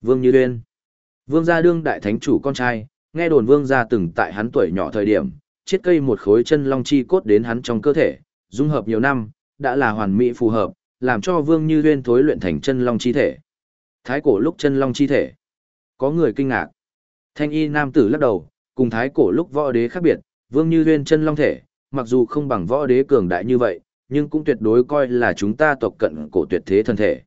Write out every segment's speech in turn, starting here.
Vương Như Uyên. Vương gia đương đại thánh chủ con trai, nghe đồn vương gia từng tại hắn tuổi nhỏ thời điểm, chiết cây một khối chân long chi cốt đến hắn trong cơ thể, dung hợp nhiều năm, đã là hoàn mỹ phù hợp, làm cho Vương Như Uyên thối luyện thành chân long chi thể. Thái cổ lúc chân long chi thể. Có người kinh ngạc. Thanh y nam tử lắc đầu, cùng thái cổ lúc võ đế khác biệt, Vương Như Uyên chân long thể, mặc dù không bằng võ đế cường đại như vậy, nhưng cũng tuyệt đối coi là chúng ta tộc cận cổ tuyệt thế thân thể.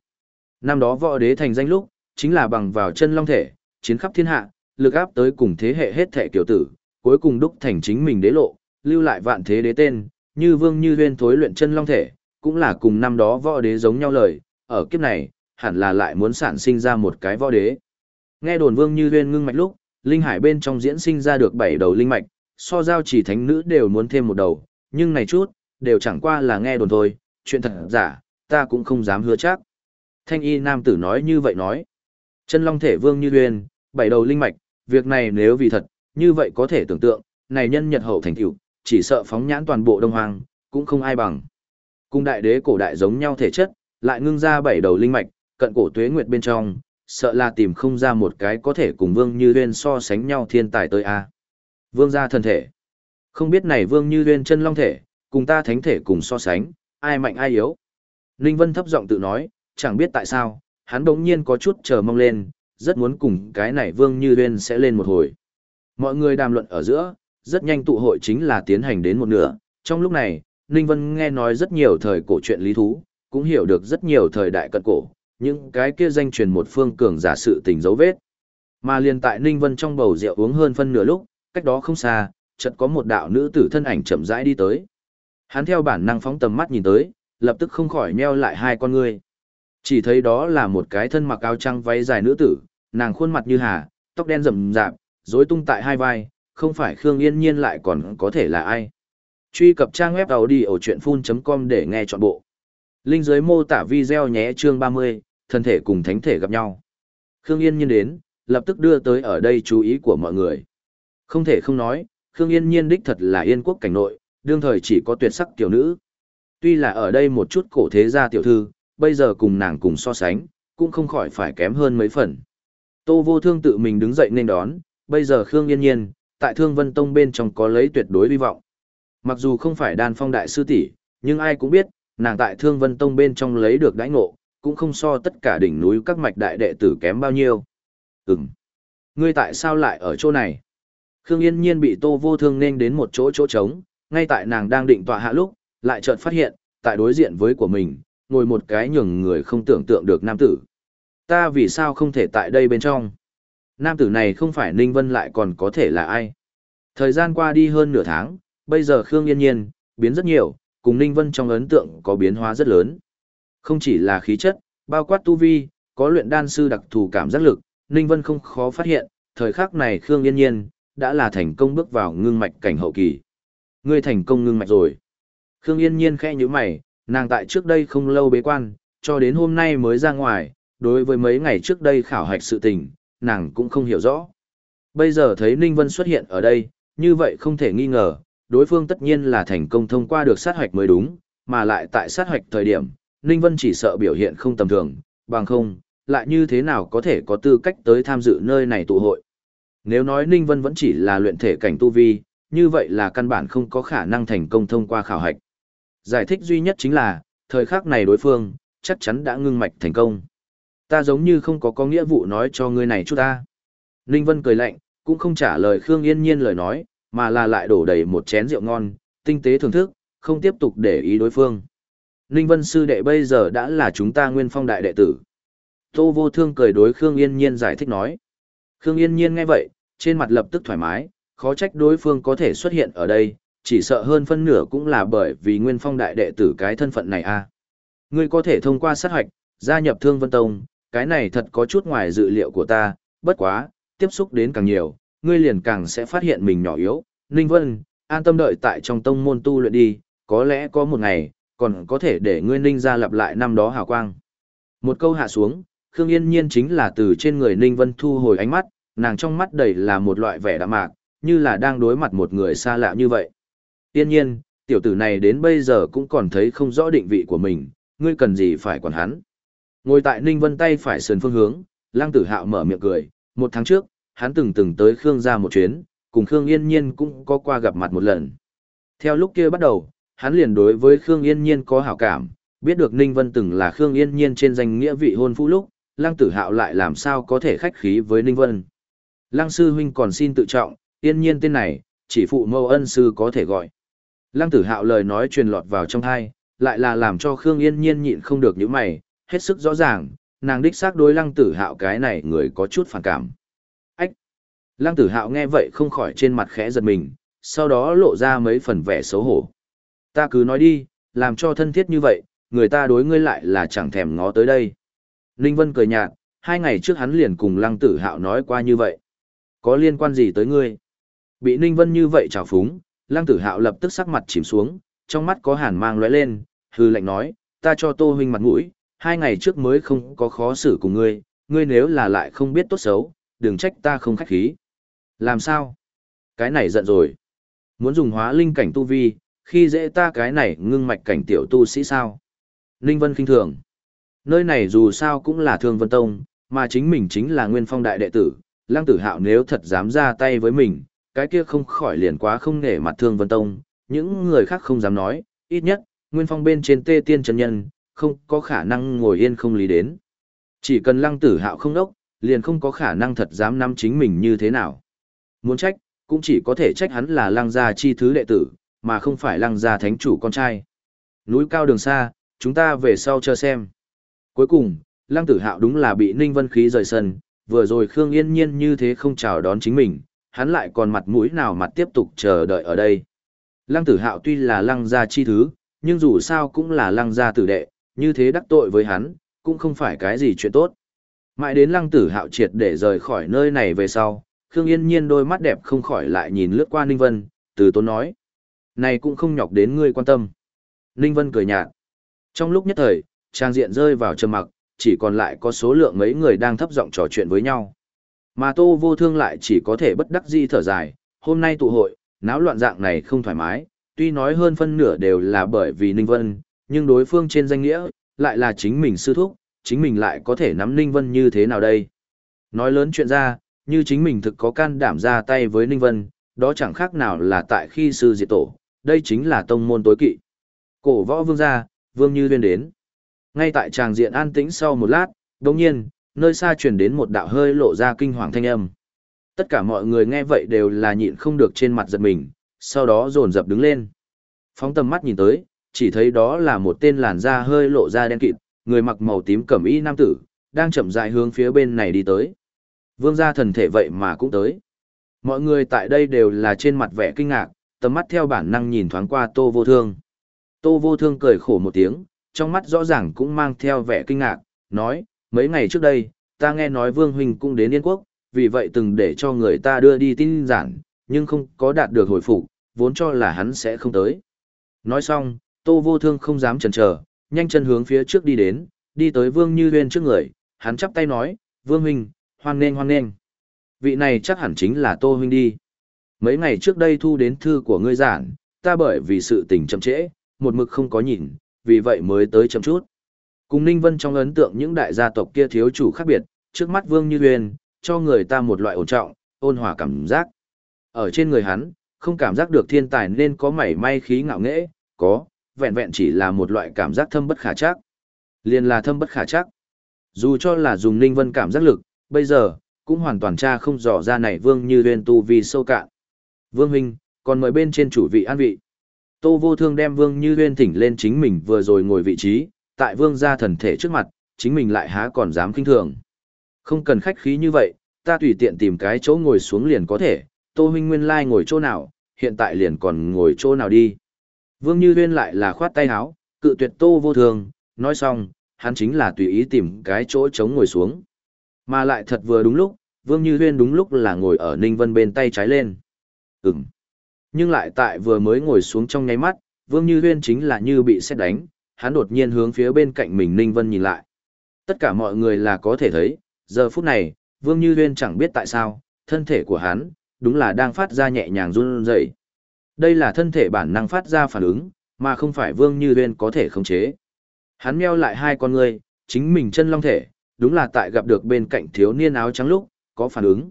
Năm đó võ đế thành danh lúc, chính là bằng vào chân long thể, chiến khắp thiên hạ, lực áp tới cùng thế hệ hết thệ kiểu tử, cuối cùng đúc thành chính mình đế lộ, lưu lại vạn thế đế tên, như vương như huyên thối luyện chân long thể, cũng là cùng năm đó võ đế giống nhau lời, ở kiếp này, hẳn là lại muốn sản sinh ra một cái võ đế. Nghe đồn vương như huyên ngưng mạch lúc, linh hải bên trong diễn sinh ra được bảy đầu linh mạch, so giao chỉ thánh nữ đều muốn thêm một đầu, nhưng này chút, đều chẳng qua là nghe đồn thôi, chuyện thật giả, ta cũng không dám hứa chắc. Thanh y nam tử nói như vậy nói. Chân long thể vương như huyền, bảy đầu linh mạch, việc này nếu vì thật, như vậy có thể tưởng tượng, này nhân nhật hậu thành tựu, chỉ sợ phóng nhãn toàn bộ đông hoàng, cũng không ai bằng. Cung đại đế cổ đại giống nhau thể chất, lại ngưng ra bảy đầu linh mạch, cận cổ tuế nguyệt bên trong, sợ là tìm không ra một cái có thể cùng vương như huyền so sánh nhau thiên tài tới a. Vương gia thân thể. Không biết này vương như huyền chân long thể, cùng ta thánh thể cùng so sánh, ai mạnh ai yếu. Ninh Vân thấp giọng tự nói, chẳng biết tại sao, hắn đống nhiên có chút chờ mong lên, rất muốn cùng cái này Vương Như Uyên sẽ lên một hồi. Mọi người đàm luận ở giữa, rất nhanh tụ hội chính là tiến hành đến một nửa. Trong lúc này, Ninh Vân nghe nói rất nhiều thời cổ chuyện lý thú, cũng hiểu được rất nhiều thời đại cận cổ, những cái kia danh truyền một phương cường giả sự tình dấu vết. Mà liền tại Ninh Vân trong bầu rượu uống hơn phân nửa lúc, cách đó không xa, chợt có một đạo nữ tử thân ảnh chậm rãi đi tới. Hắn theo bản năng phóng tầm mắt nhìn tới, lập tức không khỏi nheo lại hai con ngươi. Chỉ thấy đó là một cái thân mặc áo trăng váy dài nữ tử, nàng khuôn mặt như hà, tóc đen rậm rạp, rối tung tại hai vai, không phải Khương Yên Nhiên lại còn có thể là ai. Truy cập trang web đầu đi ở chuyện full.com để nghe trọn bộ. Linh dưới mô tả video nhé chương 30, thân thể cùng thánh thể gặp nhau. Khương Yên Nhiên đến, lập tức đưa tới ở đây chú ý của mọi người. Không thể không nói, Khương Yên Nhiên đích thật là yên quốc cảnh nội, đương thời chỉ có tuyệt sắc tiểu nữ. Tuy là ở đây một chút cổ thế gia tiểu thư, bây giờ cùng nàng cùng so sánh, cũng không khỏi phải kém hơn mấy phần. Tô vô thương tự mình đứng dậy nên đón, bây giờ Khương Yên Nhiên, tại Thương Vân Tông bên trong có lấy tuyệt đối hy vọng. Mặc dù không phải đan phong đại sư tỷ, nhưng ai cũng biết, nàng tại Thương Vân Tông bên trong lấy được đãi ngộ, cũng không so tất cả đỉnh núi các mạch đại đệ tử kém bao nhiêu. Ừm. Ngươi tại sao lại ở chỗ này? Khương Yên Nhiên bị Tô Vô Thương nên đến một chỗ chỗ trống, ngay tại nàng đang định tọa hạ lúc, lại chợt phát hiện, tại đối diện với của mình, ngồi một cái nhường người không tưởng tượng được nam tử. Ta vì sao không thể tại đây bên trong? Nam tử này không phải Ninh Vân lại còn có thể là ai? Thời gian qua đi hơn nửa tháng, bây giờ Khương Yên Nhiên, biến rất nhiều, cùng Ninh Vân trong ấn tượng có biến hóa rất lớn. Không chỉ là khí chất, bao quát tu vi, có luyện đan sư đặc thù cảm giác lực, Ninh Vân không khó phát hiện, thời khắc này Khương Yên Nhiên, đã là thành công bước vào ngưng mạch cảnh hậu kỳ. Ngươi thành công ngưng mạch rồi. Khương Yên Nhiên khẽ như mày, nàng tại trước đây không lâu bế quan, cho đến hôm nay mới ra ngoài, đối với mấy ngày trước đây khảo hạch sự tình, nàng cũng không hiểu rõ. Bây giờ thấy Ninh Vân xuất hiện ở đây, như vậy không thể nghi ngờ, đối phương tất nhiên là thành công thông qua được sát hạch mới đúng, mà lại tại sát hạch thời điểm, Ninh Vân chỉ sợ biểu hiện không tầm thường, bằng không, lại như thế nào có thể có tư cách tới tham dự nơi này tụ hội. Nếu nói Ninh Vân vẫn chỉ là luyện thể cảnh tu vi, như vậy là căn bản không có khả năng thành công thông qua khảo hạch. Giải thích duy nhất chính là, thời khắc này đối phương, chắc chắn đã ngưng mạch thành công. Ta giống như không có có nghĩa vụ nói cho ngươi này chút ta. Ninh Vân cười lạnh, cũng không trả lời Khương Yên Nhiên lời nói, mà là lại đổ đầy một chén rượu ngon, tinh tế thưởng thức, không tiếp tục để ý đối phương. Ninh Vân sư đệ bây giờ đã là chúng ta nguyên phong đại đệ tử. Tô vô thương cười đối Khương Yên Nhiên giải thích nói. Khương Yên Nhiên nghe vậy, trên mặt lập tức thoải mái, khó trách đối phương có thể xuất hiện ở đây, chỉ sợ hơn phân nửa cũng là bởi vì nguyên phong đại đệ tử cái thân phận này a. À. Ngươi có thể thông qua sát hoạch, gia nhập Thương Vân Tông, cái này thật có chút ngoài dự liệu của ta, bất quá, tiếp xúc đến càng nhiều, ngươi liền càng sẽ phát hiện mình nhỏ yếu. Ninh Vân, an tâm đợi tại trong tông môn tu luyện đi, có lẽ có một ngày, còn có thể để ngươi Ninh ra lặp lại năm đó hào quang. Một câu hạ xuống, Khương Yên Nhiên chính là từ trên người Ninh Vân thu hồi ánh mắt, nàng trong mắt đầy là một loại vẻ đạm mạc, như là đang đối mặt một người xa lạ như vậy. Yên nhiên, tiểu tử này đến bây giờ cũng còn thấy không rõ định vị của mình, ngươi cần gì phải quản hắn. Ngồi tại Ninh Vân tay phải sườn phương hướng, Lăng tử hạo mở miệng cười, một tháng trước, hắn từng từng tới Khương gia một chuyến, cùng Khương Yên Nhiên cũng có qua gặp mặt một lần. Theo lúc kia bắt đầu, hắn liền đối với Khương Yên Nhiên có hảo cảm, biết được Ninh Vân từng là Khương Yên Nhiên trên danh nghĩa vị hôn phu lúc, Lăng Tử Hạo lại làm sao có thể khách khí với Ninh Vân. Lăng sư huynh còn xin tự trọng, Yên Nhiên tên này, chỉ phụ mâu ân sư có thể gọi. Lăng Tử Hạo lời nói truyền lọt vào trong tai, lại là làm cho Khương Yên Nhiên nhịn không được những mày, hết sức rõ ràng, nàng đích xác đối Lăng Tử Hạo cái này người có chút phản cảm. Ách! Lăng Tử Hạo nghe vậy không khỏi trên mặt khẽ giật mình, sau đó lộ ra mấy phần vẻ xấu hổ. Ta cứ nói đi, làm cho thân thiết như vậy, người ta đối ngươi lại là chẳng thèm ngó tới đây. Ninh Vân cười nhạt, hai ngày trước hắn liền cùng Lăng Tử Hạo nói qua như vậy. Có liên quan gì tới ngươi? Bị Ninh Vân như vậy trào phúng, Lăng Tử Hạo lập tức sắc mặt chìm xuống, trong mắt có hàn mang lóe lên, hư lệnh nói, ta cho Tô huynh mặt mũi, hai ngày trước mới không có khó xử cùng ngươi, ngươi nếu là lại không biết tốt xấu, đừng trách ta không khách khí. Làm sao? Cái này giận rồi. Muốn dùng hóa linh cảnh tu vi, khi dễ ta cái này ngưng mạch cảnh tiểu tu sĩ sao? Ninh Vân khinh thường. Nơi này dù sao cũng là Thương Vân Tông, mà chính mình chính là Nguyên Phong đại đệ tử, Lăng Tử Hạo nếu thật dám ra tay với mình, cái kia không khỏi liền quá không nể mặt Thương Vân Tông, những người khác không dám nói, ít nhất, Nguyên Phong bên trên Tê Tiên chân nhân, không có khả năng ngồi yên không lý đến. Chỉ cần Lăng Tử Hạo không đốc, liền không có khả năng thật dám nắm chính mình như thế nào. Muốn trách, cũng chỉ có thể trách hắn là Lăng gia chi thứ đệ tử, mà không phải Lăng gia thánh chủ con trai. Núi cao đường xa, chúng ta về sau chờ xem. Cuối cùng, Lăng Tử Hạo đúng là bị Ninh Vân khí rời sân, vừa rồi Khương Yên Nhiên như thế không chào đón chính mình, hắn lại còn mặt mũi nào mặt tiếp tục chờ đợi ở đây. Lăng Tử Hạo tuy là Lăng gia chi thứ, nhưng dù sao cũng là Lăng gia tử đệ, như thế đắc tội với hắn, cũng không phải cái gì chuyện tốt. Mãi đến Lăng Tử Hạo triệt để rời khỏi nơi này về sau, Khương Yên Nhiên đôi mắt đẹp không khỏi lại nhìn lướt qua Ninh Vân, từ tốn nói. Này cũng không nhọc đến ngươi quan tâm. Ninh Vân cười nhạt. Trong lúc nhất thời, trang diện rơi vào trầm mặc, chỉ còn lại có số lượng mấy người đang thấp giọng trò chuyện với nhau. Mà Tô Vô Thương lại chỉ có thể bất đắc dĩ thở dài, hôm nay tụ hội, náo loạn dạng này không thoải mái, tuy nói hơn phân nửa đều là bởi vì Ninh Vân, nhưng đối phương trên danh nghĩa, lại là chính mình sư thúc, chính mình lại có thể nắm Ninh Vân như thế nào đây? Nói lớn chuyện ra, như chính mình thực có can đảm ra tay với Ninh Vân, đó chẳng khác nào là tại khi sư diệt tổ, đây chính là tông môn tối kỵ. Cổ võ vương gia, vương như viên đến. Ngay tại tràng diện an tĩnh sau một lát, đồng nhiên, nơi xa truyền đến một đạo hơi lộ ra kinh hoàng thanh âm. Tất cả mọi người nghe vậy đều là nhịn không được trên mặt giật mình, sau đó dồn dập đứng lên. Phóng tầm mắt nhìn tới, chỉ thấy đó là một tên làn da hơi lộ ra đen kịt, người mặc màu tím cẩm y nam tử, đang chậm rãi hướng phía bên này đi tới. Vương gia thần thể vậy mà cũng tới. Mọi người tại đây đều là trên mặt vẻ kinh ngạc, tầm mắt theo bản năng nhìn thoáng qua Tô Vô Thương. Tô Vô Thương cười khổ một tiếng, trong mắt rõ ràng cũng mang theo vẻ kinh ngạc, nói, mấy ngày trước đây, ta nghe nói Vương Huynh cũng đến Yên Quốc, vì vậy từng để cho người ta đưa đi tin giản, nhưng không có đạt được hồi phục, vốn cho là hắn sẽ không tới. Nói xong, Tô Vô Thương không dám chần chờ, nhanh chân hướng phía trước đi đến, đi tới Vương Như Huyên trước người, hắn chắp tay nói, Vương Huynh, hoan nghênh hoan nghênh. Vị này chắc hẳn chính là Tô Huynh đi. Mấy ngày trước đây thu đến thư của ngươi giản, ta bởi vì sự tình chậm trễ, một mực không có nhìn, vì vậy mới tới chậm chút. Cùng Ninh Vân trong ấn tượng những đại gia tộc kia thiếu chủ khác biệt, trước mắt Vương Như Huyền, cho người ta một loại ổn trọng, ôn hòa cảm giác. Ở trên người hắn, không cảm giác được thiên tài nên có mảy may khí ngạo nghễ, có, vẹn vẹn chỉ là một loại cảm giác thâm bất khả chắc. Liền là thâm bất khả chắc. Dù cho là dùng Ninh Vân cảm giác lực, bây giờ, cũng hoàn toàn tra không dò ra này Vương Như Huyền tu vi sâu cạn. Vương Huynh, còn mời bên trên chủ vị an vị. Tô vô thương đem Vương Như Huyên thỉnh lên chính mình vừa rồi ngồi vị trí, tại Vương gia thần thể trước mặt, chính mình lại há còn dám kinh thường. Không cần khách khí như vậy, ta tùy tiện tìm cái chỗ ngồi xuống liền có thể, Tô huynh nguyên lai ngồi chỗ nào, hiện tại liền còn ngồi chỗ nào đi. Vương Như Huyên lại là khoát tay áo, cự tuyệt Tô vô thương, nói xong, hắn chính là tùy ý tìm cái chỗ trống ngồi xuống. Mà lại thật vừa đúng lúc, Vương Như Huyên đúng lúc là ngồi ở Ninh Vân bên tay trái lên. Ừm. Nhưng lại tại vừa mới ngồi xuống trong nháy mắt, Vương Như Huyên chính là như bị xét đánh, hắn đột nhiên hướng phía bên cạnh mình Ninh Vân nhìn lại. Tất cả mọi người là có thể thấy, giờ phút này, Vương Như Huyên chẳng biết tại sao, thân thể của hắn, đúng là đang phát ra nhẹ nhàng run rẩy. Đây là thân thể bản năng phát ra phản ứng, mà không phải Vương Như Huyên có thể khống chế. Hắn meo lại hai con người, chính mình chân long thể, đúng là tại gặp được bên cạnh thiếu niên áo trắng lúc, có phản ứng.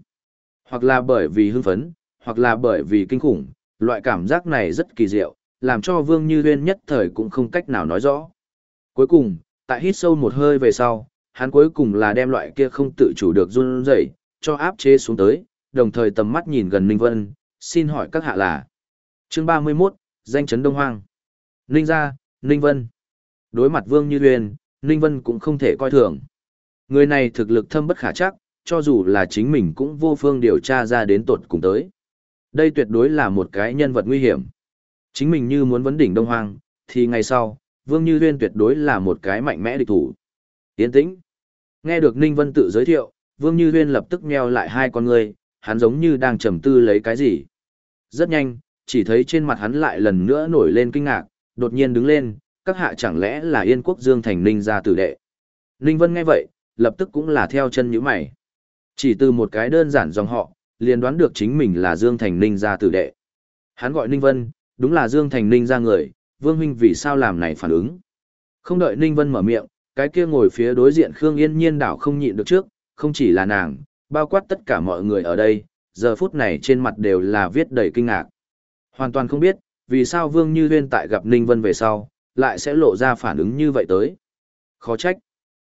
Hoặc là bởi vì hưng phấn, hoặc là bởi vì kinh khủng, loại cảm giác này rất kỳ diệu, làm cho Vương Như Huyên nhất thời cũng không cách nào nói rõ. Cuối cùng, tại hít sâu một hơi về sau, hắn cuối cùng là đem loại kia không tự chủ được run rẩy, cho áp chế xuống tới, đồng thời tầm mắt nhìn gần Ninh Vân, xin hỏi các hạ là. Chương 31, danh chấn Đông Hoang. Ninh gia, Ninh Vân. Đối mặt Vương Như uyên, Ninh Vân cũng không thể coi thường. Người này thực lực thâm bất khả chắc, cho dù là chính mình cũng vô phương điều tra ra đến tột cùng tới. Đây tuyệt đối là một cái nhân vật nguy hiểm. Chính mình như muốn vấn đỉnh Đông Hoang, thì ngày sau, Vương Như Huyên tuyệt đối là một cái mạnh mẽ địch thủ. Yên tĩnh. Nghe được Ninh Vân tự giới thiệu, Vương Như Huyên lập tức nheo lại hai con người, hắn giống như đang trầm tư lấy cái gì. Rất nhanh, chỉ thấy trên mặt hắn lại lần nữa nổi lên kinh ngạc, đột nhiên đứng lên, các hạ chẳng lẽ là Yên Quốc Dương Thành Ninh gia tử đệ. Ninh Vân nghe vậy, lập tức cũng là theo chân nhíu mày. Chỉ từ một cái đơn giản dòng họ, liền đoán được chính mình là Dương Thành Ninh gia tử đệ. Hắn gọi Ninh Vân, đúng là Dương Thành Ninh ra người, Vương huynh vì sao làm này phản ứng. Không đợi Ninh Vân mở miệng, cái kia ngồi phía đối diện Khương Yên Nhiên đảo không nhịn được trước, không chỉ là nàng, bao quát tất cả mọi người ở đây, giờ phút này trên mặt đều là viết đầy kinh ngạc. Hoàn toàn không biết, vì sao Vương Như Huyên tại gặp Ninh Vân về sau, lại sẽ lộ ra phản ứng như vậy tới. Khó trách.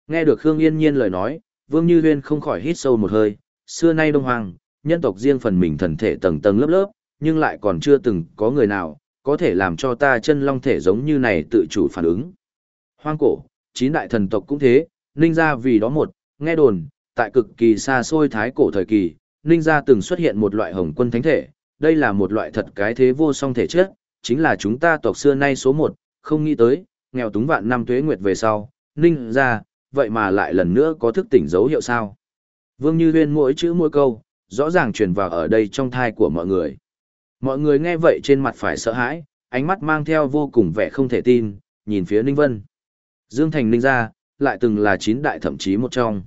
Nghe được Khương Yên Nhiên lời nói, Vương Như Huyên không khỏi hít sâu một hơi, xưa nay Đông Hoàng, nhân tộc riêng phần mình thần thể tầng tầng lớp lớp, nhưng lại còn chưa từng có người nào, có thể làm cho ta chân long thể giống như này tự chủ phản ứng. Hoang cổ, chín đại thần tộc cũng thế, ninh gia vì đó một, nghe đồn, tại cực kỳ xa xôi thái cổ thời kỳ, ninh gia từng xuất hiện một loại hồng quân thánh thể, đây là một loại thật cái thế vô song thể chất, chính là chúng ta tộc xưa nay số một, không nghĩ tới, nghèo túng vạn năm tuế nguyệt về sau, ninh gia, vậy mà lại lần nữa có thức tỉnh dấu hiệu sao. Vương Như Huyên mỗi chữ mỗi câu, rõ ràng truyền vào ở đây trong thai của mọi người. Mọi người nghe vậy trên mặt phải sợ hãi, ánh mắt mang theo vô cùng vẻ không thể tin, nhìn phía Ninh Vân. Dương Thành Ninh gia, lại từng là chín đại thậm chí một trong.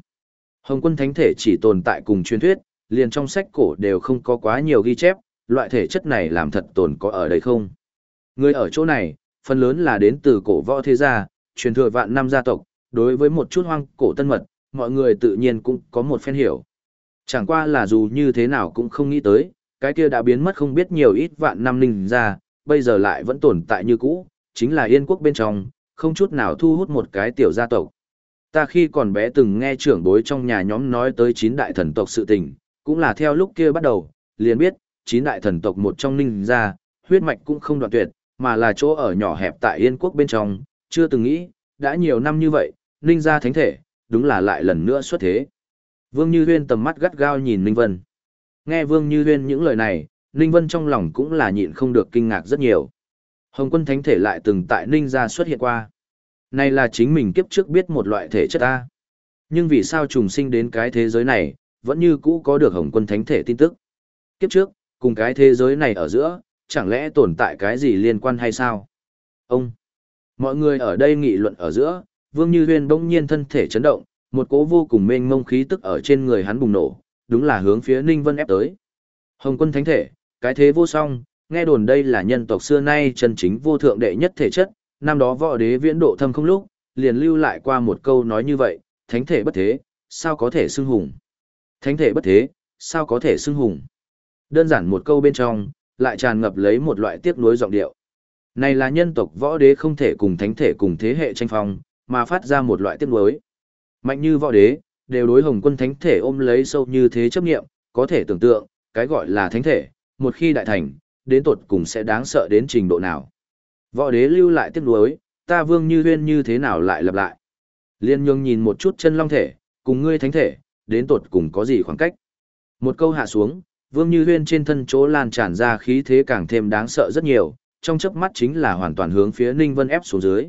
Hồng quân thánh thể chỉ tồn tại cùng truyền thuyết, liền trong sách cổ đều không có quá nhiều ghi chép, loại thể chất này làm thật tồn có ở đây không. Người ở chỗ này, phần lớn là đến từ cổ võ thế gia, truyền thừa vạn năm gia tộc, đối với một chút hoang cổ tân mật, mọi người tự nhiên cũng có một phen hiểu. Chẳng qua là dù như thế nào cũng không nghĩ tới, cái kia đã biến mất không biết nhiều ít vạn năm ninh ra, bây giờ lại vẫn tồn tại như cũ, chính là yên quốc bên trong, không chút nào thu hút một cái tiểu gia tộc. Ta khi còn bé từng nghe trưởng bối trong nhà nhóm nói tới chín đại thần tộc sự tình, cũng là theo lúc kia bắt đầu, liền biết, chín đại thần tộc một trong ninh ra, huyết mạch cũng không đoạn tuyệt, mà là chỗ ở nhỏ hẹp tại yên quốc bên trong, chưa từng nghĩ, đã nhiều năm như vậy, ninh ra thánh thể, đúng là lại lần nữa xuất thế. Vương Như Huyên tầm mắt gắt gao nhìn Ninh Vân. Nghe Vương Như Huyên những lời này, Ninh Vân trong lòng cũng là nhịn không được kinh ngạc rất nhiều. Hồng quân thánh thể lại từng tại Ninh gia xuất hiện qua. Này là chính mình kiếp trước biết một loại thể chất ta. Nhưng vì sao trùng sinh đến cái thế giới này, vẫn như cũ có được hồng quân thánh thể tin tức. Kiếp trước, cùng cái thế giới này ở giữa, chẳng lẽ tồn tại cái gì liên quan hay sao? Ông! Mọi người ở đây nghị luận ở giữa, Vương Như Huyên bỗng nhiên thân thể chấn động, một cỗ vô cùng mênh mông khí tức ở trên người hắn bùng nổ, đúng là hướng phía Ninh Vân ép tới. Hồng quân thánh thể, cái thế vô song, nghe đồn đây là nhân tộc xưa nay chân chính vô thượng đệ nhất thể chất, năm đó võ đế viễn độ thâm không lúc, liền lưu lại qua một câu nói như vậy, thánh thể bất thế, sao có thể xưng hùng? Thánh thể bất thế, sao có thể xưng hùng? Đơn giản một câu bên trong, lại tràn ngập lấy một loại tiếc nuối giọng điệu. Này là nhân tộc võ đế không thể cùng thánh thể cùng thế hệ tranh phong, mà phát ra một loại tiếc nuối. Mạnh như võ đế, đều đối hồng quân thánh thể ôm lấy sâu như thế chấp nghiệm, có thể tưởng tượng, cái gọi là thánh thể, một khi đại thành, đến tột cùng sẽ đáng sợ đến trình độ nào. Võ đế lưu lại tiếc nuối, ta vương như huyên như thế nào lại lập lại. Liên nhường nhìn một chút chân long thể, cùng ngươi thánh thể, đến tột cùng có gì khoảng cách. Một câu hạ xuống, vương như huyên trên thân chỗ lan tràn ra khí thế càng thêm đáng sợ rất nhiều, trong chớp mắt chính là hoàn toàn hướng phía Ninh Vân ép xuống dưới.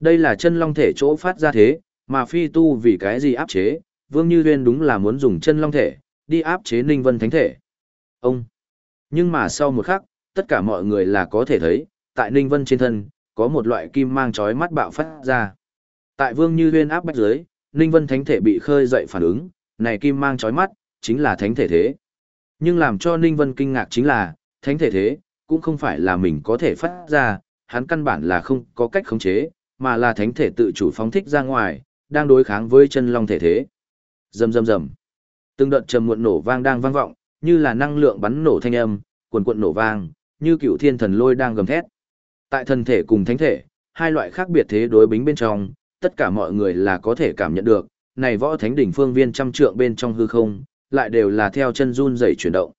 Đây là chân long thể chỗ phát ra thế, mà phi tu vì cái gì áp chế, Vương Như Huyên đúng là muốn dùng chân long thể, đi áp chế Ninh Vân Thánh thể. Ông! Nhưng mà sau một khắc, tất cả mọi người là có thể thấy, tại Ninh Vân trên thân, có một loại kim mang chói mắt bạo phát ra. Tại Vương Như Huyên áp bách dưới, Ninh Vân Thánh thể bị khơi dậy phản ứng, này kim mang chói mắt, chính là Thánh thể thế. Nhưng làm cho Ninh Vân kinh ngạc chính là, Thánh thể thế, cũng không phải là mình có thể phát ra, hắn căn bản là không có cách khống chế, mà là thánh thể tự chủ phóng thích ra ngoài, đang đối kháng với chân long thể thế. Rầm rầm rầm. Từng đợt trầm muộn nổ vang đang vang vọng, như là năng lượng bắn nổ thanh âm, cuồn cuộn nổ vang, như cựu thiên thần lôi đang gầm thét. Tại thân thể cùng thánh thể, hai loại khác biệt thế đối bính bên trong, tất cả mọi người là có thể cảm nhận được, này võ thánh đỉnh phương viên trăm trượng bên trong hư không, lại đều là theo chân run rẩy chuyển động.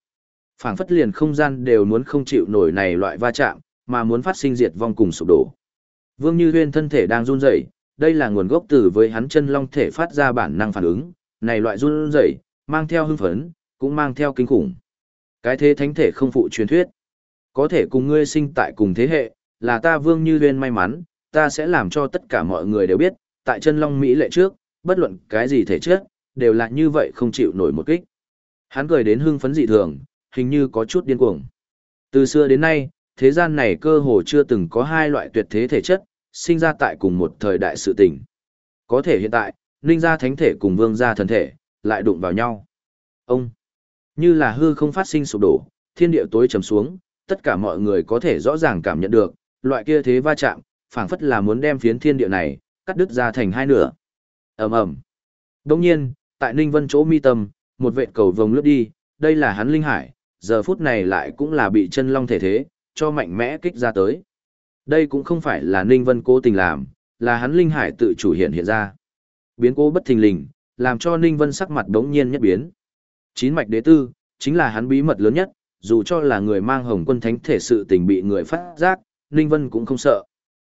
Phảng phất liền không gian đều muốn không chịu nổi này loại va chạm, mà muốn phát sinh diệt vong cùng sụp đổ. Vương Như Huyên thân thể đang run rẩy, đây là nguồn gốc từ với hắn chân long thể phát ra bản năng phản ứng, này loại run rẩy, mang theo hưng phấn, cũng mang theo kinh khủng. Cái thế thánh thể không phụ truyền thuyết. Có thể cùng ngươi sinh tại cùng thế hệ, là ta Vương Như duyên may mắn, ta sẽ làm cho tất cả mọi người đều biết, tại chân long Mỹ lệ trước, bất luận cái gì thể trước, đều là như vậy không chịu nổi một kích. Hắn cười đến hưng phấn dị thường, hình như có chút điên cuồng. Từ xưa đến nay, thế gian này cơ hồ chưa từng có hai loại tuyệt thế thể chất, sinh ra tại cùng một thời đại sự tình. Có thể hiện tại, ninh gia thánh thể cùng vương gia thần thể, lại đụng vào nhau. Ông, như là hư không phát sinh sụp đổ, thiên địa tối trầm xuống, tất cả mọi người có thể rõ ràng cảm nhận được, loại kia thế va chạm, phảng phất là muốn đem phiến thiên địa này, cắt đứt ra thành hai nửa. ầm ầm. Đồng nhiên, tại Ninh Vân chỗ mi tâm, một vệt cầu vồng lướt đi, đây là hắn linh hải, giờ phút này lại cũng là bị chân long thể thế, cho mạnh mẽ kích ra tới. Đây cũng không phải là Ninh Vân cố tình làm, là hắn linh hải tự chủ hiện hiện ra. Biến cố bất thình lình, làm cho Ninh Vân sắc mặt đống nhiên nhất biến. Chín mạch đế tư, chính là hắn bí mật lớn nhất, dù cho là người mang hồng quân thánh thể sự tình bị người phát giác, Ninh Vân cũng không sợ.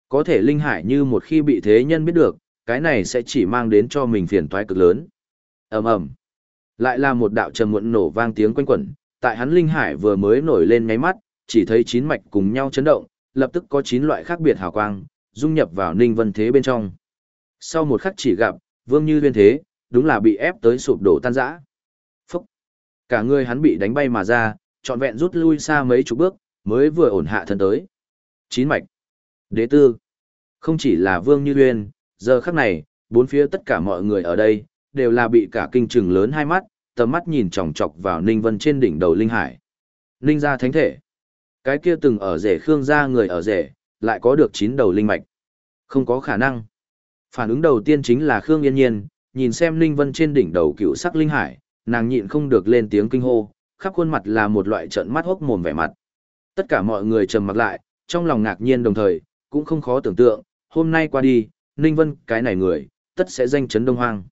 Có thể linh hải như một khi bị thế nhân biết được, cái này sẽ chỉ mang đến cho mình phiền toái cực lớn. ầm ầm, lại là một đạo trầm muộn nổ vang tiếng quanh quẩn, tại hắn linh hải vừa mới nổi lên ngáy mắt, chỉ thấy chín mạch cùng nhau chấn động, lập tức có chín loại khác biệt hào quang, dung nhập vào ninh vân thế bên trong. Sau một khắc chỉ gặp, vương như Nguyên thế, đúng là bị ép tới sụp đổ tan rã. Phúc! Cả người hắn bị đánh bay mà ra, trọn vẹn rút lui xa mấy chục bước, mới vừa ổn hạ thân tới. Chín mạch. Đế tư. Không chỉ là vương như Nguyên, giờ khắc này, bốn phía tất cả mọi người ở đây, đều là bị cả kinh trừng lớn hai mắt, tầm mắt nhìn chòng chọc vào Ninh Vân trên đỉnh đầu Linh Hải. Ninh gia thánh thể. Cái kia từng ở rể Khương gia người ở rể, lại có được chín đầu linh mạch. Không có khả năng. Phản ứng đầu tiên chính là Khương Yên Nhiên, nhìn xem Ninh Vân trên đỉnh đầu cựu sắc Linh Hải, nàng nhịn không được lên tiếng kinh hô, khắp khuôn mặt là một loại trận mắt hốc mồm vẻ mặt. Tất cả mọi người trầm mặt lại, trong lòng ngạc nhiên đồng thời, cũng không khó tưởng tượng, hôm nay qua đi, Ninh Vân cái này người, tất sẽ danh chấn Đông Hoang.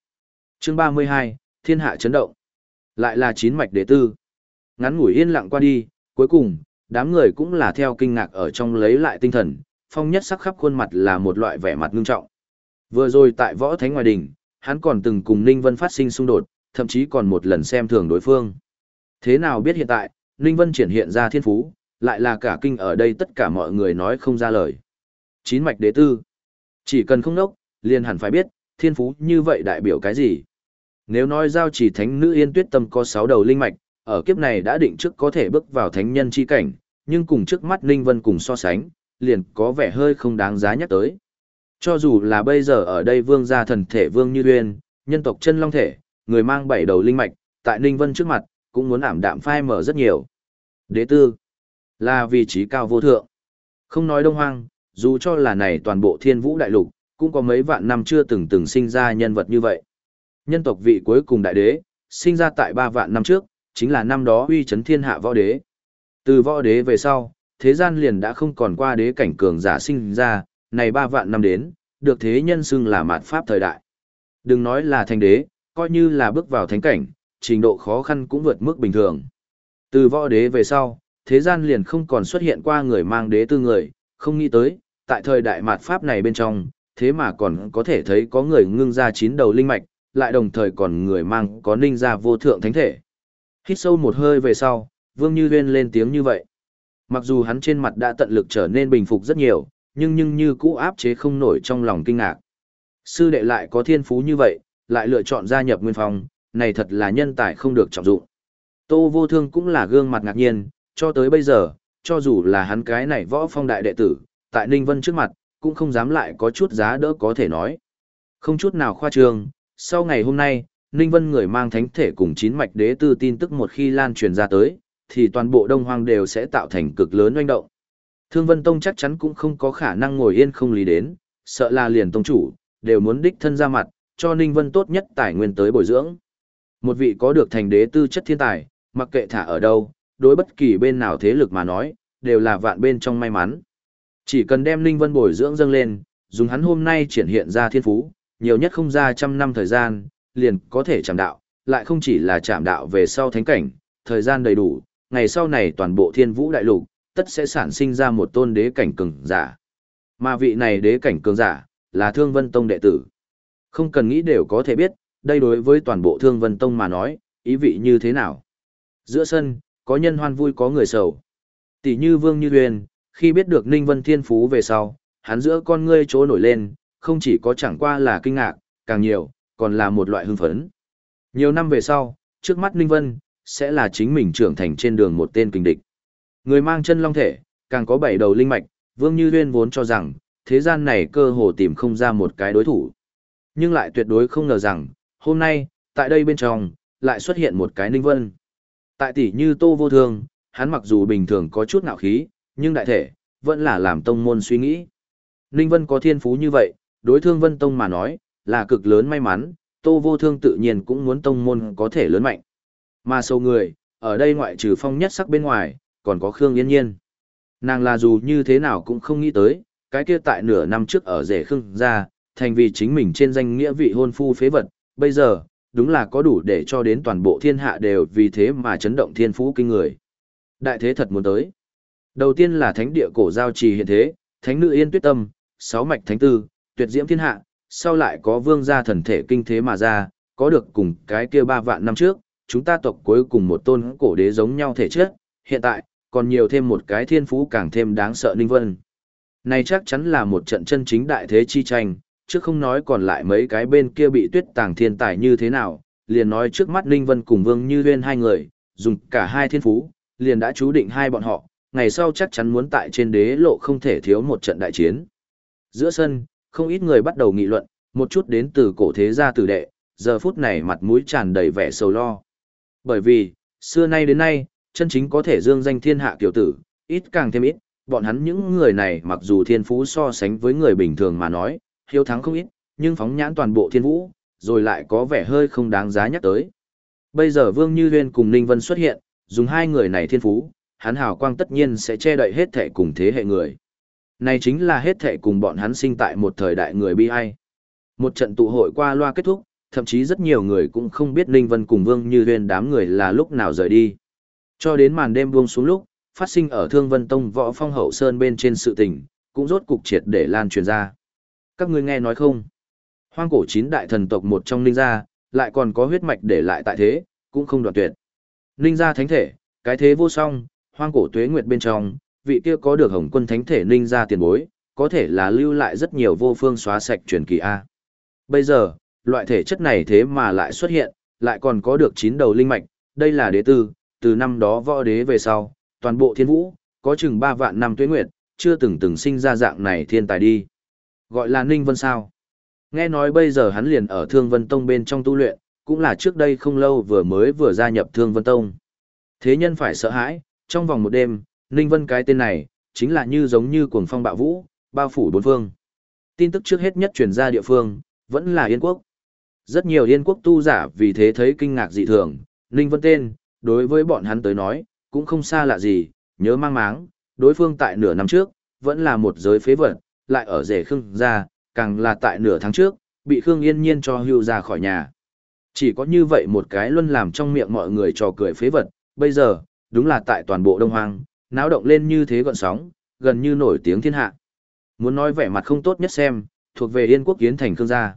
Chương 32, Thiên hạ chấn động. Lại là chín mạch đệ tư. Ngắn ngủi yên lặng qua đi, cuối cùng, đám người cũng là theo kinh ngạc ở trong lấy lại tinh thần, phong nhất sắc khắp khuôn mặt là một loại vẻ mặt ngưng trọng. Vừa rồi tại võ thánh ngoài đỉnh, hắn còn từng cùng Ninh Vân phát sinh xung đột, thậm chí còn một lần xem thường đối phương. Thế nào biết hiện tại, Ninh Vân triển hiện ra thiên phú, lại là cả kinh ở đây tất cả mọi người nói không ra lời. Chín mạch đế tư. Chỉ cần không nốc, liền hẳn phải biết, thiên phú như vậy đại biểu cái gì. Nếu nói giao chỉ thánh nữ yên tuyết tâm có sáu đầu linh mạch, ở kiếp này đã định trước có thể bước vào thánh nhân chi cảnh, nhưng cùng trước mắt Ninh Vân cùng so sánh, liền có vẻ hơi không đáng giá nhắc tới. Cho dù là bây giờ ở đây vương gia thần thể vương như uyên, nhân tộc chân long thể, người mang bảy đầu linh mạch, tại Ninh Vân trước mặt, cũng muốn ảm đạm phai mở rất nhiều. Đế tư, là vị trí cao vô thượng. Không nói đông hoang, dù cho là này toàn bộ thiên vũ đại lục, cũng có mấy vạn năm chưa từng từng sinh ra nhân vật như vậy. Nhân tộc vị cuối cùng đại đế, sinh ra tại ba vạn năm trước, chính là năm đó uy chấn thiên hạ võ đế. Từ võ đế về sau, thế gian liền đã không còn qua đế cảnh cường giả sinh ra, này ba vạn năm đến, được thế nhân xưng là mạt pháp thời đại. Đừng nói là thành đế, coi như là bước vào thánh cảnh, trình độ khó khăn cũng vượt mức bình thường. Từ võ đế về sau, thế gian liền không còn xuất hiện qua người mang đế tư người, không nghĩ tới, tại thời đại mạt pháp này bên trong, thế mà còn có thể thấy có người ngưng ra chín đầu linh mạch, lại đồng thời còn người mang có ninh ra vô thượng thánh thể. Hít sâu một hơi về sau, Vương Như Huyên lên tiếng như vậy. Mặc dù hắn trên mặt đã tận lực trở nên bình phục rất nhiều, nhưng nhưng như cũ áp chế không nổi trong lòng kinh ngạc. Sư đệ lại có thiên phú như vậy, lại lựa chọn gia nhập nguyên phong, này thật là nhân tài không được trọng dụng. Tô vô thương cũng là gương mặt ngạc nhiên, cho tới bây giờ, cho dù là hắn cái này võ phong đại đệ tử, tại Ninh Vân trước mặt, cũng không dám lại có chút giá đỡ có thể nói. Không chút nào khoa trương, sau ngày hôm nay, Ninh Vân người mang thánh thể cùng chín mạch đế tư tin tức một khi lan truyền ra tới, thì toàn bộ Đông Hoang đều sẽ tạo thành cực lớn oanh động. Thương Vân Tông chắc chắn cũng không có khả năng ngồi yên không lý đến, sợ là liền tông chủ, đều muốn đích thân ra mặt, cho Ninh Vân tốt nhất tài nguyên tới bồi dưỡng. Một vị có được thành đế tư chất thiên tài, mặc kệ thả ở đâu, đối bất kỳ bên nào thế lực mà nói, đều là vạn bên trong may mắn. Chỉ cần đem Ninh Vân bồi dưỡng dâng lên, dùng hắn hôm nay triển hiện ra thiên phú, nhiều nhất không ra trăm năm thời gian, liền có thể chạm đạo, lại không chỉ là chạm đạo về sau thánh cảnh, thời gian đầy đủ, ngày sau này toàn bộ thiên vũ đại lục, tất sẽ sản sinh ra một tôn đế cảnh cường giả. Mà vị này đế cảnh cường giả, là Thương Vân Tông đệ tử. Không cần nghĩ đều có thể biết, đây đối với toàn bộ Thương Vân Tông mà nói, ý vị như thế nào. Giữa sân, có nhân hoan vui có người sầu. Tỷ như Vương Như Huyền, khi biết được Ninh Vân Thiên Phú về sau, hắn giữa con ngươi chỗ nổi lên, không chỉ có chẳng qua là kinh ngạc, càng nhiều, còn là một loại hưng phấn. Nhiều năm về sau, trước mắt Ninh Vân, sẽ là chính mình trưởng thành trên đường một tên kinh địch. Người mang chân long thể, càng có bảy đầu linh mạch, Vương Như Huyên vốn cho rằng, thế gian này cơ hồ tìm không ra một cái đối thủ. Nhưng lại tuyệt đối không ngờ rằng, hôm nay, tại đây bên trong, lại xuất hiện một cái Ninh Vân. Tại tỷ như Tô Vô Thương, hắn mặc dù bình thường có chút ngạo khí, nhưng đại thể, vẫn là làm tông môn suy nghĩ. Ninh Vân có thiên phú như vậy, đối thương Vân Tông mà nói, là cực lớn may mắn, Tô Vô Thương tự nhiên cũng muốn tông môn có thể lớn mạnh. Mà sâu người, ở đây ngoại trừ phong nhất sắc bên ngoài, còn có Khương Yên Nhiên. Nàng là dù như thế nào cũng không nghĩ tới, cái kia tại nửa năm trước ở rể Khương ra, thành vì chính mình trên danh nghĩa vị hôn phu phế vật, bây giờ, đúng là có đủ để cho đến toàn bộ thiên hạ đều vì thế mà chấn động thiên phú kinh người. Đại thế thật muốn tới. Đầu tiên là thánh địa cổ giao trì hiện thế, thánh nữ yên tuyết tâm, sáu mạch thánh tư, tuyệt diễm thiên hạ, sau lại có vương gia thần thể kinh thế mà ra, có được cùng cái kia ba vạn năm trước, chúng ta tộc cuối cùng một tôn cổ đế giống nhau thể chất, hiện tại, còn nhiều thêm một cái thiên phú càng thêm đáng sợ ninh vân. Này chắc chắn là một trận chân chính đại thế chi tranh, chứ không nói còn lại mấy cái bên kia bị tuyết tàng thiên tài như thế nào, liền nói trước mắt Ninh Vân cùng Vương Như Huyên hai người, dùng cả hai thiên phú, liền đã chú định hai bọn họ, ngày sau chắc chắn muốn tại trên đế lộ không thể thiếu một trận đại chiến. Giữa sân, không ít người bắt đầu nghị luận, một chút đến từ cổ thế gia tử đệ, giờ phút này mặt mũi tràn đầy vẻ sầu lo. Bởi vì, xưa nay đến nay, chân chính có thể dương danh thiên hạ tiểu tử, ít càng thêm ít, bọn hắn những người này mặc dù thiên phú so sánh với người bình thường mà nói, hiếu thắng không ít, nhưng phóng nhãn toàn bộ thiên vũ, rồi lại có vẻ hơi không đáng giá nhắc tới. Bây giờ Vương Như Huyên cùng Ninh Vân xuất hiện, dùng hai người này thiên phú, hắn hào quang tất nhiên sẽ che đậy hết thể cùng thế hệ người. Này chính là hết thể cùng bọn hắn sinh tại một thời đại người bi ai. Một trận tụ hội qua loa kết thúc, thậm chí rất nhiều người cũng không biết Ninh Vân cùng Vương Như Huyên đám người là lúc nào rời đi. Cho đến màn đêm buông xuống lúc, phát sinh ở Thương Vân Tông võ phong hậu sơn bên trên sự tình, cũng rốt cục triệt để lan truyền ra. Các ngươi nghe nói không? Hoang cổ chín đại thần tộc một trong Ninh gia, lại còn có huyết mạch để lại tại thế, cũng không đoạn tuyệt. Ninh gia thánh thể, cái thế vô song, hoang cổ tuế nguyệt bên trong, vị kia có được hồng quân thánh thể Ninh gia tiền bối, có thể là lưu lại rất nhiều vô phương xóa sạch truyền kỳ A. Bây giờ, loại thể chất này thế mà lại xuất hiện, lại còn có được chín đầu linh mạch, đây là đế tư, từ năm đó võ đế về sau, toàn bộ thiên vũ, có chừng ba vạn năm tuế nguyệt, chưa từng từng sinh ra dạng này thiên tài đi. Gọi là Ninh Vân sao. Nghe nói bây giờ hắn liền ở Thương Vân Tông bên trong tu luyện, cũng là trước đây không lâu vừa mới vừa gia nhập Thương Vân Tông. Thế nhân phải sợ hãi, trong vòng một đêm, Ninh Vân cái tên này, chính là như giống như cuồng phong bạo vũ, bao phủ bốn phương. Tin tức trước hết nhất truyền ra địa phương, vẫn là Yên Quốc. Rất nhiều Yên Quốc tu giả vì thế thấy kinh ngạc dị thường, Ninh Vân tên, đối với bọn hắn tới nói, cũng không xa lạ gì, nhớ mang máng, đối phương tại nửa năm trước, vẫn là một giới phế vật, lại ở rể Khương gia, càng là tại nửa tháng trước, bị Khương Yên Nhiên cho hưu ra khỏi nhà. Chỉ có như vậy một cái luôn làm trong miệng mọi người trò cười phế vật, bây giờ, đúng là tại toàn bộ Đông Hoang, náo động lên như thế gọn sóng, gần như nổi tiếng thiên hạ. Muốn nói vẻ mặt không tốt nhất xem, thuộc về Yên Quốc Kiến Thành Khương gia.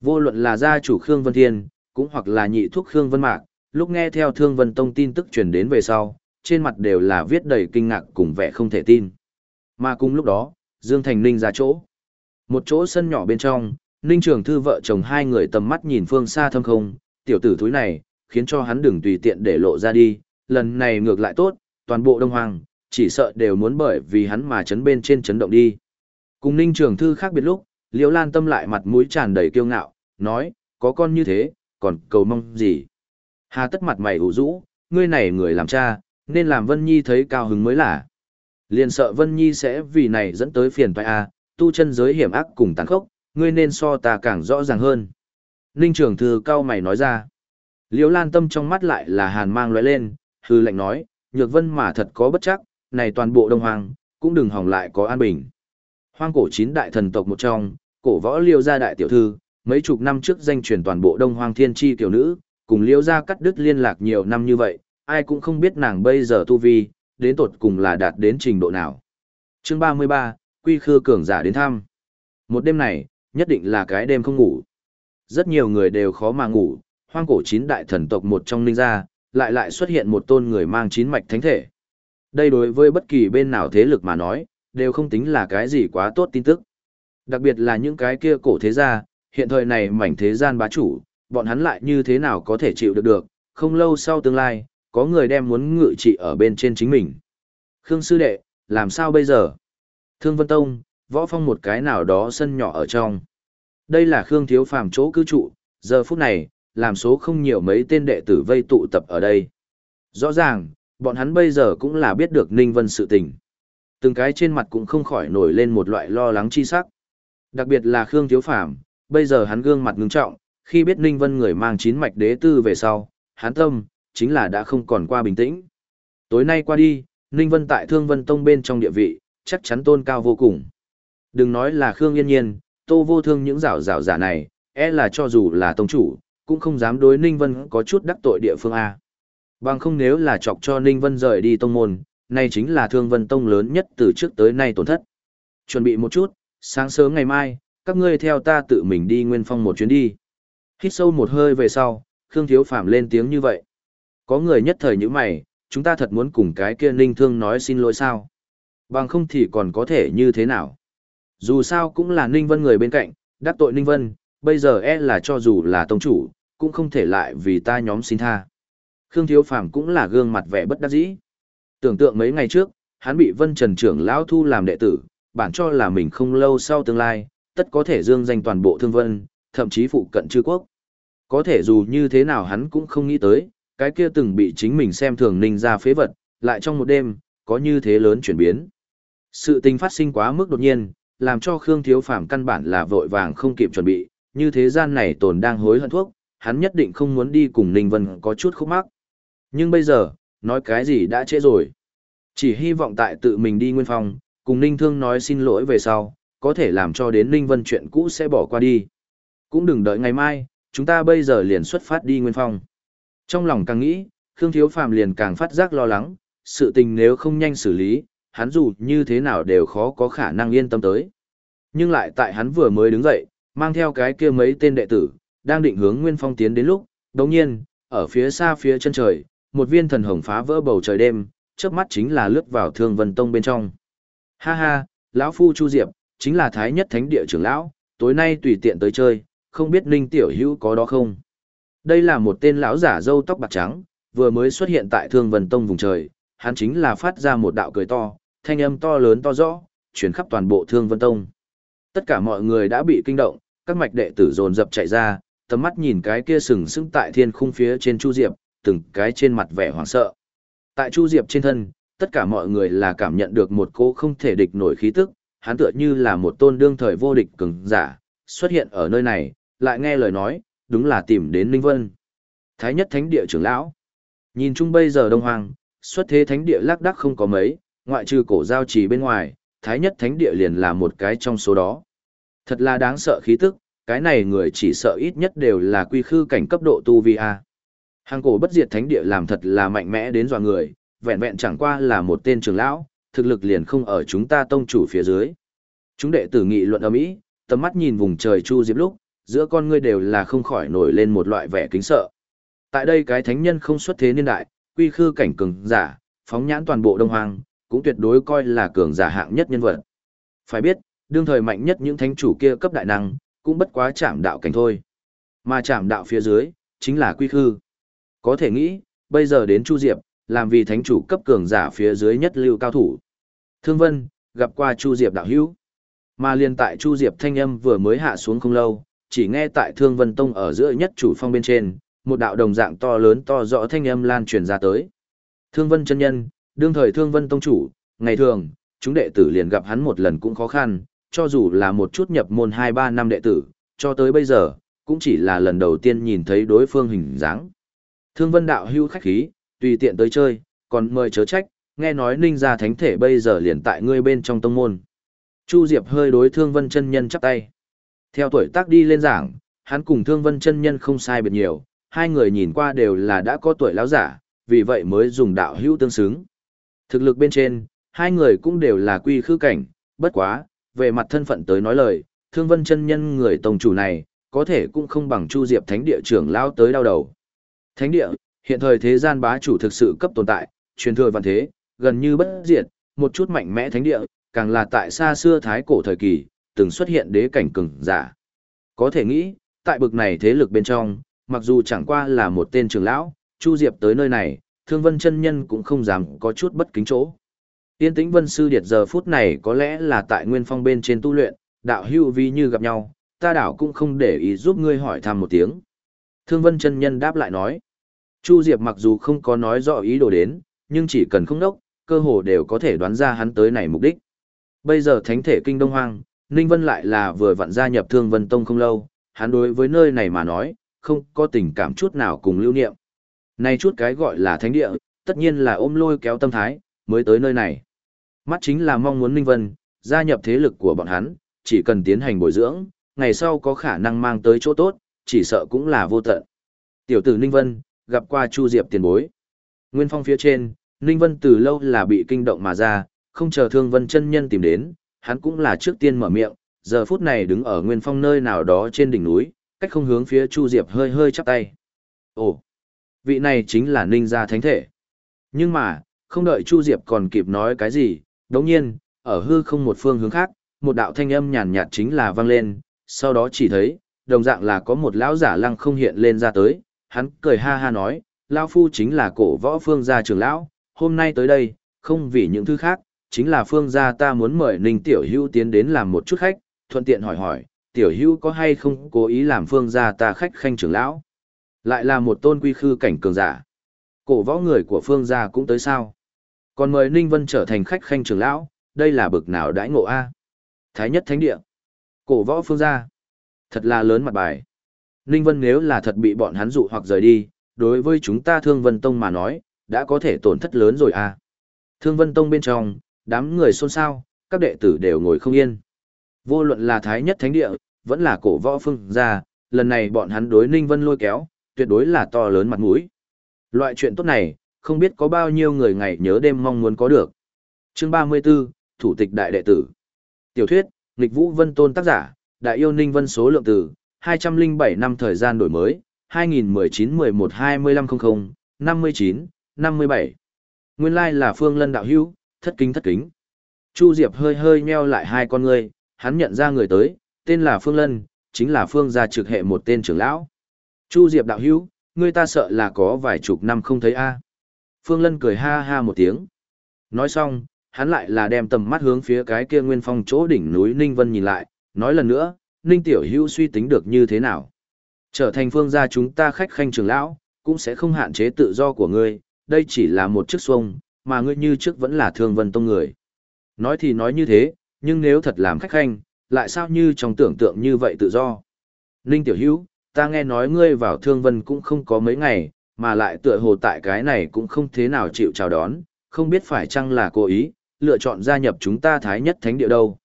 Vô luận là gia chủ Khương Vân Thiên, cũng hoặc là nhị thuốc Khương Vân Mạc, lúc nghe theo Thương Vân Tông tin tức truyền đến về sau, trên mặt đều là viết đầy kinh ngạc cùng vẻ không thể tin. Mà cùng lúc đó, Dương Thành Ninh ra chỗ. Một chỗ sân nhỏ bên trong, Ninh Trường Thư vợ chồng hai người tầm mắt nhìn phương xa thâm không, tiểu tử thúi này, khiến cho hắn đừng tùy tiện để lộ ra đi, lần này ngược lại tốt, toàn bộ Đông Hoàng, chỉ sợ đều muốn bởi vì hắn mà chấn bên trên chấn động đi. Cùng Ninh Trường Thư khác biệt lúc, Liễu Lan Tâm lại mặt mũi tràn đầy kiêu ngạo, nói, có con như thế, còn cầu mong gì? Hà tất mặt mày ủ rũ, ngươi này người làm cha, nên làm Vân Nhi thấy cao hứng mới là. Liền sợ Vân Nhi sẽ vì này dẫn tới phiền toái a, tu chân giới hiểm ác cùng tàn khốc, ngươi nên so ta càng rõ ràng hơn. Ninh Trường Thư cao mày nói ra. Liễu Lan Tâm trong mắt lại là hàn mang lóe lên, hư lệnh nói, nhược vân mà thật có bất chắc, này toàn bộ đông hoàng, cũng đừng hỏng lại có an bình. Hoang cổ chín đại thần tộc một trong, cổ võ liêu gia đại tiểu thư, mấy chục năm trước danh truyền toàn bộ đông hoang thiên chi tiểu nữ, cùng liêu gia cắt đứt liên lạc nhiều năm như vậy, ai cũng không biết nàng bây giờ tu vi, đến tột cùng là đạt đến trình độ nào. Chương 33, Quy Khư cường giả đến thăm. Một đêm này, nhất định là cái đêm không ngủ. Rất nhiều người đều khó mà ngủ, hoang cổ chín đại thần tộc một trong ninh gia, lại lại xuất hiện một tôn người mang chín mạch thánh thể. Đây đối với bất kỳ bên nào thế lực mà nói, đều không tính là cái gì quá tốt tin tức. Đặc biệt là những cái kia cổ thế gia, hiện thời này mảnh thế gian bá chủ, bọn hắn lại như thế nào có thể chịu được được, không lâu sau tương lai, có người đem muốn ngự trị ở bên trên chính mình. Khương sư đệ, làm sao bây giờ? Thương Vân Tông, võ phong một cái nào đó sân nhỏ ở trong. Đây là Khương Thiếu Phàm chỗ cư trụ, giờ phút này, làm số không nhiều mấy tên đệ tử vây tụ tập ở đây. Rõ ràng, bọn hắn bây giờ cũng là biết được Ninh Vân sự tình. Từng cái trên mặt cũng không khỏi nổi lên một loại lo lắng chi sắc. Đặc biệt là Khương Thiếu Phàm, bây giờ hắn gương mặt ngưng trọng, khi biết Ninh Vân người mang chín mạch đế tư về sau, hắn tâm, chính là đã không còn qua bình tĩnh. Tối nay qua đi, Ninh Vân tại Thương Vân Tông bên trong địa vị, chắc chắn tôn cao vô cùng. Đừng nói là Khương Yên Nhiên, Tô Vô Thương những rảo rảo giả này, e là cho dù là tông chủ, cũng không dám đối Ninh Vân có chút đắc tội địa phương A. Bằng không nếu là chọc cho Ninh Vân rời đi tông môn, nay chính là Thương Vân Tông lớn nhất từ trước tới nay tổn thất. Chuẩn bị một chút, sáng sớm ngày mai, các ngươi theo ta tự mình đi Nguyên Phong một chuyến đi. Hít sâu một hơi về sau, Khương Thiếu Phạm lên tiếng như vậy. Có người nhất thời như mày, chúng ta thật muốn cùng cái kia Ninh Thương nói xin lỗi sao? Bằng không thì còn có thể như thế nào? Dù sao cũng là Ninh Vân người bên cạnh, đắc tội Ninh Vân, bây giờ e là cho dù là tông chủ, cũng không thể lại vì ta nhóm xin tha. Khương Thiếu Phàm cũng là gương mặt vẻ bất đắc dĩ. Tưởng tượng mấy ngày trước, hắn bị Vân Trần trưởng lão thu làm đệ tử, bản cho là mình không lâu sau tương lai, tất có thể dương danh toàn bộ thương vân, thậm chí phụ cận chư quốc. Có thể dù như thế nào hắn cũng không nghĩ tới, cái kia từng bị chính mình xem thường ninh ra phế vật, lại trong một đêm, có như thế lớn chuyển biến. Sự tình phát sinh quá mức đột nhiên, làm cho Khương Thiếu Phàm căn bản là vội vàng không kịp chuẩn bị, như thế gian này tồn đang hối hận thuốc, hắn nhất định không muốn đi cùng Ninh Vân có chút khúc mắc. Nhưng bây giờ, nói cái gì đã trễ rồi. Chỉ hy vọng tại tự mình đi nguyên phòng, cùng Ninh Thương nói xin lỗi về sau, có thể làm cho đến Ninh Vân chuyện cũ sẽ bỏ qua đi. Cũng đừng đợi ngày mai, chúng ta bây giờ liền xuất phát đi nguyên phòng. Trong lòng càng nghĩ, Khương Thiếu Phàm liền càng phát giác lo lắng, sự tình nếu không nhanh xử lý, hắn dù như thế nào đều khó có khả năng yên tâm tới. Nhưng lại tại hắn vừa mới đứng dậy, mang theo cái kia mấy tên đệ tử, đang định hướng Nguyên Phong tiến đến lúc, đồng nhiên, ở phía xa phía chân trời, một viên thần hồng phá vỡ bầu trời đêm, chớp mắt chính là lướt vào Thương Vân Tông bên trong. Ha ha, lão phu Chu Diệp, chính là thái nhất thánh địa trưởng lão, tối nay tùy tiện tới chơi, không biết Ninh tiểu hữu có đó không? Đây là một tên lão giả râu tóc bạc trắng, vừa mới xuất hiện tại Thương Vân Tông vùng trời, hắn chính là phát ra một đạo cười to, thanh âm to lớn to rõ, chuyển khắp toàn bộ Thương Vân Tông. Tất cả mọi người đã bị kinh động, các mạch đệ tử dồn dập chạy ra, tầm mắt nhìn cái kia sừng sững tại thiên khung phía trên Chu Diệp, từng cái trên mặt vẻ hoảng sợ. Tại Chu Diệp trên thân, tất cả mọi người là cảm nhận được một cô không thể địch nổi khí tức, hắn tựa như là một tôn đương thời vô địch cường giả, xuất hiện ở nơi này, lại nghe lời nói, đúng là tìm đến Linh Vân. Thái nhất thánh địa trưởng lão. Nhìn chung bây giờ đông hoàng, xuất thế thánh địa lác đác không có mấy, ngoại trừ cổ giao trì bên ngoài, thái nhất thánh địa liền là một cái trong số đó. Thật là đáng sợ khí tức, cái này người chỉ sợ ít nhất đều là quy khư cảnh cấp độ tu vi a. Hàng cổ bất diệt thánh địa làm thật là mạnh mẽ đến dọa người, vẹn vẹn chẳng qua là một tên trưởng lão, thực lực liền không ở chúng ta tông chủ phía dưới. Chúng đệ tử nghị luận ở mỹ, tầm mắt nhìn vùng trời chu diệp lúc, giữa con ngươi đều là không khỏi nổi lên một loại vẻ kính sợ. Tại đây cái thánh nhân không xuất thế niên đại, quy khư cảnh cường giả, phóng nhãn toàn bộ đông hoang, cũng tuyệt đối coi là cường giả hạng nhất nhân vật. Phải biết, đương thời mạnh nhất những thánh chủ kia cấp đại năng, cũng bất quá chạm đạo cảnh thôi. Mà chạm đạo phía dưới, chính là quy khư. Có thể nghĩ, bây giờ đến Chu Diệp, làm vì thánh chủ cấp cường giả phía dưới nhất lưu cao thủ. Thương Vân, gặp qua Chu Diệp đạo hữu. Mà liền tại Chu Diệp thanh âm vừa mới hạ xuống không lâu, chỉ nghe tại Thương Vân Tông ở giữa nhất chủ phong bên trên, một đạo đồng dạng to lớn to rõ thanh âm lan truyền ra tới. Thương Vân chân nhân, đương thời Thương Vân Tông chủ, ngày thường, chúng đệ tử liền gặp hắn một lần cũng khó khăn, cho dù là một chút nhập môn 2-3 năm đệ tử, cho tới bây giờ, cũng chỉ là lần đầu tiên nhìn thấy đối phương hình dáng. Thương vân đạo hưu khách khí, tùy tiện tới chơi, còn mời chớ trách, nghe nói ninh gia thánh thể bây giờ liền tại ngươi bên trong tông môn. Chu Diệp hơi đối thương vân chân nhân chắp tay. Theo tuổi tác đi lên giảng, hắn cùng thương vân chân nhân không sai biệt nhiều, hai người nhìn qua đều là đã có tuổi lão giả, vì vậy mới dùng đạo hữu tương xứng. Thực lực bên trên, hai người cũng đều là quy khư cảnh, bất quá, về mặt thân phận tới nói lời, thương vân chân nhân người tổng chủ này, có thể cũng không bằng Chu Diệp Thánh địa trưởng lao tới đau đầu. Thánh địa, hiện thời thế gian bá chủ thực sự cấp tồn tại, truyền thừa văn thế, gần như bất diệt, một chút mạnh mẽ thánh địa, càng là tại xa xưa thái cổ thời kỳ, từng xuất hiện đế cảnh cường giả. Có thể nghĩ, tại bực này thế lực bên trong, mặc dù chẳng qua là một tên trưởng lão, Chu Diệp tới nơi này, Thương Vân chân nhân cũng không dám có chút bất kính chỗ. Tiên tĩnh Vân Sư Điệt giờ phút này có lẽ là tại Nguyên Phong bên trên tu luyện, đạo hưu vi như gặp nhau, ta đảo cũng không để ý giúp ngươi hỏi thăm một tiếng. Thương Vân chân nhân đáp lại nói. Chu Diệp mặc dù không có nói rõ ý đồ đến, nhưng chỉ cần không đốc, cơ hồ đều có thể đoán ra hắn tới này mục đích. Bây giờ thánh thể kinh Đông Hoang, Ninh Vân lại là vừa vặn gia nhập Thương Vân Tông không lâu, hắn đối với nơi này mà nói, không có tình cảm chút nào cùng lưu niệm. Này chút cái gọi là thánh địa, tất nhiên là ôm lôi kéo tâm thái, mới tới nơi này. Mắt chính là mong muốn Ninh Vân, gia nhập thế lực của bọn hắn, chỉ cần tiến hành bồi dưỡng, ngày sau có khả năng mang tới chỗ tốt, chỉ sợ cũng là vô tận. Tiểu tử Ninh Vân, gặp qua Chu Diệp tiền bối. Nguyên phong phía trên, Ninh Vân từ lâu là bị kinh động mà ra, không chờ Thương Vân chân nhân tìm đến, hắn cũng là trước tiên mở miệng, giờ phút này đứng ở Nguyên Phong nơi nào đó trên đỉnh núi, cách không hướng phía Chu Diệp hơi hơi chắp tay. Ồ, vị này chính là Ninh gia thánh thể. Nhưng mà, không đợi Chu Diệp còn kịp nói cái gì, đống nhiên, ở hư không một phương hướng khác, một đạo thanh âm nhàn nhạt chính là vang lên, sau đó chỉ thấy, đồng dạng là có một lão giả lăng không hiện lên ra tới, hắn cười ha ha nói, lão phu chính là cổ võ phương gia trưởng lão, hôm nay tới đây, không vì những thứ khác, chính là phương gia ta muốn mời Ninh Tiểu Hữu tiến đến làm một chút khách, thuận tiện hỏi hỏi, Tiểu Hữu có hay không cố ý làm phương gia ta khách khanh trưởng lão? Lại là một tôn quy khư cảnh cường giả. Cổ võ người của phương gia cũng tới sao? Còn mời Ninh Vân trở thành khách khanh trưởng lão, đây là bực nào đãi ngộ a? Thái nhất thánh địa. Cổ võ phương gia. Thật là lớn mặt bài. Ninh Vân nếu là thật bị bọn hắn dụ hoặc rời đi, đối với chúng ta Thương Vân Tông mà nói, đã có thể tổn thất lớn rồi à. Thương Vân Tông bên trong, đám người xôn xao, các đệ tử đều ngồi không yên. Vô luận là Thái Nhất Thánh Địa, vẫn là cổ võ phương gia, lần này bọn hắn đối Ninh Vân lôi kéo, tuyệt đối là to lớn mặt mũi. Loại chuyện tốt này, không biết có bao nhiêu người ngày nhớ đêm mong muốn có được. Chương 34, Thủ tịch Đại Đệ tử Tiểu thuyết, lịch Vũ Vân Tôn tác giả, Đại yêu Ninh Vân số lượng từ, 207 năm thời gian đổi mới, 2019-11-2500, 59, 57. Nguyên lai like là Phương Lân đạo hữu, thất kính thất kính. Chu Diệp hơi hơi nheo lại hai con người hắn nhận ra người tới, tên là Phương Lân, chính là Phương gia trực hệ một tên trưởng lão. Chu Diệp đạo hữu, ngươi ta sợ là có vài chục năm không thấy a. Phương Lân cười ha ha một tiếng. Nói xong, hắn lại là đem tầm mắt hướng phía cái kia nguyên phong chỗ đỉnh núi Ninh Vân nhìn lại, nói lần nữa, Ninh Tiểu Hữu suy tính được như thế nào? Trở thành phương gia chúng ta khách khanh trưởng lão, cũng sẽ không hạn chế tự do của ngươi, đây chỉ là một chức xuông, mà ngươi như trước vẫn là thương vân tông người. Nói thì nói như thế, nhưng nếu thật làm khách khanh, lại sao như trong tưởng tượng như vậy tự do? Ninh Tiểu Hữu, ta nghe nói ngươi vào thương vân cũng không có mấy ngày, mà lại tựa hồ tại cái này cũng không thế nào chịu chào đón, không biết phải chăng là cố ý, lựa chọn gia nhập chúng ta thái nhất thánh địa đâu.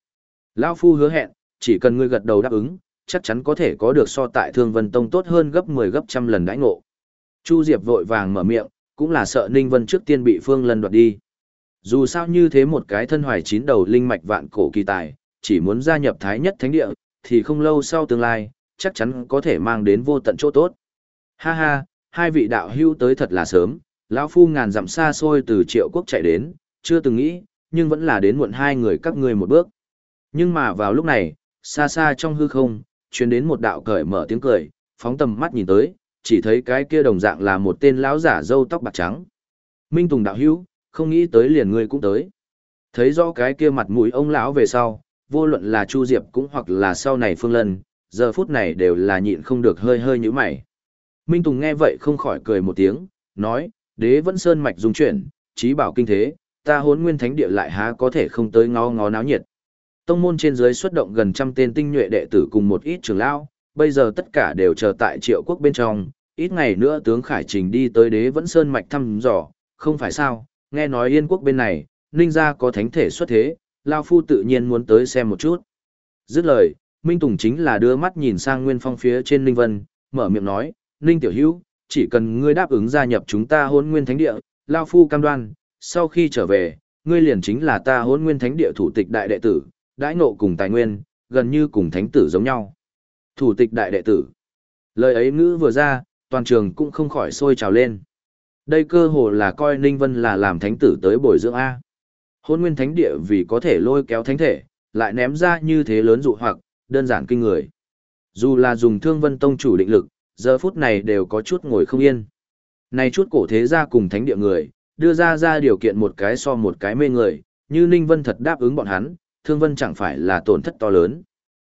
Lão Phu hứa hẹn, chỉ cần ngươi gật đầu đáp ứng, chắc chắn có thể có được so tại Thương Vân Tông tốt hơn gấp 10 gấp trăm lần đãi ngộ. Chu Diệp vội vàng mở miệng, cũng là sợ Ninh Vân trước tiên bị Phương Lân đoạt đi. Dù sao như thế một cái thân hoài chín đầu linh mạch vạn cổ kỳ tài, chỉ muốn gia nhập Thái Nhất Thánh Địa, thì không lâu sau tương lai, chắc chắn có thể mang đến vô tận chỗ tốt. Ha ha, hai vị đạo hưu tới thật là sớm, lão phu ngàn dặm xa xôi từ Triệu Quốc chạy đến, chưa từng nghĩ, nhưng vẫn là đến muộn hai người các ngươi một bước. Nhưng mà vào lúc này, xa xa trong hư không, truyền đến một đạo cởi mở tiếng cười, phóng tầm mắt nhìn tới, chỉ thấy cái kia đồng dạng là một tên lão giả râu tóc bạc trắng. Minh Tùng đạo hữu, không nghĩ tới liền ngươi cũng tới. Thấy rõ cái kia mặt mũi ông lão về sau, vô luận là Chu Diệp cũng hoặc là sau này Phương Lân, giờ phút này đều là nhịn không được hơi hơi nhíu mày. Minh Tùng nghe vậy không khỏi cười một tiếng, nói, đế vẫn sơn mạch dung chuyển, trí bảo kinh thế, ta hốn nguyên thánh địa lại há có thể không tới ngó ngó náo nhiệt. Tông môn trên dưới xuất động gần trăm tên tinh nhuệ đệ tử cùng một ít trưởng lão, bây giờ tất cả đều chờ tại triệu quốc bên trong, ít ngày nữa tướng Khải Trình đi tới đế vẫn sơn mạch thăm dò, không phải sao, nghe nói yên quốc bên này, ninh gia có thánh thể xuất thế, Lao Phu tự nhiên muốn tới xem một chút. Dứt lời, Minh Tùng chính là đưa mắt nhìn sang Nguyên Phong phía trên Ninh Vân, mở miệng nói, Ninh Tiểu Hữu chỉ cần ngươi đáp ứng gia nhập chúng ta hôn nguyên thánh địa, Lao Phu cam đoan, sau khi trở về, ngươi liền chính là ta hôn nguyên thánh địa thủ tịch đại đệ tử, đãi nộ cùng tài nguyên, gần như cùng thánh tử giống nhau. Thủ tịch đại đệ tử. Lời ấy ngữ vừa ra, toàn trường cũng không khỏi sôi trào lên. Đây cơ hồ là coi Ninh Vân là làm thánh tử tới bồi dưỡng A. Hôn nguyên thánh địa vì có thể lôi kéo thánh thể, lại ném ra như thế lớn dụ hoặc, đơn giản kinh người. Dù là dùng thương vân tông chủ định lực, giờ phút này đều có chút ngồi không yên. Này chút cổ thế gia cùng thánh địa người, đưa ra ra điều kiện một cái so một cái mê người, như Ninh Vân thật đáp ứng bọn hắn, thương vân chẳng phải là tổn thất to lớn.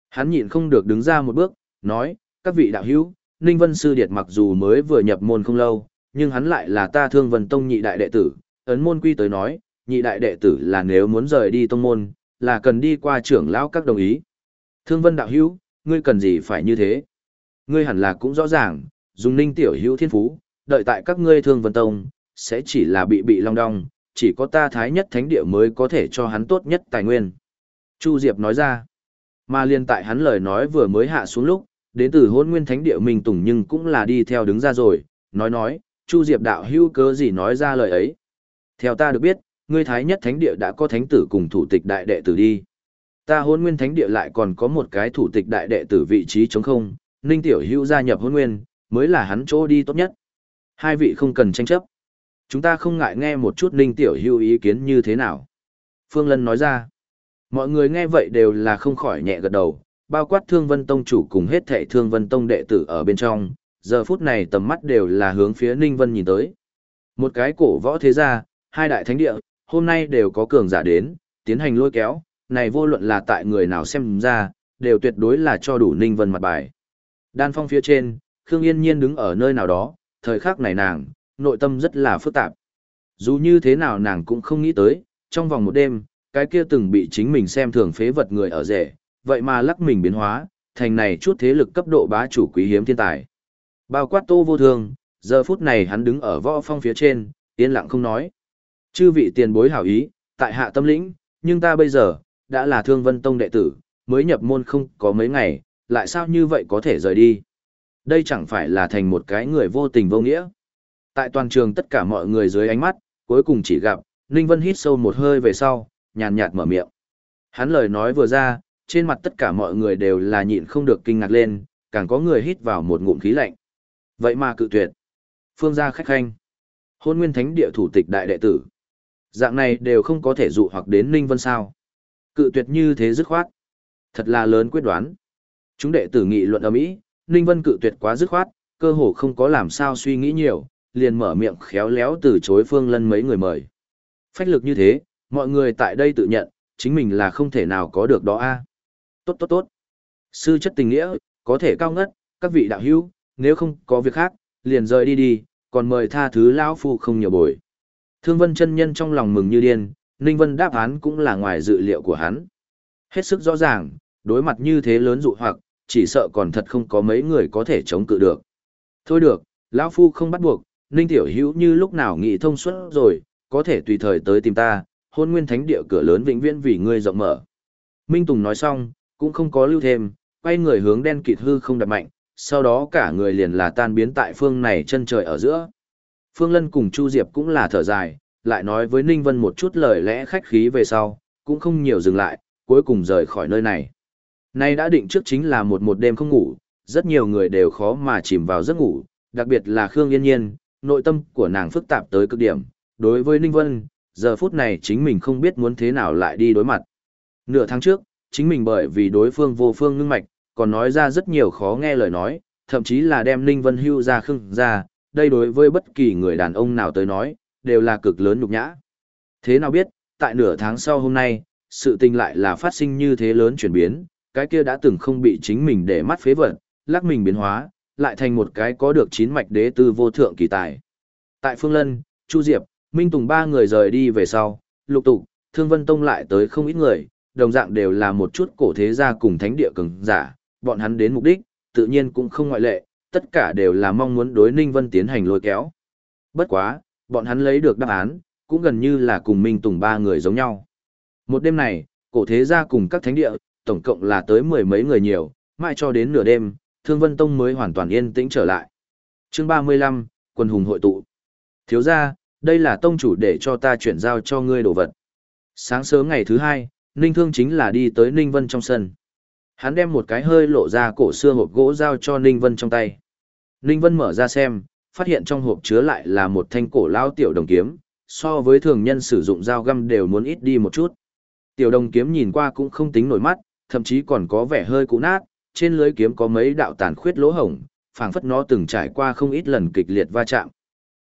Hắn nhịn không được đứng ra một bước, nói, các vị đạo hữu, Ninh Vân Sư Điệt mặc dù mới vừa nhập môn không lâu, nhưng hắn lại là ta thương vân tông nhị đại đệ tử, ấn môn quy tới nói, nhị đại đệ tử là nếu muốn rời đi tông môn, là cần đi qua trưởng lão các đồng ý. Thương vân đạo hữu, ngươi cần gì phải như thế? Ngươi hẳn là cũng rõ ràng, dùng ninh tiểu hữu thiên phú, đợi tại các ngươi thương vân tông, sẽ chỉ là bị bị long đong, chỉ có ta thái nhất thánh địa mới có thể cho hắn tốt nhất tài nguyên. Chu Diệp nói ra, mà liên tại hắn lời nói vừa mới hạ xuống lúc, đến từ hôn nguyên thánh địa Minh Tùng nhưng cũng là đi theo đứng ra rồi, nói nói, Chu Diệp đạo hữu cớ gì nói ra lời ấy. Theo ta được biết, ngươi thái nhất thánh địa đã có thánh tử cùng thủ tịch đại đệ tử đi. Ta hôn nguyên thánh địa lại còn có một cái thủ tịch đại đệ tử vị trí chống không, Ninh Tiểu Hữu gia nhập hôn nguyên, mới là hắn chỗ đi tốt nhất. Hai vị không cần tranh chấp. Chúng ta không ngại nghe một chút Ninh Tiểu Hữu ý kiến như thế nào. Phương Lân nói ra. Mọi người nghe vậy đều là không khỏi nhẹ gật đầu, bao quát Thương Vân Tông chủ cùng hết thảy Thương Vân Tông đệ tử ở bên trong, giờ phút này tầm mắt đều là hướng phía Ninh Vân nhìn tới. Một cái cổ võ thế gia, hai đại thánh địa, hôm nay đều có cường giả đến, tiến hành lôi kéo, này vô luận là tại người nào xem ra, đều tuyệt đối là cho đủ Ninh Vân mặt bài. Đan phong phía trên, Khương Yên Nhiên đứng ở nơi nào đó, thời khắc này nàng, nội tâm rất là phức tạp. Dù như thế nào nàng cũng không nghĩ tới, trong vòng một đêm, cái kia từng bị chính mình xem thường phế vật người ở rể, vậy mà lắc mình biến hóa, thành này chút thế lực cấp độ bá chủ quý hiếm thiên tài. Bao quát tô vô thương, giờ phút này hắn đứng ở võ phong phía trên, yên lặng không nói. Chư vị tiền bối hảo ý, tại hạ tâm lĩnh, nhưng ta bây giờ, đã là thương vân tông đệ tử, mới nhập môn không có mấy ngày, lại sao như vậy có thể rời đi. Đây chẳng phải là thành một cái người vô tình vô nghĩa. Tại toàn trường tất cả mọi người dưới ánh mắt, cuối cùng chỉ gặp, Ninh Vân hít sâu một hơi về sau, nhàn nhạt mở miệng. Hắn lời nói vừa ra, trên mặt tất cả mọi người đều là nhịn không được kinh ngạc lên, càng có người hít vào một ngụm khí lạnh. Vậy mà cự tuyệt. Phương gia khách khanh. Hôn nguyên thánh địa thủ tịch đại đệ tử. Dạng này đều không có thể dụ hoặc đến Ninh Vân sao. Cự tuyệt như thế dứt khoát. Thật là lớn quyết đoán. Chúng đệ tử nghị luận ở Mỹ, Ninh Vân cự tuyệt quá dứt khoát, cơ hồ không có làm sao suy nghĩ nhiều, liền mở miệng khéo léo từ chối Phương Lân mấy người mời. Phách lực như thế, mọi người tại đây tự nhận, chính mình là không thể nào có được đó a. Tốt tốt tốt. Sư chất tình nghĩa, có thể cao ngất, các vị đạo hữu, nếu không có việc khác, liền rời đi đi, còn mời tha thứ lão phu không nhiều bồi. Thương Vân chân nhân trong lòng mừng như điên, Ninh Vân đáp án cũng là ngoài dự liệu của hắn. Hết sức rõ ràng, đối mặt như thế lớn dụ hoặc, chỉ sợ còn thật không có mấy người có thể chống cự được. Thôi được, lão phu không bắt buộc, Ninh Tiểu Hữu như lúc nào nghĩ thông suốt rồi, có thể tùy thời tới tìm ta, hôn nguyên thánh địa cửa lớn vĩnh viễn vì ngươi rộng mở. Minh Tùng nói xong, cũng không có lưu thêm, quay người hướng đen kịt hư không đặt mạnh, sau đó cả người liền là tan biến tại phương này chân trời ở giữa. Phương Lân cùng Chu Diệp cũng là thở dài, lại nói với Ninh Vân một chút lời lẽ khách khí về sau, cũng không nhiều dừng lại, cuối cùng rời khỏi nơi này. Nay đã định trước chính là một một đêm không ngủ, rất nhiều người đều khó mà chìm vào giấc ngủ, đặc biệt là Khương Yên Nhiên, nội tâm của nàng phức tạp tới cực điểm. Đối với Ninh Vân, giờ phút này chính mình không biết muốn thế nào lại đi đối mặt. Nửa tháng trước, chính mình bởi vì đối phương vô phương ngưng mạch, còn nói ra rất nhiều khó nghe lời nói, thậm chí là đem Ninh Vân hưu ra khưng ra, đây đối với bất kỳ người đàn ông nào tới nói, đều là cực lớn nhục nhã. Thế nào biết, tại nửa tháng sau hôm nay, sự tình lại là phát sinh như thế lớn chuyển biến, cái kia đã từng không bị chính mình để mắt phế vật, lắc mình biến hóa, lại thành một cái có được chín mạch đế tư vô thượng kỳ tài. Tại Phương Lân, Chu Diệp, Minh Tùng ba người rời đi về sau, lục tục, Thương Vân Tông lại tới không ít người, đồng dạng đều là một chút cổ thế gia cùng thánh địa cường giả, bọn hắn đến mục đích, tự nhiên cũng không ngoại lệ, tất cả đều là mong muốn đối Ninh Vân tiến hành lôi kéo. Bất quá, bọn hắn lấy được đáp án, cũng gần như là cùng Minh Tùng ba người giống nhau. Một đêm này, cổ thế gia cùng các thánh địa, tổng cộng là tới mười mấy người nhiều, mãi cho đến nửa đêm, Thương Vân Tông mới hoàn toàn yên tĩnh trở lại. Chương 35, Quân hùng hội tụ. Thiếu gia, đây là tông chủ để cho ta chuyển giao cho ngươi đồ vật. Sáng sớm ngày thứ hai, Ninh Thương chính là đi tới Ninh Vân trong sân. Hắn đem một cái hơi lộ ra cổ xưa hộp gỗ giao cho Ninh Vân trong tay. Ninh Vân mở ra xem, phát hiện trong hộp chứa lại là một thanh cổ lao tiểu đồng kiếm, so với thường nhân sử dụng dao găm đều muốn ít đi một chút. Tiểu đồng kiếm nhìn qua cũng không tính nổi mắt, thậm chí còn có vẻ hơi cũ nát, trên lưới kiếm có mấy đạo tàn khuyết lỗ hổng, phảng phất nó từng trải qua không ít lần kịch liệt va chạm.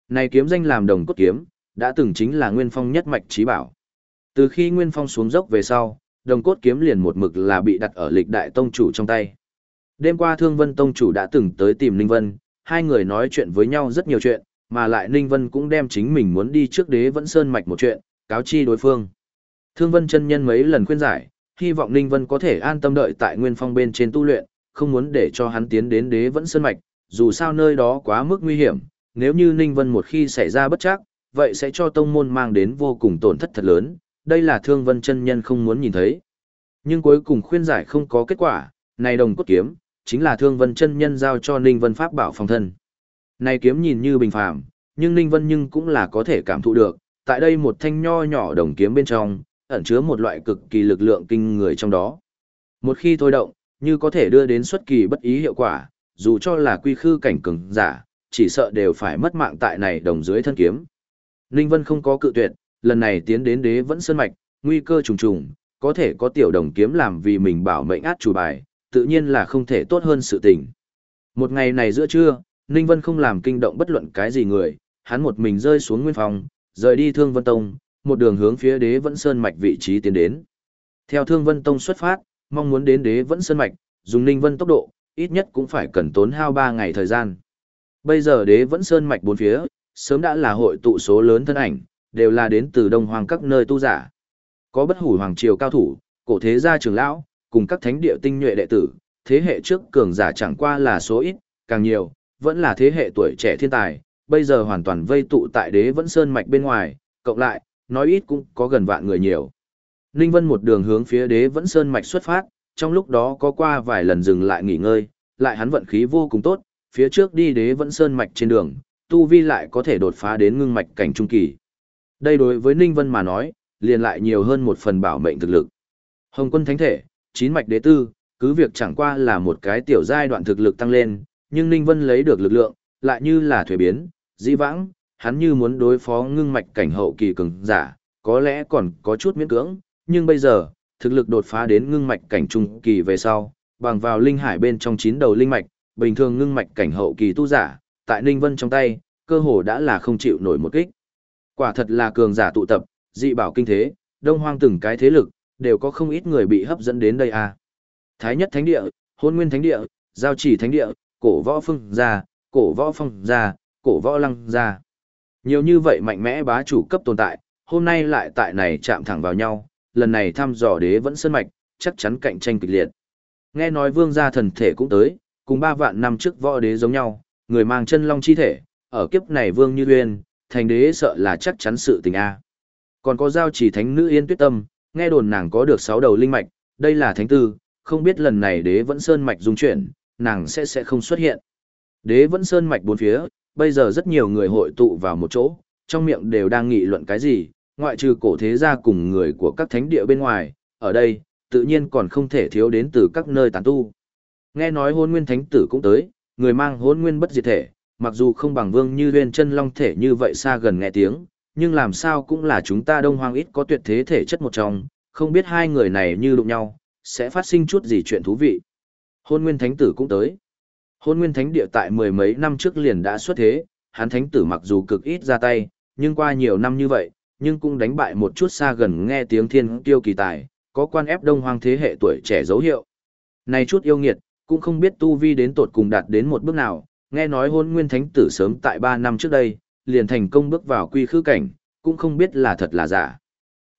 Này kiếm danh làm đồng cốt kiếm, đã từng chính là Nguyên Phong nhất mạch trí bảo. Từ khi Nguyên Phong xuống dốc về sau, đồng cốt kiếm liền một mực là bị đặt ở lịch đại tông chủ trong tay. Đêm qua Thương Vân tông chủ đã từng tới tìm Ninh Vân, hai người nói chuyện với nhau rất nhiều chuyện, mà lại Ninh Vân cũng đem chính mình muốn đi trước đế vẫn sơn mạch một chuyện, cáo chi đối phương. Thương Vân chân nhân mấy lần khuyên giải, hy vọng Ninh Vân có thể an tâm đợi tại Nguyên Phong bên trên tu luyện, không muốn để cho hắn tiến đến đế vẫn sơn mạch, dù sao nơi đó quá mức nguy hiểm, nếu như Ninh Vân một khi xảy ra bất chắc, vậy sẽ cho tông môn mang đến vô cùng tổn thất thật lớn, đây là Thương Vân chân nhân không muốn nhìn thấy. Nhưng cuối cùng khuyên giải không có kết quả, này đồng cốt kiếm, chính là Thương Vân chân nhân giao cho Ninh Vân pháp bảo phòng thân. Này kiếm nhìn như bình phàm, nhưng Ninh Vân nhưng cũng là có thể cảm thụ được, tại đây một thanh nho nhỏ đồng kiếm bên trong, ẩn chứa một loại cực kỳ lực lượng kinh người trong đó. Một khi thôi động, như có thể đưa đến xuất kỳ bất ý hiệu quả, dù cho là quy khư cảnh cường giả, chỉ sợ đều phải mất mạng tại này đồng dưới thân kiếm. Ninh Vân không có cự tuyệt, lần này tiến đến đế vẫn sơn mạch, nguy cơ trùng trùng, có thể có tiểu đồng kiếm làm vì mình bảo mệnh át chủ bài, tự nhiên là không thể tốt hơn sự tình. Một ngày này giữa trưa, Ninh Vân không làm kinh động bất luận cái gì người, hắn một mình rơi xuống nguyên phòng, rời đi Thương Vân Tông, một đường hướng phía đế vẫn sơn mạch vị trí tiến đến. Theo Thương Vân Tông xuất phát, mong muốn đến đế vẫn sơn mạch, dùng Ninh Vân tốc độ, ít nhất cũng phải cần tốn hao 3 ngày thời gian. Bây giờ đế vẫn sơn mạch bốn phía, sớm đã là hội tụ số lớn thân ảnh, đều là đến từ đông hoàng các nơi tu giả. Có bất hủ hoàng triều cao thủ, cổ thế gia trưởng lão, cùng các thánh địa tinh nhuệ đệ tử, thế hệ trước cường giả chẳng qua là số ít, càng nhiều, vẫn là thế hệ tuổi trẻ thiên tài, bây giờ hoàn toàn vây tụ tại đế vẫn sơn mạch bên ngoài, cộng lại, nói ít cũng có gần vạn người nhiều. Ninh Vân một đường hướng phía đế vẫn sơn mạch xuất phát, trong lúc đó có qua vài lần dừng lại nghỉ ngơi, lại hắn vận khí vô cùng tốt, phía trước đi đế vẫn sơn mạch trên đường, tu vi lại có thể đột phá đến ngưng mạch cảnh trung kỳ. Đây đối với Ninh Vân mà nói, liền lại nhiều hơn một phần bảo mệnh thực lực. Hồng quân thánh thể, chín mạch đế tư, cứ việc chẳng qua là một cái tiểu giai đoạn thực lực tăng lên, nhưng Ninh Vân lấy được lực lượng, lại như là thuế biến, dĩ vãng, hắn như muốn đối phó ngưng mạch cảnh hậu kỳ cường giả, có lẽ còn có chút miễn cưỡng, nhưng bây giờ, thực lực đột phá đến ngưng mạch cảnh trung kỳ về sau, bằng vào linh hải bên trong chín đầu linh mạch, bình thường ngưng mạch cảnh hậu kỳ tu giả, tại Ninh Vân trong tay, cơ hồ đã là không chịu nổi một kích. Quả thật là cường giả tụ tập, dị bảo kinh thế, đông hoang từng cái thế lực, đều có không ít người bị hấp dẫn đến đây à. Thái nhất thánh địa, hôn nguyên thánh địa, giao chỉ thánh địa, cổ võ phương gia, cổ võ phong gia, cổ võ lăng gia. Nhiều như vậy mạnh mẽ bá chủ cấp tồn tại, hôm nay lại tại này chạm thẳng vào nhau, lần này thăm dò đế vẫn sơn mạch, chắc chắn cạnh tranh kịch liệt. Nghe nói vương gia thần thể cũng tới, cùng ba vạn năm trước võ đế giống nhau, người mang chân long chi thể, ở kiếp này vương như uyên, thành đế sợ là chắc chắn sự tình a. Còn có giao chỉ thánh nữ yên tuyết tâm, nghe đồn nàng có được sáu đầu linh mạch, đây là thánh tư, không biết lần này đế vẫn sơn mạch dung chuyển, nàng sẽ sẽ không xuất hiện. Đế vẫn sơn mạch bốn phía, bây giờ rất nhiều người hội tụ vào một chỗ, trong miệng đều đang nghị luận cái gì, ngoại trừ cổ thế gia cùng người của các thánh địa bên ngoài, ở đây, tự nhiên còn không thể thiếu đến từ các nơi tán tu. Nghe nói hôn nguyên thánh tử cũng tới, người mang hôn nguyên bất diệt thể, mặc dù không bằng vương như huyên chân long thể như vậy xa gần nghe tiếng, nhưng làm sao cũng là chúng ta đông hoang ít có tuyệt thế thể chất một trong, không biết hai người này như đụng nhau, sẽ phát sinh chút gì chuyện thú vị. Hôn nguyên thánh tử cũng tới. Hôn nguyên thánh địa tại mười mấy năm trước liền đã xuất thế, hắn thánh tử mặc dù cực ít ra tay, nhưng qua nhiều năm như vậy, nhưng cũng đánh bại một chút xa gần nghe tiếng thiên tiêu kỳ tài, có quan ép đông hoang thế hệ tuổi trẻ dấu hiệu. Này chút yêu nghiệt, cũng không biết tu vi đến tột cùng đạt đến một bước nào, nghe nói hôn nguyên thánh tử sớm tại 3 năm trước đây, liền thành công bước vào quy khư cảnh, cũng không biết là thật là giả.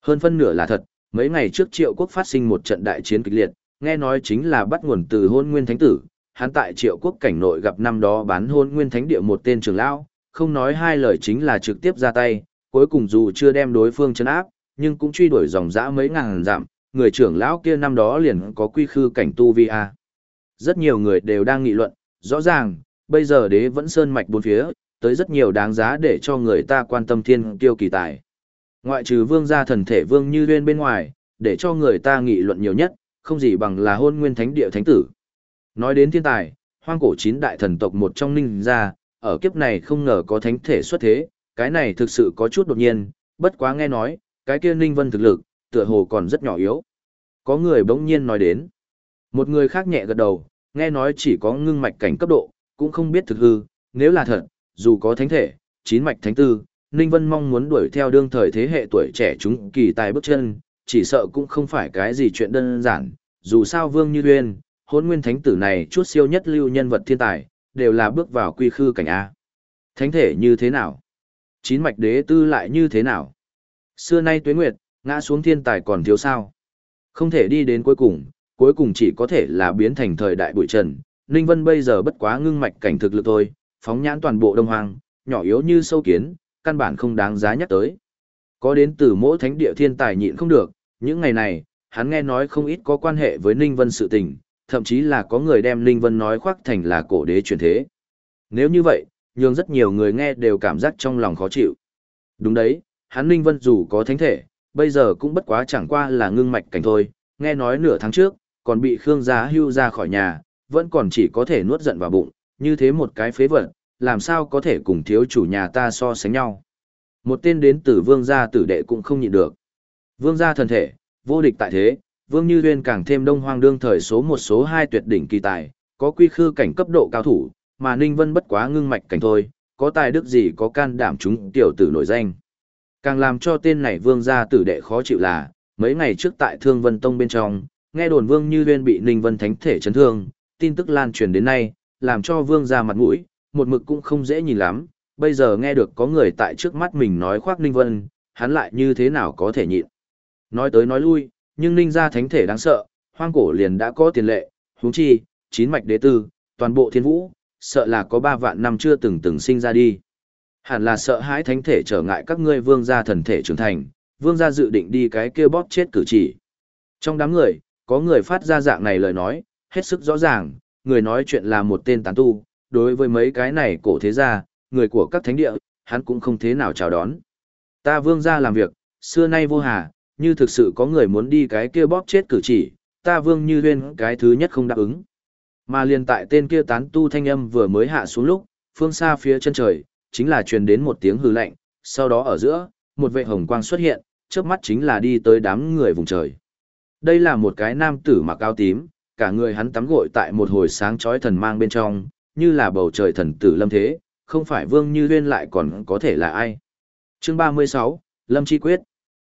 Hơn phân nửa là thật, mấy ngày trước triệu quốc phát sinh một trận đại chiến kịch liệt, nghe nói chính là bắt nguồn từ hôn nguyên thánh tử, hắn tại triệu quốc cảnh nội gặp năm đó bán hôn nguyên thánh địa một tên trưởng lão, không nói hai lời chính là trực tiếp ra tay, cuối cùng dù chưa đem đối phương chấn áp, nhưng cũng truy đuổi dòng dã mấy ngàn dặm, người trưởng lão kia năm đó liền có quy khư cảnh tu vi a. Rất nhiều người đều đang nghị luận, rõ ràng, bây giờ đế vẫn sơn mạch bốn phía, tới rất nhiều đáng giá để cho người ta quan tâm thiên tiêu kỳ tài. Ngoại trừ vương gia thần thể vương như duyên bên ngoài, để cho người ta nghị luận nhiều nhất, không gì bằng là hôn nguyên thánh địa thánh tử. Nói đến thiên tài, hoang cổ chín đại thần tộc một trong ninh gia, ở kiếp này không ngờ có thánh thể xuất thế, cái này thực sự có chút đột nhiên, bất quá nghe nói, cái kia ninh vân thực lực, tựa hồ còn rất nhỏ yếu. Có người bỗng nhiên nói đến. Một người khác nhẹ gật đầu, nghe nói chỉ có ngưng mạch cảnh cấp độ, cũng không biết thực hư, nếu là thật, dù có thánh thể, chín mạch thánh tư, Ninh Vân mong muốn đuổi theo đương thời thế hệ tuổi trẻ chúng kỳ tài bước chân, chỉ sợ cũng không phải cái gì chuyện đơn giản, dù sao Vương Như Uyên, hôn nguyên thánh tử này chút siêu nhất lưu nhân vật thiên tài, đều là bước vào quy khư cảnh A. Thánh thể như thế nào? Chín mạch đế tư lại như thế nào? Xưa nay tuế nguyệt, ngã xuống thiên tài còn thiếu sao? Không thể đi đến cuối cùng, cuối cùng chỉ có thể là biến thành thời đại bụi trần. Ninh Vân bây giờ bất quá ngưng mạch cảnh thực lực thôi, phóng nhãn toàn bộ đông hoang, nhỏ yếu như sâu kiến, căn bản không đáng giá nhắc tới. Có đến từ mỗi thánh địa thiên tài nhịn không được, những ngày này, hắn nghe nói không ít có quan hệ với Ninh Vân sự tình, thậm chí là có người đem Ninh Vân nói khoác thành là cổ đế truyền thế. Nếu như vậy, nhưng rất nhiều người nghe đều cảm giác trong lòng khó chịu. Đúng đấy, hắn Ninh Vân dù có thánh thể, bây giờ cũng bất quá chẳng qua là ngưng mạch cảnh thôi, nghe nói nửa tháng trước, còn bị Khương Giá hưu ra khỏi nhà, vẫn còn chỉ có thể nuốt giận vào bụng, như thế một cái phế vật, làm sao có thể cùng thiếu chủ nhà ta so sánh nhau. Một tên đến từ vương gia tử đệ cũng không nhịn được. Vương gia thần thể, vô địch tại thế, vương như duyên càng thêm đông hoang đương thời số một số hai tuyệt đỉnh kỳ tài, có quy khư cảnh cấp độ cao thủ, mà Ninh Vân bất quá ngưng mạch cảnh thôi, có tài đức gì có can đảm chúng tiểu tử nổi danh. Càng làm cho tên này vương gia tử đệ khó chịu là, mấy ngày trước tại Thương Vân Tông bên trong, nghe đồn vương như duyên bị Ninh Vân thánh thể chấn thương, tin tức lan truyền đến nay, làm cho vương gia mặt mũi, một mực cũng không dễ nhìn lắm, bây giờ nghe được có người tại trước mắt mình nói khoác Ninh Vân, hắn lại như thế nào có thể nhịn. Nói tới nói lui, nhưng Ninh gia thánh thể đáng sợ, hoang cổ liền đã có tiền lệ, huống chi, chín mạch đế tư, toàn bộ thiên vũ, sợ là có ba vạn năm chưa từng từng sinh ra đi. Hẳn là sợ hãi thánh thể trở ngại các ngươi vương gia thần thể trưởng thành, vương gia dự định đi cái kia bóp chết cử chỉ. Trong đám người, có người phát ra dạng này lời nói, hết sức rõ ràng, người nói chuyện là một tên tán tu, đối với mấy cái này cổ thế gia, người của các thánh địa, hắn cũng không thế nào chào đón. Ta vương gia làm việc, xưa nay vô hà, như thực sự có người muốn đi cái kia bóp chết cử chỉ, ta vương như huyên cái thứ nhất không đáp ứng. Mà liền tại tên kia tán tu thanh âm vừa mới hạ xuống lúc, phương xa phía chân trời, chính là truyền đến một tiếng hư lạnh, sau đó ở giữa, một vệ hồng quang xuất hiện, trước mắt chính là đi tới đám người vùng trời. Đây là một cái nam tử mặc áo tím, cả người hắn tắm gội tại một hồi sáng chói thần mang bên trong, như là bầu trời thần tử lâm thế, không phải vương như huyên lại còn có thể là ai. Chương 36, Lâm Chi Quyết.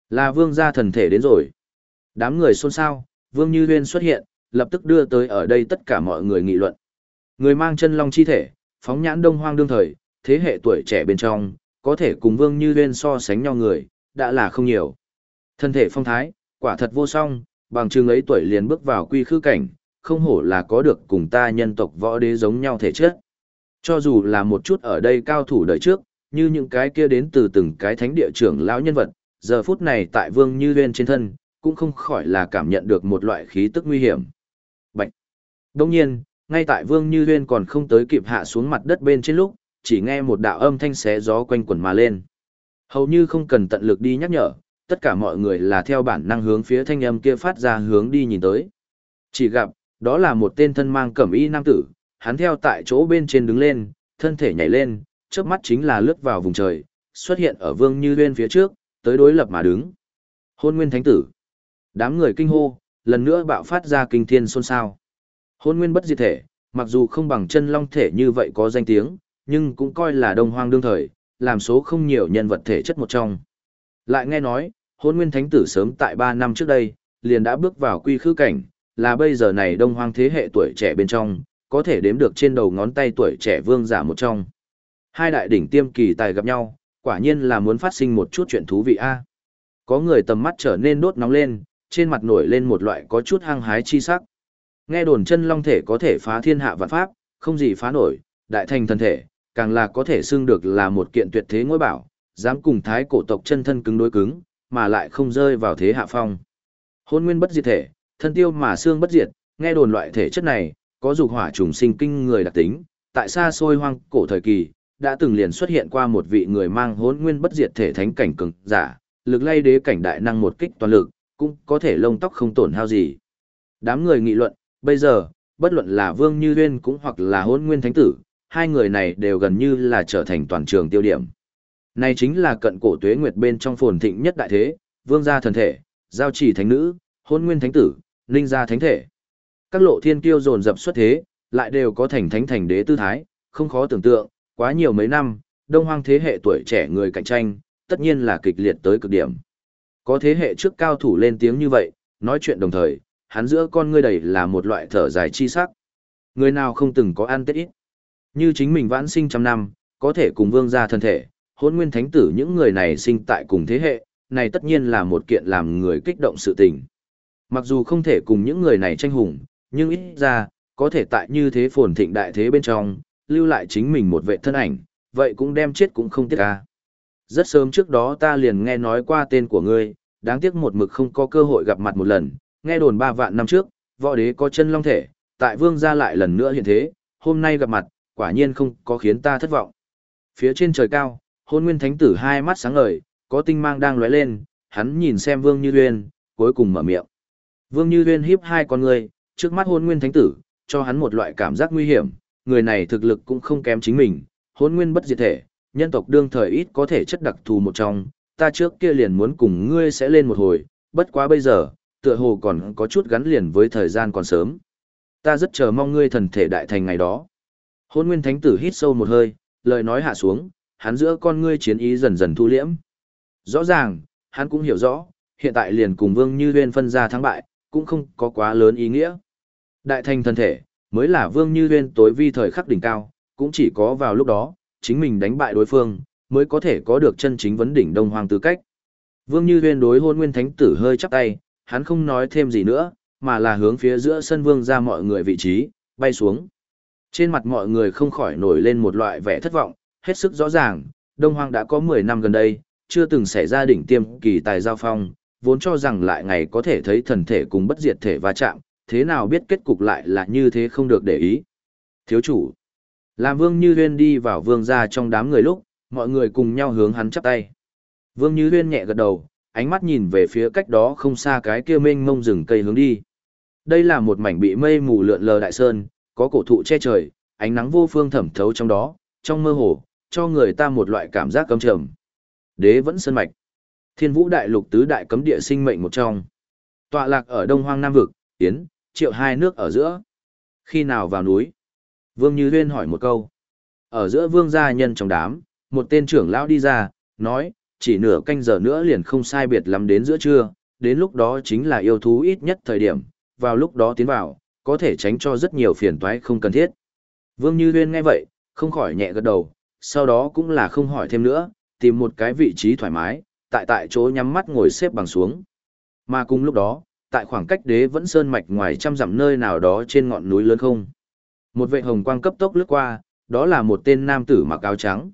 Là vương gia thần thể đến rồi. Đám người xôn xao, vương như huyên xuất hiện, lập tức đưa tới ở đây tất cả mọi người nghị luận. Người mang chân long chi thể, phóng nhãn đông hoang đương thời, thế hệ tuổi trẻ bên trong, có thể cùng vương như huyên so sánh nhau người, đã là không nhiều. Thân thể phong thái, quả thật vô song, bằng chừng ấy tuổi liền bước vào quy khư cảnh, không hổ là có được cùng ta nhân tộc võ đế giống nhau thể chất. Cho dù là một chút ở đây cao thủ đời trước, như những cái kia đến từ từng cái thánh địa trưởng lão nhân vật, giờ phút này tại Vương Như Uyên trên thân, cũng không khỏi là cảm nhận được một loại khí tức nguy hiểm. Bạch. đương nhiên, ngay tại Vương Như Uyên còn không tới kịp hạ xuống mặt đất bên trên lúc, chỉ nghe một đạo âm thanh xé gió quanh quẩn mà lên. Hầu như không cần tận lực đi nhắc nhở, tất cả mọi người là theo bản năng hướng phía thanh âm kia phát ra hướng đi nhìn tới. Chỉ gặp, đó là một tên thân mang cẩm y nam tử, hắn theo tại chỗ bên trên đứng lên, thân thể nhảy lên, chớp mắt chính là lướt vào vùng trời, xuất hiện ở Vương Như Uyên phía trước, tới đối lập mà đứng. Hôn Nguyên Thánh tử. Đám người kinh hô, lần nữa bạo phát ra kinh thiên xôn xao. Hôn Nguyên bất diệt thể, mặc dù không bằng chân long thể như vậy có danh tiếng, nhưng cũng coi là đông hoang đương thời, làm số không nhiều nhân vật thể chất một trong. Lại nghe nói, Hôn Nguyên Thánh tử sớm tại 3 năm trước đây, liền đã bước vào quy khư cảnh, là bây giờ này đông hoang thế hệ tuổi trẻ bên trong, có thể đếm được trên đầu ngón tay tuổi trẻ vương giả một trong. Hai đại đỉnh tiêm kỳ tài gặp nhau, quả nhiên là muốn phát sinh một chút chuyện thú vị a. Có người tầm mắt trở nên đốt nóng lên, trên mặt nổi lên một loại có chút hăng hái chi sắc. Nghe đồn chân long thể có thể phá thiên hạ vạn pháp, không gì phá nổi, đại thành thân thể, càng là có thể xưng được là một kiện tuyệt thế ngôi bảo, dám cùng thái cổ tộc chân thân cứng đối cứng, mà lại không rơi vào thế hạ phong. Hôn nguyên bất diệt thể, thân tiêu mà xương bất diệt, nghe đồn loại thể chất này, có dục hỏa trùng sinh kinh người đặc tính, tại xa xôi hoang cổ thời kỳ, đã từng liền xuất hiện qua một vị người mang hốn nguyên bất diệt thể thánh cảnh cường giả, lực lay đế cảnh đại năng một kích toàn lực, cũng có thể lông tóc không tổn hao gì. Đám người nghị luận, bây giờ, bất luận là Vương Như Uyên cũng hoặc là hốn nguyên thánh tử, hai người này đều gần như là trở thành toàn trường tiêu điểm. Này chính là cận cổ tuế nguyệt bên trong phồn thịnh nhất đại thế, vương gia thần thể, giao chỉ thánh nữ, hôn nguyên thánh tử, ninh gia thánh thể. Các lộ thiên kiêu dồn dập xuất thế, lại đều có thành thánh thành đế tư thái, không khó tưởng tượng, quá nhiều mấy năm, đông hoang thế hệ tuổi trẻ người cạnh tranh, tất nhiên là kịch liệt tới cực điểm. Có thế hệ trước cao thủ lên tiếng như vậy, nói chuyện đồng thời, hắn giữa con ngươi đầy là một loại thở dài chi sắc. Người nào không từng có ăn tết ít. Như chính mình vãn sinh trăm năm, có thể cùng vương gia thân thể, hôn nguyên thánh tử những người này sinh tại cùng thế hệ, này tất nhiên là một kiện làm người kích động sự tình. Mặc dù không thể cùng những người này tranh hùng, nhưng ít ra, có thể tại như thế phồn thịnh đại thế bên trong, lưu lại chính mình một vệ thân ảnh, vậy cũng đem chết cũng không tiếc ca. Rất sớm trước đó ta liền nghe nói qua tên của ngươi, đáng tiếc một mực không có cơ hội gặp mặt một lần, nghe đồn ba vạn năm trước, võ đế có chân long thể, tại vương gia lại lần nữa hiện thế, hôm nay gặp mặt, quả nhiên không có khiến ta thất vọng. Phía trên trời cao, hôn nguyên thánh tử hai mắt sáng ngời, có tinh mang đang lóe lên, hắn nhìn xem vương như uyên, cuối cùng mở miệng. Vương như uyên hiếp hai con người, trước mắt hôn nguyên thánh tử, cho hắn một loại cảm giác nguy hiểm, người này thực lực cũng không kém chính mình, hôn nguyên bất diệt thể, nhân tộc đương thời ít có thể chất đặc thù một trong, ta trước kia liền muốn cùng ngươi sẽ lên một hồi, bất quá bây giờ, tựa hồ còn có chút gắn liền với thời gian còn sớm. Ta rất chờ mong ngươi thần thể đại thành ngày đó. Hôn nguyên thánh tử hít sâu một hơi, lời nói hạ xuống, hắn giữa con ngươi chiến ý dần dần thu liễm. Rõ ràng, hắn cũng hiểu rõ, hiện tại liền cùng Vương Như Huyên phân ra thắng bại, cũng không có quá lớn ý nghĩa. Đại thành thần thể, mới là Vương Như Uyên tối vi thời khắc đỉnh cao, cũng chỉ có vào lúc đó, chính mình đánh bại đối phương, mới có thể có được chân chính vấn đỉnh đông hoàng tư cách. Vương Như Uyên đối hôn nguyên thánh tử hơi chắp tay, hắn không nói thêm gì nữa, mà là hướng phía giữa sân vương ra mọi người vị trí, bay xuống. Trên mặt mọi người không khỏi nổi lên một loại vẻ thất vọng, hết sức rõ ràng, Đông Hoang đã có 10 năm gần đây, chưa từng xảy ra đỉnh tiêm kỳ tài giao phong, vốn cho rằng lại ngày có thể thấy thần thể cùng bất diệt thể va chạm, thế nào biết kết cục lại là như thế không được để ý. Thiếu chủ, làm Vương Như Huyên đi vào vương gia trong đám người lúc, mọi người cùng nhau hướng hắn chắp tay. Vương Như Huyên nhẹ gật đầu, ánh mắt nhìn về phía cách đó không xa cái kia mênh mông rừng cây hướng đi. Đây là một mảnh bị mây mù lượn lờ đại sơn, có cổ thụ che trời, ánh nắng vô phương thẩm thấu trong đó, trong mơ hồ, cho người ta một loại cảm giác cấm trầm. Đế vẫn sơn mạch. Thiên vũ đại lục tứ đại cấm địa sinh mệnh một trong. Tọa lạc ở đông hoang nam vực, yến triệu hai nước ở giữa. Khi nào vào núi? Vương Như Huyên hỏi một câu. Ở giữa vương gia nhân trong đám, một tên trưởng lão đi ra, nói, chỉ nửa canh giờ nữa liền không sai biệt lắm đến giữa trưa, đến lúc đó chính là yêu thú ít nhất thời điểm, vào lúc đó tiến vào, có thể tránh cho rất nhiều phiền toái không cần thiết. Vương Như Huyên nghe vậy, không khỏi nhẹ gật đầu, sau đó cũng là không hỏi thêm nữa, tìm một cái vị trí thoải mái, tại tại chỗ nhắm mắt ngồi xếp bằng xuống. Mà cùng lúc đó, tại khoảng cách đế vẫn sơn mạch ngoài trăm dặm nơi nào đó trên ngọn núi lớn không. Một vệ hồng quang cấp tốc lướt qua, đó là một tên nam tử mặc áo trắng.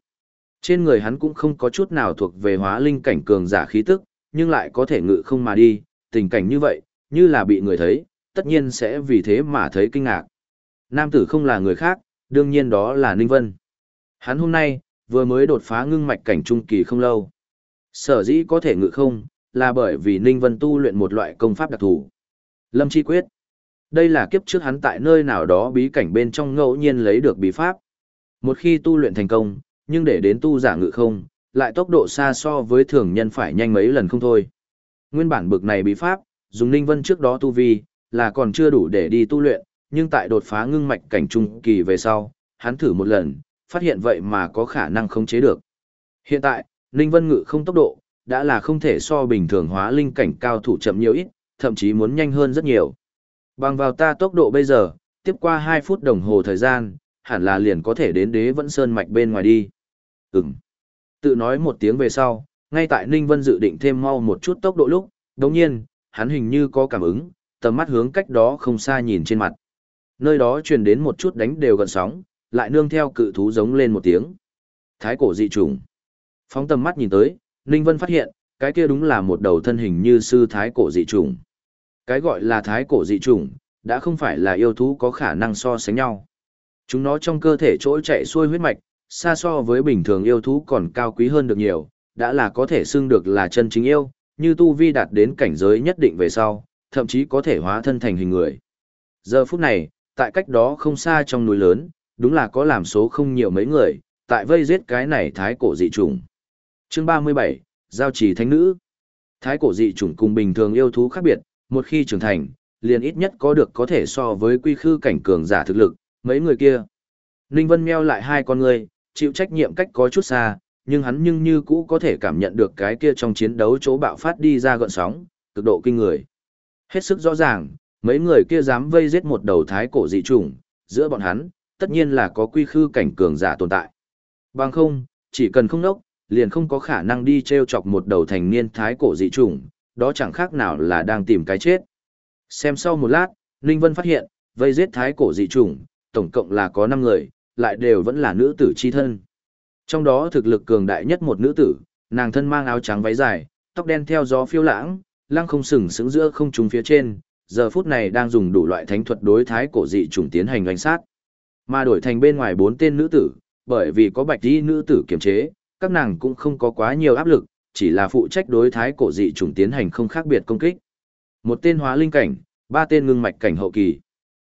Trên người hắn cũng không có chút nào thuộc về hóa linh cảnh cường giả khí tức, nhưng lại có thể ngự không mà đi, tình cảnh như vậy, như là bị người thấy, tất nhiên sẽ vì thế mà thấy kinh ngạc. Nam tử không là người khác, đương nhiên đó là Ninh Vân. Hắn hôm nay, vừa mới đột phá ngưng mạch cảnh trung kỳ không lâu. Sở dĩ có thể ngự không, là bởi vì Ninh Vân tu luyện một loại công pháp đặc thù. Lâm Chi Quyết. Đây là kiếp trước hắn tại nơi nào đó bí cảnh bên trong ngẫu nhiên lấy được bí pháp. Một khi tu luyện thành công, nhưng để đến tu giả ngự không, lại tốc độ xa so với thường nhân phải nhanh mấy lần không thôi. Nguyên bản bực này bí pháp, dùng Ninh Vân trước đó tu vi, là còn chưa đủ để đi tu luyện, nhưng tại đột phá ngưng mạch cảnh trung kỳ về sau, hắn thử một lần, phát hiện vậy mà có khả năng khống chế được. Hiện tại, Ninh Vân Ngự không tốc độ, đã là không thể so bình thường hóa linh cảnh cao thủ chậm nhiều ít, thậm chí muốn nhanh hơn rất nhiều. Bằng vào ta tốc độ bây giờ, tiếp qua 2 phút đồng hồ thời gian, hẳn là liền có thể đến đế vẫn sơn mạch bên ngoài đi. Ừm. Tự nói một tiếng về sau, ngay tại Ninh Vân dự định thêm mau một chút tốc độ lúc, đồng nhiên, hắn hình như có cảm ứng, tầm mắt hướng cách đó không xa nhìn trên mặt. Nơi đó truyền đến một chút đánh đều gần sóng, lại nương theo cự thú giống lên một tiếng. Thái cổ dị trùng. Phóng tầm mắt nhìn tới, Ninh Vân phát hiện, cái kia đúng là một đầu thân hình như sư thái cổ dị trùng. Cái gọi là thái cổ dị trùng, đã không phải là yêu thú có khả năng so sánh nhau. Chúng nó trong cơ thể trỗi chạy xuôi huyết mạch, xa so với bình thường yêu thú còn cao quý hơn được nhiều, đã là có thể xưng được là chân chính yêu, như tu vi đạt đến cảnh giới nhất định về sau, thậm chí có thể hóa thân thành hình người. Giờ phút này, tại cách đó không xa trong núi lớn, đúng là có làm số không nhiều mấy người, tại vây giết cái này thái cổ dị trùng. Chương 37, Giao trì thánh nữ. Thái cổ dị trùng cùng bình thường yêu thú khác biệt, một khi trưởng thành, liền ít nhất có được có thể so với quy khư cảnh cường giả thực lực, mấy người kia. Ninh Vân meo lại hai con người, chịu trách nhiệm cách có chút xa, nhưng hắn nhưng như cũ có thể cảm nhận được cái kia trong chiến đấu chỗ bạo phát đi ra gợn sóng, cực độ kinh người. Hết sức rõ ràng, mấy người kia dám vây giết một đầu thái cổ dị trùng, giữa bọn hắn, tất nhiên là có quy khư cảnh cường giả tồn tại. Bằng không, chỉ cần không nốc, liền không có khả năng đi treo chọc một đầu thành niên thái cổ dị trùng, đó chẳng khác nào là đang tìm cái chết. Xem sau một lát, Ninh Vân phát hiện, vây giết thái cổ dị trùng, tổng cộng là có năm người, lại đều vẫn là nữ tử chi thân. Trong đó thực lực cường đại nhất một nữ tử, nàng thân mang áo trắng váy dài, tóc đen theo gió phiêu lãng, lăng không sừng sững giữa không trung phía trên, giờ phút này đang dùng đủ loại thánh thuật đối thái cổ dị trùng tiến hành đánh sát. Mà đổi thành bên ngoài bốn tên nữ tử, bởi vì có bạch y nữ tử kiềm chế, các nàng cũng không có quá nhiều áp lực, chỉ là phụ trách đối thái cổ dị trùng tiến hành không khác biệt công kích. Một tên hóa linh cảnh, ba tên ngưng mạch cảnh hậu kỳ.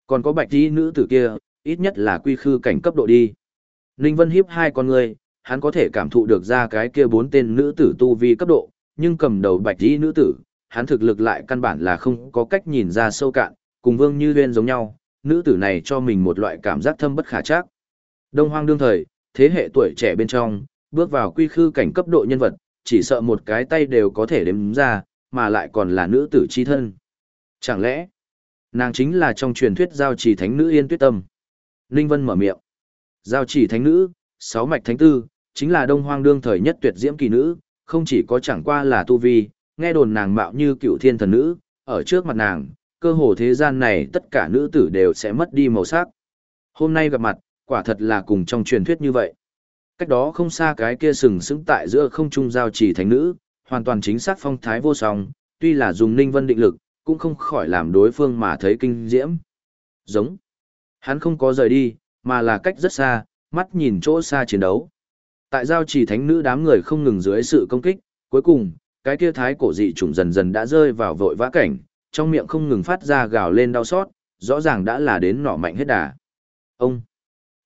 Còn có bạch tí nữ tử kia, ít nhất là quy khư cảnh cấp độ đi. Ninh Vân hiếp hai con người, hắn có thể cảm thụ được ra cái kia bốn tên nữ tử tu vi cấp độ, nhưng cầm đầu bạch tí nữ tử, hắn thực lực lại căn bản là không có cách nhìn ra sâu cạn, cùng Vương Như Uyên giống nhau, nữ tử này cho mình một loại cảm giác thâm bất khả trắc. Đông Hoang đương thời, thế hệ tuổi trẻ bên trong, bước vào quy khư cảnh cấp độ nhân vật, chỉ sợ một cái tay đều có thể đếm ra, mà lại còn là nữ tử chi thân. Chẳng lẽ, nàng chính là trong truyền thuyết giao trì thánh nữ Yên Tuyết Tâm? Ninh Vân mở miệng. Giao trì thánh nữ, sáu mạch thánh tư, chính là đông hoang đương thời nhất tuyệt diễm kỳ nữ, không chỉ có chẳng qua là tu vi, nghe đồn nàng mạo như cựu thiên thần nữ, ở trước mặt nàng, cơ hồ thế gian này tất cả nữ tử đều sẽ mất đi màu sắc. Hôm nay gặp mặt, quả thật là cùng trong truyền thuyết như vậy. Cách đó không xa cái kia sừng sững tại giữa không trung giao chỉ thánh nữ, hoàn toàn chính xác phong thái vô song, tuy là dùng ninh vân định lực, cũng không khỏi làm đối phương mà thấy kinh diễm. Giống. Hắn không có rời đi, mà là cách rất xa, mắt nhìn chỗ xa chiến đấu. Tại giao chỉ thánh nữ đám người không ngừng dưới sự công kích, cuối cùng, cái kia thái cổ dị trùng dần dần đã rơi vào vội vã cảnh, trong miệng không ngừng phát ra gào lên đau xót, rõ ràng đã là đến nọ mạnh hết đà. Ông.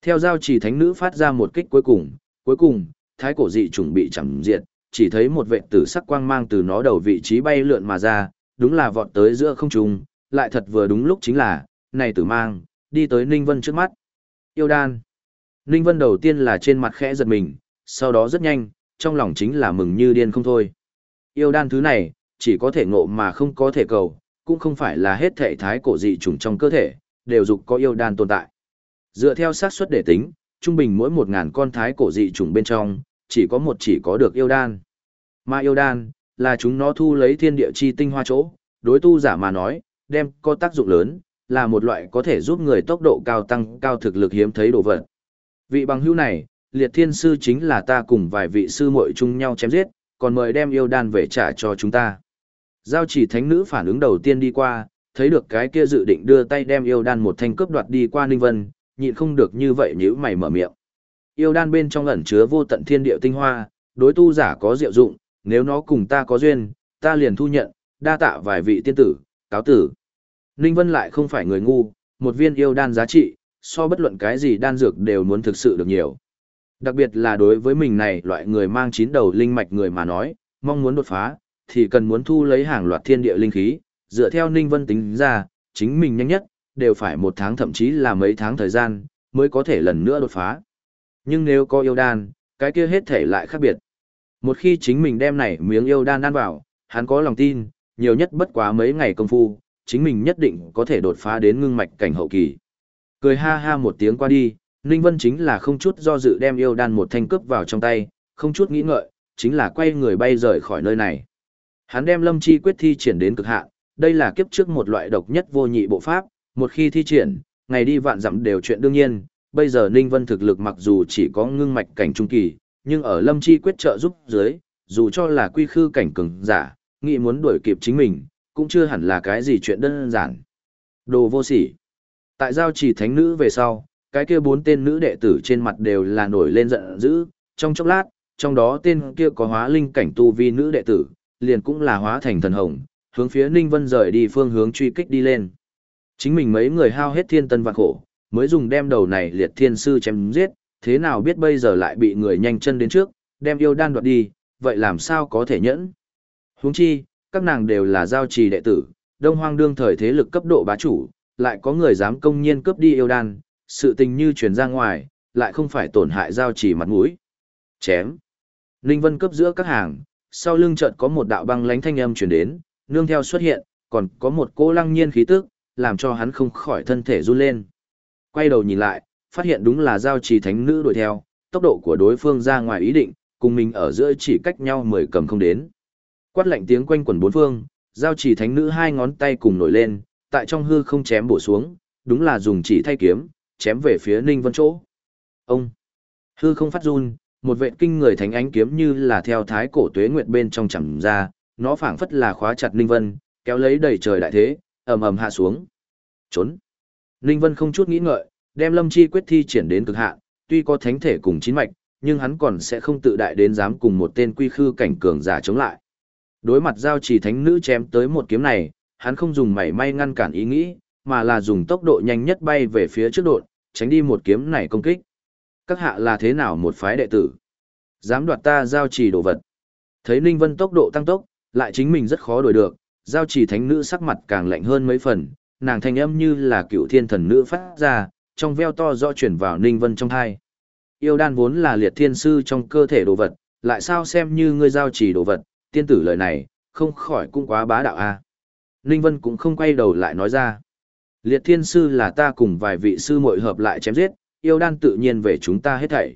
Theo giao chỉ thánh nữ phát ra một kích cuối cùng, cuối cùng, thái cổ dị trùng bị chẳng diệt, chỉ thấy một vệ tử sắc quang mang từ nó đầu vị trí bay lượn mà ra, đúng là vọt tới giữa không trung, lại thật vừa đúng lúc chính là, này tử mang, đi tới Ninh Vân trước mắt. Yêu đan. Ninh Vân đầu tiên là trên mặt khẽ giật mình, sau đó rất nhanh, trong lòng chính là mừng như điên không thôi. Yêu đan thứ này, chỉ có thể ngộ mà không có thể cầu, cũng không phải là hết thể thái cổ dị trùng trong cơ thể, đều dục có yêu đan tồn tại. Dựa theo xác suất để tính, trung bình mỗi một ngàn con thái cổ dị trùng bên trong, chỉ có một chỉ có được yêu đan. Mà yêu đan, là chúng nó thu lấy thiên địa chi tinh hoa chỗ, đối tu giả mà nói, đem có tác dụng lớn, là một loại có thể giúp người tốc độ cao tăng cao thực lực hiếm thấy đồ vật. Vị bằng hữu này, liệt thiên sư chính là ta cùng vài vị sư muội chung nhau chém giết, còn mời đem yêu đan về trả cho chúng ta. Giao chỉ thánh nữ phản ứng đầu tiên đi qua, thấy được cái kia dự định đưa tay đem yêu đan một thanh cướp đoạt đi qua Ninh Vân, nhịn không được như vậy nhíu mày mở miệng. Yêu đan bên trong ẩn chứa vô tận thiên địa tinh hoa, đối tu giả có diệu dụng, nếu nó cùng ta có duyên, ta liền thu nhận, đa tạ vài vị tiên tử, cáo tử. Ninh Vân lại không phải người ngu, một viên yêu đan giá trị, so bất luận cái gì đan dược đều muốn thực sự được nhiều. Đặc biệt là đối với mình này loại người mang chín đầu linh mạch người mà nói, mong muốn đột phá, thì cần muốn thu lấy hàng loạt thiên địa linh khí, dựa theo Ninh Vân tính ra, chính mình nhanh nhất, đều phải một tháng thậm chí là mấy tháng thời gian, mới có thể lần nữa đột phá. Nhưng nếu có yêu đan, cái kia hết thể lại khác biệt. Một khi chính mình đem này miếng yêu đan ăn vào, hắn có lòng tin, nhiều nhất bất quá mấy ngày công phu, chính mình nhất định có thể đột phá đến ngưng mạch cảnh hậu kỳ. Cười ha ha một tiếng qua đi, Ninh Vân chính là không chút do dự đem yêu đan một thanh cướp vào trong tay, không chút nghĩ ngợi, chính là quay người bay rời khỏi nơi này. Hắn đem lâm chi quyết thi triển đến cực hạn, Đây là kiếp trước một loại độc nhất vô nhị bộ pháp, một khi thi triển, ngày đi vạn dặm đều chuyện đương nhiên, bây giờ Ninh Vân thực lực mặc dù chỉ có ngưng mạch cảnh trung kỳ, nhưng ở Lâm Chi quyết trợ giúp dưới, dù cho là quy khư cảnh cường giả, nghĩ muốn đuổi kịp chính mình, cũng chưa hẳn là cái gì chuyện đơn giản. Đồ vô sỉ. Tại giao chỉ thánh nữ về sau, cái kia bốn tên nữ đệ tử trên mặt đều là nổi lên giận dữ, trong chốc lát, trong đó tên kia có hóa linh cảnh tu vi nữ đệ tử, liền cũng là hóa thành thần hồng, hướng phía Ninh Vân rời đi phương hướng truy kích đi lên. Chính mình mấy người hao hết thiên tân vạn khổ, mới dùng đem đầu này liệt thiên sư chém giết, thế nào biết bây giờ lại bị người nhanh chân đến trước, đem yêu đan đoạt đi, vậy làm sao có thể nhẫn? Huống chi, các nàng đều là giao trì đệ tử, đông hoang đương thời thế lực cấp độ bá chủ, lại có người dám công nhiên cướp đi yêu đan, sự tình như truyền ra ngoài, lại không phải tổn hại giao trì mặt mũi. Chém. Ninh Vân cướp giữa các hàng, sau lưng chợt có một đạo băng lánh thanh âm truyền đến, nương theo xuất hiện, còn có một cô lăng nhiên khí tức, làm cho hắn không khỏi thân thể run lên. Quay đầu nhìn lại, phát hiện đúng là giao trì thánh nữ đuổi theo, tốc độ của đối phương ra ngoài ý định, cùng mình ở giữa chỉ cách nhau mười cầm không đến. Quát lạnh tiếng quanh quẩn bốn phương, giao trì thánh nữ hai ngón tay cùng nổi lên, tại trong hư không chém bổ xuống, đúng là dùng chỉ thay kiếm, chém về phía Ninh Vân chỗ. Ông! Hư không phát run, một vệ kinh người thánh ánh kiếm như là theo thái cổ tuế nguyệt bên trong chẳng ra, nó phảng phất là khóa chặt Ninh Vân, kéo lấy đầy trời đại thế, ầm ầm hạ xuống. Trốn! Ninh Vân không chút nghĩ ngợi, đem lâm chi quyết thi triển đến cực hạn, tuy có thánh thể cùng chín mạch, nhưng hắn còn sẽ không tự đại đến dám cùng một tên quy khư cảnh cường giả chống lại. Đối mặt giao trì thánh nữ chém tới một kiếm này, hắn không dùng mảy may ngăn cản ý nghĩ, mà là dùng tốc độ nhanh nhất bay về phía trước đột, tránh đi một kiếm này công kích. Các hạ là thế nào một phái đệ tử? Dám đoạt ta giao trì đồ vật. Thấy Ninh Vân tốc độ tăng tốc, lại chính mình rất khó đuổi được, giao chỉ thánh nữ sắc mặt càng lạnh hơn mấy phần, nàng thanh âm như là cựu thiên thần nữ phát ra, trong veo to rõ chuyển vào Ninh Vân trong thai. Yêu đan vốn là liệt thiên sư trong cơ thể đồ vật, lại sao xem như ngươi giao chỉ đồ vật, tiên tử lời này, không khỏi cũng quá bá đạo a. Ninh Vân cũng không quay đầu lại nói ra. Liệt thiên sư là ta cùng vài vị sư muội hợp lại chém giết, yêu đan tự nhiên về chúng ta hết thảy.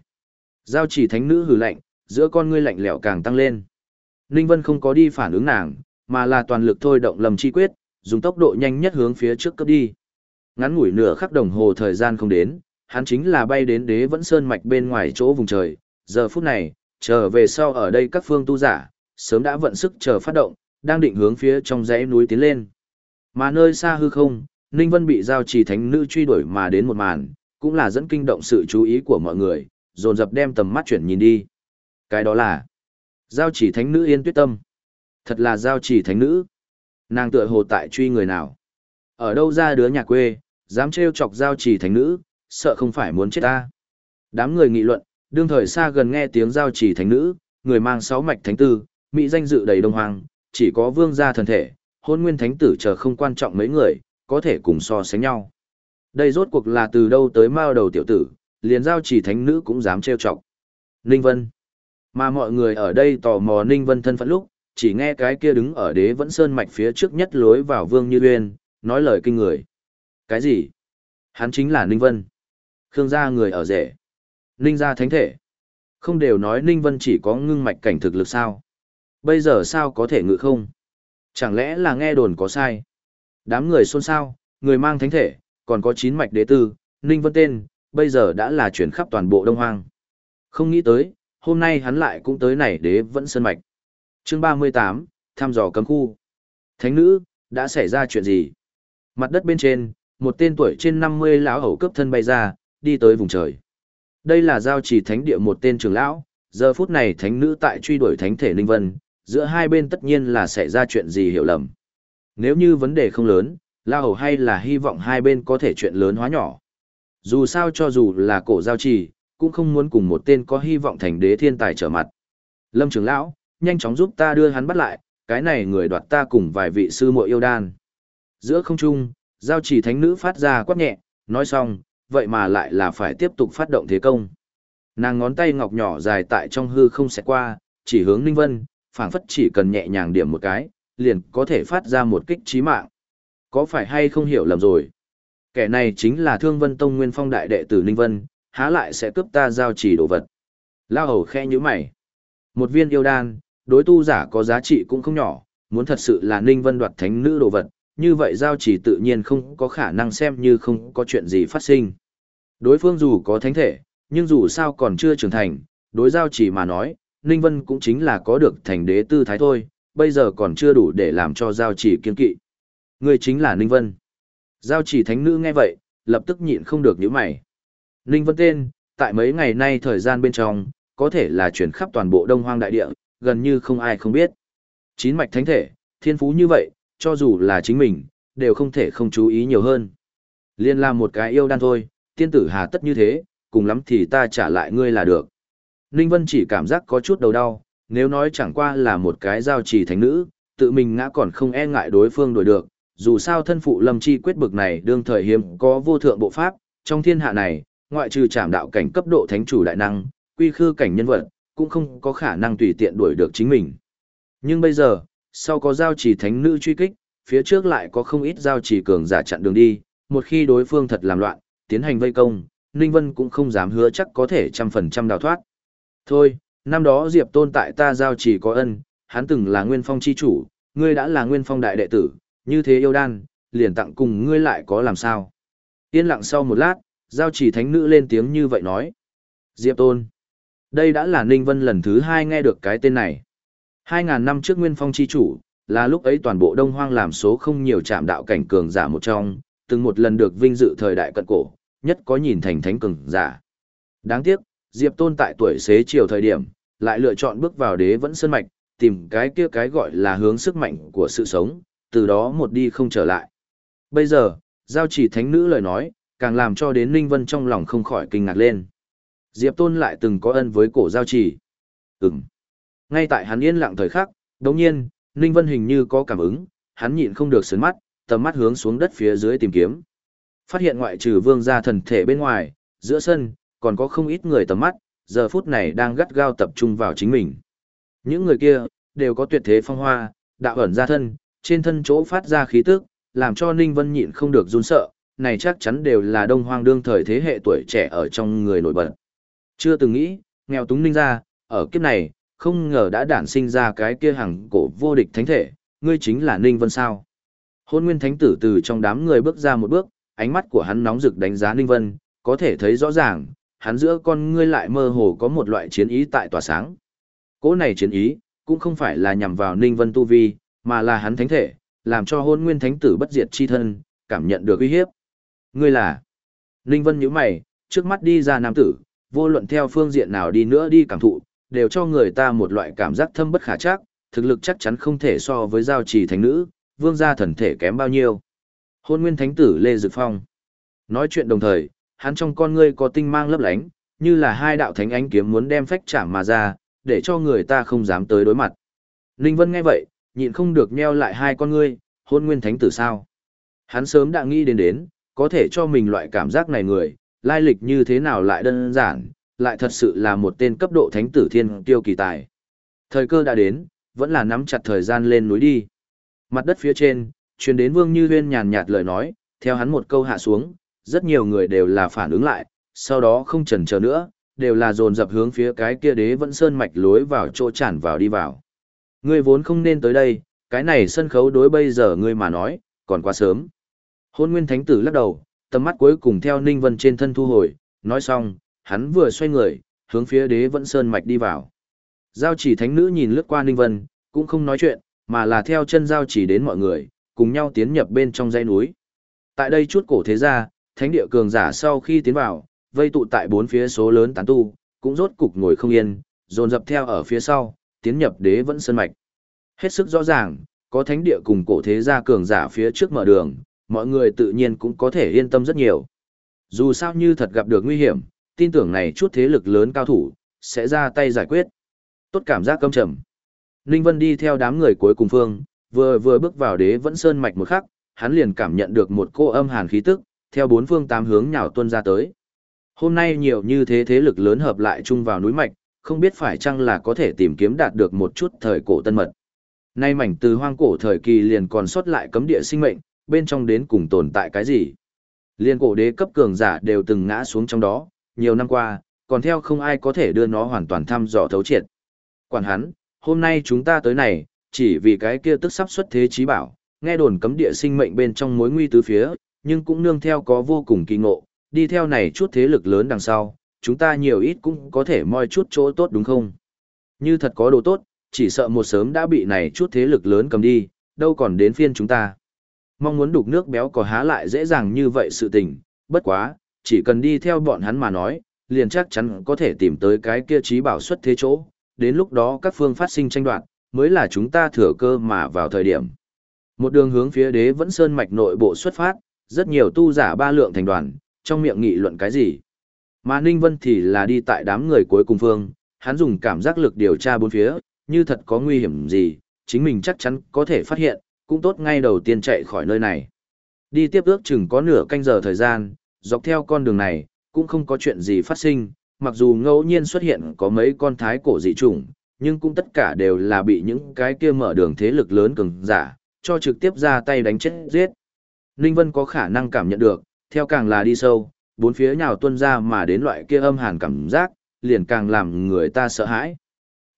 Giao chỉ thánh nữ hừ lạnh, giữa con ngươi lạnh lẽo càng tăng lên. Ninh Vân không có đi phản ứng nàng, mà là toàn lực thôi động lầm chi quyết, dùng tốc độ nhanh nhất hướng phía trước cấp đi. Ngắn ngủi nửa khắc đồng hồ thời gian không đến, hắn chính là bay đến đế vẫn sơn mạch bên ngoài chỗ vùng trời. Giờ phút này, trở về sau ở đây các phương tu giả, sớm đã vận sức chờ phát động, đang định hướng phía trong dãy núi tiến lên. Mà nơi xa hư không, Ninh Vân bị giao trì thánh nữ truy đuổi mà đến một màn, cũng là dẫn kinh động sự chú ý của mọi người, dồn dập đem tầm mắt chuyển nhìn đi. Cái đó là giao chỉ thánh nữ yên tuyết tâm. Thật là giao chỉ thánh nữ. Nàng tựa hồ tại truy người nào. Ở đâu ra đứa nhà quê, dám trêu chọc giao chỉ thánh nữ, sợ không phải muốn chết ta. Đám người nghị luận, đương thời xa gần nghe tiếng giao chỉ thánh nữ, người mang sáu mạch thánh tư, mỹ danh dự đầy đông hoàng, chỉ có vương gia thần thể, hôn nguyên thánh tử chờ không quan trọng mấy người, có thể cùng so sánh nhau. Đây rốt cuộc là từ đâu tới mao đầu tiểu tử, liền giao chỉ thánh nữ cũng dám trêu chọc. Ninh Vân. Mà mọi người ở đây tò mò Ninh Vân thân phận lúc, chỉ nghe cái kia đứng ở đế vẫn sơn mạch phía trước nhất lối vào vương như uyên, nói lời kinh người. Cái gì? Hắn chính là Ninh Vân. Khương gia người ở rể. Ninh gia thánh thể. Không đều nói Ninh Vân chỉ có ngưng mạch cảnh thực lực sao? Bây giờ sao có thể ngự không? Chẳng lẽ là nghe đồn có sai? Đám người xôn xao, người mang thánh thể, còn có chín mạch đế tư, Ninh Vân tên, bây giờ đã là chuyển khắp toàn bộ Đông Hoang. Không nghĩ tới, hôm nay hắn lại cũng tới này đế vẫn sơn mạch. Chương 38, thăm dò cấm khu. Thánh nữ, đã xảy ra chuyện gì? Mặt đất bên trên, một tên tuổi trên 50 lão hầu cấp thân bay ra, đi tới vùng trời. Đây là giao chỉ thánh địa một tên trưởng lão, giờ phút này thánh nữ tại truy đuổi thánh thể Ninh Vân, giữa hai bên tất nhiên là xảy ra chuyện gì hiểu lầm. Nếu như vấn đề không lớn, La Hầu hay là hy vọng hai bên có thể chuyện lớn hóa nhỏ. Dù sao cho dù là cổ giao trì, cũng không muốn cùng một tên có hy vọng thành đế thiên tài trở mặt. Lâm trưởng lão, nhanh chóng giúp ta đưa hắn bắt lại, cái này người đoạt ta cùng vài vị sư muội yêu đan. Giữa không trung, giao chỉ thánh nữ phát ra quát nhẹ, nói xong, vậy mà lại là phải tiếp tục phát động thế công. Nàng ngón tay ngọc nhỏ dài tại trong hư không sẽ qua, chỉ hướng Ninh Vân, phảng phất chỉ cần nhẹ nhàng điểm một cái, liền có thể phát ra một kích chí mạng. Có phải hay không hiểu lầm rồi? Kẻ này chính là Thương Vân Tông Nguyên Phong đại đệ tử Ninh Vân, há lại sẽ cướp ta giao chỉ đồ vật. Lao hầu khe như mày. Một viên yêu đan, đối tu giả có giá trị cũng không nhỏ, muốn thật sự là Ninh Vân đoạt thánh nữ đồ vật, như vậy giao chỉ tự nhiên không có khả năng xem như không có chuyện gì phát sinh. Đối phương dù có thánh thể, nhưng dù sao còn chưa trưởng thành, đối giao chỉ mà nói, Ninh Vân cũng chính là có được thành đế tư thái thôi, bây giờ còn chưa đủ để làm cho giao chỉ kiên kỵ. Người chính là Ninh Vân. Giao chỉ thánh nữ nghe vậy, lập tức nhịn không được nhíu mày. Ninh Vân tên, tại mấy ngày nay thời gian bên trong, có thể là chuyển khắp toàn bộ đông hoang đại địa, gần như không ai không biết. Chín mạch thánh thể, thiên phú như vậy, cho dù là chính mình, đều không thể không chú ý nhiều hơn. Liên làm một cái yêu đan thôi, tiên tử hà tất như thế, cùng lắm thì ta trả lại ngươi là được. Ninh Vân chỉ cảm giác có chút đầu đau, nếu nói chẳng qua là một cái giao trì thánh nữ, tự mình ngã còn không e ngại đối phương đổi được, dù sao thân phụ lâm chi quyết bực này đương thời hiếm có vô thượng bộ pháp, trong thiên hạ này, ngoại trừ trảm đạo cảnh cấp độ thánh chủ đại năng, quy khư cảnh nhân vật, cũng không có khả năng tùy tiện đuổi được chính mình. Nhưng bây giờ, sau có giao chỉ thánh nữ truy kích, phía trước lại có không ít giao chỉ cường giả chặn đường đi, một khi đối phương thật làm loạn, tiến hành vây công, Ninh Vân cũng không dám hứa chắc có thể trăm phần trăm đào thoát. Thôi, năm đó Diệp Tôn tại ta giao chỉ có ân, hắn từng là nguyên phong chi chủ, ngươi đã là nguyên phong đại đệ tử, như thế yêu đan, liền tặng cùng ngươi lại có làm sao. Yên lặng sau một lát, giao chỉ thánh nữ lên tiếng như vậy nói. Diệp Tôn. Đây đã là Ninh Vân lần thứ hai nghe được cái tên này. Hai ngàn năm trước Nguyên Phong chi chủ, là lúc ấy toàn bộ Đông Hoang làm số không nhiều chạm đạo cảnh cường giả một trong, từng một lần được vinh dự thời đại cận cổ, nhất có nhìn thành thánh cường giả. Đáng tiếc, Diệp Tôn tại tuổi xế chiều thời điểm, lại lựa chọn bước vào đế vẫn sơn mạch, tìm cái kia cái gọi là hướng sức mạnh của sự sống, từ đó một đi không trở lại. Bây giờ, giao chỉ thánh nữ lời nói, càng làm cho đến Ninh Vân trong lòng không khỏi kinh ngạc lên. Diệp Tôn lại từng có ân với cổ giao chỉ. Ừm. Ngay tại hắn yên lặng thời khắc, đồng nhiên, Ninh Vân hình như có cảm ứng, hắn nhịn không được sớn mắt, tầm mắt hướng xuống đất phía dưới tìm kiếm. Phát hiện ngoại trừ vương gia thần thể bên ngoài, giữa sân, còn có không ít người tầm mắt, giờ phút này đang gắt gao tập trung vào chính mình. Những người kia, đều có tuyệt thế phong hoa, đạo ẩn ra thân, trên thân chỗ phát ra khí tức, làm cho Ninh Vân nhịn không được run sợ, này chắc chắn đều là đông hoang đương thời thế hệ tuổi trẻ ở trong người nổi bật. Chưa từng nghĩ, nghèo túng Ninh ra, ở kiếp này, không ngờ đã đản sinh ra cái kia hằng cổ vô địch thánh thể, ngươi chính là Ninh Vân sao. Hôn nguyên thánh tử từ trong đám người bước ra một bước, ánh mắt của hắn nóng rực đánh giá Ninh Vân, có thể thấy rõ ràng, hắn giữa con ngươi lại mơ hồ có một loại chiến ý tại tỏa sáng. Cỗ này chiến ý, cũng không phải là nhằm vào Ninh Vân tu vi, mà là hắn thánh thể, làm cho hôn nguyên thánh tử bất diệt chi thân, cảm nhận được uy hiếp. Ngươi là? Ninh Vân nhíu mày, trước mắt đi ra nam tử, vô luận theo phương diện nào đi nữa đi cảm thụ, đều cho người ta một loại cảm giác thâm bất khả chắc, thực lực chắc chắn không thể so với giao trì thánh nữ, vương gia thần thể kém bao nhiêu. Hôn nguyên thánh tử Lê Dực Phong. Nói chuyện đồng thời, hắn trong con ngươi có tinh mang lấp lánh, như là hai đạo thánh ánh kiếm muốn đem phách chạm mà ra, để cho người ta không dám tới đối mặt. Ninh Vân nghe vậy, nhịn không được nheo lại hai con ngươi, hôn nguyên thánh tử sao. Hắn sớm đã nghĩ đến đến, có thể cho mình loại cảm giác này người, lai lịch như thế nào lại đơn giản, lại thật sự là một tên cấp độ thánh tử thiên tiêu kỳ tài. Thời cơ đã đến, vẫn là nắm chặt thời gian lên núi đi. Mặt đất phía trên, truyền đến Vương Như Huyên nhàn nhạt lời nói, theo hắn một câu hạ xuống, rất nhiều người đều là phản ứng lại, sau đó không chần chờ nữa, đều là dồn dập hướng phía cái kia đế vẫn sơn mạch lối vào chỗ tràn vào đi vào. Ngươi vốn không nên tới đây, cái này sân khấu đối bây giờ ngươi mà nói, còn quá sớm. Hôn Nguyên Thánh Tử lắc đầu, tầm mắt cuối cùng theo Ninh Vân trên thân thu hồi, nói xong, hắn vừa xoay người, hướng phía đế vẫn sơn mạch đi vào. Giao chỉ thánh nữ nhìn lướt qua Ninh Vân, cũng không nói chuyện, mà là theo chân giao chỉ đến mọi người, cùng nhau tiến nhập bên trong dãy núi. Tại đây chút cổ thế gia, thánh địa cường giả sau khi tiến vào, vây tụ tại bốn phía số lớn tán tu, cũng rốt cục ngồi không yên, dồn dập theo ở phía sau, tiến nhập đế vẫn sơn mạch. Hết sức rõ ràng, có thánh địa cùng cổ thế gia cường giả phía trước mở đường, mọi người tự nhiên cũng có thể yên tâm rất nhiều. Dù sao như thật gặp được nguy hiểm, tin tưởng này chút thế lực lớn cao thủ, sẽ ra tay giải quyết. Tốt cảm giác căm trầm. Ninh Vân đi theo đám người cuối cùng phương, vừa vừa bước vào đế vẫn sơn mạch một khắc, hắn liền cảm nhận được một cô âm hàn khí tức, theo bốn phương tám hướng nhào tuân ra tới. Hôm nay nhiều như thế thế lực lớn hợp lại chung vào núi mạch, không biết phải chăng là có thể tìm kiếm đạt được một chút thời cổ tân mật. Nay mảnh từ hoang cổ thời kỳ liền còn sót lại cấm địa sinh mệnh, bên trong đến cùng tồn tại cái gì. Liên cổ đế cấp cường giả đều từng ngã xuống trong đó, nhiều năm qua, còn theo không ai có thể đưa nó hoàn toàn thăm dò thấu triệt. Quản hắn, hôm nay chúng ta tới này, chỉ vì cái kia tức sắp xuất thế trí bảo, nghe đồn cấm địa sinh mệnh bên trong mối nguy tứ phía, nhưng cũng nương theo có vô cùng kỳ ngộ, đi theo này chút thế lực lớn đằng sau, chúng ta nhiều ít cũng có thể moi chút chỗ tốt đúng không? Như thật có đồ tốt, chỉ sợ một sớm đã bị này chút thế lực lớn cầm đi, đâu còn đến phiên chúng ta. Mong muốn đục nước béo có há lại dễ dàng như vậy sự tình, bất quá, chỉ cần đi theo bọn hắn mà nói, liền chắc chắn có thể tìm tới cái kia trí bảo xuất thế chỗ, đến lúc đó các phương phát sinh tranh đoạt, mới là chúng ta thừa cơ mà vào thời điểm. Một đường hướng phía đế vẫn sơn mạch nội bộ xuất phát, rất nhiều tu giả ba lượng thành đoàn, trong miệng nghị luận cái gì. Mà Ninh Vân thì là đi tại đám người cuối cùng phương, hắn dùng cảm giác lực điều tra bốn phía, như thật có nguy hiểm gì, chính mình chắc chắn có thể phát hiện, cũng tốt ngay đầu tiên chạy khỏi nơi này. Đi tiếp ước chừng có nửa canh giờ thời gian, dọc theo con đường này, cũng không có chuyện gì phát sinh, mặc dù ngẫu nhiên xuất hiện có mấy con thái cổ dị trùng, nhưng cũng tất cả đều là bị những cái kia mở đường thế lực lớn cường giả, cho trực tiếp ra tay đánh chết giết. Ninh Vân có khả năng cảm nhận được, theo càng là đi sâu, bốn phía nhào tuân ra mà đến loại kia âm hàn cảm giác, liền càng làm người ta sợ hãi.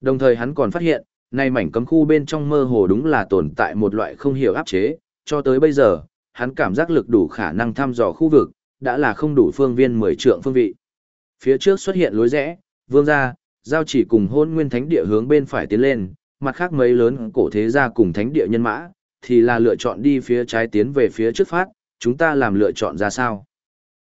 Đồng thời hắn còn phát hiện, nay mảnh cấm khu bên trong mơ hồ đúng là tồn tại một loại không hiểu áp chế, cho tới bây giờ, hắn cảm giác lực đủ khả năng thăm dò khu vực, đã là không đủ phương viên 10 trượng phương vị. Phía trước xuất hiện lối rẽ, vương gia, giao chỉ cùng hôn nguyên thánh địa hướng bên phải tiến lên, mặt khác mấy lớn cổ thế gia cùng thánh địa nhân mã, thì là lựa chọn đi phía trái tiến về phía trước phát, chúng ta làm lựa chọn ra sao.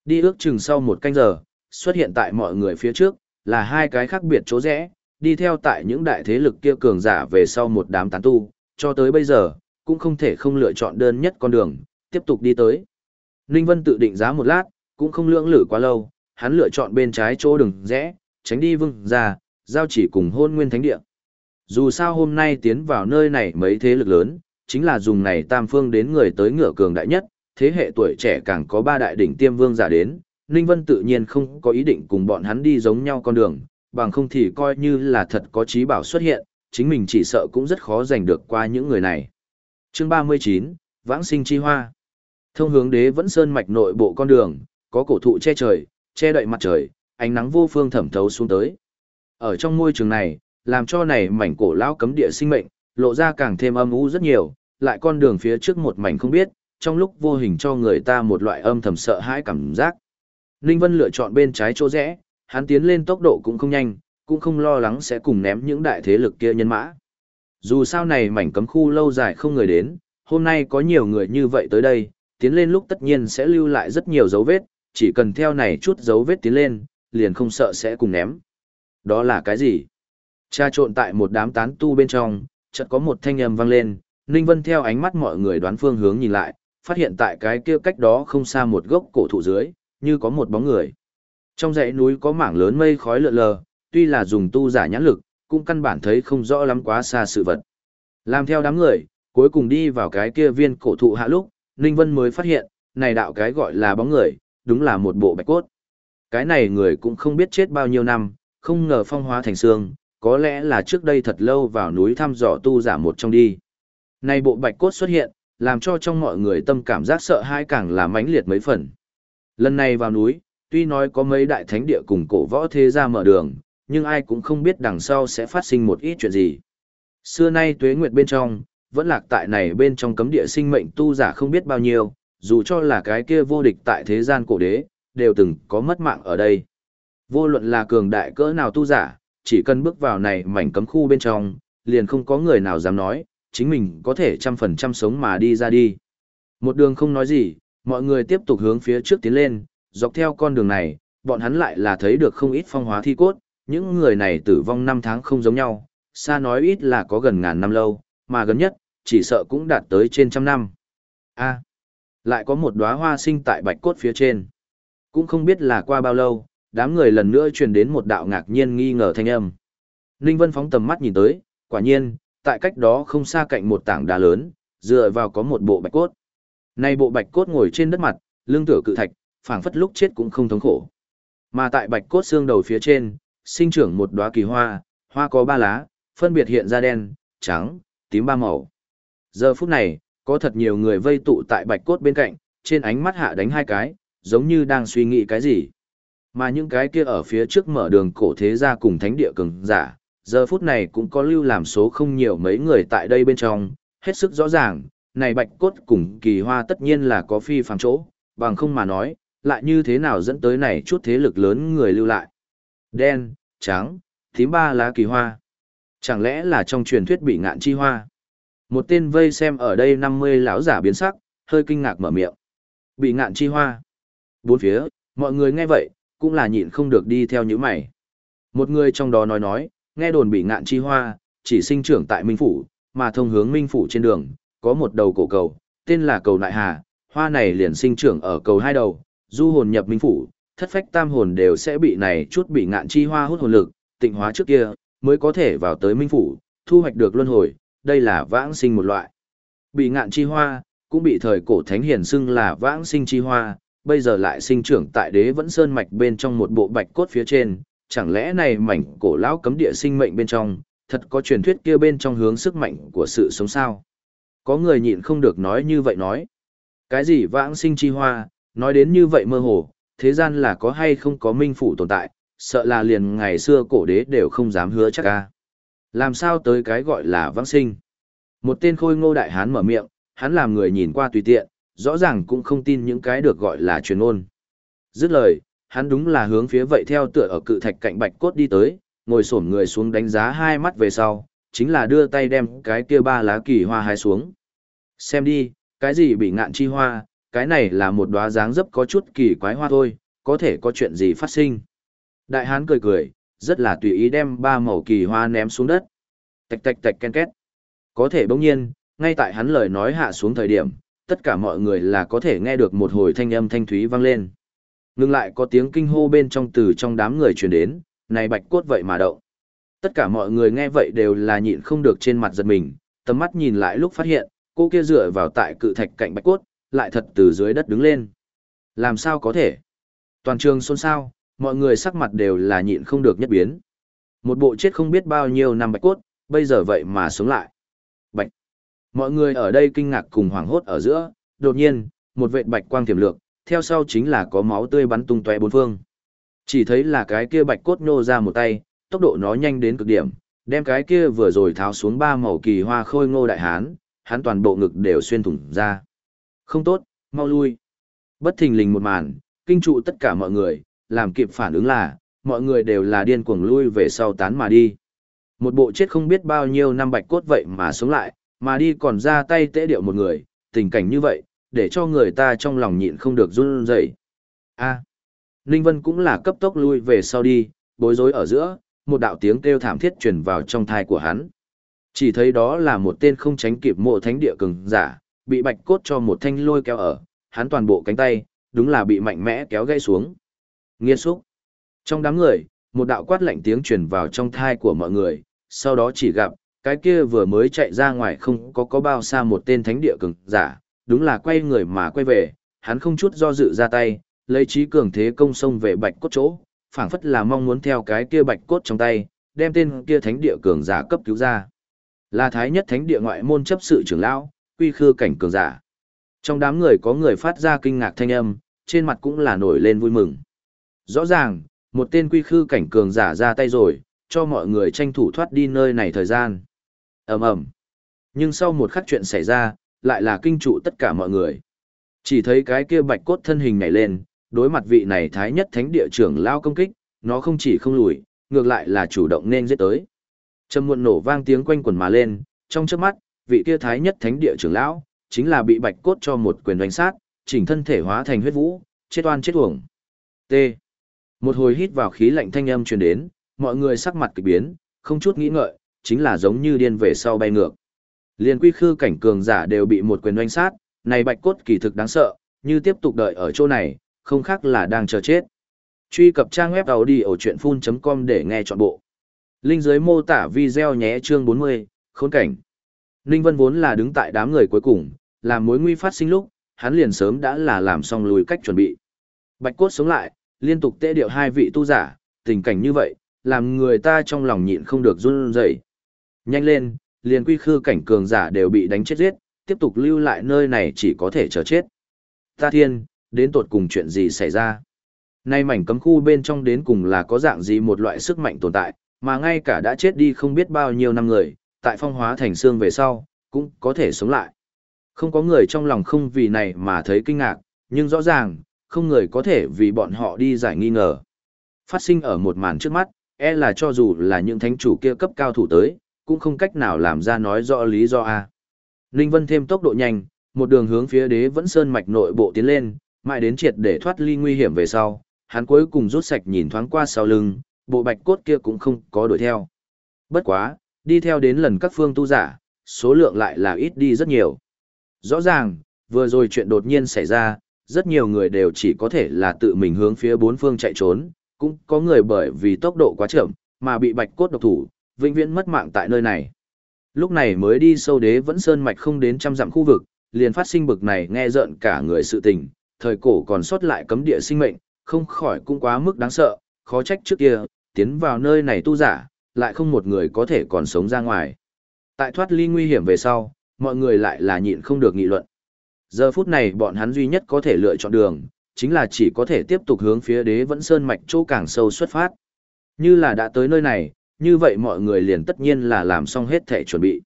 Đi ước chừng sau một canh giờ, xuất hiện tại mọi người phía trước, là hai cái khác biệt chỗ rẽ, đi theo tại những đại thế lực kia cường giả về sau một đám tán tu, cho tới bây giờ, cũng không thể không lựa chọn đơn nhất con đường, tiếp tục đi tới. Ninh Vân tự định giá một lát, cũng không lưỡng lử quá lâu, hắn lựa chọn bên trái chỗ đường rẽ, tránh đi vương ra, giao chỉ cùng hôn nguyên thánh địa. Dù sao hôm nay tiến vào nơi này mấy thế lực lớn, chính là dùng này tam phương đến người tới ngựa cường đại nhất, thế hệ tuổi trẻ càng có ba đại đỉnh tiêm vương giả đến, Ninh Vân tự nhiên không có ý định cùng bọn hắn đi giống nhau con đường, bằng không thì coi như là thật có trí bảo xuất hiện, chính mình chỉ sợ cũng rất khó giành được qua những người này. Chương 39, Vãng sinh chi hoa. Thông hướng đế vẫn sơn mạch nội bộ con đường, có cổ thụ che trời, che đậy mặt trời, ánh nắng vô phương thẩm thấu xuống tới. Ở trong môi trường này, làm cho này mảnh cổ lão cấm địa sinh mệnh, lộ ra càng thêm âm u rất nhiều, lại con đường phía trước một mảnh không biết, trong lúc vô hình cho người ta một loại âm thầm sợ hãi cảm giác. Ninh Vân lựa chọn bên trái chỗ rẽ, hắn tiến lên tốc độ cũng không nhanh, cũng không lo lắng sẽ cùng ném những đại thế lực kia nhân mã. Dù sao này mảnh cấm khu lâu dài không người đến, hôm nay có nhiều người như vậy tới đây, tiến lên lúc tất nhiên sẽ lưu lại rất nhiều dấu vết, chỉ cần theo này chút dấu vết tiến lên, liền không sợ sẽ cùng ném. Đó là cái gì? Cha trộn tại một đám tán tu bên trong, chợt có một thanh âm vang lên, Ninh Vân theo ánh mắt mọi người đoán phương hướng nhìn lại, phát hiện tại cái kia cách đó không xa một gốc cổ thụ dưới, như có một bóng người. Trong dãy núi có mảng lớn mây khói lượn lờ, tuy là dùng tu giả nhãn lực, cũng căn bản thấy không rõ lắm quá xa sự vật. Làm theo đám người, cuối cùng đi vào cái kia viên cổ thụ hạ lúc, Ninh Vân mới phát hiện, này đạo cái gọi là bóng người, đúng là một bộ bạch cốt. Cái này người cũng không biết chết bao nhiêu năm, không ngờ phong hóa thành xương, có lẽ là trước đây thật lâu vào núi thăm dò tu giả một trong đi. Này bộ bạch cốt xuất hiện, làm cho trong mọi người tâm cảm giác sợ hãi càng là mãnh liệt mấy phần. Lần này vào núi, tuy nói có mấy đại thánh địa cùng cổ võ thế gia mở đường, nhưng ai cũng không biết đằng sau sẽ phát sinh một ít chuyện gì. Xưa nay tuế nguyệt bên trong, vẫn lạc tại này bên trong cấm địa sinh mệnh tu giả không biết bao nhiêu, dù cho là cái kia vô địch tại thế gian cổ đế, đều từng có mất mạng ở đây. Vô luận là cường đại cỡ nào tu giả, chỉ cần bước vào này mảnh cấm khu bên trong, liền không có người nào dám nói, chính mình có thể trăm phần trăm sống mà đi ra đi. Một đường không nói gì, mọi người tiếp tục hướng phía trước tiến lên, dọc theo con đường này, bọn hắn lại là thấy được không ít phong hóa thi cốt, những người này tử vong năm tháng không giống nhau, xa nói ít là có gần ngàn năm lâu, mà gần nhất, chỉ sợ cũng đạt tới trên trăm năm. a lại có một đóa hoa sinh tại bạch cốt phía trên. Cũng không biết là qua bao lâu, đám người lần nữa truyền đến một đạo ngạc nhiên nghi ngờ thanh âm. Ninh Vân phóng tầm mắt nhìn tới, quả nhiên, tại cách đó không xa cạnh một tảng đá lớn, dựa vào có một bộ bạch cốt. Này bộ bạch cốt ngồi trên đất mặt, lưng tựa cự thạch, phảng phất lúc chết cũng không thống khổ. Mà tại bạch cốt xương đầu phía trên, sinh trưởng một đóa kỳ hoa, hoa có ba lá, phân biệt hiện ra đen, trắng, tím ba màu. Giờ phút này, có thật nhiều người vây tụ tại bạch cốt bên cạnh, trên ánh mắt hạ đánh hai cái, giống như đang suy nghĩ cái gì. Mà những cái kia ở phía trước mở đường cổ thế gia cùng thánh địa cường giả, giờ phút này cũng có lưu làm số không nhiều mấy người tại đây bên trong, hết sức rõ ràng, này bạch cốt cùng kỳ hoa tất nhiên là có phi phàm chỗ, bằng không mà nói, lại như thế nào dẫn tới này chút thế lực lớn người lưu lại. Đen, trắng, tím ba lá kỳ hoa. Chẳng lẽ là trong truyền thuyết bị ngạn chi hoa? Một tên vây xem ở đây 50 lão giả biến sắc, hơi kinh ngạc mở miệng. Bị ngạn chi hoa. Bốn phía, mọi người nghe vậy, cũng là nhịn không được đi theo những mày. Một người trong đó nói nói, nghe đồn bị ngạn chi hoa, chỉ sinh trưởng tại Minh Phủ, mà thông hướng Minh Phủ trên đường, có một đầu cổ cầu, tên là cầu Nại Hà, hoa này liền sinh trưởng ở cầu hai đầu, du hồn nhập Minh Phủ, thất phách tam hồn đều sẽ bị này chút bị ngạn chi hoa hút hồn lực, tịnh hóa trước kia, mới có thể vào tới Minh Phủ, thu hoạch được luân hồi, đây là vãng sinh một loại. Bị ngạn chi hoa, cũng bị thời cổ thánh hiền xưng là vãng sinh chi hoa, bây giờ lại sinh trưởng tại đế vẫn sơn mạch bên trong một bộ bạch cốt phía trên, chẳng lẽ này mảnh cổ lão cấm địa sinh mệnh bên trong, thật có truyền thuyết kia bên trong hướng sức mạnh của sự sống sao? Có người nhịn không được nói như vậy nói. Cái gì vãng sinh chi hoa, nói đến như vậy mơ hồ, thế gian là có hay không có minh phủ tồn tại, sợ là liền ngày xưa cổ đế đều không dám hứa chắc ca. Làm sao tới cái gọi là vãng sinh? Một tên khôi ngô đại hán mở miệng, hắn làm người nhìn qua tùy tiện, rõ ràng cũng không tin những cái được gọi là truyền ôn. Dứt lời, hắn đúng là hướng phía vậy theo tựa ở cự thạch cạnh bạch cốt đi tới, ngồi xổm người xuống đánh giá hai mắt về sau, chính là đưa tay đem cái kia ba lá kỳ hoa hái xuống. Xem đi, cái gì bị ngạn chi hoa, cái này là một đóa dáng dấp có chút kỳ quái hoa thôi, có thể có chuyện gì phát sinh. Đại hán cười cười, rất là tùy ý đem ba màu kỳ hoa ném xuống đất. Tạch tạch tạch ken két. Có thể bỗng nhiên, ngay tại hắn lời nói hạ xuống thời điểm, tất cả mọi người là có thể nghe được một hồi thanh âm thanh thúy vang lên. Ngưng lại có tiếng kinh hô bên trong từ trong đám người truyền đến, này bạch cốt vậy mà động. Tất cả mọi người nghe vậy đều là nhịn không được trên mặt giật mình, tầm mắt nhìn lại lúc phát hiện, cô kia dựa vào tại cự thạch cạnh bạch cốt, lại thật từ dưới đất đứng lên. Làm sao có thể? Toàn trường xôn xao, mọi người sắc mặt đều là nhịn không được nhất biến. Một bộ chết không biết bao nhiêu năm bạch cốt, bây giờ vậy mà sống lại. Bạch. Mọi người ở đây kinh ngạc cùng hoảng hốt ở giữa, đột nhiên, một vệt bạch quang tiềm lượng, theo sau chính là có máu tươi bắn tung tóe bốn phương. Chỉ thấy là cái kia bạch cốt nô ra một tay, tốc độ nó nhanh đến cực điểm, đem cái kia vừa rồi tháo xuống ba màu kỳ hoa khôi ngô đại hán, hắn toàn bộ ngực đều xuyên thủng ra. Không tốt, mau lui. Bất thình lình một màn, kinh trụ tất cả mọi người, làm kịp phản ứng là, mọi người đều là điên cuồng lui về sau tán mà đi. Một bộ chết không biết bao nhiêu năm bạch cốt vậy mà sống lại, mà đi còn ra tay tễ điệu một người, tình cảnh như vậy, để cho người ta trong lòng nhịn không được run rẩy. A. Ninh Vân cũng là cấp tốc lui về sau đi, bối rối ở giữa, một đạo tiếng kêu thảm thiết truyền vào trong thai của hắn. Chỉ thấy đó là một tên không tránh kịp mộ thánh địa cường giả, bị bạch cốt cho một thanh lôi kéo ở, hắn toàn bộ cánh tay, đúng là bị mạnh mẽ kéo gây xuống. Nghiên xúc. Trong đám người, một đạo quát lạnh tiếng truyền vào trong thai của mọi người, sau đó chỉ gặp, cái kia vừa mới chạy ra ngoài không có có bao xa một tên thánh địa cường giả, đúng là quay người mà quay về, hắn không chút do dự ra tay, lấy trí cường thế công xông về bạch cốt chỗ, phảng phất là mong muốn theo cái kia bạch cốt trong tay, đem tên kia thánh địa cường giả cấp cứu ra. Là thái nhất thánh địa ngoại môn chấp sự trưởng lão, quy khư cảnh cường giả. Trong đám người có người phát ra kinh ngạc thanh âm, trên mặt cũng là nổi lên vui mừng. Rõ ràng, một tên quy khư cảnh cường giả ra tay rồi, cho mọi người tranh thủ thoát đi nơi này thời gian. ầm ầm Nhưng sau một khắc chuyện xảy ra, lại là kinh trụ tất cả mọi người. Chỉ thấy cái kia bạch cốt thân hình nhảy lên, đối mặt vị này thái nhất thánh địa trưởng lao công kích, nó không chỉ không lùi, ngược lại là chủ động nên giết tới. Trầm muộn nổ vang tiếng quanh quần mà lên, trong chớp mắt, vị kia thái nhất thánh địa trưởng lão, chính là bị bạch cốt cho một quyền đánh sát, chỉnh thân thể hóa thành huyết vũ, chết oan chết uổng. T. Một hồi hít vào khí lạnh thanh âm truyền đến, mọi người sắc mặt kỳ biến, không chút nghĩ ngợi, chính là giống như điên về sau bay ngược. Liên quy khư cảnh cường giả đều bị một quyền đánh sát, này bạch cốt kỳ thực đáng sợ, như tiếp tục đợi ở chỗ này, không khác là đang chờ chết. Truy cập trang web đầu đi ở chuyện full.com để nghe trọn bộ. Linh dưới mô tả video nhé chương 40, khốn cảnh. Ninh Vân vốn là đứng tại đám người cuối cùng, làm mối nguy phát sinh lúc, hắn liền sớm đã là làm xong lùi cách chuẩn bị. Bạch cốt sống lại, liên tục tê điệu hai vị tu giả, tình cảnh như vậy, làm người ta trong lòng nhịn không được run rẩy. Nhanh lên, liền quy khư cảnh cường giả đều bị đánh chết giết, tiếp tục lưu lại nơi này chỉ có thể chờ chết. Ta thiên, đến tột cùng chuyện gì xảy ra? Nay mảnh cấm khu bên trong đến cùng là có dạng gì một loại sức mạnh tồn tại, Mà ngay cả đã chết đi không biết bao nhiêu năm người, tại phong hóa thành xương về sau, cũng có thể sống lại. Không có người trong lòng không vì này mà thấy kinh ngạc, nhưng rõ ràng, không người có thể vì bọn họ đi giải nghi ngờ. Phát sinh ở một màn trước mắt, e là cho dù là những thánh chủ kia cấp cao thủ tới, cũng không cách nào làm ra nói rõ lý do a. Ninh Vân thêm tốc độ nhanh, một đường hướng phía đế vẫn sơn mạch nội bộ tiến lên, mãi đến triệt để thoát ly nguy hiểm về sau, hắn cuối cùng rút sạch nhìn thoáng qua sau lưng, bộ bạch cốt kia cũng không có đuổi theo. Bất quá, đi theo đến lần các phương tu giả, số lượng lại là ít đi rất nhiều. Rõ ràng, vừa rồi chuyện đột nhiên xảy ra, rất nhiều người đều chỉ có thể là tự mình hướng phía bốn phương chạy trốn, cũng có người bởi vì tốc độ quá chậm, mà bị bạch cốt độc thủ, vĩnh viễn mất mạng tại nơi này. Lúc này mới đi sâu đế vẫn sơn mạch không đến trăm dặm khu vực, liền phát sinh bực này nghe rợn cả người sự tình, thời cổ còn sót lại cấm địa sinh mệnh, không khỏi cũng quá mức đáng sợ, khó trách trước kia, tiến vào nơi này tu giả, lại không một người có thể còn sống ra ngoài. Tại thoát ly nguy hiểm về sau, mọi người lại là nhịn không được nghị luận. Giờ phút này bọn hắn duy nhất có thể lựa chọn đường, chính là chỉ có thể tiếp tục hướng phía đế vẫn sơn mạch chỗ càng sâu xuất phát. Như là đã tới nơi này, như vậy mọi người liền tất nhiên là làm xong hết thể chuẩn bị.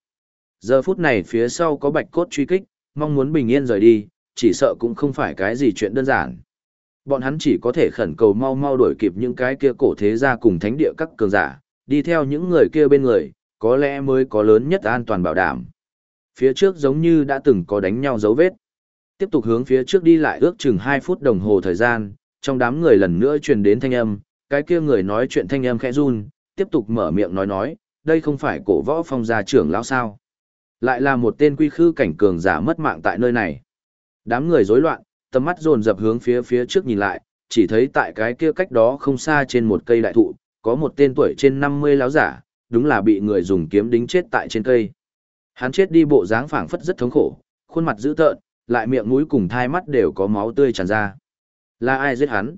Giờ phút này phía sau có bạch cốt truy kích, mong muốn bình yên rời đi, chỉ sợ cũng không phải cái gì chuyện đơn giản. Bọn hắn chỉ có thể khẩn cầu mau mau đuổi kịp những cái kia cổ thế gia cùng thánh địa các cường giả, đi theo những người kia bên người, có lẽ mới có lớn nhất an toàn bảo đảm. Phía trước giống như đã từng có đánh nhau dấu vết. Tiếp tục hướng phía trước đi lại ước chừng 2 phút đồng hồ thời gian, trong đám người lần nữa truyền đến thanh âm, cái kia người nói chuyện thanh âm khẽ run, tiếp tục mở miệng nói nói, đây không phải cổ võ phong gia trưởng lão sao. Lại là một tên quy khư cảnh cường giả mất mạng tại nơi này. Đám người rối loạn, tầm mắt dồn dập hướng phía phía trước nhìn lại, chỉ thấy tại cái kia cách đó không xa trên một cây đại thụ, có một tên tuổi trên 50 lão giả, đúng là bị người dùng kiếm đính chết tại trên cây. Hắn chết đi bộ dáng phảng phất rất thống khổ, khuôn mặt dữ tợn, lại miệng mũi cùng thai mắt đều có máu tươi tràn ra. Là ai giết hắn?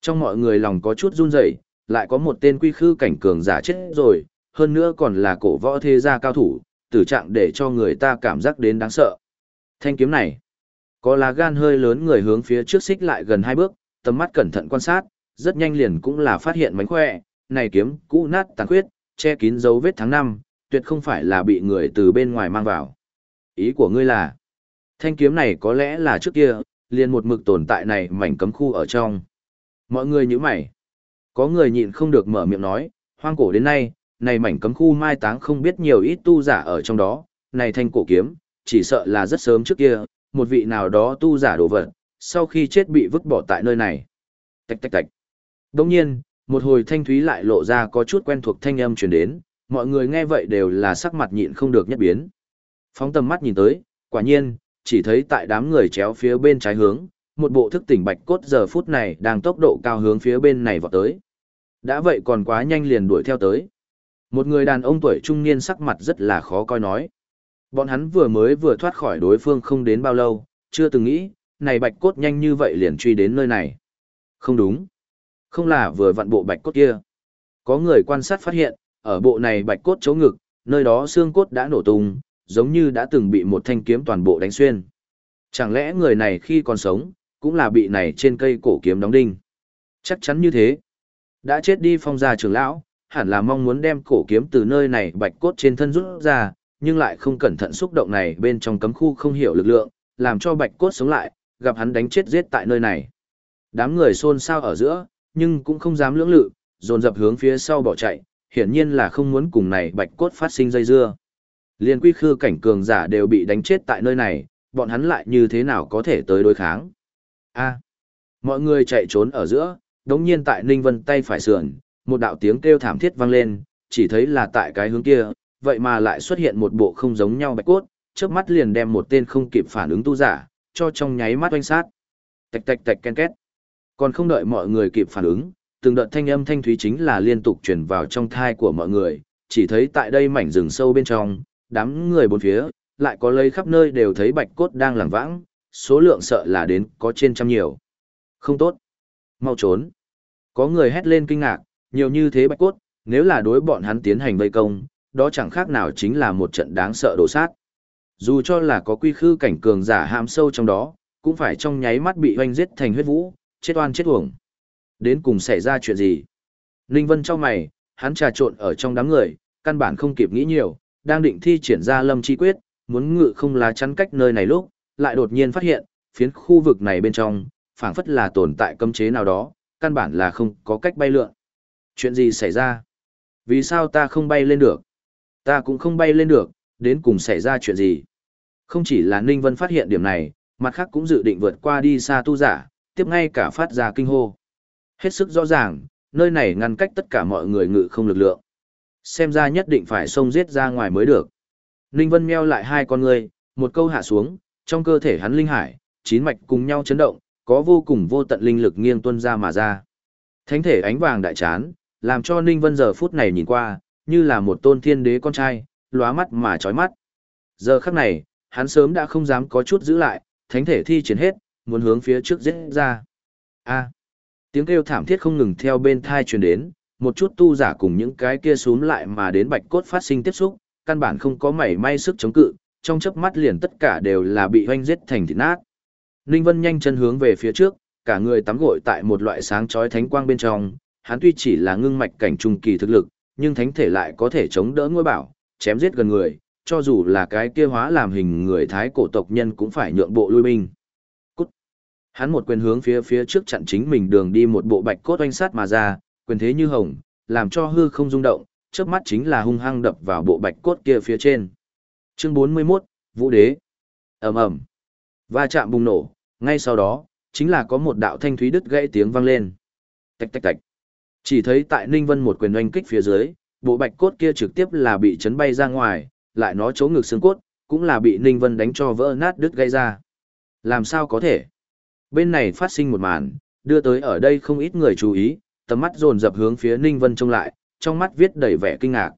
Trong mọi người lòng có chút run rẩy, lại có một tên quy khư cảnh cường giả chết rồi, hơn nữa còn là cổ võ thế gia cao thủ, tử trạng để cho người ta cảm giác đến đáng sợ. Thanh kiếm này, có lá gan hơi lớn người hướng phía trước xích lại gần hai bước, tầm mắt cẩn thận quan sát, rất nhanh liền cũng là phát hiện mánh khỏe, này kiếm cũ nát tàn khuyết, che kín dấu vết tháng năm, tuyệt không phải là bị người từ bên ngoài mang vào. Ý của ngươi là, thanh kiếm này có lẽ là trước kia, liền một mực tồn tại này mảnh cấm khu ở trong. Mọi người như mày. Có người nhịn không được mở miệng nói, hoang cổ đến nay, này mảnh cấm khu mai táng không biết nhiều ít tu giả ở trong đó, này thanh cổ kiếm, chỉ sợ là rất sớm trước kia, một vị nào đó tu giả đồ vật, sau khi chết bị vứt bỏ tại nơi này. Tạch tạch tạch. Đồng nhiên, một hồi thanh thúy lại lộ ra có chút quen thuộc thanh âm truyền đến, mọi người nghe vậy đều là sắc mặt nhịn không được nhất biến. Phóng tầm mắt nhìn tới, quả nhiên, chỉ thấy tại đám người chéo phía bên trái hướng, một bộ thức tỉnh bạch cốt giờ phút này đang tốc độ cao hướng phía bên này vọt tới. Đã vậy còn quá nhanh liền đuổi theo tới. Một người đàn ông tuổi trung niên sắc mặt rất là khó coi nói. Bọn hắn vừa mới vừa thoát khỏi đối phương không đến bao lâu, chưa từng nghĩ, này bạch cốt nhanh như vậy liền truy đến nơi này. Không đúng. Không là vừa vặn bộ bạch cốt kia. Có người quan sát phát hiện, ở bộ này bạch cốt chỗ ngực, nơi đó xương cốt đã nổ tung, giống như đã từng bị một thanh kiếm toàn bộ đánh xuyên. Chẳng lẽ người này khi còn sống, cũng là bị này trên cây cổ kiếm đóng đinh. Chắc chắn như thế. Đã chết đi phong gia trưởng lão, hẳn là mong muốn đem cổ kiếm từ nơi này bạch cốt trên thân rút ra, nhưng lại không cẩn thận xúc động này bên trong cấm khu không hiểu lực lượng, làm cho bạch cốt sống lại, gặp hắn đánh chết giết tại nơi này. Đám người xôn xao ở giữa, nhưng cũng không dám lưỡng lự, dồn dập hướng phía sau bỏ chạy, hiển nhiên là không muốn cùng này bạch cốt phát sinh dây dưa. Liên quy khư cảnh cường giả đều bị đánh chết tại nơi này, bọn hắn lại như thế nào có thể tới đối kháng. A. mọi người chạy trốn ở giữa, đống nhiên tại Ninh Vân tay phải sườn, một đạo tiếng kêu thảm thiết vang lên, chỉ thấy là tại cái hướng kia, vậy mà lại xuất hiện một bộ không giống nhau bạch cốt, chớp mắt liền đem một tên không kịp phản ứng tu giả, cho trong nháy mắt oanh sát. Tạch tạch tạch ken két. Còn không đợi mọi người kịp phản ứng, từng đợt thanh âm thanh thúy chính là liên tục truyền vào trong thai của mọi người, chỉ thấy tại đây mảnh rừng sâu bên trong, đám người bốn phía, lại có lấy khắp nơi đều thấy bạch cốt đang lảng vãng, số lượng sợ là đến có trên trăm nhiều. Không tốt. Mau trốn. Có người hét lên kinh ngạc, nhiều như thế bạch cốt, nếu là đối bọn hắn tiến hành vây công, đó chẳng khác nào chính là một trận đáng sợ đổ sát. Dù cho là có quy khư cảnh cường giả hãm sâu trong đó, cũng phải trong nháy mắt bị oanh giết thành huyết vũ, chết oan chết uổng. Đến cùng xảy ra chuyện gì? Ninh Vân cho mày, hắn trà trộn ở trong đám người, căn bản không kịp nghĩ nhiều, đang định thi triển ra lâm chi quyết, muốn ngự không lá chắn cách nơi này lúc, lại đột nhiên phát hiện, phiến khu vực này bên trong, phảng phất là tồn tại cấm chế nào đó, căn bản là không có cách bay lượn. Chuyện gì xảy ra? Vì sao ta không bay lên được? Ta cũng không bay lên được, đến cùng xảy ra chuyện gì? Không chỉ là Ninh Vân phát hiện điểm này, mặt khác cũng dự định vượt qua đi xa tu giả, tiếp ngay cả phát ra kinh hô. Hết sức rõ ràng, nơi này ngăn cách tất cả mọi người ngự không lực lượng. Xem ra nhất định phải xông giết ra ngoài mới được. Ninh Vân meo lại hai con người, một câu hạ xuống, trong cơ thể hắn linh hải, chín mạch cùng nhau chấn động, có vô cùng vô tận linh lực nghiêng tuân ra mà ra. Thánh thể ánh vàng đại chán, làm cho Ninh Vân giờ phút này nhìn qua, như là một tôn thiên đế con trai, lóa mắt mà chói mắt. Giờ khắc này, hắn sớm đã không dám có chút giữ lại, thánh thể thi triển hết, muốn hướng phía trước giết ra. A. tiếng kêu thảm thiết không ngừng theo bên thai truyền đến, một chút tu giả cùng những cái kia xuống lại mà đến bạch cốt phát sinh tiếp xúc, căn bản không có mảy may sức chống cự, trong chớp mắt liền tất cả đều là bị hoanh giết thành thịt nát. Ninh Vân nhanh chân hướng về phía trước, cả người tắm gội tại một loại sáng chói thánh quang bên trong, hắn tuy chỉ là ngưng mạch cảnh trung kỳ thực lực, nhưng thánh thể lại có thể chống đỡ ngôi bảo, chém giết gần người, cho dù là cái kia hóa làm hình người thái cổ tộc nhân cũng phải nhượng bộ lui binh. Hắn một quyền hướng phía phía trước chặn chính mình đường đi một bộ bạch cốt oanh sát mà ra, quyền thế như hồng, làm cho hư không rung động, trước mắt chính là hung hăng đập vào bộ bạch cốt kia phía trên. Chương 41, Vũ Đế. ầm ầm, va chạm bùng nổ, ngay sau đó, chính là có một đạo thanh thúy đứt gãy tiếng vang lên. Tạch tạch tạch. Chỉ thấy tại Ninh Vân một quyền oanh kích phía dưới, bộ bạch cốt kia trực tiếp là bị chấn bay ra ngoài, lại nó chỗ ngực xương cốt, cũng là bị Ninh Vân đánh cho vỡ nát đứt gây ra. Làm sao có thể? Bên này phát sinh một màn, đưa tới ở đây không ít người chú ý, tầm mắt dồn dập hướng phía Ninh Vân trông lại, trong mắt viết đầy vẻ kinh ngạc.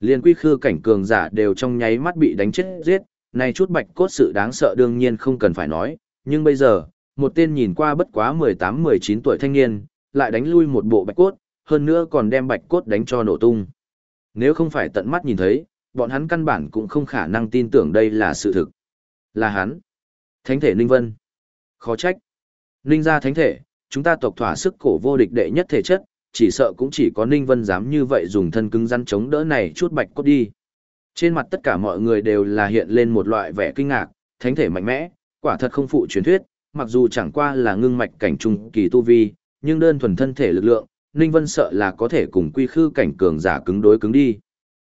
Liên quy khư cảnh cường giả đều trong nháy mắt bị đánh chết giết, này chút bạch cốt sự đáng sợ đương nhiên không cần phải nói, nhưng bây giờ, một tên nhìn qua bất quá 18-19 tuổi thanh niên, lại đánh lui một bộ bạch cốt, hơn nữa còn đem bạch cốt đánh cho nổ tung. Nếu không phải tận mắt nhìn thấy, bọn hắn căn bản cũng không khả năng tin tưởng đây là sự thực. Là hắn. Thánh thể Ninh Vân. Khó trách. Ninh gia thánh thể, chúng ta tộc thỏa sức cổ vô địch đệ nhất thể chất, chỉ sợ cũng chỉ có Ninh Vân dám như vậy dùng thân cứng rắn chống đỡ này chút bạch cốt đi. Trên mặt tất cả mọi người đều là hiện lên một loại vẻ kinh ngạc, thánh thể mạnh mẽ, quả thật không phụ truyền thuyết, mặc dù chẳng qua là ngưng mạch cảnh trung kỳ tu vi, nhưng đơn thuần thân thể lực lượng, Ninh Vân sợ là có thể cùng quy khư cảnh cường giả cứng đối cứng đi.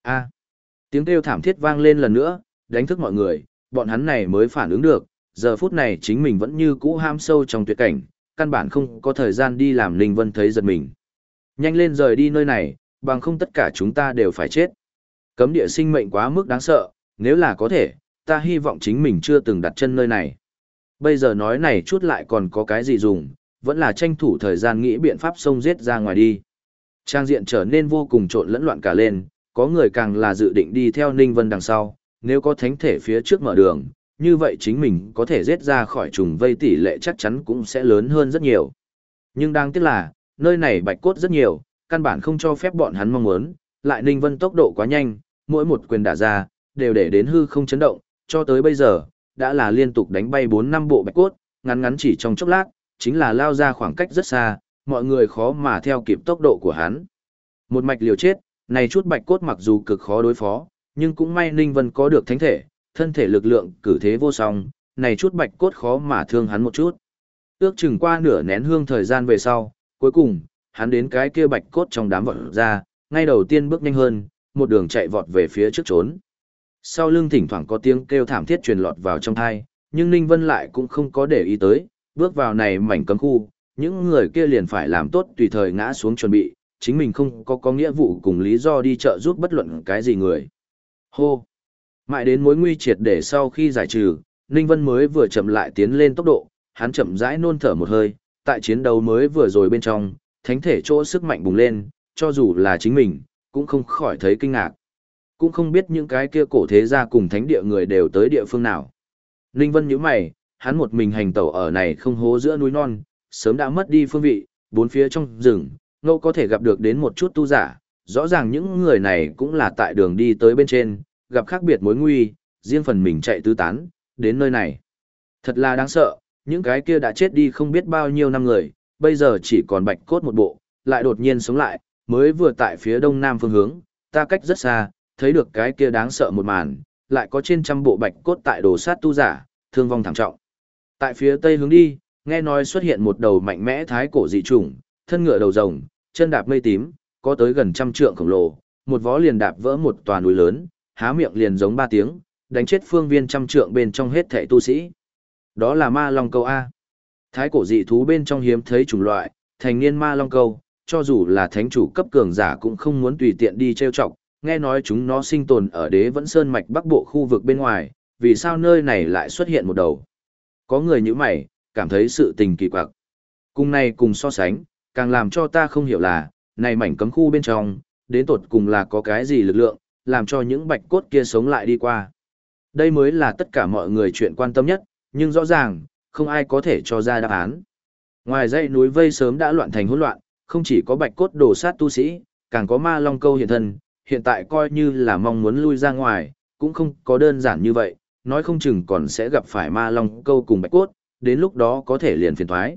A. tiếng kêu thảm thiết vang lên lần nữa, đánh thức mọi người, bọn hắn này mới phản ứng được, giờ phút này chính mình vẫn như cũ ham sâu trong tuyệt cảnh, căn bản không có thời gian đi làm Ninh Vân thấy giật mình. Nhanh lên rời đi nơi này, bằng không tất cả chúng ta đều phải chết. Cấm địa sinh mệnh quá mức đáng sợ, nếu là có thể, ta hy vọng chính mình chưa từng đặt chân nơi này. Bây giờ nói này chút lại còn có cái gì dùng, vẫn là tranh thủ thời gian nghĩ biện pháp xông giết ra ngoài đi. Trang diện trở nên vô cùng trộn lẫn loạn cả lên, có người càng là dự định đi theo Ninh Vân đằng sau, nếu có thánh thể phía trước mở đường, như vậy chính mình có thể giết ra khỏi trùng vây tỷ lệ chắc chắn cũng sẽ lớn hơn rất nhiều. Nhưng đáng tiếc là, nơi này bạch cốt rất nhiều, căn bản không cho phép bọn hắn mong muốn, lại Ninh Vân tốc độ quá nhanh, mỗi một quyền đả ra, đều để đến hư không chấn động, cho tới bây giờ, đã là liên tục đánh bay 4 năm bộ bạch cốt, ngắn ngắn chỉ trong chốc lát, chính là lao ra khoảng cách rất xa, mọi người khó mà theo kịp tốc độ của hắn. Một mạch liều chết, này chút bạch cốt mặc dù cực khó đối phó, nhưng cũng may Ninh Vân có được thánh thể, thân thể lực lượng cử thế vô song, này chút bạch cốt khó mà thương hắn một chút. Ước chừng qua nửa nén hương thời gian về sau, cuối cùng, hắn đến cái kia bạch cốt trong đám vật ra, ngay đầu tiên bước nhanh hơn, một đường chạy vọt về phía trước trốn. Sau lưng thỉnh thoảng có tiếng kêu thảm thiết truyền lọt vào trong thai, nhưng Ninh Vân lại cũng không có để ý tới, bước vào này mảnh cấm khu, những người kia liền phải làm tốt tùy thời ngã xuống chuẩn bị, chính mình không có có nghĩa vụ cùng lý do đi chợ giúp bất luận cái gì người. Hô! Mãi đến mối nguy triệt để sau khi giải trừ, Ninh Vân mới vừa chậm lại tiến lên tốc độ, hắn chậm rãi nôn thở một hơi, tại chiến đấu mới vừa rồi bên trong, thánh thể chỗ sức mạnh bùng lên, cho dù là chính mình, cũng không khỏi thấy kinh ngạc. Cũng không biết những cái kia cổ thế gia cùng thánh địa người đều tới địa phương nào. Ninh Vân nhíu mày, hắn một mình hành tẩu ở này không hố giữa núi non, sớm đã mất đi phương vị, bốn phía trong rừng, ngẫu có thể gặp được đến một chút tu giả, rõ ràng những người này cũng là tại đường đi tới bên trên, gặp khác biệt mối nguy, riêng phần mình chạy tứ tán, đến nơi này. Thật là đáng sợ, những cái kia đã chết đi không biết bao nhiêu năm người, bây giờ chỉ còn bạch cốt một bộ, lại đột nhiên sống lại, mới vừa tại phía đông nam phương hướng, ta cách rất xa, thấy được cái kia đáng sợ một màn, lại có trên trăm bộ bạch cốt tại đồ sát tu giả, thương vong thảm trọng. Tại phía tây hướng đi, nghe nói xuất hiện một đầu mạnh mẽ thái cổ dị trùng, thân ngựa đầu rồng, chân đạp mây tím, có tới gần trăm trượng khổng lồ, một vó liền đạp vỡ một tòa núi lớn, há miệng liền giống ba tiếng, đánh chết phương viên trăm trượng bên trong hết thảy tu sĩ. Đó là ma long câu A. Thái cổ dị thú bên trong hiếm thấy chủng loại, thành niên ma long câu, cho dù là thánh chủ cấp cường giả cũng không muốn tùy tiện đi trêu chọc, nghe nói chúng nó sinh tồn ở đế vẫn sơn mạch bắc bộ khu vực bên ngoài, vì sao nơi này lại xuất hiện một đầu. Có người như mày, cảm thấy sự tình kỳ quặc. Cùng này cùng so sánh, càng làm cho ta không hiểu là, này mảnh cấm khu bên trong, đến tột cùng là có cái gì lực lượng, làm cho những bạch cốt kia sống lại đi qua. Đây mới là tất cả mọi người chuyện quan tâm nhất, nhưng rõ ràng, không ai có thể cho ra đáp án. Ngoài dãy núi vây sớm đã loạn thành hỗn loạn, không chỉ có bạch cốt đổ sát tu sĩ, càng có ma long câu hiện thân, hiện tại coi như là mong muốn lui ra ngoài, cũng không có đơn giản như vậy, nói không chừng còn sẽ gặp phải ma long câu cùng bạch cốt, đến lúc đó có thể liền phiền thoái.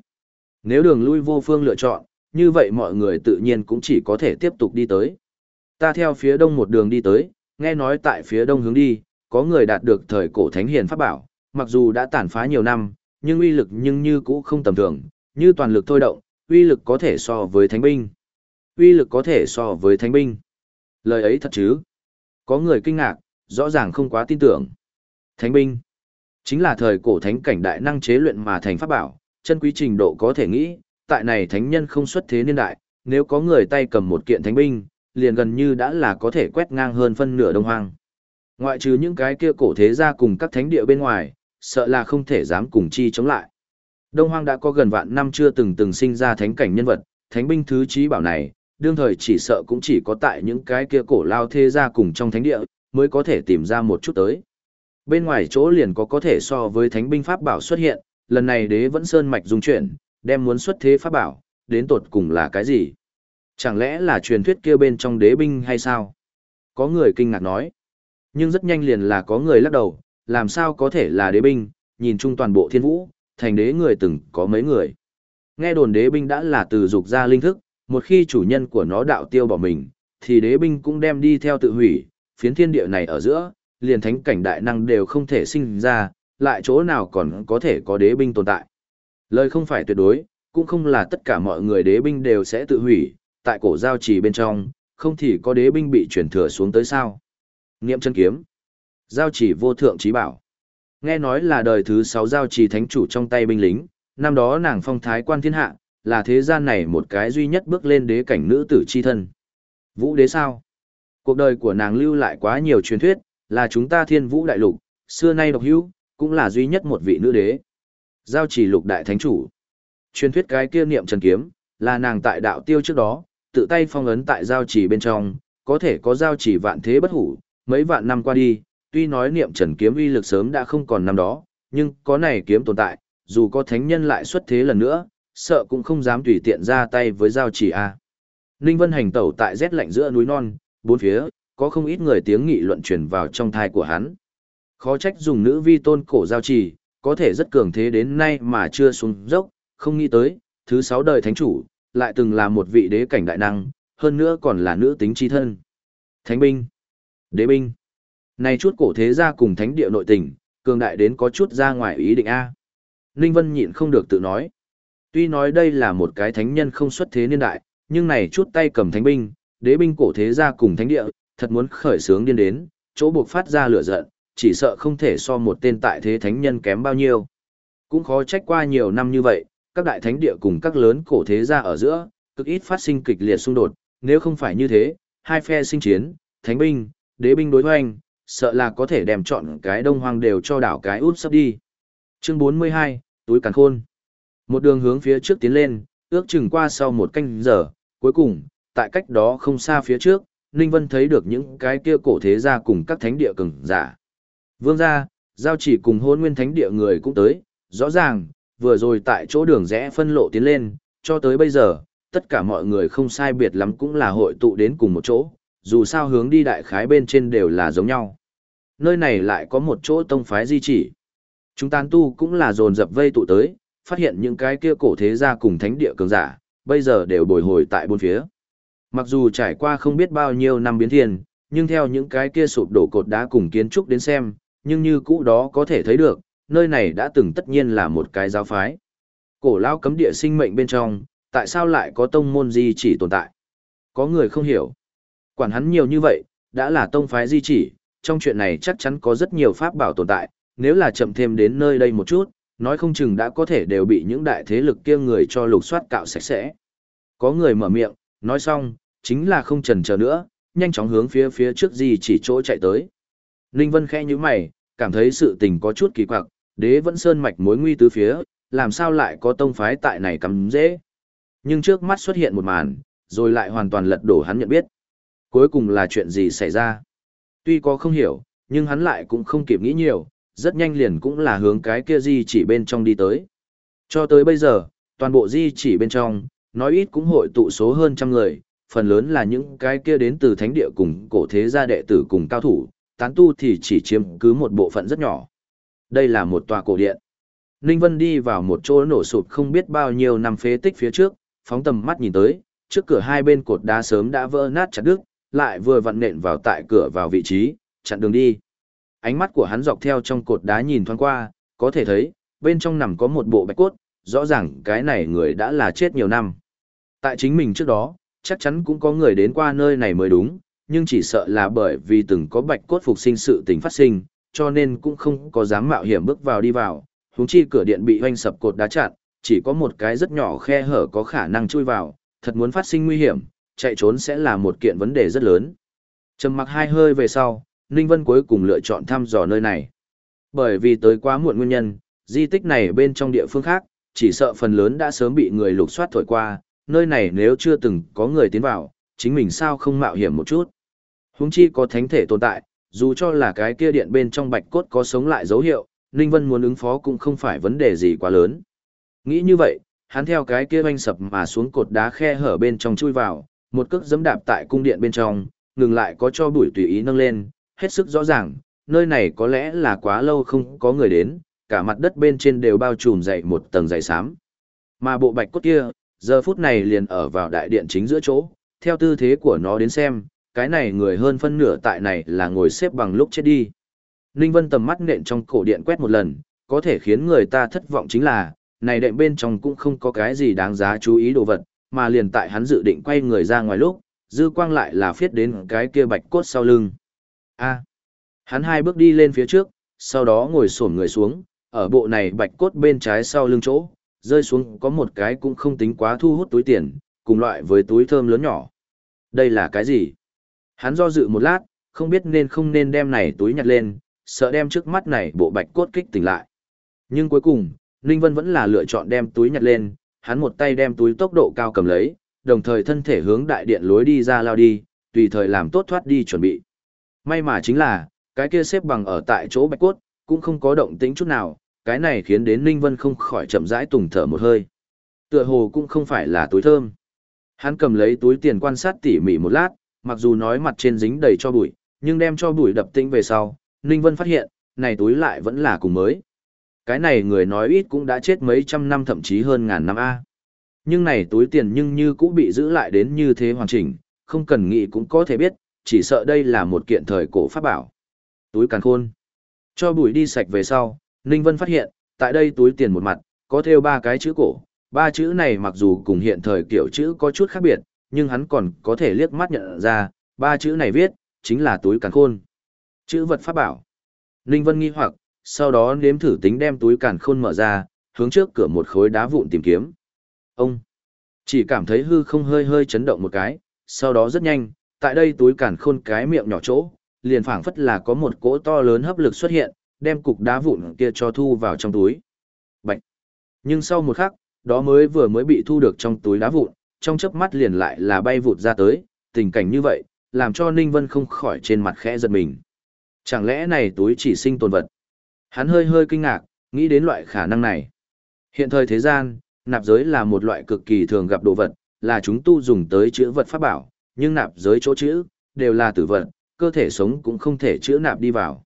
Nếu đường lui vô phương lựa chọn, như vậy mọi người tự nhiên cũng chỉ có thể tiếp tục đi tới. Ta theo phía đông một đường đi tới, nghe nói tại phía đông hướng đi, có người đạt được thời cổ thánh hiền pháp bảo, mặc dù đã tàn phá nhiều năm, nhưng uy lực nhưng như cũ không tầm thường, như toàn lực thôi động, uy lực có thể so với thánh binh. Uy lực có thể so với thánh binh. Lời ấy thật chứ? Có người kinh ngạc, rõ ràng không quá tin tưởng. Thánh binh chính là thời cổ thánh cảnh đại năng chế luyện mà thành pháp bảo, chân quý trình độ có thể nghĩ, tại này thánh nhân không xuất thế niên đại, nếu có người tay cầm một kiện thánh binh, liền gần như đã là có thể quét ngang hơn phân nửa đông hoang. Ngoại trừ những cái kia cổ thế gia cùng các thánh địa bên ngoài, sợ là không thể dám cùng chi chống lại. Đông hoang đã có gần vạn năm chưa từng từng sinh ra thánh cảnh nhân vật, thánh binh thứ trí bảo này, đương thời chỉ sợ cũng chỉ có tại những cái kia cổ lao thế gia cùng trong thánh địa, mới có thể tìm ra một chút tới. Bên ngoài chỗ liền có có thể so với thánh binh pháp bảo xuất hiện, lần này đế vẫn sơn mạch dung chuyển, đem muốn xuất thế pháp bảo, đến tột cùng là cái gì? Chẳng lẽ là truyền thuyết kia bên trong đế binh hay sao? Có người kinh ngạc nói. Nhưng rất nhanh liền là có người lắc đầu, làm sao có thể là đế binh, nhìn chung toàn bộ thiên vũ, thành đế người từng có mấy người. Nghe đồn đế binh đã là từ dục ra linh thức, một khi chủ nhân của nó đạo tiêu bỏ mình, thì đế binh cũng đem đi theo tự hủy, phiến thiên địa này ở giữa, liền thánh cảnh đại năng đều không thể sinh ra, lại chỗ nào còn có thể có đế binh tồn tại. Lời không phải tuyệt đối, cũng không là tất cả mọi người đế binh đều sẽ tự hủy, tại cổ giao trì bên trong, không thì có đế binh bị chuyển thừa xuống tới sao. Niệm chân kiếm. Giao trì vô thượng trí bảo. Nghe nói là đời thứ sáu giao trì thánh chủ trong tay binh lính, năm đó nàng phong thái quan thiên hạ, là thế gian này một cái duy nhất bước lên đế cảnh nữ tử chi thân. Vũ đế sao? Cuộc đời của nàng lưu lại quá nhiều truyền thuyết, là chúng ta thiên vũ đại lục, xưa nay độc hữu, cũng là duy nhất một vị nữ đế. Giao chỉ lục đại thánh chủ. Truyền thuyết cái kia niệm trần kiếm, là nàng tại đạo tiêu trước đó, tự tay phong ấn tại giao chỉ bên trong, có thể có giao chỉ vạn thế bất hủ, mấy vạn năm qua đi, tuy nói niệm trần kiếm uy lực sớm đã không còn năm đó, nhưng có này kiếm tồn tại, dù có thánh nhân lại xuất thế lần nữa, sợ cũng không dám tùy tiện ra tay với giao chỉ a. Ninh Vân hành tẩu tại rét lạnh giữa núi non, bốn phía, có không ít người tiếng nghị luận truyền vào trong thai của hắn. Khó trách dùng nữ vi tôn cổ giao chỉ, có thể rất cường thế đến nay mà chưa xuống dốc, không nghĩ tới, thứ sáu đời thánh chủ, lại từng là một vị đế cảnh đại năng, hơn nữa còn là nữ tính chi thân. Thánh binh, đế binh, này chút cổ thế gia cùng thánh địa nội tình, cường đại đến có chút ra ngoài ý định A. Ninh Vân nhịn không được tự nói. Tuy nói đây là một cái thánh nhân không xuất thế niên đại, nhưng này chút tay cầm thánh binh, đế binh cổ thế gia cùng thánh địa, thật muốn khởi sướng điên đến, chỗ buộc phát ra lửa giận, chỉ sợ không thể so một tên tại thế thánh nhân kém bao nhiêu. Cũng khó trách qua nhiều năm như vậy, các đại thánh địa cùng các lớn cổ thế gia ở giữa, cực ít phát sinh kịch liệt xung đột, nếu không phải như thế, hai phe sinh chiến, thánh binh, đế binh đối hoành, sợ là có thể đem chọn cái đông hoang đều cho đảo cái út sắp đi. Chương 42, túi càn khôn. Một đường hướng phía trước tiến lên, ước chừng qua sau một canh giờ, cuối cùng, tại cách đó không xa phía trước, Ninh Vân thấy được những cái kia cổ thế gia cùng các thánh địa cường giả. Vương gia, giao chỉ cùng hôn nguyên thánh địa người cũng tới, rõ ràng, vừa rồi tại chỗ đường rẽ phân lộ tiến lên, cho tới bây giờ, tất cả mọi người không sai biệt lắm cũng là hội tụ đến cùng một chỗ, dù sao hướng đi đại khái bên trên đều là giống nhau. Nơi này lại có một chỗ tông phái di chỉ. Chúng tán tu cũng là dồn dập vây tụ tới, phát hiện những cái kia cổ thế gia cùng thánh địa cường giả, bây giờ đều bồi hồi tại bốn phía. Mặc dù trải qua không biết bao nhiêu năm biến thiên, nhưng theo những cái kia sụp đổ cột đá cùng kiến trúc đến xem, nhưng như cũ đó có thể thấy được, nơi này đã từng tất nhiên là một cái giáo phái. Cổ lao cấm địa sinh mệnh bên trong, tại sao lại có tông môn di chỉ tồn tại? Có người không hiểu. Quản hắn nhiều như vậy, đã là tông phái di chỉ, trong chuyện này chắc chắn có rất nhiều pháp bảo tồn tại, nếu là chậm thêm đến nơi đây một chút, nói không chừng đã có thể đều bị những đại thế lực kia người cho lục soát cạo sạch sẽ. Có người mở miệng, nói xong, chính là không chần chờ nữa, nhanh chóng hướng phía phía trước gì chỉ chỗ chạy tới. Ninh Vân khẽ như mày, cảm thấy sự tình có chút kỳ quặc, đế vẫn sơn mạch mối nguy tứ phía, làm sao lại có tông phái tại này cắm dễ. Nhưng trước mắt xuất hiện một màn, rồi lại hoàn toàn lật đổ hắn nhận biết. Cuối cùng là chuyện gì xảy ra? Tuy có không hiểu, nhưng hắn lại cũng không kịp nghĩ nhiều, rất nhanh liền cũng là hướng cái kia di chỉ bên trong đi tới. Cho tới bây giờ, toàn bộ di chỉ bên trong, nói ít cũng hội tụ số hơn trăm người, phần lớn là những cái kia đến từ thánh địa cùng cổ thế gia đệ tử cùng cao thủ, tán tu thì chỉ chiếm cứ một bộ phận rất nhỏ. Đây là một tòa cổ điện. Ninh Vân đi vào một chỗ nổ sụp không biết bao nhiêu năm phế tích phía trước, phóng tầm mắt nhìn tới, trước cửa hai bên cột đá sớm đã vỡ nát chặt đứt, lại vừa vặn nện vào tại cửa vào vị trí, chặn đường đi. Ánh mắt của hắn dọc theo trong cột đá nhìn thoáng qua, có thể thấy, bên trong nằm có một bộ bạch cốt, rõ ràng cái này người đã là chết nhiều năm. Tại chính mình trước đó, chắc chắn cũng có người đến qua nơi này mới đúng, nhưng chỉ sợ là bởi vì từng có bạch cốt phục sinh sự tình phát sinh, cho nên cũng không có dám mạo hiểm bước vào đi vào, huống chi cửa điện bị hoanh sập cột đá chặn, chỉ có một cái rất nhỏ khe hở có khả năng chui vào, thật muốn phát sinh nguy hiểm, chạy trốn sẽ là một kiện vấn đề rất lớn. Trầm mặc hai hơi về sau, Ninh Vân cuối cùng lựa chọn thăm dò nơi này. Bởi vì tới quá muộn nguyên nhân, di tích này bên trong địa phương khác, chỉ sợ phần lớn đã sớm bị người lục soát thổi qua, nơi này nếu chưa từng có người tiến vào, chính mình sao không mạo hiểm một chút. Huống chi có thánh thể tồn tại, dù cho là cái kia điện bên trong bạch cốt có sống lại dấu hiệu, Ninh Vân muốn ứng phó cũng không phải vấn đề gì quá lớn. Nghĩ như vậy, hắn theo cái kia oanh sập mà xuống cột đá khe hở bên trong chui vào, một cước giẫm đạp tại cung điện bên trong, ngừng lại có cho bụi tùy ý nâng lên, hết sức rõ ràng, nơi này có lẽ là quá lâu không có người đến, cả mặt đất bên trên đều bao trùm dậy một tầng dày xám. Mà bộ bạch cốt kia, giờ phút này liền ở vào đại điện chính giữa chỗ, theo tư thế của nó đến xem, cái này người hơn phân nửa tại này là ngồi xếp bằng lúc chết đi. Ninh Vân tầm mắt nện trong cổ điện quét một lần, có thể khiến người ta thất vọng chính là, này đệm bên trong cũng không có cái gì đáng giá chú ý đồ vật, mà liền tại hắn dự định quay người ra ngoài lúc, dư quang lại là phiết đến cái kia bạch cốt sau lưng. A. Hắn hai bước đi lên phía trước, sau đó ngồi xổm người xuống, ở bộ này bạch cốt bên trái sau lưng chỗ, rơi xuống có một cái cũng không tính quá thu hút túi tiền, cùng loại với túi thơm lớn nhỏ. Đây là cái gì? Hắn do dự một lát, không biết nên không nên đem này túi nhặt lên, sợ đem trước mắt này bộ bạch cốt kích tỉnh lại. Nhưng cuối cùng, Ninh Vân vẫn là lựa chọn đem túi nhặt lên, hắn một tay đem túi tốc độ cao cầm lấy, đồng thời thân thể hướng đại điện lối đi ra lao đi, tùy thời làm tốt thoát đi chuẩn bị. May mà chính là, cái kia xếp bằng ở tại chỗ bạch cốt, cũng không có động tĩnh chút nào, cái này khiến đến Ninh Vân không khỏi chậm rãi tùng thở một hơi. Tựa hồ cũng không phải là túi thơm. Hắn cầm lấy túi tiền quan sát tỉ mỉ một lát, mặc dù nói mặt trên dính đầy cho bụi, nhưng đem cho bụi đập tĩnh về sau, Ninh Vân phát hiện, này túi lại vẫn là cùng mới. Cái này người nói ít cũng đã chết mấy trăm năm thậm chí hơn ngàn năm A. Nhưng này túi tiền nhưng như cũng bị giữ lại đến như thế hoàn chỉnh, không cần nghĩ cũng có thể biết, chỉ sợ đây là một kiện thời cổ pháp bảo. Túi càn khôn. Cho bụi đi sạch về sau, Ninh Vân phát hiện, tại đây túi tiền một mặt, có theo ba cái chữ cổ. Ba chữ này mặc dù cùng hiện thời kiểu chữ có chút khác biệt, nhưng hắn còn có thể liếc mắt nhận ra, ba chữ này viết, chính là túi càn khôn. Chữ vật pháp bảo. Ninh Vân nghi hoặc, sau đó nếm thử tính đem túi càn khôn mở ra, hướng trước cửa một khối đá vụn tìm kiếm. Ông chỉ cảm thấy hư không hơi hơi chấn động một cái, sau đó rất nhanh, tại đây túi càn khôn cái miệng nhỏ chỗ, liền phảng phất là có một cỗ to lớn hấp lực xuất hiện, đem cục đá vụn kia cho thu vào trong túi. Bạch. Nhưng sau một khắc, đó mới vừa mới bị thu được trong túi đá vụn, trong chớp mắt liền lại là bay vụt ra tới, tình cảnh như vậy, làm cho Ninh Vân không khỏi trên mặt khẽ giật mình. Chẳng lẽ này túi chỉ sinh tồn vật? Hắn hơi hơi kinh ngạc, nghĩ đến loại khả năng này. Hiện thời thế gian, nạp giới là một loại cực kỳ thường gặp đồ vật, là chúng tu dùng tới chữa vật pháp bảo, nhưng nạp giới chỗ chữ, đều là tử vật, cơ thể sống cũng không thể chữa nạp đi vào.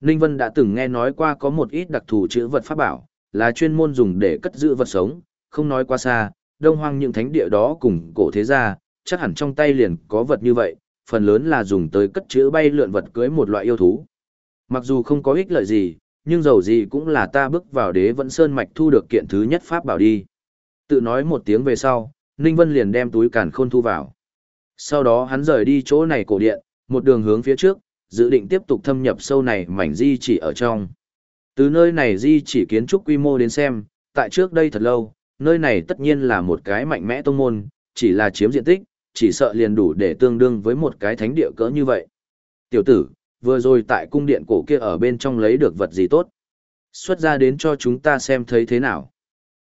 Ninh Vân đã từng nghe nói qua có một ít đặc thù chữa vật pháp bảo, là chuyên môn dùng để cất giữ vật sống, không nói qua xa, đông hoang những thánh địa đó cùng cổ thế gia, chắc hẳn trong tay liền có vật như vậy, phần lớn là dùng tới cất chữ bay lượn vật cưới một loại yêu thú. Mặc dù không có ích lợi gì, nhưng dầu gì cũng là ta bước vào đế vẫn sơn mạch thu được kiện thứ nhất pháp bảo đi. Tự nói một tiếng về sau, Ninh Vân liền đem túi càn khôn thu vào. Sau đó hắn rời đi chỗ này cổ điện, một đường hướng phía trước, dự định tiếp tục thâm nhập sâu này mảnh di chỉ ở trong. Từ nơi này di chỉ kiến trúc quy mô đến xem, tại trước đây thật lâu, nơi này tất nhiên là một cái mạnh mẽ tông môn, chỉ là chiếm diện tích, chỉ sợ liền đủ để tương đương với một cái thánh địa cỡ như vậy. Tiểu tử, vừa rồi tại cung điện cổ kia ở bên trong lấy được vật gì tốt. Xuất ra đến cho chúng ta xem thấy thế nào.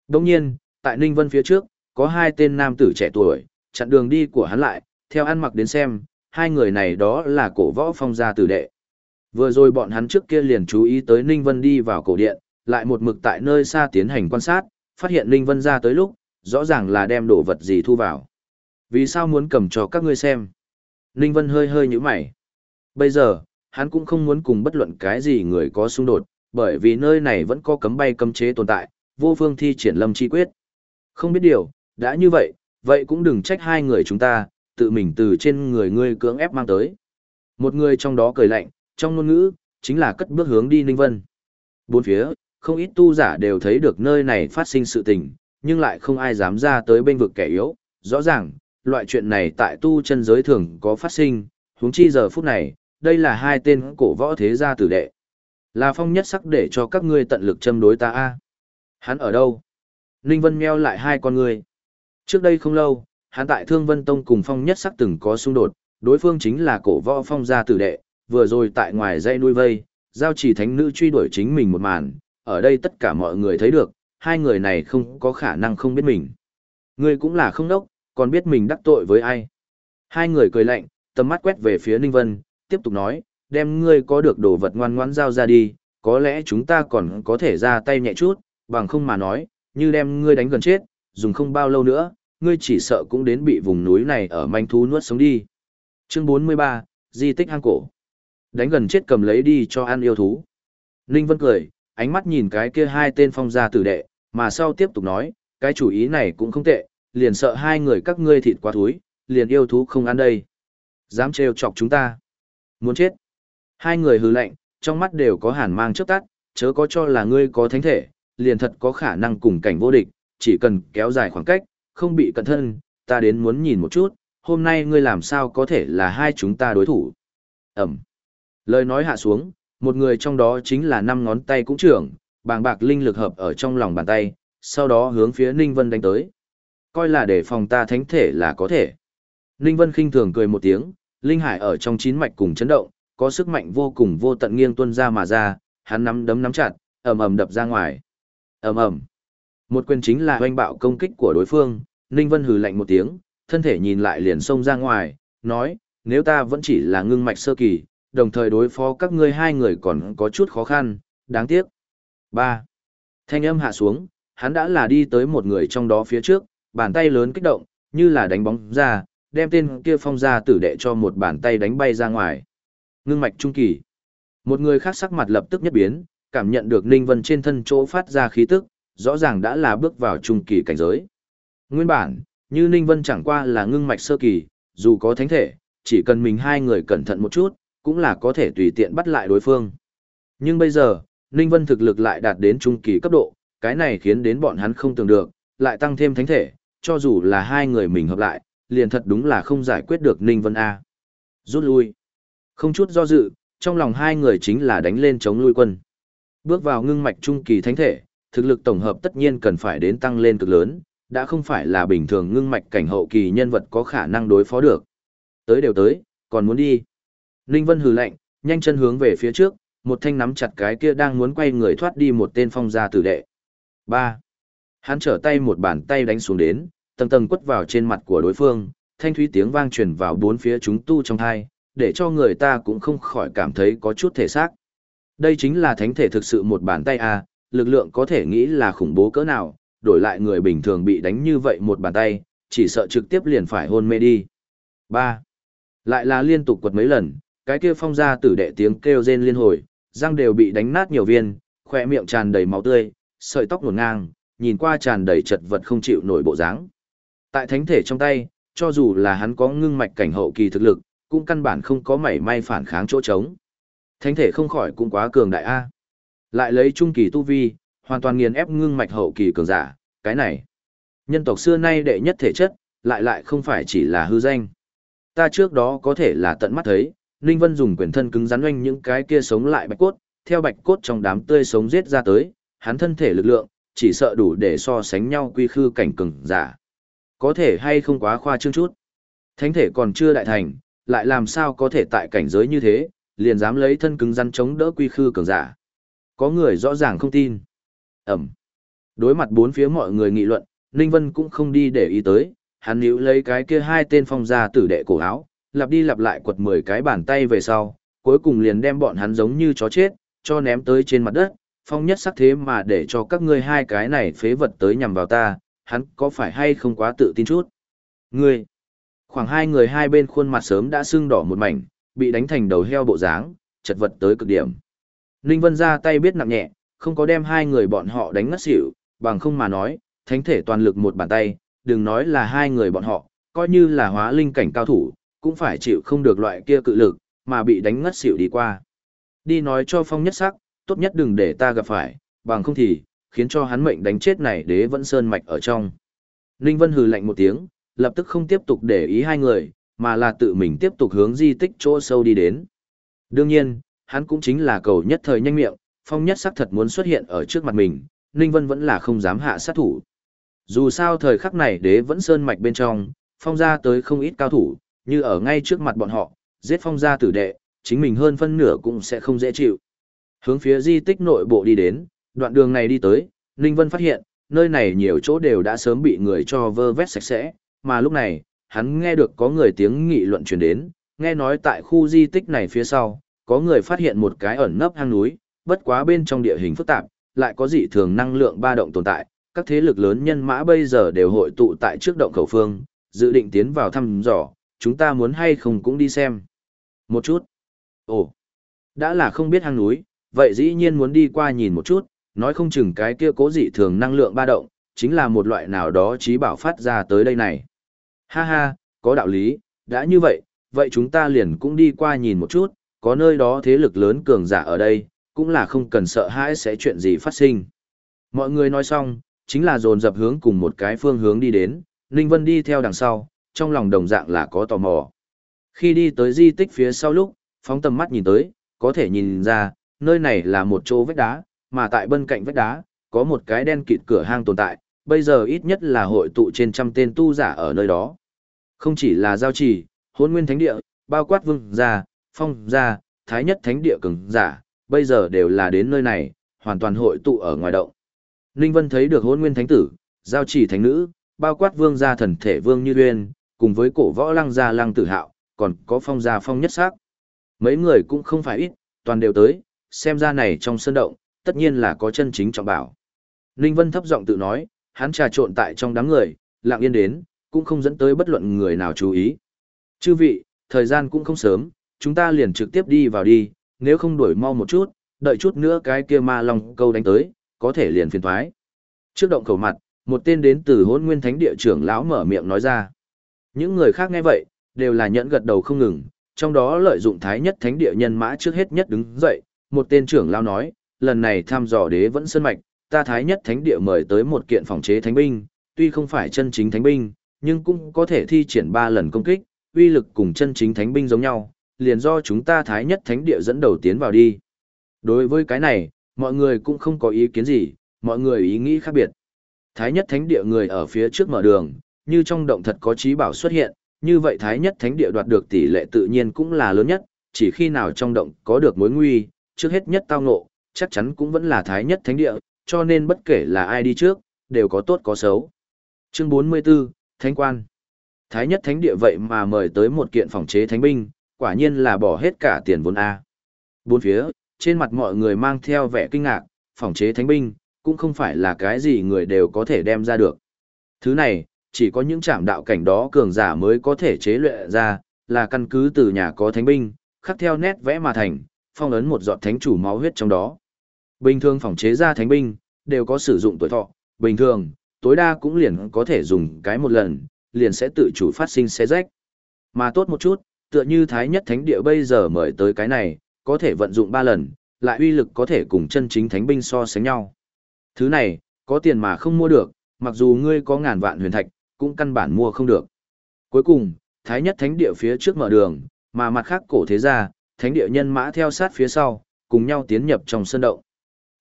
Đồng nhiên, tại Ninh Vân phía trước, có hai tên nam tử trẻ tuổi, chặn đường đi của hắn lại, theo ăn mặc đến xem, hai người này đó là cổ võ phong gia tử đệ. Vừa rồi bọn hắn trước kia liền chú ý tới Ninh Vân đi vào cổ điện, lại một mực tại nơi xa tiến hành quan sát, phát hiện Ninh Vân ra tới lúc, rõ ràng là đem đồ vật gì thu vào. Vì sao muốn cầm cho các ngươi xem? Ninh Vân hơi hơi như mày. Bây giờ, hắn cũng không muốn cùng bất luận cái gì người có xung đột, bởi vì nơi này vẫn có cấm bay cấm chế tồn tại, vô phương thi triển lâm chi quyết. Không biết điều, đã như vậy, vậy cũng đừng trách hai người chúng ta, tự mình từ trên người ngươi cưỡng ép mang tới. Một người trong đó cười lạnh, trong ngôn ngữ, chính là cất bước hướng đi Ninh Vân. Bốn phía, không ít tu giả đều thấy được nơi này phát sinh sự tình, nhưng lại không ai dám ra tới bên vực kẻ yếu. Rõ ràng, loại chuyện này tại tu chân giới thường có phát sinh, huống chi giờ phút này, đây là hai tên cổ võ thế gia tử đệ. Là phong nhất sắc để cho các ngươi tận lực châm đối ta a. Hắn ở đâu? Ninh Vân meo lại hai con người. Trước đây không lâu, hắn tại Thương Vân Tông cùng phong nhất sắc từng có xung đột, đối phương chính là cổ võ phong gia tử đệ, vừa rồi tại ngoài dây nuôi vây, giao chỉ thánh nữ truy đuổi chính mình một màn, ở đây tất cả mọi người thấy được, hai người này không có khả năng không biết mình. Ngươi cũng là không đốc, còn biết mình đắc tội với ai. Hai người cười lạnh, tầm mắt quét về phía Ninh Vân, tiếp tục nói, đem ngươi có được đồ vật ngoan ngoãn giao ra đi, có lẽ chúng ta còn có thể ra tay nhẹ chút, bằng không mà nói, như đem ngươi đánh gần chết, dùng không bao lâu nữa, ngươi chỉ sợ cũng đến bị vùng núi này ở manh thú nuốt sống đi. Chương 43, Di tích hang cổ. Đánh gần chết cầm lấy đi cho ăn yêu thú. Ninh Vân cười, ánh mắt nhìn cái kia hai tên phong gia tử đệ, mà sau tiếp tục nói, cái chủ ý này cũng không tệ, liền sợ hai người các ngươi thịt quá thúi, liền yêu thú không ăn đây. Dám trêu chọc chúng ta. Muốn chết. Hai người hừ lạnh, trong mắt đều có hàn mang chớp tắt, chớ có cho là ngươi có thánh thể, liền thật có khả năng cùng cảnh vô địch, chỉ cần kéo dài khoảng cách, không bị cẩn thân, ta đến muốn nhìn một chút, hôm nay ngươi làm sao có thể là hai chúng ta đối thủ. Ẩm. Lời nói hạ xuống, một người trong đó chính là năm ngón tay cũng trưởng, bàng bạc linh lực hợp ở trong lòng bàn tay, sau đó hướng phía Ninh Vân đánh tới. Coi là để phòng ta thánh thể là có thể. Ninh Vân khinh thường cười một tiếng, linh hải ở trong chín mạch cùng chấn động, có sức mạnh vô cùng vô tận nghiêng tuôn ra mà ra, hắn nắm đấm nắm chặt, ầm ầm đập ra ngoài. Ầm ầm. Một quyền chính là hoanh bạo công kích của đối phương, Ninh Vân hừ lạnh một tiếng, thân thể nhìn lại liền xông ra ngoài, nói, nếu ta vẫn chỉ là ngưng mạch sơ kỳ, đồng thời đối phó các ngươi hai người còn có chút khó khăn, đáng tiếc. 3. Thanh âm hạ xuống, hắn đã là đi tới một người trong đó phía trước, bàn tay lớn kích động, như là đánh bóng ra, đem tên kia phong ra tử đệ cho một bàn tay đánh bay ra ngoài. Ngưng mạch trung kỳ. Một người khác sắc mặt lập tức nhất biến, cảm nhận được Ninh Vân trên thân chỗ phát ra khí tức, rõ ràng đã là bước vào trung kỳ cảnh giới. Nguyên bản, như Ninh Vân chẳng qua là ngưng mạch sơ kỳ, dù có thánh thể, chỉ cần mình hai người cẩn thận một chút, cũng là có thể tùy tiện bắt lại đối phương. Nhưng bây giờ, Ninh Vân thực lực lại đạt đến trung kỳ cấp độ, cái này khiến đến bọn hắn không tưởng được, lại tăng thêm thánh thể, cho dù là hai người mình hợp lại, liền thật đúng là không giải quyết được Ninh Vân A. Rút lui. Không chút do dự, trong lòng hai người chính là đánh lên chống lui quân. Bước vào ngưng mạch trung kỳ thánh thể, thực lực tổng hợp tất nhiên cần phải đến tăng lên cực lớn, đã không phải là bình thường ngưng mạch cảnh hậu kỳ nhân vật có khả năng đối phó được. Tới đều tới, còn muốn đi. Ninh Vân hừ lạnh, nhanh chân hướng về phía trước, một thanh nắm chặt cái kia đang muốn quay người thoát đi một tên phong gia tử đệ. 3. Hắn trở tay một bàn tay đánh xuống đến, tầng tầng quất vào trên mặt của đối phương, thanh thúy tiếng vang truyền vào bốn phía chúng tu trong hai, để cho người ta cũng không khỏi cảm thấy có chút thể xác. Đây chính là thánh thể thực sự một bàn tay à, lực lượng có thể nghĩ là khủng bố cỡ nào, đổi lại người bình thường bị đánh như vậy một bàn tay, chỉ sợ trực tiếp liền phải hôn mê đi. 3. Lại là liên tục quật mấy lần, cái kia phong ra tử đệ tiếng kêu rên liên hồi, răng đều bị đánh nát nhiều viên, khỏe miệng tràn đầy máu tươi, sợi tóc nổn ngang, nhìn qua tràn đầy chật vật không chịu nổi bộ dáng. Tại thánh thể trong tay, cho dù là hắn có ngưng mạch cảnh hậu kỳ thực lực, cũng căn bản không có mảy may phản kháng chỗ trống. Thánh thể không khỏi cũng quá cường đại a. Lại lấy trung kỳ tu vi, hoàn toàn nghiền ép ngưng mạch hậu kỳ cường giả, cái này. Nhân tộc xưa nay đệ nhất thể chất, lại lại không phải chỉ là hư danh. Ta trước đó có thể là tận mắt thấy, Ninh Vân dùng quyền thân cứng rắn oanh những cái kia sống lại bạch cốt, theo bạch cốt trong đám tươi sống giết ra tới, hắn thân thể lực lượng, chỉ sợ đủ để so sánh nhau quy khư cảnh cường giả. Có thể hay không quá khoa trương chút. Thánh thể còn chưa đại thành, lại làm sao có thể tại cảnh giới như thế, liền dám lấy thân cứng rắn chống đỡ quy khư cường giả. Có người rõ ràng không tin. Ẩm. Đối mặt bốn phía mọi người nghị luận, Ninh Vân cũng không đi để ý tới, hắn níu lấy cái kia hai tên phong gia tử đệ cổ áo, lặp đi lặp lại quật 10 cái bàn tay về sau, cuối cùng liền đem bọn hắn giống như chó chết, cho ném tới trên mặt đất, phong nhất sắc thế mà để cho các ngươi hai cái này phế vật tới nhằm vào ta, hắn có phải hay không quá tự tin chút? Ngươi! Khoảng hai người hai bên khuôn mặt sớm đã sưng đỏ một mảnh, bị đánh thành đầu heo bộ dáng, chật vật tới cực điểm. Ninh Vân ra tay biết nặng nhẹ, không có đem hai người bọn họ đánh ngất xỉu, bằng không mà nói, thánh thể toàn lực một bàn tay, đừng nói là hai người bọn họ, coi như là hóa linh cảnh cao thủ, cũng phải chịu không được loại kia cự lực, mà bị đánh ngất xỉu đi qua. Đi nói cho phong nhất sắc, tốt nhất đừng để ta gặp phải, bằng không thì, khiến cho hắn mệnh đánh chết này đế vẫn sơn mạch ở trong. Ninh Vân hừ lạnh một tiếng, lập tức không tiếp tục để ý hai người, mà là tự mình tiếp tục hướng di tích chỗ sâu đi đến. Đương nhiên, hắn cũng chính là cầu nhất thời nhanh miệng, phong nhất sắc thật muốn xuất hiện ở trước mặt mình, Ninh Vân vẫn là không dám hạ sát thủ. Dù sao thời khắc này đế vẫn sơn mạch bên trong, phong ra tới không ít cao thủ, như ở ngay trước mặt bọn họ, giết phong gia tử đệ, chính mình hơn phân nửa cũng sẽ không dễ chịu. Hướng phía di tích nội bộ đi đến, đoạn đường này đi tới, Ninh Vân phát hiện, nơi này nhiều chỗ đều đã sớm bị người cho vơ vét sạch sẽ, mà lúc này, hắn nghe được có người tiếng nghị luận truyền đến, nghe nói tại khu di tích này phía sau, có người phát hiện một cái ẩn nấp hang núi, bất quá bên trong địa hình phức tạp, lại có dị thường năng lượng ba động tồn tại, các thế lực lớn nhân mã bây giờ đều hội tụ tại trước động khẩu phương, dự định tiến vào thăm dò, chúng ta muốn hay không cũng đi xem. Một chút. Ồ, đã là không biết hang núi, vậy dĩ nhiên muốn đi qua nhìn một chút, nói không chừng cái kia cố dị thường năng lượng ba động, chính là một loại nào đó trí bảo phát ra tới đây này. Ha ha, có đạo lý, đã như vậy, vậy chúng ta liền cũng đi qua nhìn một chút, có nơi đó thế lực lớn cường giả ở đây, cũng là không cần sợ hãi sẽ chuyện gì phát sinh. Mọi người nói xong, chính là dồn dập hướng cùng một cái phương hướng đi đến, Ninh Vân đi theo đằng sau, trong lòng đồng dạng là có tò mò. Khi đi tới di tích phía sau lúc, phóng tầm mắt nhìn tới, có thể nhìn ra, nơi này là một chỗ vách đá, mà tại bên cạnh vách đá, có một cái đen kịt cửa hang tồn tại, bây giờ ít nhất là hội tụ trên trăm tên tu giả ở nơi đó. Không chỉ là giao trì, hôn nguyên thánh địa, bao quát vương gia, phong gia, thái nhất thánh địa cường giả, bây giờ đều là đến nơi này, hoàn toàn hội tụ ở ngoài động. Ninh Vân thấy được hôn nguyên thánh tử, giao trì thánh nữ, bao quát vương gia thần thể vương như uyên, cùng với cổ võ lăng gia lăng tử hạo, còn có phong gia phong nhất sắc. Mấy người cũng không phải ít, toàn đều tới, xem ra này trong sân động, tất nhiên là có chân chính trọng bảo. Ninh Vân thấp giọng tự nói, hắn trà trộn tại trong đám người, lặng yên đến, cũng không dẫn tới bất luận người nào chú ý. Chư vị, thời gian cũng không sớm, chúng ta liền trực tiếp đi vào đi, nếu không đuổi mau một chút, đợi chút nữa cái kia ma long câu đánh tới, có thể liền phiền thoái. Trước động khẩu mặt, một tên đến từ hôn nguyên thánh địa trưởng lão mở miệng nói ra. Những người khác nghe vậy, đều là nhẫn gật đầu không ngừng, trong đó lợi dụng thái nhất thánh địa nhân mã trước hết nhất đứng dậy, một tên trưởng lao nói, lần này thăm dò đế vẫn sơn mạch, ta thái nhất thánh địa mời tới một kiện phòng chế thánh binh, tuy không phải chân chính thánh binh, nhưng cũng có thể thi triển ba lần công kích, uy lực cùng chân chính thánh binh giống nhau, liền do chúng ta thái nhất thánh địa dẫn đầu tiến vào đi. Đối với cái này, mọi người cũng không có ý kiến gì, mọi người ý nghĩ khác biệt. Thái nhất thánh địa người ở phía trước mở đường, như trong động thật có trí bảo xuất hiện, như vậy thái nhất thánh địa đoạt được tỷ lệ tự nhiên cũng là lớn nhất, chỉ khi nào trong động có được mối nguy, trước hết nhất tao ngộ, chắc chắn cũng vẫn là thái nhất thánh địa, cho nên bất kể là ai đi trước, đều có tốt có xấu. Chương 44, Thánh quan. Thái nhất thánh địa vậy mà mời tới một kiện phòng chế thánh binh, quả nhiên là bỏ hết cả tiền vốn A. Bốn phía, trên mặt mọi người mang theo vẻ kinh ngạc, phòng chế thánh binh, cũng không phải là cái gì người đều có thể đem ra được. Thứ này, chỉ có những trạm đạo cảnh đó cường giả mới có thể chế luyện ra, là căn cứ từ nhà có thánh binh, khắc theo nét vẽ mà thành, phong ấn một giọt thánh chủ máu huyết trong đó. Bình thường phòng chế ra thánh binh, đều có sử dụng tuổi thọ, bình thường, tối đa cũng liền có thể dùng cái một lần, liền sẽ tự chủ phát sinh xé rách. Mà tốt một chút, tựa như Thái Nhất Thánh Địa bây giờ mời tới cái này, có thể vận dụng 3 lần, lại uy lực có thể cùng chân chính thánh binh so sánh nhau. Thứ này, có tiền mà không mua được, mặc dù ngươi có ngàn vạn huyền thạch, cũng căn bản mua không được. Cuối cùng, Thái Nhất Thánh Địa phía trước mở đường, mà mặt khác cổ thế gia, Thánh Địa nhân mã theo sát phía sau, cùng nhau tiến nhập trong sân động.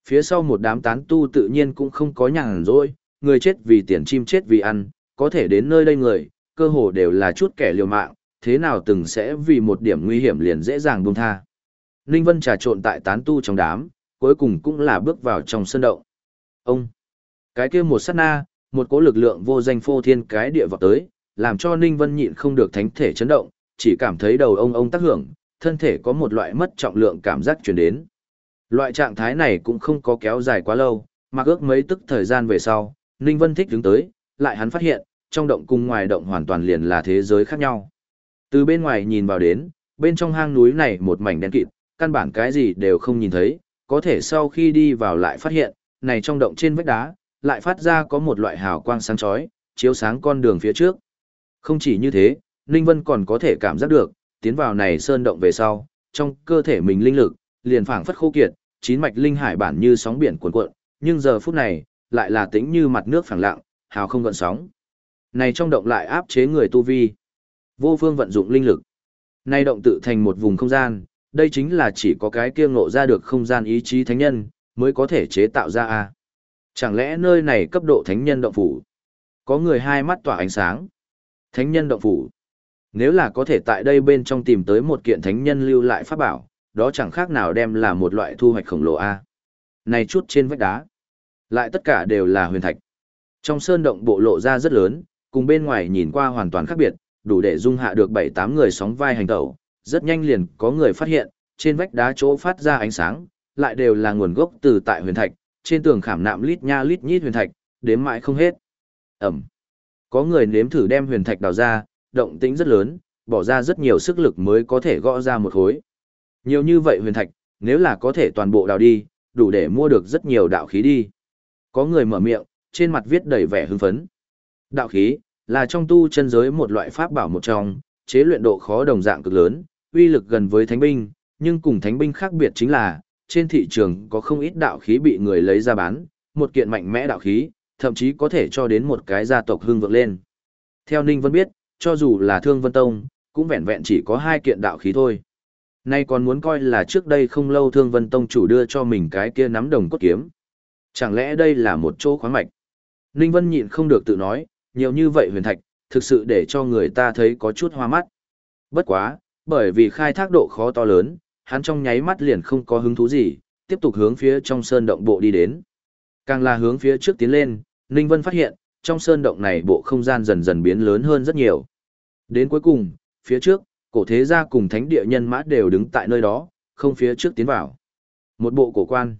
Phía sau một đám tán tu tự nhiên cũng không có nhàn rỗi, người chết vì tiền chim chết vì ăn, có thể đến nơi đây người, cơ hồ đều là chút kẻ liều mạng, thế nào từng sẽ vì một điểm nguy hiểm liền dễ dàng buông tha. Ninh Vân trà trộn tại tán tu trong đám, cuối cùng cũng là bước vào trong sân động. Ông! Cái kia một sát na, một cỗ lực lượng vô danh phô thiên cái địa vọt tới, làm cho Ninh Vân nhịn không được thánh thể chấn động, chỉ cảm thấy đầu ông ông tác hưởng, thân thể có một loại mất trọng lượng cảm giác truyền đến. Loại trạng thái này cũng không có kéo dài quá lâu, mà ước mấy tức thời gian về sau, Ninh Vân thích đứng tới, lại hắn phát hiện, trong động cùng ngoài động hoàn toàn liền là thế giới khác nhau. Từ bên ngoài nhìn vào đến, bên trong hang núi này một mảnh đen kịt, căn bản cái gì đều không nhìn thấy, có thể sau khi đi vào lại phát hiện, này trong động trên vách đá, lại phát ra có một loại hào quang sáng chói, chiếu sáng con đường phía trước. Không chỉ như thế, Ninh Vân còn có thể cảm giác được, tiến vào này sơn động về sau, trong cơ thể mình linh lực, liền phảng phất khô kiệt, chín mạch linh hải bản như sóng biển cuồn cuộn, nhưng giờ phút này, lại là tĩnh như mặt nước phẳng lặng, hào không gợn sóng. Này trong động lại áp chế người tu vi. Vô phương vận dụng linh lực. Này động tự thành một vùng không gian, đây chính là chỉ có cái kia ngộ ra được không gian ý chí thánh nhân, mới có thể chế tạo ra a. Chẳng lẽ nơi này cấp độ thánh nhân động phủ? Có người hai mắt tỏa ánh sáng. Thánh nhân động phủ. Nếu là có thể tại đây bên trong tìm tới một kiện thánh nhân lưu lại pháp bảo, đó chẳng khác nào đem là một loại thu hoạch khổng lồ a. Này chút trên vách đá, lại tất cả đều là huyền thạch. Trong sơn động bộ lộ ra rất lớn, cùng bên ngoài nhìn qua hoàn toàn khác biệt, đủ để dung hạ được 7-8 người sóng vai hành tẩu. Rất nhanh liền có người phát hiện, trên vách đá chỗ phát ra ánh sáng, lại đều là nguồn gốc từ tại huyền thạch, trên tường khảm nạm lít nha lít nhít huyền thạch, đếm mãi không hết. Ẩm. Có người nếm thử đem huyền thạch đào ra, động tĩnh rất lớn, bỏ ra rất nhiều sức lực mới có thể gõ ra một khối. Nhiều như vậy huyền thạch, nếu là có thể toàn bộ đào đi, đủ để mua được rất nhiều đạo khí đi. Có người mở miệng, trên mặt viết đầy vẻ hưng phấn. Đạo khí, là trong tu chân giới một loại pháp bảo một trong, chế luyện độ khó đồng dạng cực lớn, uy lực gần với thánh binh, nhưng cùng thánh binh khác biệt chính là, trên thị trường có không ít đạo khí bị người lấy ra bán, một kiện mạnh mẽ đạo khí, thậm chí có thể cho đến một cái gia tộc hưng vượng lên. Theo Ninh Vân biết, cho dù là Thương Vân Tông, cũng vẹn vẹn chỉ có hai kiện đạo khí thôi. Nay còn muốn coi là trước đây không lâu Thương Vân Tông chủ đưa cho mình cái kia nắm đồng cốt kiếm. Chẳng lẽ đây là một chỗ khoáng mạch? Ninh Vân nhịn không được tự nói, nhiều như vậy huyền thạch, thực sự để cho người ta thấy có chút hoa mắt. Bất quá, bởi vì khai thác độ khó to lớn, hắn trong nháy mắt liền không có hứng thú gì, tiếp tục hướng phía trong sơn động bộ đi đến. Càng là hướng phía trước tiến lên, Ninh Vân phát hiện, trong sơn động này bộ không gian dần dần biến lớn hơn rất nhiều. Đến cuối cùng, phía trước, cổ thế gia cùng thánh địa nhân mã đều đứng tại nơi đó, không phía trước tiến vào. Một bộ cổ quan.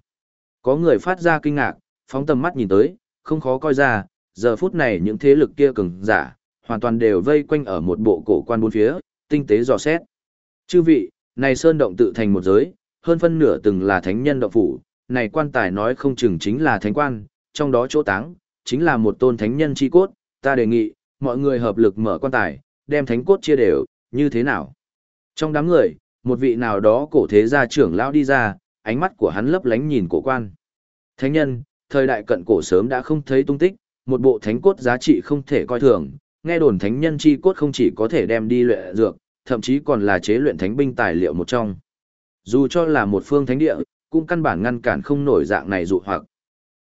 Có người phát ra kinh ngạc, phóng tầm mắt nhìn tới, không khó coi ra, giờ phút này những thế lực kia cường giả, hoàn toàn đều vây quanh ở một bộ cổ quan bốn phía, tinh tế dò xét. Chư vị, này sơn động tự thành một giới, hơn phân nửa từng là thánh nhân động phủ, này quan tài nói không chừng chính là thánh quan, trong đó chỗ táng, chính là một tôn thánh nhân chi cốt, ta đề nghị, mọi người hợp lực mở quan tài, đem thánh cốt chia đều, như thế nào? Trong đám người, một vị nào đó cổ thế gia trưởng lão đi ra, ánh mắt của hắn lấp lánh nhìn cổ quan. Thánh nhân, thời đại cận cổ sớm đã không thấy tung tích, một bộ thánh cốt giá trị không thể coi thường, nghe đồn thánh nhân chi cốt không chỉ có thể đem đi luyện dược, thậm chí còn là chế luyện thánh binh tài liệu một trong. Dù cho là một phương thánh địa, cũng căn bản ngăn cản không nổi dạng này dụ hoặc.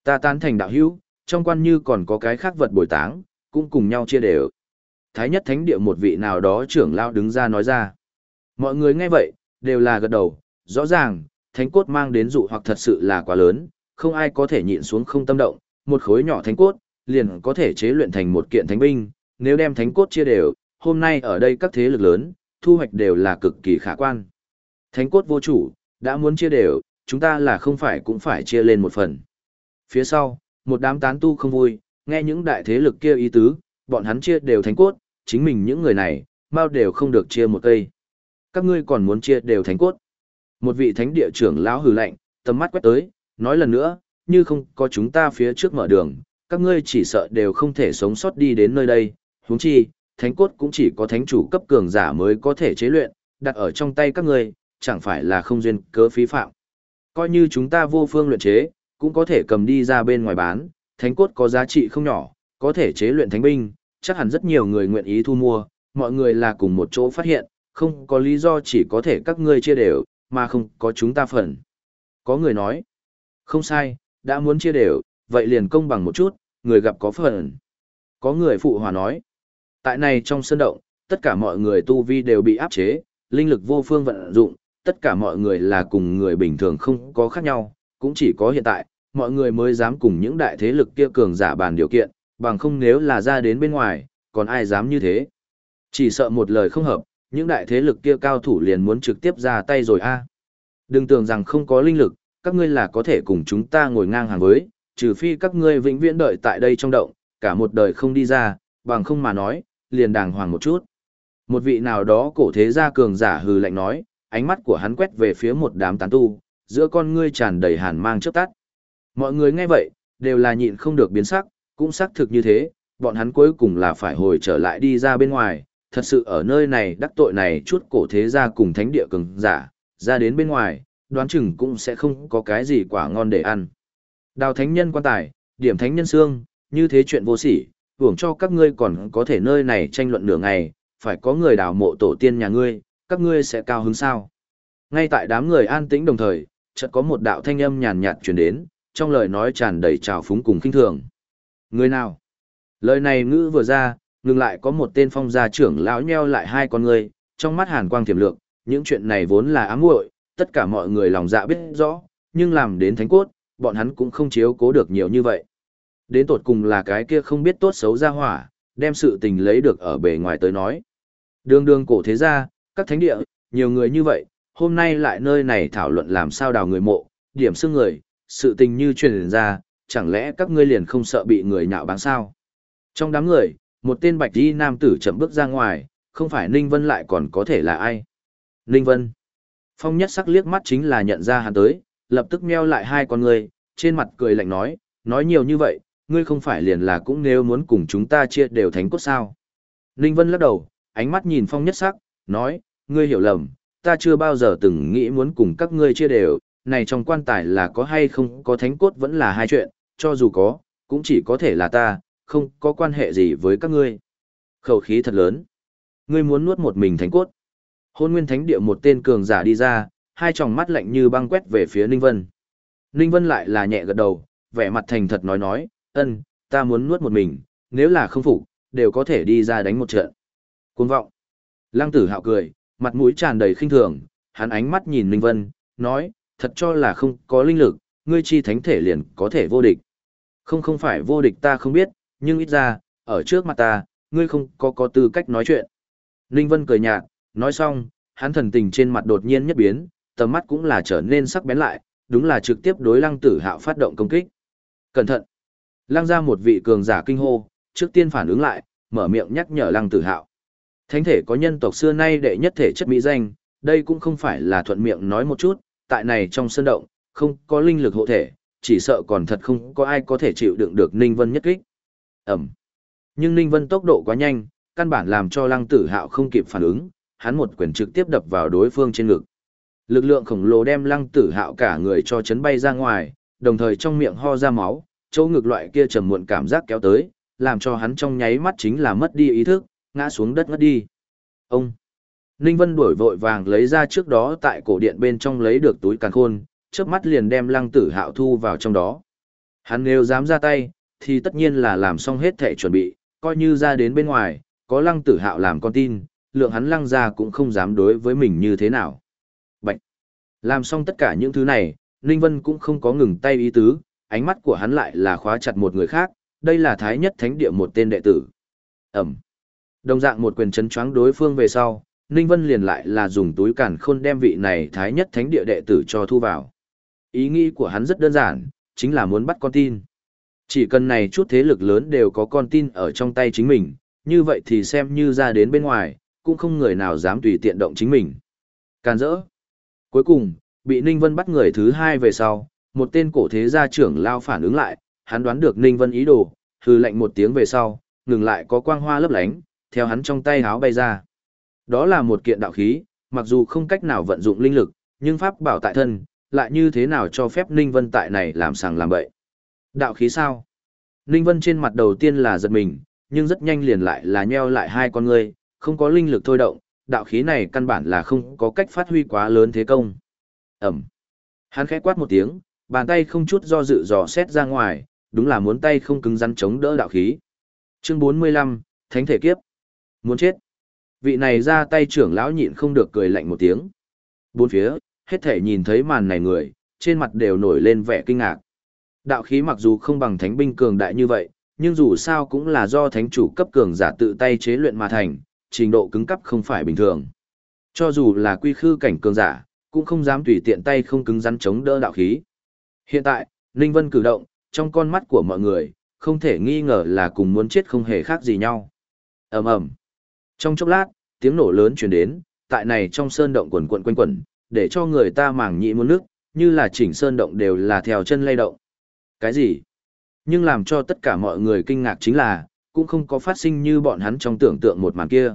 Ta tán thành đạo hữu, trong quan như còn có cái khác vật bồi táng, cũng cùng nhau chia đều. Thái nhất thánh địa một vị nào đó trưởng lao đứng ra nói ra. Mọi người nghe vậy, đều là gật đầu, rõ ràng, thánh cốt mang đến dụ hoặc thật sự là quá lớn, không ai có thể nhịn xuống không tâm động, một khối nhỏ thánh cốt, liền có thể chế luyện thành một kiện thánh binh, nếu đem thánh cốt chia đều, hôm nay ở đây các thế lực lớn, thu hoạch đều là cực kỳ khả quan. Thánh cốt vô chủ, đã muốn chia đều, chúng ta là không phải cũng phải chia lên một phần. Phía sau, một đám tán tu không vui, nghe những đại thế lực kia ý tứ, bọn hắn chia đều thánh cốt, chính mình những người này, bao đều không được chia một cây. Các ngươi còn muốn chia đều thánh cốt. Một vị thánh địa trưởng lão hừ lạnh, tầm mắt quét tới, nói lần nữa, như không có chúng ta phía trước mở đường, các ngươi chỉ sợ đều không thể sống sót đi đến nơi đây, huống chi, thánh cốt cũng chỉ có thánh chủ cấp cường giả mới có thể chế luyện, đặt ở trong tay các ngươi, chẳng phải là không duyên cớ phí phạm. Coi như chúng ta vô phương luyện chế, cũng có thể cầm đi ra bên ngoài bán, thánh cốt có giá trị không nhỏ, có thể chế luyện thánh binh, chắc hẳn rất nhiều người nguyện ý thu mua, mọi người là cùng một chỗ phát hiện, không có lý do chỉ có thể các ngươi chia đều, mà không có chúng ta phần. Có người nói, không sai, đã muốn chia đều, vậy liền công bằng một chút, người gặp có phần. Có người phụ hòa nói, tại này trong sân động, tất cả mọi người tu vi đều bị áp chế, linh lực vô phương vận dụng, tất cả mọi người là cùng người bình thường không có khác nhau, cũng chỉ có hiện tại, mọi người mới dám cùng những đại thế lực kia cường giả bàn điều kiện, bằng không nếu là ra đến bên ngoài, còn ai dám như thế. Chỉ sợ một lời không hợp, những đại thế lực kia cao thủ liền muốn trực tiếp ra tay rồi a. À. Đừng tưởng rằng không có linh lực, các ngươi là có thể cùng chúng ta ngồi ngang hàng với, trừ phi các ngươi vĩnh viễn đợi tại đây trong động, cả một đời không đi ra, bằng không mà nói, liền đàng hoàng một chút. Một vị nào đó cổ thế gia cường giả hừ lạnh nói, ánh mắt của hắn quét về phía một đám tán tu, giữa con ngươi tràn đầy hàn mang chớp tắt. Mọi người nghe vậy, đều là nhịn không được biến sắc, cũng xác thực như thế, bọn hắn cuối cùng là phải hồi trở lại đi ra bên ngoài, thật sự ở nơi này đắc tội này chút cổ thế gia cùng thánh địa cường giả, ra đến bên ngoài, đoán chừng cũng sẽ không có cái gì quả ngon để ăn. Đào thánh nhân quan tài, điểm thánh nhân xương, như thế chuyện vô sỉ, hưởng cho các ngươi còn có thể nơi này tranh luận nửa ngày, phải có người đào mộ tổ tiên nhà ngươi, các ngươi sẽ cao hứng sao. Ngay tại đám người an tĩnh đồng thời, chợt có một đạo thanh âm nhàn nhạt truyền đến, trong lời nói tràn đầy trào phúng cùng kinh thường. Người nào? Lời này ngữ vừa ra, ngừng lại có một tên phong gia trưởng lão nheo lại hai con người, trong mắt hàn quang thiểm lượng, những chuyện này vốn là ám muội, tất cả mọi người lòng dạ biết rõ, nhưng làm đến thánh cốt, bọn hắn cũng không chiếu cố được nhiều như vậy. Đến tột cùng là cái kia không biết tốt xấu ra hỏa, đem sự tình lấy được ở bề ngoài tới nói. Đường đường cổ thế gia, các thánh địa, nhiều người như vậy, hôm nay lại nơi này thảo luận làm sao đào người mộ, điểm xương người, sự tình như truyền ra, chẳng lẽ các ngươi liền không sợ bị người nhạo báng sao? Trong đám người, một tên bạch y nam tử chậm bước ra ngoài, không phải Ninh Vân lại còn có thể là ai? Ninh Vân. Phong nhất sắc liếc mắt chính là nhận ra hắn tới, lập tức meo lại hai con người, trên mặt cười lạnh nói, nói nhiều như vậy, ngươi không phải liền là cũng nếu muốn cùng chúng ta chia đều thánh cốt sao. Ninh Vân lắc đầu, ánh mắt nhìn phong nhất sắc, nói, ngươi hiểu lầm, ta chưa bao giờ từng nghĩ muốn cùng các ngươi chia đều, này trong quan tài là có hay không có thánh cốt vẫn là hai chuyện, cho dù có, cũng chỉ có thể là ta, không có quan hệ gì với các ngươi. Khẩu khí thật lớn. Ngươi muốn nuốt một mình thánh cốt. Hôn nguyên thánh địa một tên cường giả đi ra, hai tròng mắt lạnh như băng quét về phía Ninh Vân. Ninh Vân lại là nhẹ gật đầu, vẻ mặt thành thật nói nói, ân, ta muốn nuốt một mình, nếu là không phục, đều có thể đi ra đánh một trận. Cuồng vọng. Lăng tử hạo cười, mặt mũi tràn đầy khinh thường, hắn ánh mắt nhìn Ninh Vân, nói, thật cho là không có linh lực, ngươi chi thánh thể liền có thể vô địch. Không không phải vô địch ta không biết, nhưng ít ra, ở trước mặt ta, ngươi không có có tư cách nói chuyện. Ninh Vân cười nhạt, nói xong, hắn thần tình trên mặt đột nhiên nhất biến, tầm mắt cũng là trở nên sắc bén lại, đúng là trực tiếp đối lăng tử hạo phát động công kích. Cẩn thận! Lăng ra một vị cường giả kinh hô, trước tiên phản ứng lại, mở miệng nhắc nhở lăng tử hạo. Thánh thể có nhân tộc xưa nay đệ nhất thể chất mỹ danh, đây cũng không phải là thuận miệng nói một chút, tại này trong sân động, không có linh lực hộ thể, chỉ sợ còn thật không có ai có thể chịu đựng được Ninh Vân nhất kích. Ẩm. Nhưng Ninh Vân tốc độ quá nhanh, căn bản làm cho lăng tử hạo không kịp phản ứng, hắn một quyền trực tiếp đập vào đối phương trên ngực. Lực lượng khổng lồ đem lăng tử hạo cả người cho chấn bay ra ngoài, đồng thời trong miệng ho ra máu, chỗ ngực loại kia trầm muộn cảm giác kéo tới, làm cho hắn trong nháy mắt chính là mất đi ý thức, ngã xuống đất ngất đi. Ông! Ninh Vân đuổi vội vàng lấy ra trước đó tại cổ điện bên trong lấy được túi càn khôn, trước mắt liền đem lăng tử hạo thu vào trong đó. Hắn nếu dám ra tay, thì tất nhiên là làm xong hết thể chuẩn bị, coi như ra đến bên ngoài, có lăng tử hạo làm con tin, lượng hắn lăng ra cũng không dám đối với mình như thế nào. Bạch! Làm xong tất cả những thứ này, Ninh Vân cũng không có ngừng tay ý tứ, ánh mắt của hắn lại là khóa chặt một người khác, đây là Thái Nhất Thánh Địa một tên đệ tử. Ẩm! Đồng dạng một quyền chấn choáng đối phương về sau, Ninh Vân liền lại là dùng túi cản khôn đem vị này Thái Nhất Thánh Địa đệ tử cho thu vào. Ý nghĩ của hắn rất đơn giản, chính là muốn bắt con tin. Chỉ cần này chút thế lực lớn đều có con tin ở trong tay chính mình, như vậy thì xem như ra đến bên ngoài, cũng không người nào dám tùy tiện động chính mình. Càn rỡ. Cuối cùng, bị Ninh Vân bắt người thứ hai về sau, một tên cổ thế gia trưởng lao phản ứng lại, hắn đoán được Ninh Vân ý đồ, hừ lạnh một tiếng về sau, ngừng lại có quang hoa lấp lánh, theo hắn trong tay háo bay ra. Đó là một kiện đạo khí, mặc dù không cách nào vận dụng linh lực, nhưng pháp bảo tại thân, lại như thế nào cho phép Ninh Vân tại này làm sàng làm bậy. Đạo khí sao? Ninh Vân trên mặt đầu tiên là giật mình, nhưng rất nhanh liền lại là nheo lại hai con ngươi, không có linh lực thôi động, đạo khí này căn bản là không có cách phát huy quá lớn thế công. Ẩm. Hắn khẽ quát một tiếng, bàn tay không chút do dự dò xét ra ngoài, đúng là muốn tay không cứng rắn chống đỡ đạo khí. Chương 45, Thánh thể kiếp. Muốn chết. Vị này ra tay trưởng lão nhịn không được cười lạnh một tiếng. Bốn phía, hết thể nhìn thấy màn này người, trên mặt đều nổi lên vẻ kinh ngạc. Đạo khí mặc dù không bằng thánh binh cường đại như vậy, nhưng dù sao cũng là do thánh chủ cấp cường giả tự tay chế luyện mà thành, trình độ cứng cấp không phải bình thường. Cho dù là quy khư cảnh cường giả, cũng không dám tùy tiện tay không cứng rắn chống đỡ đạo khí. Hiện tại, Ninh Vân cử động, trong con mắt của mọi người, không thể nghi ngờ là cùng muốn chết không hề khác gì nhau. ầm ầm Trong chốc lát, tiếng nổ lớn truyền đến, tại này trong sơn động quần quần quanh quẩn, để cho người ta màng nhị muôn nước, như là chỉnh sơn động đều là theo chân lay động. Cái gì? Nhưng làm cho tất cả mọi người kinh ngạc chính là, cũng không có phát sinh như bọn hắn trong tưởng tượng một màn kia.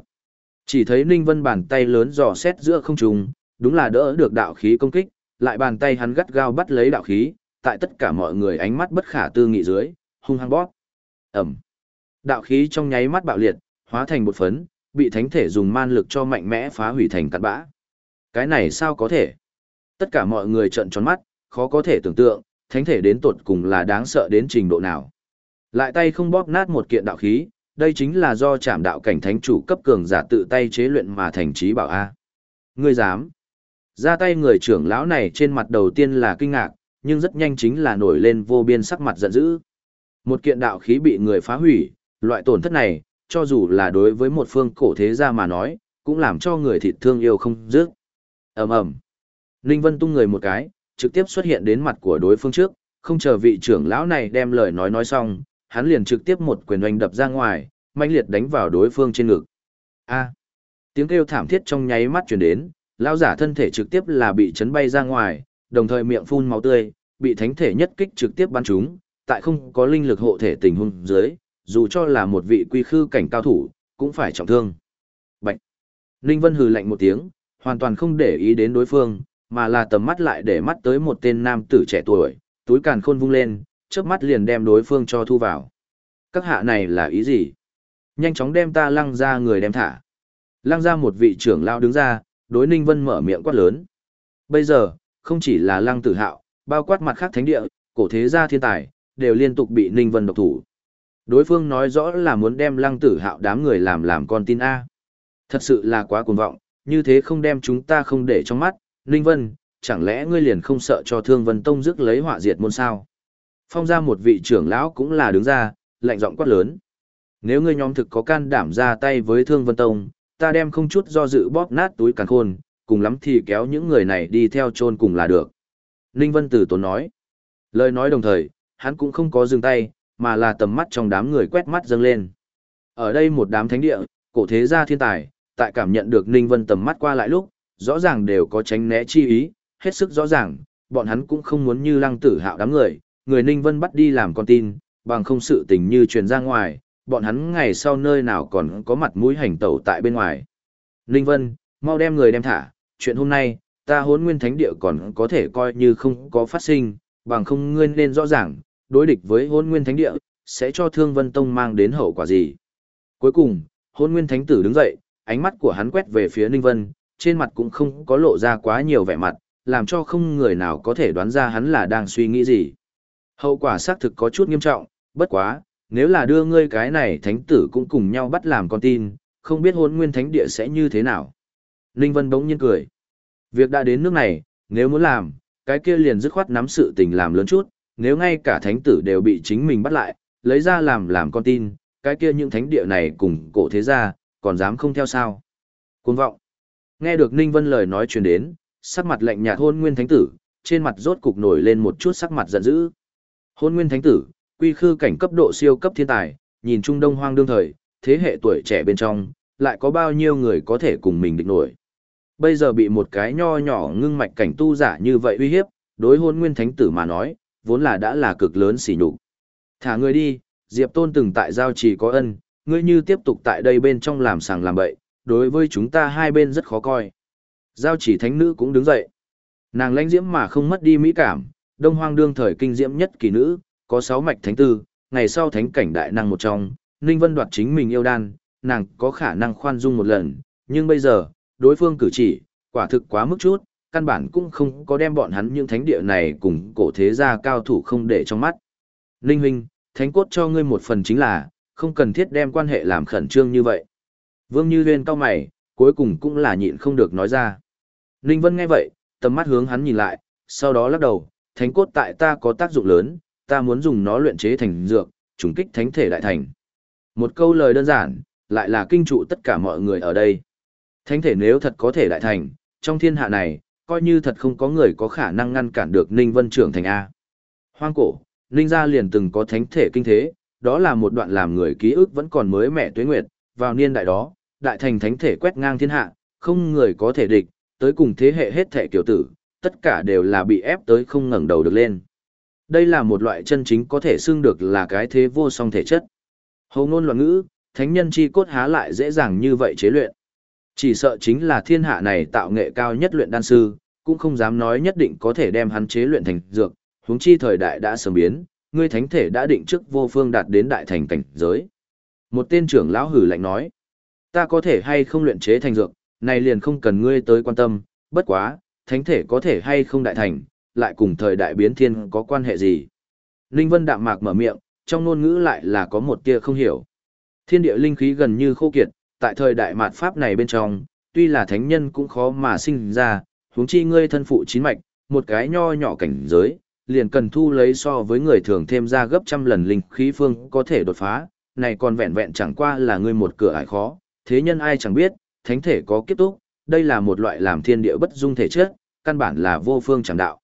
Chỉ thấy Ninh Vân bàn tay lớn dò xét giữa không trung, đúng là đỡ được đạo khí công kích, lại bàn tay hắn gắt gao bắt lấy đạo khí, tại tất cả mọi người ánh mắt bất khả tư nghị dưới, hung hăng bóp. Ẩm. Đạo khí trong nháy mắt bạo liệt, hóa thành một phấn, bị thánh thể dùng man lực cho mạnh mẽ phá hủy thành cát bã. Cái này sao có thể? Tất cả mọi người trợn tròn mắt, khó có thể tưởng tượng, thánh thể đến tột cùng là đáng sợ đến trình độ nào. Lại tay không bóp nát một kiện đạo khí, đây chính là do chạm đạo cảnh thánh chủ cấp cường giả tự tay chế luyện mà thành trí bảo A. Ngươi dám. Ra tay người trưởng lão này trên mặt đầu tiên là kinh ngạc, nhưng rất nhanh chính là nổi lên vô biên sắc mặt giận dữ. Một kiện đạo khí bị người phá hủy, loại tổn thất này, cho dù là đối với một phương cổ thế gia mà nói, cũng làm cho người thịt thương yêu không dứt. ầm ầm, Ninh Vân tung người một cái, trực tiếp xuất hiện đến mặt của đối phương trước, không chờ vị trưởng lão này đem lời nói nói xong, hắn liền trực tiếp một quyền oanh đập ra ngoài, mãnh liệt đánh vào đối phương trên ngực. A! tiếng kêu thảm thiết trong nháy mắt truyền đến, lão giả thân thể trực tiếp là bị chấn bay ra ngoài, đồng thời miệng phun máu tươi, bị thánh thể nhất kích trực tiếp bắn trúng, tại không có linh lực hộ thể tình huống dưới, dù cho là một vị quy khư cảnh cao thủ, cũng phải trọng thương. Bạch! Ninh Vân hừ lạnh một tiếng, hoàn toàn không để ý đến đối phương, mà là tầm mắt lại để mắt tới một tên nam tử trẻ tuổi, túi càn khôn vung lên, chớp mắt liền đem đối phương cho thu vào. Các hạ này là ý gì? Nhanh chóng đem ta lăng ra người đem thả. Lăng ra một vị trưởng lao đứng ra, đối Ninh Vân mở miệng quát lớn. Bây giờ, không chỉ là lăng tử hạo, bao quát mặt khác thánh địa, cổ thế gia thiên tài, đều liên tục bị Ninh Vân độc thủ. Đối phương nói rõ là muốn đem lăng tử hạo đám người làm làm con tin A. Thật sự là quá cuồng vọng, như thế không đem chúng ta không để trong mắt, Ninh Vân, chẳng lẽ ngươi liền không sợ cho Thương Vân Tông rước lấy họa diệt môn sao? Phong ra một vị trưởng lão cũng là đứng ra, lạnh giọng quát lớn. Nếu ngươi nhóm thực có can đảm ra tay với Thương Vân Tông, ta đem không chút do dự bóp nát túi càn khôn, cùng lắm thì kéo những người này đi theo chôn cùng là được. Ninh Vân Tử Tốn nói. Lời nói đồng thời, hắn cũng không có dừng tay, mà là tầm mắt trong đám người quét mắt dâng lên. Ở đây một đám thánh địa, cổ thế gia thiên tài, tại cảm nhận được Ninh Vân tầm mắt qua lại lúc, rõ ràng đều có tránh né chi ý, hết sức rõ ràng, bọn hắn cũng không muốn như lăng tử hạo đám người, người Ninh Vân bắt đi làm con tin, bằng không sự tình như truyền ra ngoài, bọn hắn ngày sau nơi nào còn có mặt mũi hành tẩu tại bên ngoài. Ninh Vân, mau đem người đem thả, chuyện hôm nay, ta hốn nguyên thánh địa còn có thể coi như không có phát sinh, bằng không ngươi nên rõ ràng, đối địch với hốn nguyên thánh địa, sẽ cho thương vân tông mang đến hậu quả gì. Cuối cùng, hốn nguyên thánh tử đứng dậy, ánh mắt của hắn quét về phía Ninh Vân, trên mặt cũng không có lộ ra quá nhiều vẻ mặt, làm cho không người nào có thể đoán ra hắn là đang suy nghĩ gì. Hậu quả xác thực có chút nghiêm trọng, bất quá, nếu là đưa ngươi cái này thánh tử cũng cùng nhau bắt làm con tin, không biết hôn nguyên thánh địa sẽ như thế nào. Ninh Vân bỗng nhiên cười. Việc đã đến nước này, nếu muốn làm, cái kia liền dứt khoát nắm sự tình làm lớn chút, nếu ngay cả thánh tử đều bị chính mình bắt lại, lấy ra làm làm con tin, cái kia những thánh địa này cùng cổ thế gia, còn dám không theo sao. Cuồng vọng. Nghe được Ninh Vân lời nói truyền đến, sắc mặt lạnh nhạt hôn nguyên thánh tử, trên mặt rốt cục nổi lên một chút sắc mặt giận dữ. Hôn nguyên thánh tử, quy khư cảnh cấp độ siêu cấp thiên tài, nhìn trung đông hoang đương thời, thế hệ tuổi trẻ bên trong, lại có bao nhiêu người có thể cùng mình địch nổi. Bây giờ bị một cái nho nhỏ ngưng mạch cảnh tu giả như vậy uy hiếp, đối hôn nguyên thánh tử mà nói, vốn là đã là cực lớn xỉ nhục. Thả người đi, Diệp Tôn từng tại giao trì có ân, ngươi như tiếp tục tại đây bên trong làm sàng làm bậy, đối với chúng ta hai bên rất khó coi. Giao chỉ thánh nữ cũng đứng dậy. Nàng lãnh diễm mà không mất đi mỹ cảm, đông hoang đương thời kinh diễm nhất kỳ nữ, có sáu mạch thánh tư, ngày sau thánh cảnh đại năng một trong, Ninh Vân đoạt chính mình yêu đan, nàng có khả năng khoan dung một lần, nhưng bây giờ, đối phương cử chỉ, quả thực quá mức chút, căn bản cũng không có đem bọn hắn những thánh địa này cùng cổ thế gia cao thủ không để trong mắt. Ninh huynh, thánh cốt cho ngươi một phần chính là, không cần thiết đem quan hệ làm khẩn trương như vậy. Vương Như Huyên cao mày, cuối cùng cũng là nhịn không được nói ra. Ninh Vân nghe vậy, tầm mắt hướng hắn nhìn lại, sau đó lắc đầu, thánh cốt tại ta có tác dụng lớn, ta muốn dùng nó luyện chế thành dược, trùng kích thánh thể đại thành. Một câu lời đơn giản, lại là kinh trụ tất cả mọi người ở đây. Thánh thể nếu thật có thể đại thành, trong thiên hạ này, coi như thật không có người có khả năng ngăn cản được Ninh Vân trưởng thành A. Hoang cổ, Ninh gia liền từng có thánh thể kinh thế, đó là một đoạn làm người ký ức vẫn còn mới mẻ tuế nguyệt, vào niên đại đó, đại thành thánh thể quét ngang thiên hạ, không người có thể địch, tới cùng thế hệ hết thể kiểu tử, tất cả đều là bị ép tới không ngẩng đầu được lên. Đây là một loại chân chính có thể xưng được là cái thế vô song thể chất. Hầu ngôn loạn ngữ, thánh nhân chi cốt há lại dễ dàng như vậy chế luyện. Chỉ sợ chính là thiên hạ này tạo nghệ cao nhất luyện đan sư, cũng không dám nói nhất định có thể đem hắn chế luyện thành dược, huống chi thời đại đã sớm biến, ngươi thánh thể đã định trước vô phương đạt đến đại thành cảnh giới. Một tên trưởng lão hử lạnh nói, ta có thể hay không luyện chế thành dược, này liền không cần ngươi tới quan tâm, bất quá, thánh thể có thể hay không đại thành, lại cùng thời đại biến thiên có quan hệ gì. Linh Vân đạm mạc mở miệng, trong ngôn ngữ lại là có một tia không hiểu. Thiên địa linh khí gần như khô kiệt, tại thời đại mạt pháp này bên trong, tuy là thánh nhân cũng khó mà sinh ra, huống chi ngươi thân phụ chín mạch, một cái nho nhỏ cảnh giới, liền cần thu lấy so với người thường thêm ra gấp trăm lần linh khí phương có thể đột phá, này còn vẹn vẹn chẳng qua là ngươi một cửa ải khó, thế nhân ai chẳng biết, thánh thể có kiếp túc, đây là một loại làm thiên địa bất dung thể chất, căn bản là vô phương chẳng đạo.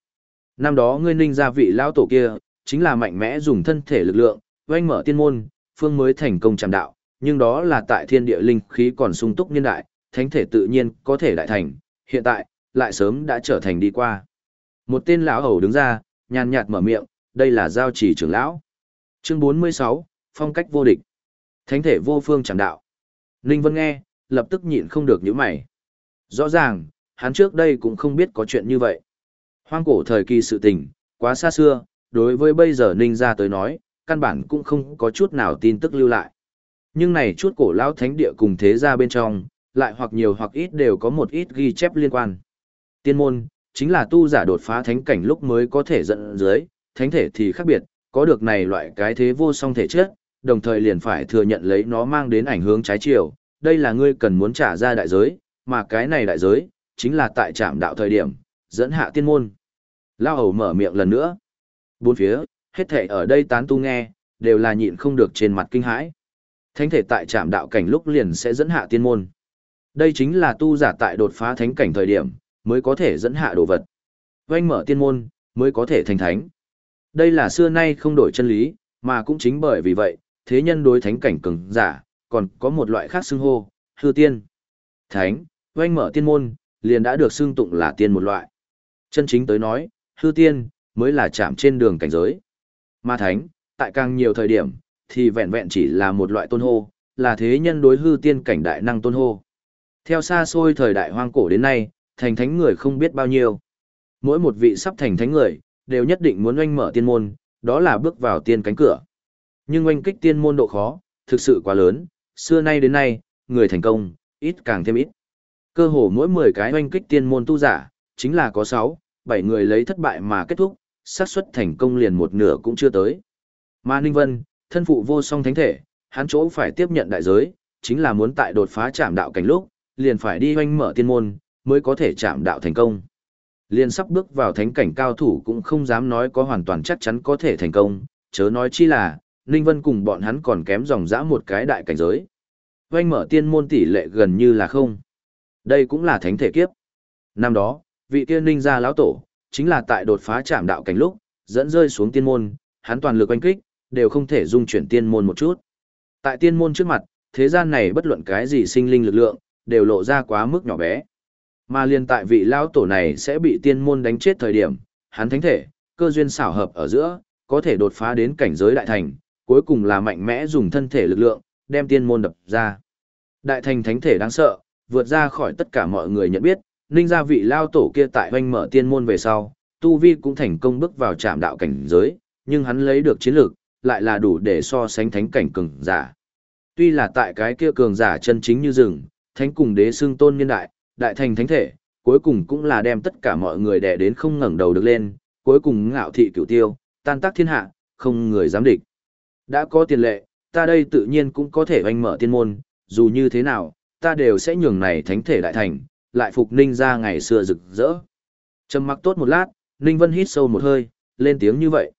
Năm đó ngươi ninh gia vị lão tổ kia, chính là mạnh mẽ dùng thân thể lực lượng, oanh mở tiên môn, phương mới thành công chẳng đạo, nhưng đó là tại thiên địa linh khí còn sung túc niên đại, thánh thể tự nhiên có thể đại thành, hiện tại, lại sớm đã trở thành đi qua. Một tên lão hầu đứng ra, nhàn nhạt mở miệng, đây là giao chỉ trưởng lão. Chương 46, phong cách vô địch. Thánh thể vô phương chẳng đạo. Ninh Vân nghe, lập tức nhịn không được nhíu mày. Rõ ràng, hắn trước đây cũng không biết có chuyện như vậy. Hoang cổ thời kỳ sự tình, quá xa xưa, đối với bây giờ Ninh gia tới nói, căn bản cũng không có chút nào tin tức lưu lại. Nhưng này chút cổ lão thánh địa cùng thế gia bên trong, lại hoặc nhiều hoặc ít đều có một ít ghi chép liên quan. Tiên môn, chính là tu giả đột phá thánh cảnh lúc mới có thể dẫn dưới, thánh thể thì khác biệt, có được này loại cái thế vô song thể chất, đồng thời liền phải thừa nhận lấy nó mang đến ảnh hướng trái chiều, đây là ngươi cần muốn trả ra đại giới, mà cái này đại giới, chính là tại trạm đạo thời điểm, dẫn hạ tiên môn. Lao hầu mở miệng lần nữa. Bốn phía, hết thể ở đây tán tu nghe, đều là nhịn không được trên mặt kinh hãi. Thánh thể tại trạm đạo cảnh lúc liền sẽ dẫn hạ tiên môn. Đây chính là tu giả tại đột phá thánh cảnh thời điểm, mới có thể dẫn hạ đồ vật. Doanh mở tiên môn, mới có thể thành thánh. Đây là xưa nay không đổi chân lý, mà cũng chính bởi vì vậy, thế nhân đối thánh cảnh cường giả, còn có một loại khác xưng hô, hư tiên. Thánh, doanh mở tiên môn, liền đã được xưng tụng là tiên một loại. Chân chính tới nói, hư tiên, mới là chạm trên đường cảnh giới. ma thánh, tại càng nhiều thời điểm, thì vẹn vẹn chỉ là một loại tôn hô, là thế nhân đối hư tiên cảnh đại năng tôn hô. Theo xa xôi thời đại hoang cổ đến nay, thành thánh người không biết bao nhiêu. Mỗi một vị sắp thành thánh người, đều nhất định muốn oanh mở tiên môn, đó là bước vào tiên cánh cửa. Nhưng oanh kích tiên môn độ khó, thực sự quá lớn, xưa nay đến nay, người thành công, ít càng thêm ít. Cơ hồ mỗi 10 cái oanh kích tiên môn tu giả, chính là có 6, Bảy người lấy thất bại mà kết thúc, xác suất thành công liền một nửa cũng chưa tới. Mà Ninh Vân, thân phụ vô song thánh thể, hắn chỗ phải tiếp nhận đại giới, chính là muốn tại đột phá chạm đạo cảnh lúc, liền phải đi hoanh mở tiên môn, mới có thể chạm đạo thành công. Liền sắp bước vào thánh cảnh cao thủ cũng không dám nói có hoàn toàn chắc chắn có thể thành công, chớ nói chi là, Ninh Vân cùng bọn hắn còn kém dòng dã một cái đại cảnh giới. Hoanh mở tiên môn tỷ lệ gần như là không. Đây cũng là thánh thể kiếp. Năm đó, vị kia Ninh gia lão tổ, chính là tại đột phá chạm đạo cảnh lúc, dẫn rơi xuống tiên môn, hắn toàn lực oanh kích, đều không thể dung chuyển tiên môn một chút. Tại tiên môn trước mặt, thế gian này bất luận cái gì sinh linh lực lượng, đều lộ ra quá mức nhỏ bé. Mà liên tại vị lão tổ này sẽ bị tiên môn đánh chết thời điểm, hắn thánh thể, cơ duyên xảo hợp ở giữa, có thể đột phá đến cảnh giới đại thành, cuối cùng là mạnh mẽ dùng thân thể lực lượng, đem tiên môn đập ra. Đại thành thánh thể đáng sợ, vượt ra khỏi tất cả mọi người nhận biết, ninh gia vị lao tổ kia tại oanh mở tiên môn về sau, Tu Vi cũng thành công bước vào trạm đạo cảnh giới, nhưng hắn lấy được chiến lược, lại là đủ để so sánh thánh cảnh cường giả. Tuy là tại cái kia cường giả chân chính như rừng, thánh cùng đế xương tôn niên đại, đại thành thánh thể, cuối cùng cũng là đem tất cả mọi người đè đến không ngẩng đầu được lên, cuối cùng ngạo thị cửu tiêu, tan tác thiên hạ, không người dám địch. Đã có tiền lệ, ta đây tự nhiên cũng có thể oanh mở tiên môn, dù như thế nào, ta đều sẽ nhường này thánh thể đại thành, lại phục ninh ra ngày xưa rực rỡ. Trầm mặc tốt một lát, Ninh Vân hít sâu một hơi, lên tiếng như vậy.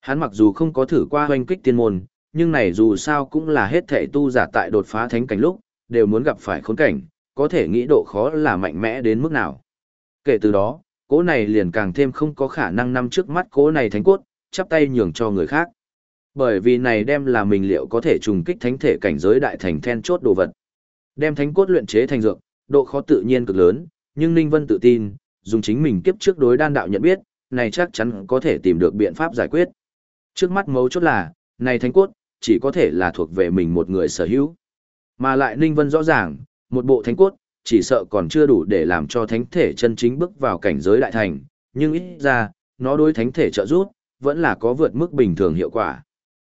Hắn mặc dù không có thử qua hoành kích tiên môn, nhưng này dù sao cũng là hết thể tu giả tại đột phá thánh cảnh lúc, đều muốn gặp phải khốn cảnh, có thể nghĩ độ khó là mạnh mẽ đến mức nào. Kể từ đó, cố này liền càng thêm không có khả năng nằm trước mắt cố này thánh cốt, chắp tay nhường cho người khác. Bởi vì này đem là mình liệu có thể trùng kích thánh thể cảnh giới đại thành then chốt đồ vật. Đem thánh cốt luyện chế thành dược, độ khó tự nhiên cực lớn, nhưng Ninh Vân tự tin, dùng chính mình kiếp trước đối đan đạo nhận biết, này chắc chắn có thể tìm được biện pháp giải quyết. Trước mắt mấu chốt là, này thánh cốt, chỉ có thể là thuộc về mình một người sở hữu. Mà lại Ninh Vân rõ ràng, một bộ thánh cốt, chỉ sợ còn chưa đủ để làm cho thánh thể chân chính bước vào cảnh giới đại thành, nhưng ít ra, nó đối thánh thể trợ giúp, vẫn là có vượt mức bình thường hiệu quả.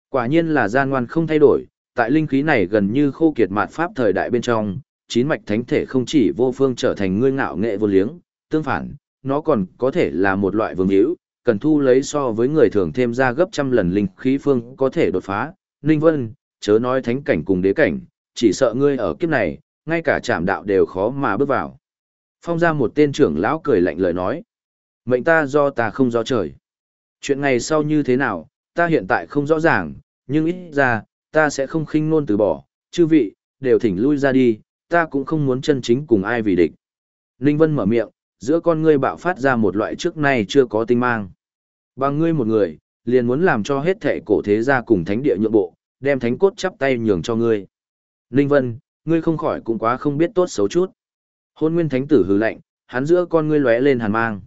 Quả nhiên là gian ngoan không thay đổi, tại linh khí này gần như khô kiệt mạt pháp thời đại bên trong, chín mạch thánh thể không chỉ vô phương trở thành ngươi ngạo nghệ vô liếng, tương phản, nó còn có thể là một loại vương hữu, cần thu lấy so với người thường thêm ra gấp trăm lần linh khí phương có thể đột phá. Ninh Vân, chớ nói thánh cảnh cùng đế cảnh, chỉ sợ ngươi ở kiếp này, ngay cả trạm đạo đều khó mà bước vào. Phong ra một tên trưởng lão cười lạnh lời nói. Mệnh ta do ta không do trời. Chuyện ngày sau như thế nào, ta hiện tại không rõ ràng, nhưng ít ra, ta sẽ không khinh nôn từ bỏ, chư vị, đều thỉnh lui ra đi, ta cũng không muốn chân chính cùng ai vì địch. Ninh Vân mở miệng, giữa con ngươi bạo phát ra một loại trước nay chưa có tinh mang. Bằng ngươi một người, liền muốn làm cho hết thệ cổ thế gia cùng thánh địa nhượng bộ, đem thánh cốt chắp tay nhường cho ngươi. Ninh Vân, ngươi không khỏi cũng quá không biết tốt xấu chút. Hôn nguyên thánh tử hừ lạnh, hắn giữa con ngươi lóe lên hàn mang.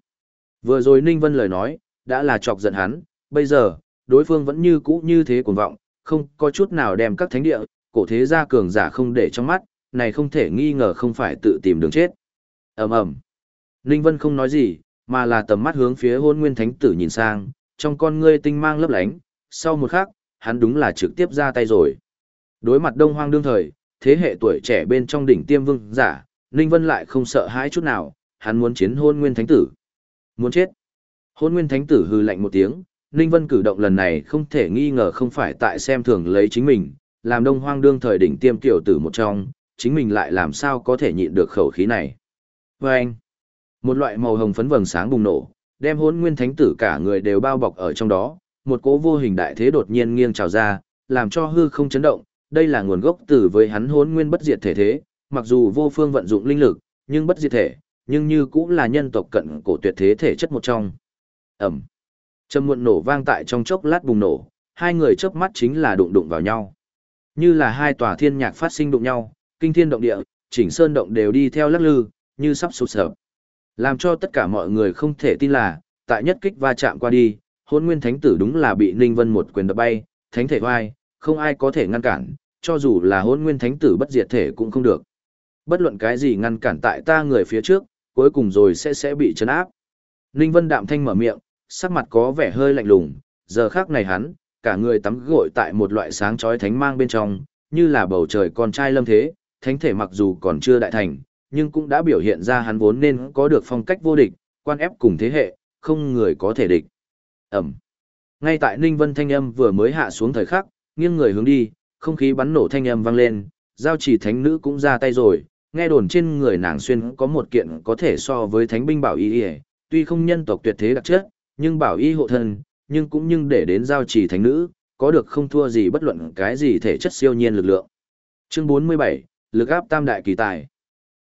Vừa rồi Ninh Vân lời nói, đã là chọc giận hắn, bây giờ, đối phương vẫn như cũ như thế cuồng vọng, không có chút nào đem các thánh địa, cổ thế gia cường giả không để trong mắt, này không thể nghi ngờ không phải tự tìm đường chết. ầm ầm Ninh Vân không nói gì, mà là tầm mắt hướng phía hôn nguyên thánh tử nhìn sang, trong con ngươi tinh mang lấp lánh, sau một khắc, hắn đúng là trực tiếp ra tay rồi. Đối mặt đông hoang đương thời, thế hệ tuổi trẻ bên trong đỉnh tiêm vương giả, Ninh Vân lại không sợ hãi chút nào, hắn muốn chiến hôn nguyên thánh tử. Muốn chết. Hôn nguyên thánh tử hư lạnh một tiếng, Ninh Vân cử động lần này không thể nghi ngờ không phải tại xem thường lấy chính mình, làm đông hoang đương thời đỉnh tiêm tiểu tử một trong, chính mình lại làm sao có thể nhịn được khẩu khí này. Và anh, một loại màu hồng phấn vầng sáng bùng nổ, đem hốn nguyên thánh tử cả người đều bao bọc ở trong đó, một cỗ vô hình đại thế đột nhiên nghiêng trào ra, làm cho hư không chấn động, đây là nguồn gốc từ với hắn hốn nguyên bất diệt thể thế, mặc dù vô phương vận dụng linh lực, nhưng bất diệt thể, nhưng như cũng là nhân tộc cận cổ tuyệt thế thể chất một trong. Ẩm. Trầm muộn nổ vang tại trong chốc lát bùng nổ, hai người chớp mắt chính là đụng đụng vào nhau. Như là hai tòa thiên nhạc phát sinh đụng nhau, kinh thiên động địa, chỉnh sơn động đều đi theo lắc lư, như sắp sụp sập. Làm cho tất cả mọi người không thể tin là, tại nhất kích va chạm qua đi, hôn nguyên thánh tử đúng là bị Ninh Vân một quyền đập bay, thánh thể vai, không ai có thể ngăn cản, cho dù là hôn nguyên thánh tử bất diệt thể cũng không được. Bất luận cái gì ngăn cản tại ta người phía trước, cuối cùng rồi sẽ sẽ bị chấn áp. Ninh Vân đạm thanh mở miệng, sắc mặt có vẻ hơi lạnh lùng, giờ khác này hắn, cả người tắm gội tại một loại sáng chói thánh mang bên trong, như là bầu trời con trai lâm thế, thánh thể mặc dù còn chưa đại thành, nhưng cũng đã biểu hiện ra hắn vốn nên có được phong cách vô địch, quan ép cùng thế hệ, không người có thể địch. Ẩm. Ngay tại Ninh Vân thanh âm vừa mới hạ xuống thời khắc, nghiêng người hướng đi, không khí bắn nổ thanh âm vang lên, giao chỉ thánh nữ cũng ra tay rồi, nghe đồn trên người nàng xuyên có một kiện có thể so với thánh binh bảo y tuy không nhân tộc tuyệt thế đặc chất, nhưng bảo y hộ thân, nhưng cũng nhưng để đến giao chỉ thánh nữ, có được không thua gì bất luận cái gì thể chất siêu nhiên lực lượng. Chương 47, lực áp tam đại kỳ tài.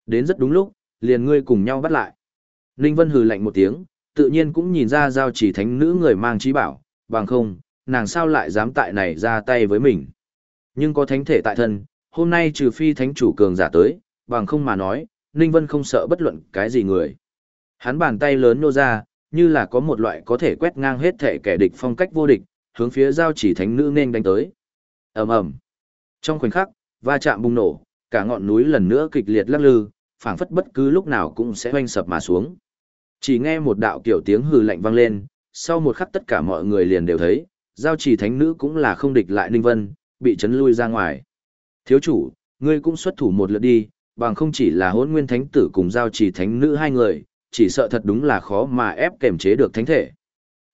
Đến rất đúng lúc, liền ngươi cùng nhau bắt lại. Ninh Vân hừ lạnh một tiếng, tự nhiên cũng nhìn ra giao chỉ thánh nữ người mang trí bảo, bằng không, nàng sao lại dám tại này ra tay với mình. Nhưng có thánh thể tại thân, hôm nay trừ phi thánh chủ cường giả tới, bằng không mà nói, Ninh Vân không sợ bất luận cái gì người. Hắn bàn tay lớn nô ra, như là có một loại có thể quét ngang hết thể kẻ địch phong cách vô địch, hướng phía giao chỉ thánh nữ nên đánh tới. ầm ầm Trong khoảnh khắc, va chạm bùng nổ, cả ngọn núi lần nữa kịch liệt lắc lư, phảng phất bất cứ lúc nào cũng sẽ hoanh sập mà xuống. Chỉ nghe một đạo kiểu tiếng hừ lạnh vang lên, sau một khắc tất cả mọi người liền đều thấy, giao chỉ thánh nữ cũng là không địch lại Ninh Vân, bị chấn lui ra ngoài. Thiếu chủ, ngươi cũng xuất thủ một lượt đi, bằng không chỉ là hôn nguyên thánh tử cùng giao chỉ thánh nữ hai người, chỉ sợ thật đúng là khó mà ép kềm chế được thánh thể.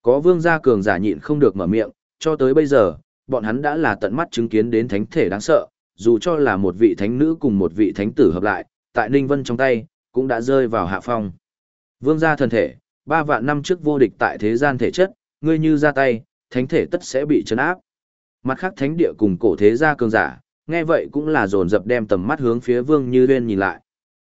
Có vương gia cường giả nhịn không được mở miệng, cho tới bây giờ, bọn hắn đã là tận mắt chứng kiến đến thánh thể đáng sợ, dù cho là một vị thánh nữ cùng một vị thánh tử hợp lại, tại Ninh Vân trong tay, cũng đã rơi vào hạ phong. Vương gia thần thể, ba vạn năm trước vô địch tại thế gian thể chất, ngươi như ra tay, thánh thể tất sẽ bị chấn áp. Mặt khác thánh địa cùng cổ thế gia cường giả, nghe vậy cũng là dồn dập đem tầm mắt hướng phía Vương Như Uyên nhìn lại.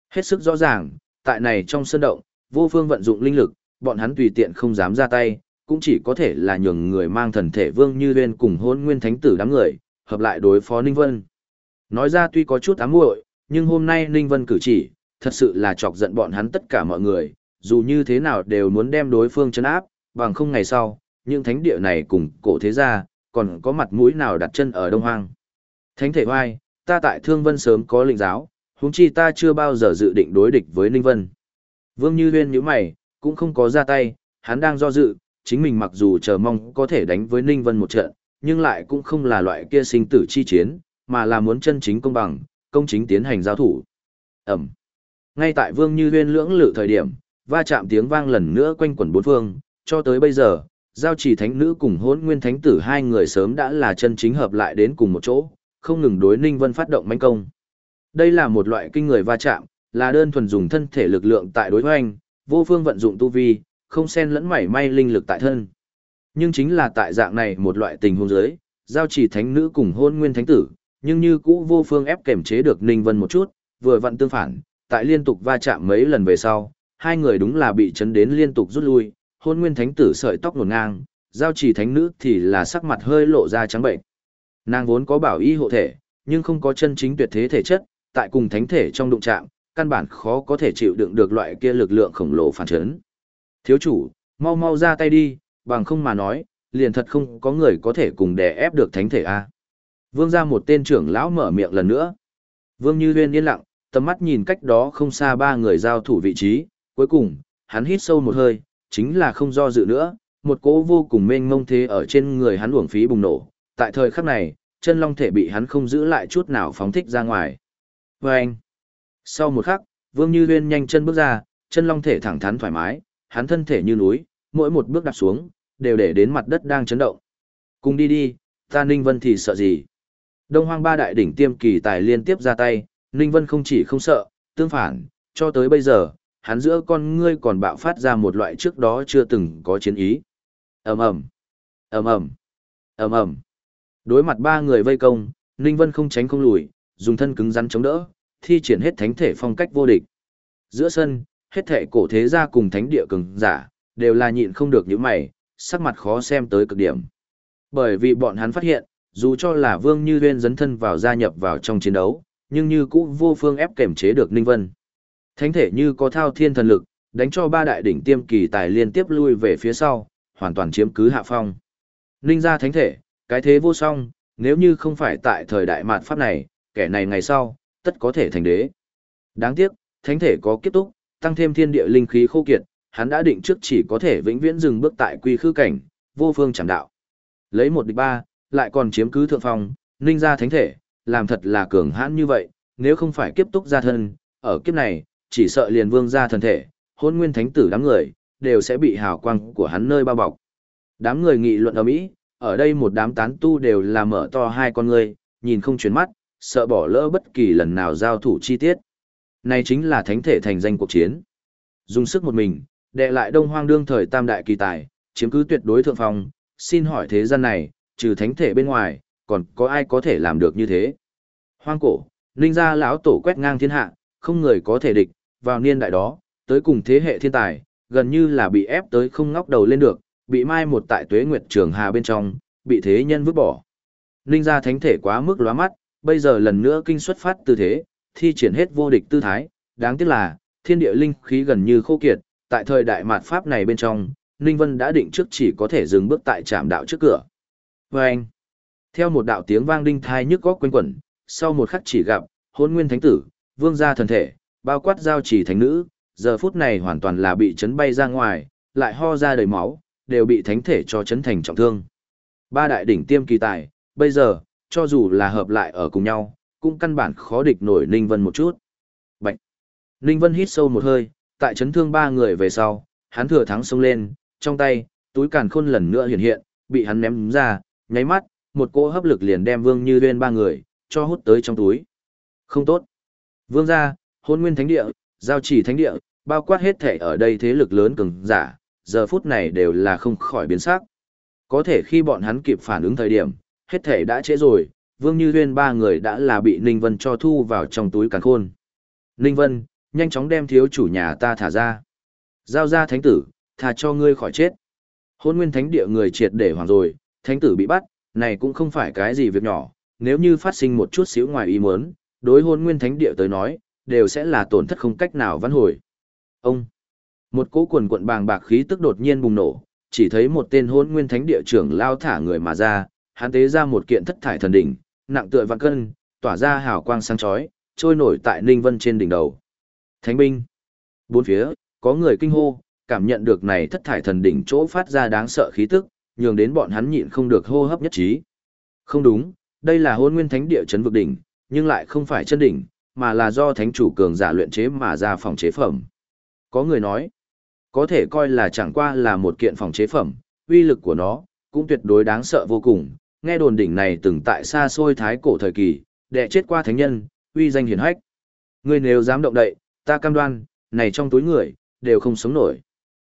Hết sức rõ ràng, tại này trong sân động, vô phương vận dụng linh lực, bọn hắn tùy tiện không dám ra tay, cũng chỉ có thể là nhường người mang thần thể Vương Như Uyên cùng hôn nguyên thánh tử đám người, hợp lại đối phó Ninh Vân. Nói ra tuy có chút ám muội, nhưng hôm nay Ninh Vân cử chỉ, thật sự là chọc giận bọn hắn tất cả mọi người, dù như thế nào đều muốn đem đối phương chấn áp, bằng không ngày sau, những thánh địa này cùng cổ thế gia, còn có mặt mũi nào đặt chân ở Đông Hoang. Thánh thể hoai, ta tại Thương Vân sớm có lĩnh giáo, huống chi ta chưa bao giờ dự định đối địch với Ninh Vân. Vương Như Huyên nhíu mày, cũng không có ra tay, hắn đang do dự, chính mình mặc dù chờ mong có thể đánh với Ninh Vân một trận, nhưng lại cũng không là loại kia sinh tử chi chiến, mà là muốn chân chính công bằng, công chính tiến hành giao thủ. Ẩm. Ngay tại Vương Như Huyên lưỡng lự thời điểm, va chạm tiếng vang lần nữa quanh quẩn bốn phương, cho tới bây giờ, giao chỉ thánh nữ cùng hôn nguyên thánh tử hai người sớm đã là chân chính hợp lại đến cùng một chỗ, không ngừng đối Ninh Vân phát động manh công. Đây là một loại kinh người va chạm, là đơn thuần dùng thân thể lực lượng tại đối hoành, vô phương vận dụng tu vi, không xen lẫn mảy may linh lực tại thân. Nhưng chính là tại dạng này một loại tình huống giới, giao chỉ thánh nữ cùng hôn nguyên thánh tử, nhưng như cũ vô phương ép kềm chế được Ninh Vân một chút, vừa vặn tương phản, tại liên tục va chạm mấy lần về sau, hai người đúng là bị chấn đến liên tục rút lui, hôn nguyên thánh tử sợi tóc nổn ngang, giao chỉ thánh nữ thì là sắc mặt hơi lộ ra trắng bệnh. Nàng vốn có bảo y hộ thể, nhưng không có chân chính tuyệt thế thể chất, tại cùng thánh thể trong đụng chạm, căn bản khó có thể chịu đựng được loại kia lực lượng khổng lồ phản chấn. Thiếu chủ, mau mau ra tay đi, bằng không mà nói, liền thật không có người có thể cùng đè ép được thánh thể a. Vương ra một tên trưởng lão mở miệng lần nữa. Vương Như Huyên yên lặng, tầm mắt nhìn cách đó không xa ba người giao thủ vị trí, cuối cùng, hắn hít sâu một hơi, chính là không do dự nữa, một cỗ vô cùng mênh mông thế ở trên người hắn uổng phí bùng nổ. Tại thời khắc này, chân long thể bị hắn không giữ lại chút nào phóng thích ra ngoài. Và anh, sau một khắc, Vương Như Huyên nhanh chân bước ra, chân long thể thẳng thắn thoải mái, hắn thân thể như núi, mỗi một bước đạp xuống, đều để đến mặt đất đang chấn động. Cùng đi đi, ta Ninh Vân thì sợ gì? Đông Hoang ba đại đỉnh tiêm kỳ tài liên tiếp ra tay, Ninh Vân không chỉ không sợ, tương phản, cho tới bây giờ, hắn giữa con ngươi còn bạo phát ra một loại trước đó chưa từng có chiến ý. Ầm ầm, ầm ầm, ầm ầm. Đối mặt ba người vây công, Ninh Vân không tránh không lùi, dùng thân cứng rắn chống đỡ, thi triển hết thánh thể phong cách vô địch. Giữa sân, hết thể cổ thế gia cùng thánh địa cường giả, đều là nhịn không được những mày, sắc mặt khó xem tới cực điểm. Bởi vì bọn hắn phát hiện, dù cho là Vương Như Huyên dấn thân vào gia nhập vào trong chiến đấu, nhưng như cũ vô phương ép kềm chế được Ninh Vân. Thánh thể như có thao thiên thần lực, đánh cho ba đại đỉnh tiêm kỳ tài liên tiếp lui về phía sau, hoàn toàn chiếm cứ hạ phong. Ninh gia thánh thể, cái thế vô song, nếu như không phải tại thời đại mạt pháp này, kẻ này ngày sau, tất có thể thành đế. Đáng tiếc, thánh thể có kiếp túc, tăng thêm thiên địa linh khí khô kiệt, hắn đã định trước chỉ có thể vĩnh viễn dừng bước tại quy khư cảnh, vô phương chẳng đạo. Lấy một địch ba, lại còn chiếm cứ thượng phong, ninh gia thánh thể, làm thật là cường hãn như vậy, nếu không phải kiếp túc gia thân, ở kiếp này, chỉ sợ liền vương gia thần thể, hôn nguyên thánh tử đám người, đều sẽ bị hào quang của hắn nơi bao bọc. Đám người nghị luận ở Mỹ, ở đây một đám tán tu đều là mở to hai con người, nhìn không chuyển mắt, sợ bỏ lỡ bất kỳ lần nào giao thủ chi tiết. Này chính là thánh thể thành danh cuộc chiến. Dùng sức một mình, đệ lại đông hoang đương thời tam đại kỳ tài, chiếm cứ tuyệt đối thượng phong, xin hỏi thế gian này, trừ thánh thể bên ngoài, còn có ai có thể làm được như thế? Hoang cổ, linh gia lão tổ quét ngang thiên hạ, không người có thể địch, vào niên đại đó, tới cùng thế hệ thiên tài, gần như là bị ép tới không ngóc đầu lên được, bị mai một tại tuế nguyệt trường hà bên trong, bị thế nhân vứt bỏ. Linh gia thánh thể quá mức lóa mắt, bây giờ lần nữa kinh xuất phát tư thế, thi triển hết vô địch tư thái, đáng tiếc là, thiên địa linh khí gần như khô kiệt, tại thời đại mạt pháp này bên trong, Ninh Vân đã định trước chỉ có thể dừng bước tại trạm đạo trước cửa. Và anh, theo một đạo tiếng vang đinh thai nhức góc quanh quẩn, sau một khắc chỉ gặp, hôn nguyên thánh tử, vương gia thần thể, bao quát giao chỉ thánh nữ, giờ phút này hoàn toàn là bị chấn bay ra ngoài, lại ho ra đầy máu, đều bị thánh thể cho chấn thành trọng thương. Ba đại đỉnh tiêm kỳ tài, bây giờ, cho dù là hợp lại ở cùng nhau, cũng căn bản khó địch nổi Ninh Vân một chút. Bạch! Ninh Vân hít sâu một hơi, tại chấn thương ba người về sau, hắn thừa thắng xông lên, trong tay, túi càn khôn lần nữa hiện hiện, bị hắn ném ra, nháy mắt, một cỗ hấp lực liền đem Vương Như Uyên ba người cho hút tới trong túi. Không tốt. Vương gia, Hôn Nguyên Thánh Địa, Giao Chỉ Thánh Địa, bao quát hết thể ở đây thế lực lớn cường giả, giờ phút này đều là không khỏi biến sắc. Có thể khi bọn hắn kịp phản ứng thời điểm, hết thể đã trễ rồi, Vương Như Huyên ba người đã là bị Ninh Vân cho thu vào trong túi càn khôn. Ninh Vân, nhanh chóng đem thiếu chủ nhà ta thả ra. Giao ra thánh tử, thả cho ngươi khỏi chết. Hôn nguyên thánh địa người triệt để hoàng rồi, thánh tử bị bắt, này cũng không phải cái gì việc nhỏ, nếu như phát sinh một chút xíu ngoài ý muốn, đối hôn nguyên thánh địa tới nói, đều sẽ là tổn thất không cách nào vãn hồi. Ông, một cỗ quần quận bàng bạc khí tức đột nhiên bùng nổ, chỉ thấy một tên hôn nguyên thánh địa trưởng lao thả người mà ra, hắn tế ra một kiện thất thải thần đỉnh, nặng tựa vạn cân, tỏa ra hào quang sáng chói, trôi nổi tại Ninh Vân trên đỉnh đầu. Thánh binh. Bốn phía, có người kinh hô, cảm nhận được này thất thải thần đỉnh chỗ phát ra đáng sợ khí tức, nhường đến bọn hắn nhịn không được hô hấp nhất trí. Không đúng, đây là hôn nguyên thánh địa chấn vực đỉnh, nhưng lại không phải chân đỉnh, mà là do thánh chủ cường giả luyện chế mà ra phòng chế phẩm. Có người nói, có thể coi là chẳng qua là một kiện phòng chế phẩm, uy lực của nó cũng tuyệt đối đáng sợ vô cùng. Nghe đồn đỉnh này từng tại xa xôi thái cổ thời kỳ, đệ chết qua thánh nhân, uy danh hiển hách. Ngươi nếu dám động đậy, ta cam đoan, này trong túi người, đều không sống nổi.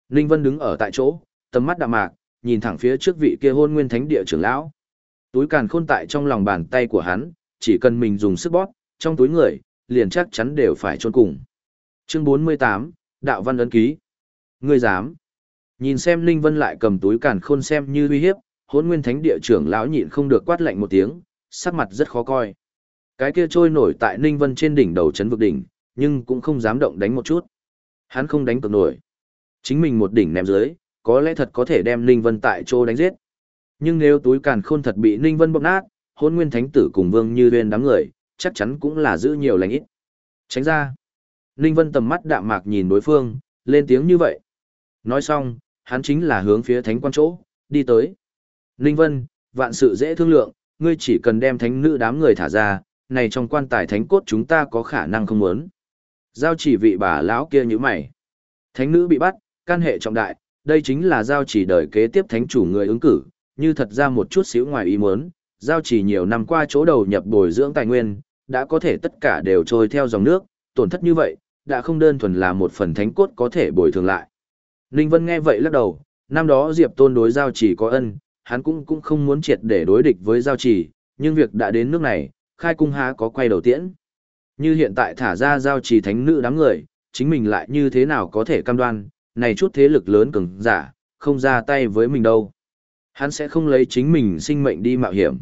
Ninh Vân đứng ở tại chỗ, tầm mắt đạm mạc, nhìn thẳng phía trước vị kia hôn nguyên thánh địa trưởng lão. Túi càn khôn tại trong lòng bàn tay của hắn, chỉ cần mình dùng sức bóp, trong túi người, liền chắc chắn đều phải trôn cùng. Chương 48, Đạo Văn ấn ký. Ngươi dám? Nhìn xem Ninh Vân lại cầm túi càn khôn xem như uy hiếp, hôn nguyên thánh địa trưởng lão nhịn không được quát lạnh một tiếng, sắc mặt rất khó coi. Cái kia trôi nổi tại Ninh Vân trên đỉnh đầu chấn vực đỉnh, nhưng cũng không dám động đánh một chút. Hắn không đánh cực nổi. Chính mình một đỉnh ném dưới, có lẽ thật có thể đem Ninh Vân tại chỗ đánh giết. Nhưng nếu túi càn khôn thật bị Ninh Vân bóp nát, hôn nguyên thánh tử cùng vương như huyên đám người, chắc chắn cũng là giữ nhiều lành ít. Tránh ra. Ninh Vân tầm mắt đạm mạc nhìn đối phương, lên tiếng như vậy. Nói xong, hắn chính là hướng phía thánh quan chỗ, đi tới. Ninh Vân, vạn sự dễ thương lượng, ngươi chỉ cần đem thánh nữ đám người thả ra, này trong quan tài thánh cốt chúng ta có khả năng không muốn. Giao chỉ vị bà lão kia như mày. Thánh nữ bị bắt, can hệ trọng đại, đây chính là giao chỉ đời kế tiếp thánh chủ người ứng cử, như thật ra một chút xíu ngoài ý muốn, giao chỉ nhiều năm qua chỗ đầu nhập bồi dưỡng tài nguyên, đã có thể tất cả đều trôi theo dòng nước, tổn thất như vậy, đã không đơn thuần là một phần thánh cốt có thể bồi thường lại. Ninh Vân nghe vậy lắc đầu, năm đó Diệp Tôn đối giao chỉ có ân, hắn cũng cũng không muốn triệt để đối địch với giao chỉ, nhưng việc đã đến nước này, khai cung há có quay đầu tiễn. Như hiện tại thả ra giao chỉ thánh nữ đám người, chính mình lại như thế nào có thể cam đoan, này chút thế lực lớn cường giả, không ra tay với mình đâu. Hắn sẽ không lấy chính mình sinh mệnh đi mạo hiểm.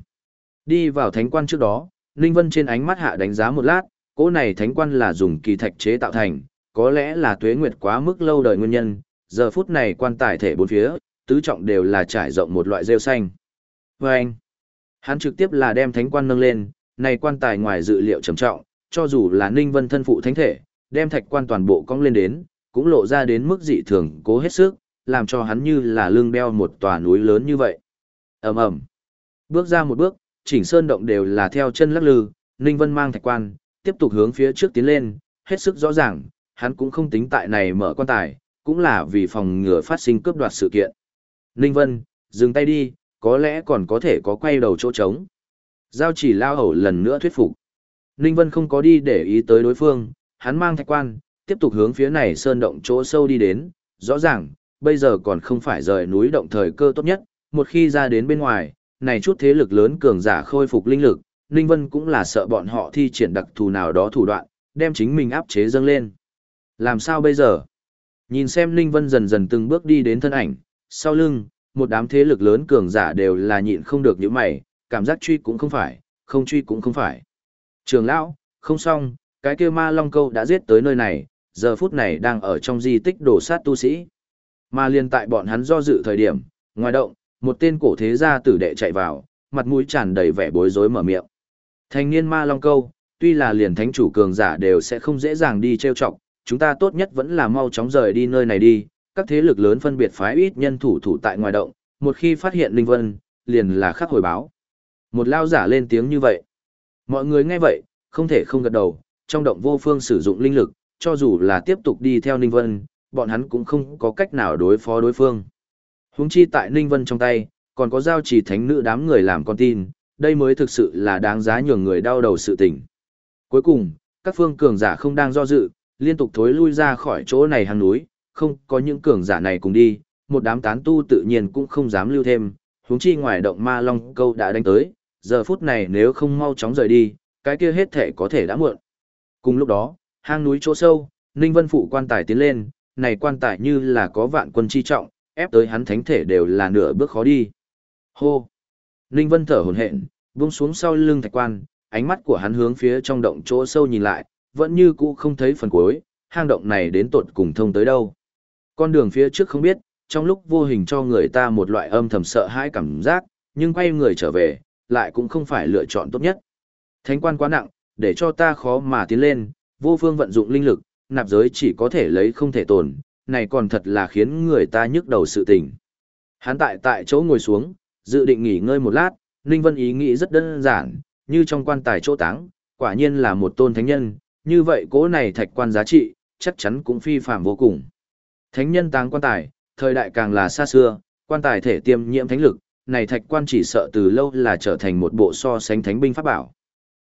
Đi vào thánh quan trước đó, Ninh Vân trên ánh mắt hạ đánh giá một lát, cỗ này thánh quan là dùng kỳ thạch chế tạo thành, có lẽ là tuế nguyệt quá mức lâu đời nguyên nhân, giờ phút này quan tài thể bốn phía, tứ trọng đều là trải rộng một loại rêu xanh. Và anh, hắn trực tiếp là đem thánh quan nâng lên, này quan tài ngoài dự liệu trầm trọng, cho dù là Ninh Vân thân phụ thánh thể, đem thạch quan toàn bộ cong lên đến, cũng lộ ra đến mức dị thường cố hết sức, làm cho hắn như là lưng đeo một tòa núi lớn như vậy. ầm ầm Bước ra một bước, chỉnh sơn động đều là theo chân lắc lư, Ninh Vân mang thạch quan, tiếp tục hướng phía trước tiến lên, hết sức rõ ràng, hắn cũng không tính tại này mở quan tài, cũng là vì phòng ngừa phát sinh cướp đoạt sự kiện. Ninh Vân, dừng tay đi, có lẽ còn có thể có quay đầu chỗ trống. Giao chỉ lao hầu lần nữa thuyết phục. Ninh Vân không có đi để ý tới đối phương, hắn mang thạch quan, tiếp tục hướng phía này sơn động chỗ sâu đi đến, rõ ràng, bây giờ còn không phải rời núi động thời cơ tốt nhất, một khi ra đến bên ngoài, này chút thế lực lớn cường giả khôi phục linh lực, Ninh Vân cũng là sợ bọn họ thi triển đặc thù nào đó thủ đoạn, đem chính mình áp chế dâng lên. Làm sao bây giờ? Nhìn xem Ninh Vân dần dần từng bước đi đến thân ảnh, sau lưng, một đám thế lực lớn cường giả đều là nhịn không được những mày, cảm giác truy cũng không phải, không truy cũng không phải. Trường lão, không xong, cái kia ma long câu đã giết tới nơi này, giờ phút này đang ở trong di tích đổ sát tu sĩ. Mà liên tại bọn hắn do dự thời điểm, ngoài động, một tên cổ thế gia tử đệ chạy vào, mặt mũi tràn đầy vẻ bối rối mở miệng. Thanh niên ma long câu, tuy là liền thánh chủ cường giả đều sẽ không dễ dàng đi trêu chọc, chúng ta tốt nhất vẫn là mau chóng rời đi nơi này đi, các thế lực lớn phân biệt phái ít nhân thủ thủ tại ngoài động, một khi phát hiện Linh Vân, liền là khắc hồi báo. Một lao giả lên tiếng như vậy. Mọi người nghe vậy, không thể không gật đầu, trong động vô phương sử dụng linh lực, cho dù là tiếp tục đi theo Ninh Vân, bọn hắn cũng không có cách nào đối phó đối phương. Húng chi tại Ninh Vân trong tay, còn có giao chỉ thánh nữ đám người làm con tin, đây mới thực sự là đáng giá nhường người đau đầu sự tình. Cuối cùng, các phương cường giả không đang do dự, liên tục thối lui ra khỏi chỗ này hàng núi, không có những cường giả này cùng đi, một đám tán tu tự nhiên cũng không dám lưu thêm, huống chi ngoài động ma long câu đã đánh tới, giờ phút này nếu không mau chóng rời đi, cái kia hết thể có thể đã muộn. Cùng lúc đó, hang núi chỗ sâu, Ninh Vân phụ quan tài tiến lên, này quan tài như là có vạn quân chi trọng, ép tới hắn thánh thể đều là nửa bước khó đi. Hô! Ninh Vân thở hổn hển, buông xuống sau lưng thạch quan, ánh mắt của hắn hướng phía trong động chỗ sâu nhìn lại, vẫn như cũ không thấy phần cuối, hang động này đến tột cùng thông tới đâu. Con đường phía trước không biết, trong lúc vô hình cho người ta một loại âm thầm sợ hãi cảm giác, nhưng quay người trở về, lại cũng không phải lựa chọn tốt nhất. Thánh quan quá nặng, để cho ta khó mà tiến lên, vô phương vận dụng linh lực, nạp giới chỉ có thể lấy không thể tồn, này còn thật là khiến người ta nhức đầu sự tình. Hắn tại tại chỗ ngồi xuống, dự định nghỉ ngơi một lát, Ninh Vân ý nghĩ rất đơn giản, như trong quan tài chỗ táng, quả nhiên là một tôn thánh nhân, như vậy cố này thạch quan giá trị, chắc chắn cũng phi phạm vô cùng. Thánh nhân táng quan tài, thời đại càng là xa xưa, quan tài thể tiêm nhiễm thánh lực, này thạch quan chỉ sợ từ lâu là trở thành một bộ so sánh thánh binh pháp bảo.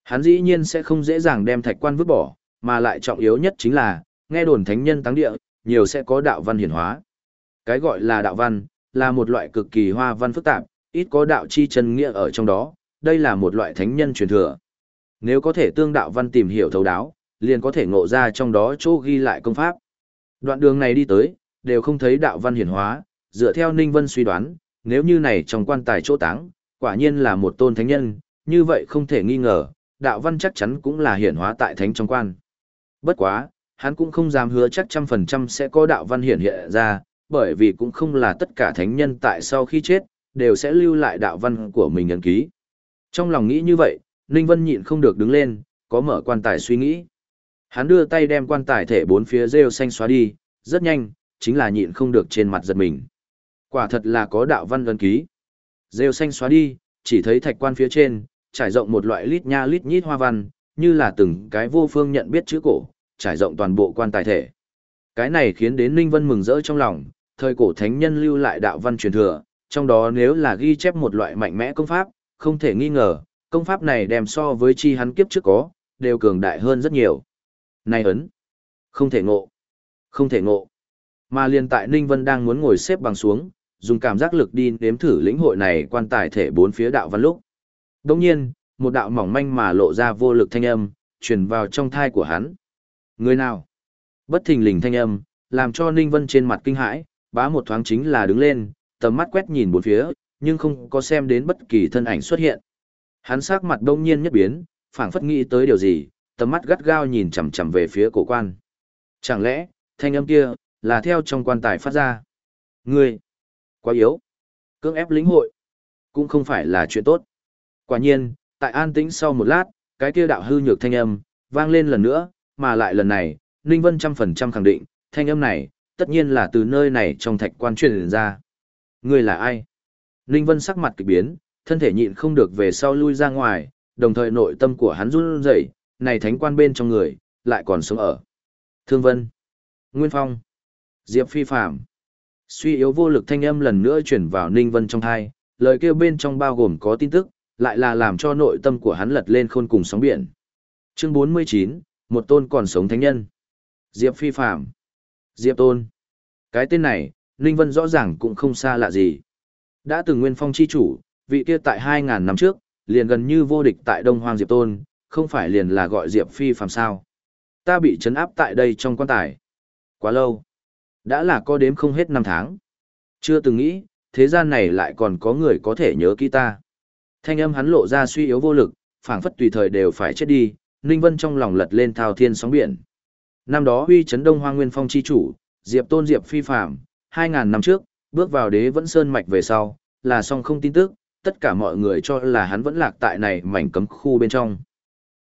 Hắn dĩ nhiên sẽ không dễ dàng đem thạch quan vứt bỏ, mà lại trọng yếu nhất chính là, nghe đồn thánh nhân táng địa, nhiều sẽ có đạo văn hiển hóa. Cái gọi là đạo văn, là một loại cực kỳ hoa văn phức tạp, ít có đạo chi chân nghĩa ở trong đó, đây là một loại thánh nhân truyền thừa. Nếu có thể tương đạo văn tìm hiểu thấu đáo, liền có thể ngộ ra trong đó chỗ ghi lại công pháp. Đoạn đường này đi tới, đều không thấy đạo văn hiển hóa, dựa theo Ninh Vân suy đoán, nếu như này trong quan tài chỗ táng, quả nhiên là một tôn thánh nhân, như vậy không thể nghi ngờ, đạo văn chắc chắn cũng là hiển hóa tại thánh trong quan. Bất quá, hắn cũng không dám hứa chắc trăm phần trăm sẽ có đạo văn hiển hiện ra, bởi vì cũng không là tất cả thánh nhân tại sau khi chết, đều sẽ lưu lại đạo văn của mình ấn ký. Trong lòng nghĩ như vậy, Ninh Vân nhịn không được đứng lên, có mở quan tài suy nghĩ. Hắn đưa tay đem quan tài thể bốn phía rêu xanh xóa đi, rất nhanh, chính là nhịn không được trên mặt giật mình. Quả thật là có đạo văn ấn ký. Rêu xanh xóa đi, chỉ thấy thạch quan phía trên, trải rộng một loại lít nha lít nhít hoa văn, như là từng cái vô phương nhận biết chữ cổ, trải rộng toàn bộ quan tài thể. Cái này khiến đến Ninh Vân mừng rỡ trong lòng, thời cổ thánh nhân lưu lại đạo văn truyền thừa, trong đó nếu là ghi chép một loại mạnh mẽ công pháp, không thể nghi ngờ, công pháp này đem so với chi hắn kiếp trước có, đều cường đại hơn rất nhiều. Này ấn, không thể ngộ, không thể ngộ. Mà liền tại Ninh Vân đang muốn ngồi xếp bằng xuống, dùng cảm giác lực đi nếm thử lĩnh hội này quan tài thể bốn phía đạo văn lúc. Đồng nhiên, một đạo mỏng manh mà lộ ra vô lực thanh âm, truyền vào trong thai của hắn. Người nào? Bất thình lình thanh âm, làm cho Ninh Vân trên mặt kinh hãi, bá một thoáng chính là đứng lên, tầm mắt quét nhìn bốn phía, nhưng không có xem đến bất kỳ thân ảnh xuất hiện. Hắn sắc mặt đông nhiên nhất biến, phảng phất nghĩ tới điều gì, tầm mắt gắt gao nhìn chằm chằm về phía cổ quan. Chẳng lẽ, thanh âm kia, là theo trong quan tài phát ra? Ngươi, quá yếu. Cưỡng ép lĩnh hội, cũng không phải là chuyện tốt. Quả nhiên, tại an tĩnh sau một lát, cái kia đạo hư nhược thanh âm, vang lên lần nữa, mà lại lần này, Ninh Vân trăm phần trăm khẳng định, thanh âm này, tất nhiên là từ nơi này trong thạch quan truyền ra. người là ai? Ninh Vân sắc mặt kỳ biến, thân thể nhịn không được về sau lui ra ngoài, đồng thời nội tâm của hắn run rẩy, này thánh quan bên trong người, lại còn sống ở. Thương Vân, Nguyên Phong, Diệp Phi Phạm. Suy yếu vô lực thanh âm lần nữa chuyển vào Ninh Vân trong thai, lời kêu bên trong bao gồm có tin tức, lại là làm cho nội tâm của hắn lật lên khôn cùng sóng biển. Chương 49, một tôn còn sống thánh nhân. Diệp Phi Phạm. Diệp Tôn. Cái tên này, Ninh Vân rõ ràng cũng không xa lạ gì. Đã từng nguyên phong chi chủ, vị kia tại 2.000 năm trước, liền gần như vô địch tại Đông Hoang Diệp Tôn, không phải liền là gọi Diệp Phi Phạm sao. Ta bị chấn áp tại đây trong quan tài. Quá lâu. Đã là có đếm không hết năm tháng. Chưa từng nghĩ, thế gian này lại còn có người có thể nhớ kỹ ta. Thanh âm hắn lộ ra suy yếu vô lực, phảng phất tùy thời đều phải chết đi, Ninh Vân trong lòng lật lên thao thiên sóng biển. Năm đó huy chấn Đông Hoa Nguyên Phong chi chủ, Diệp Tôn Diệp phi phàm, 2000 năm trước, bước vào Đế Vẫn Sơn mạch về sau, là song không tin tức, tất cả mọi người cho là hắn vẫn lạc tại này mảnh cấm khu bên trong.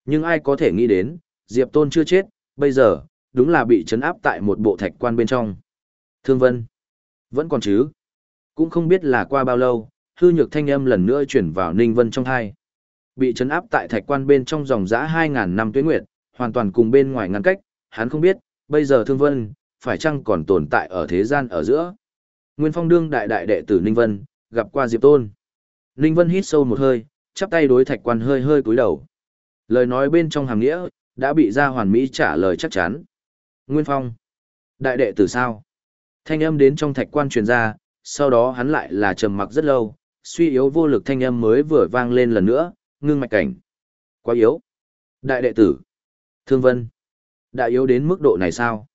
Nhưng ai có thể nghĩ đến, Diệp Tôn chưa chết, bây giờ, đúng là bị chấn áp tại một bộ thạch quan bên trong. Thương Vân, vẫn còn chứ? Cũng không biết là qua bao lâu, hư nhược thanh âm lần nữa chuyển vào Ninh Vân trong thai. Bị chấn áp tại thạch quan bên trong dòng giã 2.000 năm tuyến nguyệt, hoàn toàn cùng bên ngoài ngăn cách, hắn không biết, bây giờ Thương Vân, phải chăng còn tồn tại ở thế gian ở giữa. Nguyên Phong đương đại đại đệ tử Ninh Vân, gặp qua Diệp Tôn. Ninh Vân hít sâu một hơi, chắp tay đối thạch quan hơi hơi cúi đầu. Lời nói bên trong hàng nghĩa, đã bị ra hoàn mỹ trả lời chắc chắn. Nguyên Phong. Đại đệ tử sao? Thanh âm đến trong thạch quan truyền ra, sau đó hắn lại là trầm mặc rất lâu, suy yếu vô lực thanh âm mới vừa vang lên lần nữa, ngưng mạch cảnh. Quá yếu. Đại đệ tử. Thương Vân. Đã yếu đến mức độ này sao?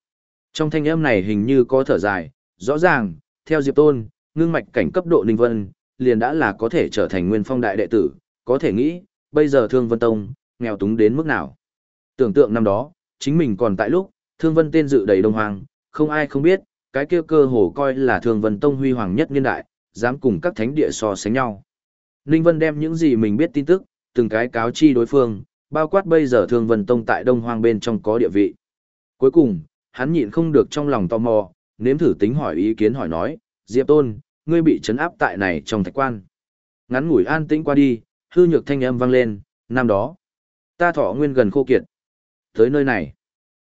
Trong thanh âm này hình như có thở dài, rõ ràng, theo Diệp Tôn, ngưng mạch cảnh cấp độ Ninh Vân, liền đã là có thể trở thành nguyên phong đại đệ tử, có thể nghĩ, bây giờ Thương Vân Tông, nghèo túng đến mức nào. Tưởng tượng năm đó, chính mình còn tại lúc, Thương Vân tên dự đầy đông hoàng, không ai không biết, cái kia cơ hồ coi là Thương Vân Tông huy hoàng nhất niên đại, dám cùng các thánh địa so sánh nhau. Ninh Vân đem những gì mình biết tin tức, từng cái cáo chi đối phương, bao quát bây giờ Thương Vân Tông tại Đông Hoang bên trong có địa vị. Cuối cùng, hắn nhịn không được trong lòng tò mò, nếm thử tính hỏi ý kiến hỏi nói, Diệp Tôn, ngươi bị trấn áp tại này trong thạch quan. Ngắn ngủi an tĩnh qua đi, hư nhược thanh âm vang lên, năm đó. Ta thọ nguyên gần khô kiệt. Tới nơi này.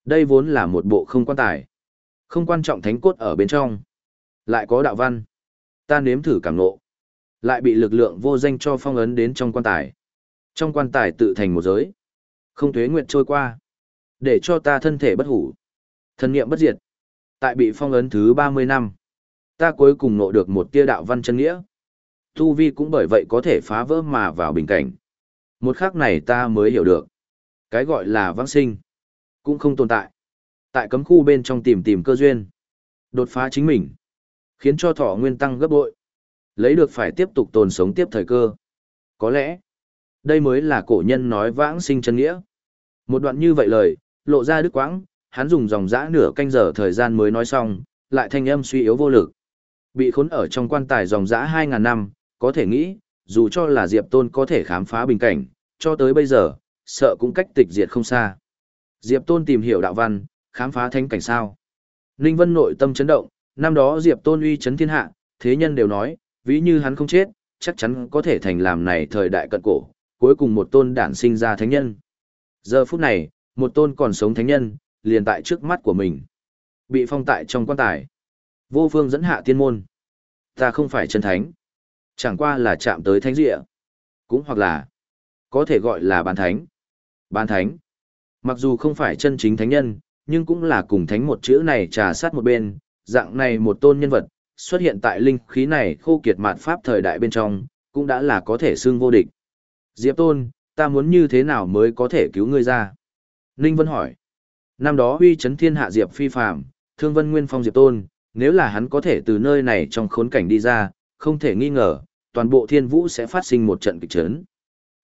Đây vốn là một bộ không quan tài. Không quan trọng thánh cốt ở bên trong. Lại có đạo văn. Ta nếm thử cảm ngộ. Lại bị lực lượng vô danh cho phong ấn đến trong quan tài. Trong quan tài tự thành một giới. Không thuế nguyện trôi qua. Để cho ta thân thể bất hủ. Thân nghiệm bất diệt. Tại bị phong ấn thứ 30 năm. Ta cuối cùng nộ được một tia đạo văn chân nghĩa. Tu vi cũng bởi vậy có thể phá vỡ mà vào bình cảnh. Một khắc này ta mới hiểu được. Cái gọi là vãng sinh. Cũng không tồn tại. Tại cấm khu bên trong tìm tìm cơ duyên. Đột phá chính mình. Khiến cho thọ nguyên tăng gấp bội. Lấy được phải tiếp tục tồn sống tiếp thời cơ. Có lẽ, đây mới là cổ nhân nói vãng sinh chân nghĩa. Một đoạn như vậy lời, lộ ra đức quãng, hắn dùng dòng dã nửa canh giờ thời gian mới nói xong, lại thanh âm suy yếu vô lực. Bị khốn ở trong quan tài dòng dã 2.000 năm, có thể nghĩ, dù cho là Diệp Tôn có thể khám phá bình cảnh, cho tới bây giờ, sợ cũng cách tịch diệt không xa. Diệp Tôn tìm hiểu đạo văn, khám phá thánh cảnh sao. Ninh Vân nội tâm chấn động, năm đó Diệp Tôn uy chấn thiên hạ, thế nhân đều nói, ví như hắn không chết, chắc chắn có thể thành làm này thời đại cận cổ, cuối cùng một tôn đản sinh ra thánh nhân. Giờ phút này, một tôn còn sống thánh nhân, liền tại trước mắt của mình. Bị phong tại trong quan tài. Vô phương dẫn hạ tiên môn. Ta không phải chân thánh. Chẳng qua là chạm tới thánh địa. Cũng hoặc là, có thể gọi là bán thánh. Bán thánh. Mặc dù không phải chân chính thánh nhân, nhưng cũng là cùng thánh một chữ này trà sát một bên, dạng này một tôn nhân vật, xuất hiện tại linh khí này khô kiệt mạt pháp thời đại bên trong, cũng đã là có thể xưng vô địch. Diệp Tôn, ta muốn như thế nào mới có thể cứu ngươi ra? Ninh Vân hỏi. Năm đó huy chấn thiên hạ Diệp phi phạm, thương vân nguyên phong Diệp Tôn, nếu là hắn có thể từ nơi này trong khốn cảnh đi ra, không thể nghi ngờ, toàn bộ thiên vũ sẽ phát sinh một trận kịch chấn.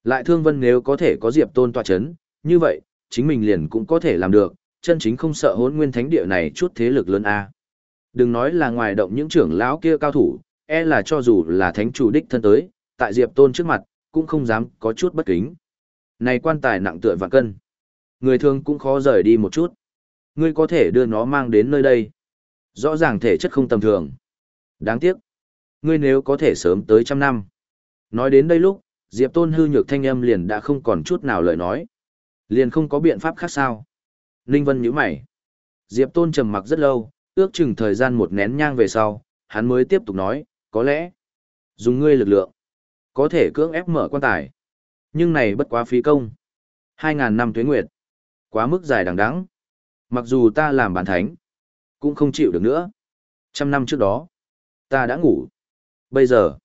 Lại thương vân nếu có thể có Diệp Tôn tọa chấn, như vậy, chính mình liền cũng có thể làm được, chân chính không sợ hốn nguyên thánh địa này chút thế lực lớn a. Đừng nói là ngoài động những trưởng lão kia cao thủ, e là cho dù là thánh chủ đích thân tới, tại Diệp Tôn trước mặt, cũng không dám có chút bất kính. Này quan tài nặng tựa vạn cân. Người thường cũng khó rời đi một chút. Ngươi có thể đưa nó mang đến nơi đây. Rõ ràng thể chất không tầm thường. Đáng tiếc. Ngươi nếu có thể sớm tới trăm năm. Nói đến đây lúc, Diệp Tôn hư nhược thanh âm liền đã không còn chút nào lời nói. Liền không có biện pháp khác sao. Ninh Vân nhíu mày. Diệp Tôn trầm mặc rất lâu, ước chừng thời gian một nén nhang về sau, hắn mới tiếp tục nói, có lẽ, dùng ngươi lực lượng, có thể cưỡng ép mở quan tài. Nhưng này bất quá phí công. Hai ngàn năm tuế nguyệt, quá mức dài đằng đẵng. Mặc dù ta làm bản thánh, cũng không chịu được nữa. Trăm năm trước đó, ta đã ngủ. Bây giờ,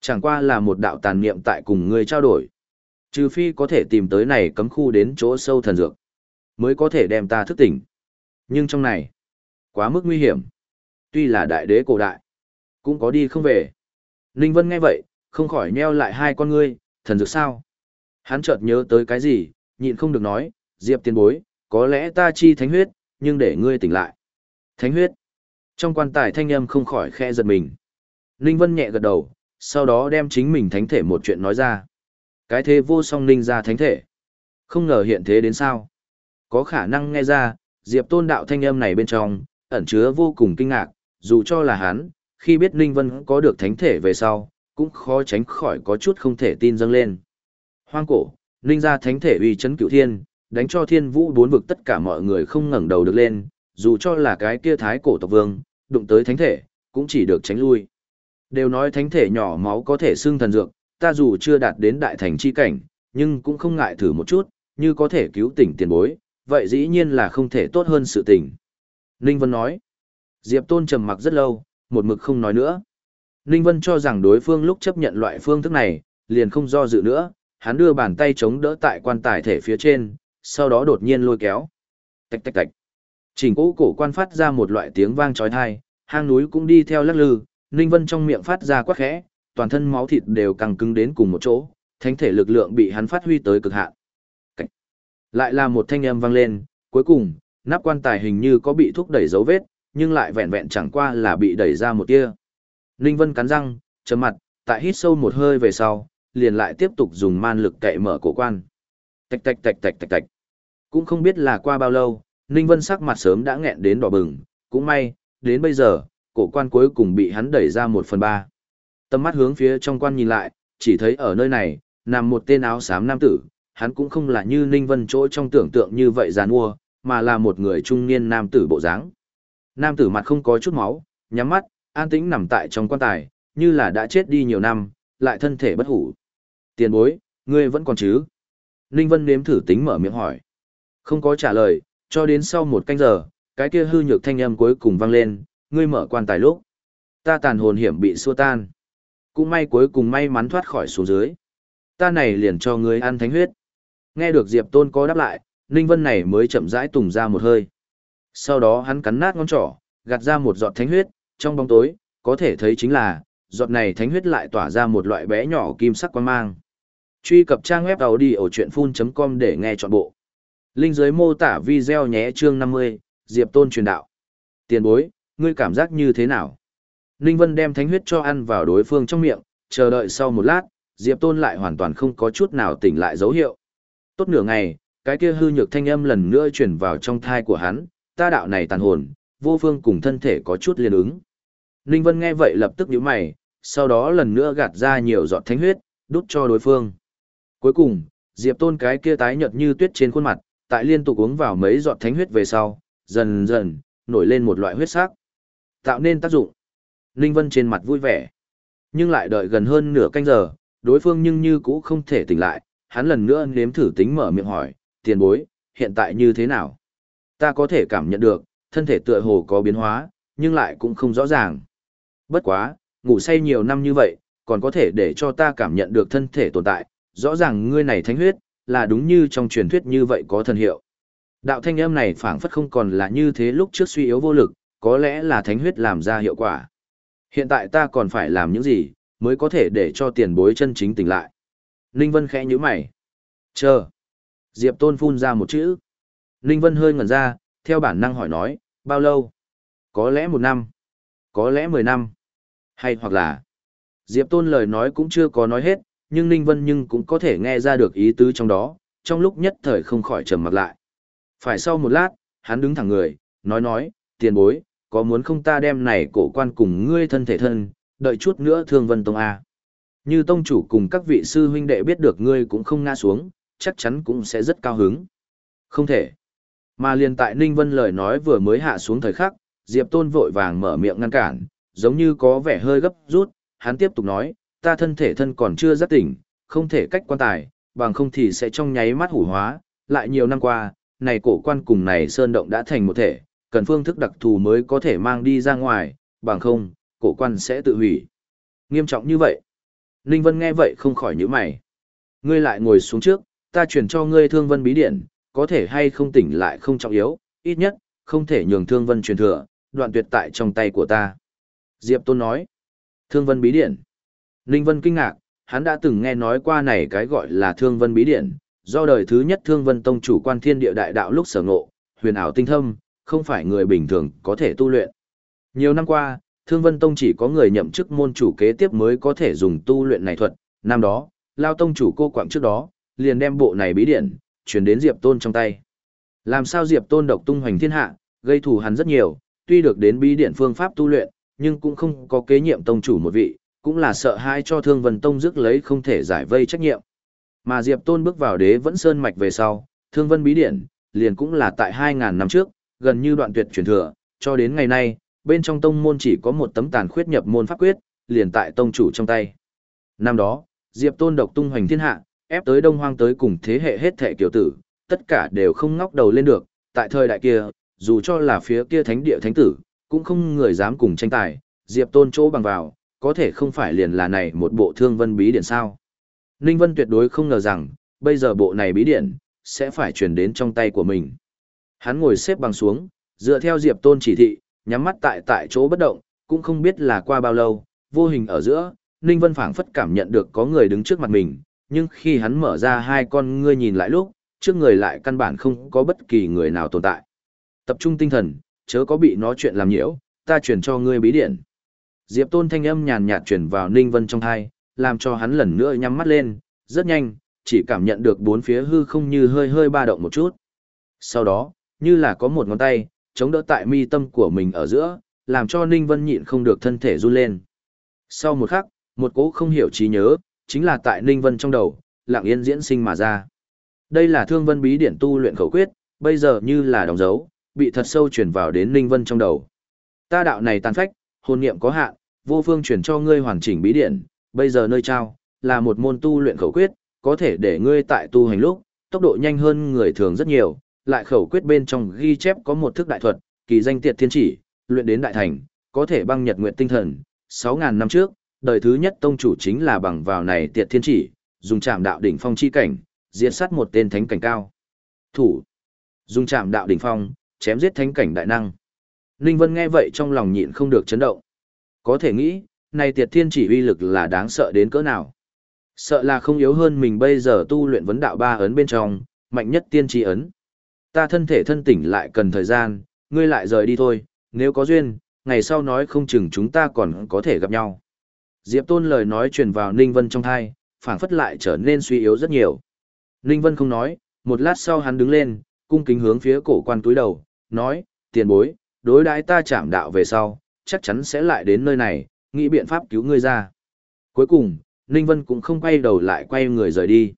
chẳng qua là một đạo tàn niệm tại cùng ngươi trao đổi. Trừ phi có thể tìm tới này cấm khu đến chỗ sâu thần dược, mới có thể đem ta thức tỉnh. Nhưng trong này, quá mức nguy hiểm. Tuy là đại đế cổ đại, cũng có đi không về. Ninh Vân nghe vậy, không khỏi nheo lại hai con ngươi, thần dược sao? Hắn chợt nhớ tới cái gì, nhịn không được nói, Diệp tiên bối, có lẽ ta chi thánh huyết, nhưng để ngươi tỉnh lại. Thánh huyết. Trong quan tài thanh âm không khỏi khe giật mình. Ninh Vân nhẹ gật đầu, sau đó đem chính mình thánh thể một chuyện nói ra. Cái thế vô song ninh ra thánh thể. Không ngờ hiện thế đến sao. Có khả năng nghe ra, Diệp Tôn đạo thanh âm này bên trong, ẩn chứa vô cùng kinh ngạc, dù cho là hắn, khi biết Ninh Vân có được thánh thể về sau, cũng khó tránh khỏi có chút không thể tin dâng lên. Hoang cổ, Ninh ra thánh thể uy chấn cửu thiên, đánh cho thiên vũ bốn vực tất cả mọi người không ngẩng đầu được lên, dù cho là cái kia thái cổ tộc vương, đụng tới thánh thể, cũng chỉ được tránh lui. Đều nói thánh thể nhỏ máu có thể xưng thần dược, ta dù chưa đạt đến đại thành chi cảnh, nhưng cũng không ngại thử một chút, như có thể cứu tỉnh tiền bối, vậy dĩ nhiên là không thể tốt hơn sự tình. Ninh Vân nói, Diệp Tôn trầm mặc rất lâu, một mực không nói nữa. Ninh Vân cho rằng đối phương lúc chấp nhận loại phương thức này, liền không do dự nữa, hắn đưa bàn tay chống đỡ tại quan tài thể phía trên, sau đó đột nhiên lôi kéo. Tạch tạch tạch. Trình Cũ cổ quan phát ra một loại tiếng vang trói thai, hang núi cũng đi theo lắc lư, Ninh Vân trong miệng phát ra quát khẽ, toàn thân máu thịt đều càng cứng đến cùng một chỗ, thánh thể lực lượng bị hắn phát huy tới cực hạn. Cách. Lại là một thanh âm vang lên, cuối cùng, nắp quan tài hình như có bị thúc đẩy dấu vết, nhưng lại vẹn vẹn chẳng qua là bị đẩy ra một tia. Ninh Vân cắn răng, chấm mặt, tại hít sâu một hơi về sau, liền lại tiếp tục dùng man lực cậy mở cổ quan. Tạch tạch tạch tạch tạch tạch. Cũng không biết là qua bao lâu, Ninh Vân sắc mặt sớm đã nghẹn đến đỏ bừng, cũng may, đến bây giờ, cổ quan cuối cùng bị hắn đẩy ra một phần ba. Tầm mắt hướng phía trong quan nhìn lại, chỉ thấy ở nơi này, nằm một tên áo xám nam tử, hắn cũng không là như Ninh Vân chỗ trong tưởng tượng như vậy giàn mua, mà là một người trung niên nam tử bộ dáng. Nam tử mặt không có chút máu, nhắm mắt, an tĩnh nằm tại trong quan tài, như là đã chết đi nhiều năm, lại thân thể bất hủ. Tiền bối, ngươi vẫn còn chứ? Ninh Vân nếm thử tính mở miệng hỏi. Không có trả lời, cho đến sau một canh giờ, cái kia hư nhược thanh âm cuối cùng vang lên, ngươi mở quan tài lúc. Ta tàn hồn hiểm bị xua tan. Cũng may cuối cùng may mắn thoát khỏi xuống dưới. Ta này liền cho ngươi ăn thánh huyết. Nghe được Diệp Tôn có đáp lại, Ninh Vân này mới chậm rãi tùng ra một hơi. Sau đó hắn cắn nát ngón trỏ, gạt ra một giọt thánh huyết, trong bóng tối, có thể thấy chính là, giọt này thánh huyết lại tỏa ra một loại bé nhỏ kim sắc quang mang. Truy cập trang web đầu đi ở chuyện full.com để nghe trọn bộ. Linh dưới mô tả video nhé chương 50, Diệp Tôn truyền đạo. Tiền bối, ngươi cảm giác như thế nào? Ninh Vân đem thánh huyết cho ăn vào đối phương trong miệng, chờ đợi sau một lát, Diệp Tôn lại hoàn toàn không có chút nào tỉnh lại dấu hiệu. Tốt nửa ngày, cái kia hư nhược thanh âm lần nữa truyền vào trong thai của hắn, ta đạo này tàn hồn, vô phương cùng thân thể có chút liên ứng. Ninh Vân nghe vậy lập tức nhíu mày, sau đó lần nữa gạt ra nhiều giọt thánh huyết, đút cho đối phương. Cuối cùng, Diệp Tôn cái kia tái nhợt như tuyết trên khuôn mặt, tại liên tục uống vào mấy giọt thánh huyết về sau, dần dần nổi lên một loại huyết sắc, tạo nên tác dụng. Ninh Vân trên mặt vui vẻ, nhưng lại đợi gần hơn nửa canh giờ, đối phương nhưng như cũ không thể tỉnh lại, hắn lần nữa nếm thử tính mở miệng hỏi, tiền bối, hiện tại như thế nào? Ta có thể cảm nhận được, thân thể tựa hồ có biến hóa, nhưng lại cũng không rõ ràng. Bất quá, ngủ say nhiều năm như vậy, còn có thể để cho ta cảm nhận được thân thể tồn tại, rõ ràng ngươi này thánh huyết, là đúng như trong truyền thuyết như vậy có thần hiệu. Đạo thanh âm này phảng phất không còn là như thế lúc trước suy yếu vô lực, có lẽ là thánh huyết làm ra hiệu quả. Hiện tại ta còn phải làm những gì, mới có thể để cho tiền bối chân chính tỉnh lại. Ninh Vân khẽ nhíu mày. Chờ. Diệp Tôn phun ra một chữ. Ninh Vân hơi ngẩn ra, theo bản năng hỏi nói, bao lâu? Có lẽ một năm. Có lẽ mười năm. Hay hoặc là... Diệp Tôn lời nói cũng chưa có nói hết, nhưng Ninh Vân nhưng cũng có thể nghe ra được ý tứ trong đó, trong lúc nhất thời không khỏi trầm mặt lại. Phải sau một lát, hắn đứng thẳng người, nói nói, tiền bối, có muốn không ta đem này cổ quan cùng ngươi thân thể thân, đợi chút nữa thương vân tông A. Như tông chủ cùng các vị sư huynh đệ biết được ngươi cũng không ngã xuống, chắc chắn cũng sẽ rất cao hứng. Không thể. Mà liền tại Ninh Vân lời nói vừa mới hạ xuống thời khắc, Diệp Tôn vội vàng mở miệng ngăn cản, giống như có vẻ hơi gấp rút, hắn tiếp tục nói, ta thân thể thân còn chưa rất tỉnh, không thể cách quan tài, bằng không thì sẽ trong nháy mắt hủ hóa, lại nhiều năm qua, này cổ quan cùng này sơn động đã thành một thể, cần phương thức đặc thù mới có thể mang đi ra ngoài, bằng không, cổ quan sẽ tự hủy. Nghiêm trọng như vậy. Ninh Vân nghe vậy không khỏi nhíu mày. Ngươi lại ngồi xuống trước, ta chuyển cho ngươi thương vân bí Điện, có thể hay không tỉnh lại không trọng yếu, ít nhất, không thể nhường thương vân truyền thừa, đoạn tuyệt tại trong tay của ta. Diệp Tôn nói, thương vân bí Điện. Ninh Vân kinh ngạc, hắn đã từng nghe nói qua này cái gọi là thương vân bí Điện, do đời thứ nhất thương vân tông chủ quan thiên địa đại đạo lúc sở ngộ, huyền ảo tinh thâm, không phải người bình thường có thể tu luyện. Nhiều năm qua, thương vân tông chỉ có người nhậm chức môn chủ kế tiếp mới có thể dùng tu luyện này thuật, năm đó, lao tông chủ cô quạng trước đó, liền đem bộ này bí điển, chuyển đến Diệp Tôn trong tay. Làm sao Diệp Tôn độc tung hoành thiên hạ, gây thù hắn rất nhiều, tuy được đến bí điển phương pháp tu luyện, nhưng cũng không có kế nhiệm tông chủ một vị, cũng là sợ hãi cho Thương Vân Tông rước lấy không thể giải vây trách nhiệm. Mà Diệp Tôn bước vào đế vẫn sơn mạch về sau, Thương Vân bí điển liền cũng là tại 2.000 năm trước, gần như đoạn tuyệt truyền thừa, cho đến ngày nay, bên trong tông môn chỉ có một tấm tàn khuyết nhập môn pháp quyết, liền tại tông chủ trong tay. Năm đó, Diệp Tôn độc tung hoành thiên hạ, ép tới Đông Hoang tới cùng thế hệ hết thệ kiểu tử, tất cả đều không ngóc đầu lên được, tại thời đại kia, dù cho là phía kia thánh địa thánh tử, cũng không người dám cùng tranh tài, Diệp Tôn chỗ bằng vào, có thể không phải liền là này một bộ thương vân bí điển sao. Ninh Vân tuyệt đối không ngờ rằng, bây giờ bộ này bí điển, sẽ phải chuyển đến trong tay của mình. Hắn ngồi xếp bằng xuống, dựa theo Diệp Tôn chỉ thị, nhắm mắt tại tại chỗ bất động, cũng không biết là qua bao lâu, vô hình ở giữa, Ninh Vân phảng phất cảm nhận được có người đứng trước mặt mình, nhưng khi hắn mở ra hai con ngươi nhìn lại lúc, trước người lại căn bản không có bất kỳ người nào tồn tại. Tập trung tinh thần, chớ có bị nó chuyện làm nhiễu, ta chuyển cho ngươi bí điện. Diệp Tôn thanh âm nhàn nhạt truyền vào Ninh Vân trong thai, làm cho hắn lần nữa nhắm mắt lên, rất nhanh, chỉ cảm nhận được bốn phía hư không như hơi hơi ba động một chút. Sau đó, như là có một ngón tay, chống đỡ tại mi tâm của mình ở giữa, làm cho Ninh Vân nhịn không được thân thể run lên. Sau một khắc, một cỗ không hiểu trí nhớ, chính là tại Ninh Vân trong đầu, lặng yên diễn sinh mà ra. Đây là thương vân bí điển tu luyện khẩu quyết, bây giờ như là đóng dấu, bị thật sâu truyền vào đến Ninh Vân trong đầu. Ta đạo này tàn phách, hồn niệm có hạn, vô phương truyền cho ngươi hoàn chỉnh bí điển, bây giờ nơi trao, là một môn tu luyện khẩu quyết, có thể để ngươi tại tu hành lúc, tốc độ nhanh hơn người thường rất nhiều, lại khẩu quyết bên trong ghi chép có một thức đại thuật, kỳ danh tiệt thiên chỉ, luyện đến đại thành, có thể băng nhật nguyện tinh thần. 6000 năm trước, đời thứ nhất tông chủ chính là bằng vào này tiệt thiên chỉ, dùng chạm đạo đỉnh phong chi cảnh, diệt sát một tên thánh cảnh cao. Thủ. Dùng chạm đạo đỉnh phong, chém giết thánh cảnh đại năng. Ninh Vân nghe vậy trong lòng nhịn không được chấn động. Có thể nghĩ, này tiệt thiên chỉ uy lực là đáng sợ đến cỡ nào. Sợ là không yếu hơn mình bây giờ tu luyện vấn đạo ba ấn bên trong, mạnh nhất tiên tri ấn. Ta thân thể thân tỉnh lại cần thời gian, ngươi lại rời đi thôi, nếu có duyên, ngày sau nói không chừng chúng ta còn có thể gặp nhau. Diệp Tôn lời nói truyền vào Ninh Vân trong thai, phảng phất lại trở nên suy yếu rất nhiều. Ninh Vân không nói, một lát sau hắn đứng lên, cung kính hướng phía cổ quan túi đầu, nói, tiền bối, đối đãi ta chạm đạo về sau, chắc chắn sẽ lại đến nơi này, nghĩ biện pháp cứu ngươi ra. Cuối cùng, Ninh Vân cũng không quay đầu lại quay người rời đi.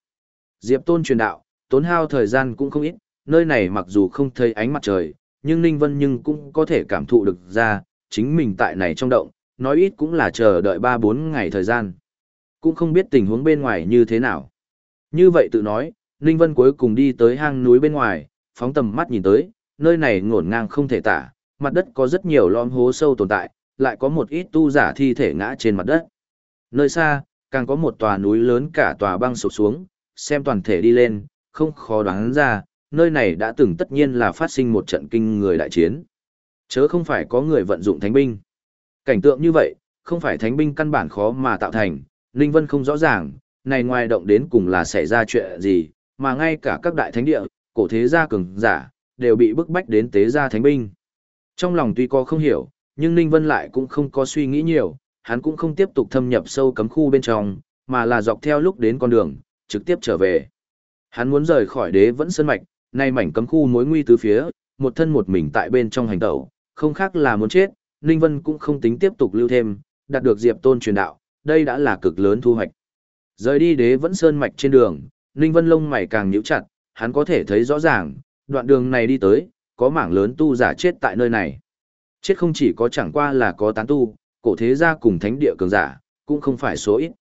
Diệp Tôn truyền đạo, tốn hao thời gian cũng không ít, nơi này mặc dù không thấy ánh mặt trời, nhưng Ninh Vân nhưng cũng có thể cảm thụ được ra, chính mình tại này trong động, nói ít cũng là chờ đợi 3-4 ngày thời gian. Cũng không biết tình huống bên ngoài như thế nào. Như vậy tự nói, Ninh Vân cuối cùng đi tới hang núi bên ngoài, phóng tầm mắt nhìn tới, nơi này ngổn ngang không thể tả, mặt đất có rất nhiều lõm hố sâu tồn tại, lại có một ít tu giả thi thể ngã trên mặt đất. Nơi xa, càng có một tòa núi lớn cả tòa băng sụp xuống, xem toàn thể đi lên, không khó đoán ra, nơi này đã từng tất nhiên là phát sinh một trận kinh người đại chiến. Chớ không phải có người vận dụng thánh binh. Cảnh tượng như vậy, không phải thánh binh căn bản khó mà tạo thành, Ninh Vân không rõ ràng, này ngoài động đến cùng là xảy ra chuyện gì, mà ngay cả các đại thánh địa, cổ thế gia cường giả, đều bị bức bách đến tế gia thánh binh. Trong lòng tuy có không hiểu, nhưng Ninh Vân lại cũng không có suy nghĩ nhiều, hắn cũng không tiếp tục thâm nhập sâu cấm khu bên trong, mà là dọc theo lúc đến con đường, trực tiếp trở về. Hắn muốn rời khỏi đế vẫn sân mạch, nay mảnh cấm khu mối nguy tứ phía, một thân một mình tại bên trong hành tẩu, không khác là muốn chết, Ninh Vân cũng không tính tiếp tục lưu thêm, đạt được Diệp Tôn truyền đạo, đây đã là cực lớn thu hoạch. Rời đi đế vẫn sơn mạch trên đường, Ninh Vân lông mày càng nhíu chặt, hắn có thể thấy rõ ràng, đoạn đường này đi tới, có mảng lớn tu giả chết tại nơi này. Chết không chỉ có chẳng qua là có tán tu, cổ thế gia cùng thánh địa cường giả, cũng không phải số ít.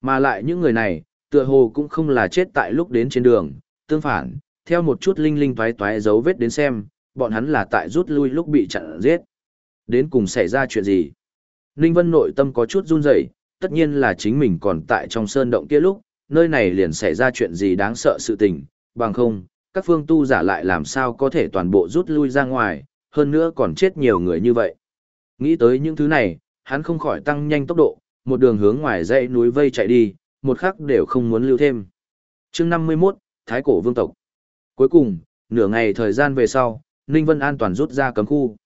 Mà lại những người này, tựa hồ cũng không là chết tại lúc đến trên đường, tương phản, theo một chút linh linh toái toái dấu vết đến xem, bọn hắn là tại rút lui lúc bị chặn giết. Đến cùng xảy ra chuyện gì? Ninh Vân nội tâm có chút run rẩy, tất nhiên là chính mình còn tại trong sơn động kia lúc, nơi này liền xảy ra chuyện gì đáng sợ sự tình, bằng không, các phương tu giả lại làm sao có thể toàn bộ rút lui ra ngoài, hơn nữa còn chết nhiều người như vậy. Nghĩ tới những thứ này, hắn không khỏi tăng nhanh tốc độ, một đường hướng ngoài dãy núi vây chạy đi, một khắc đều không muốn lưu thêm. chương 51, Thái Cổ Vương Tộc. Cuối cùng, nửa ngày thời gian về sau, Ninh Vân an toàn rút ra cấm khu.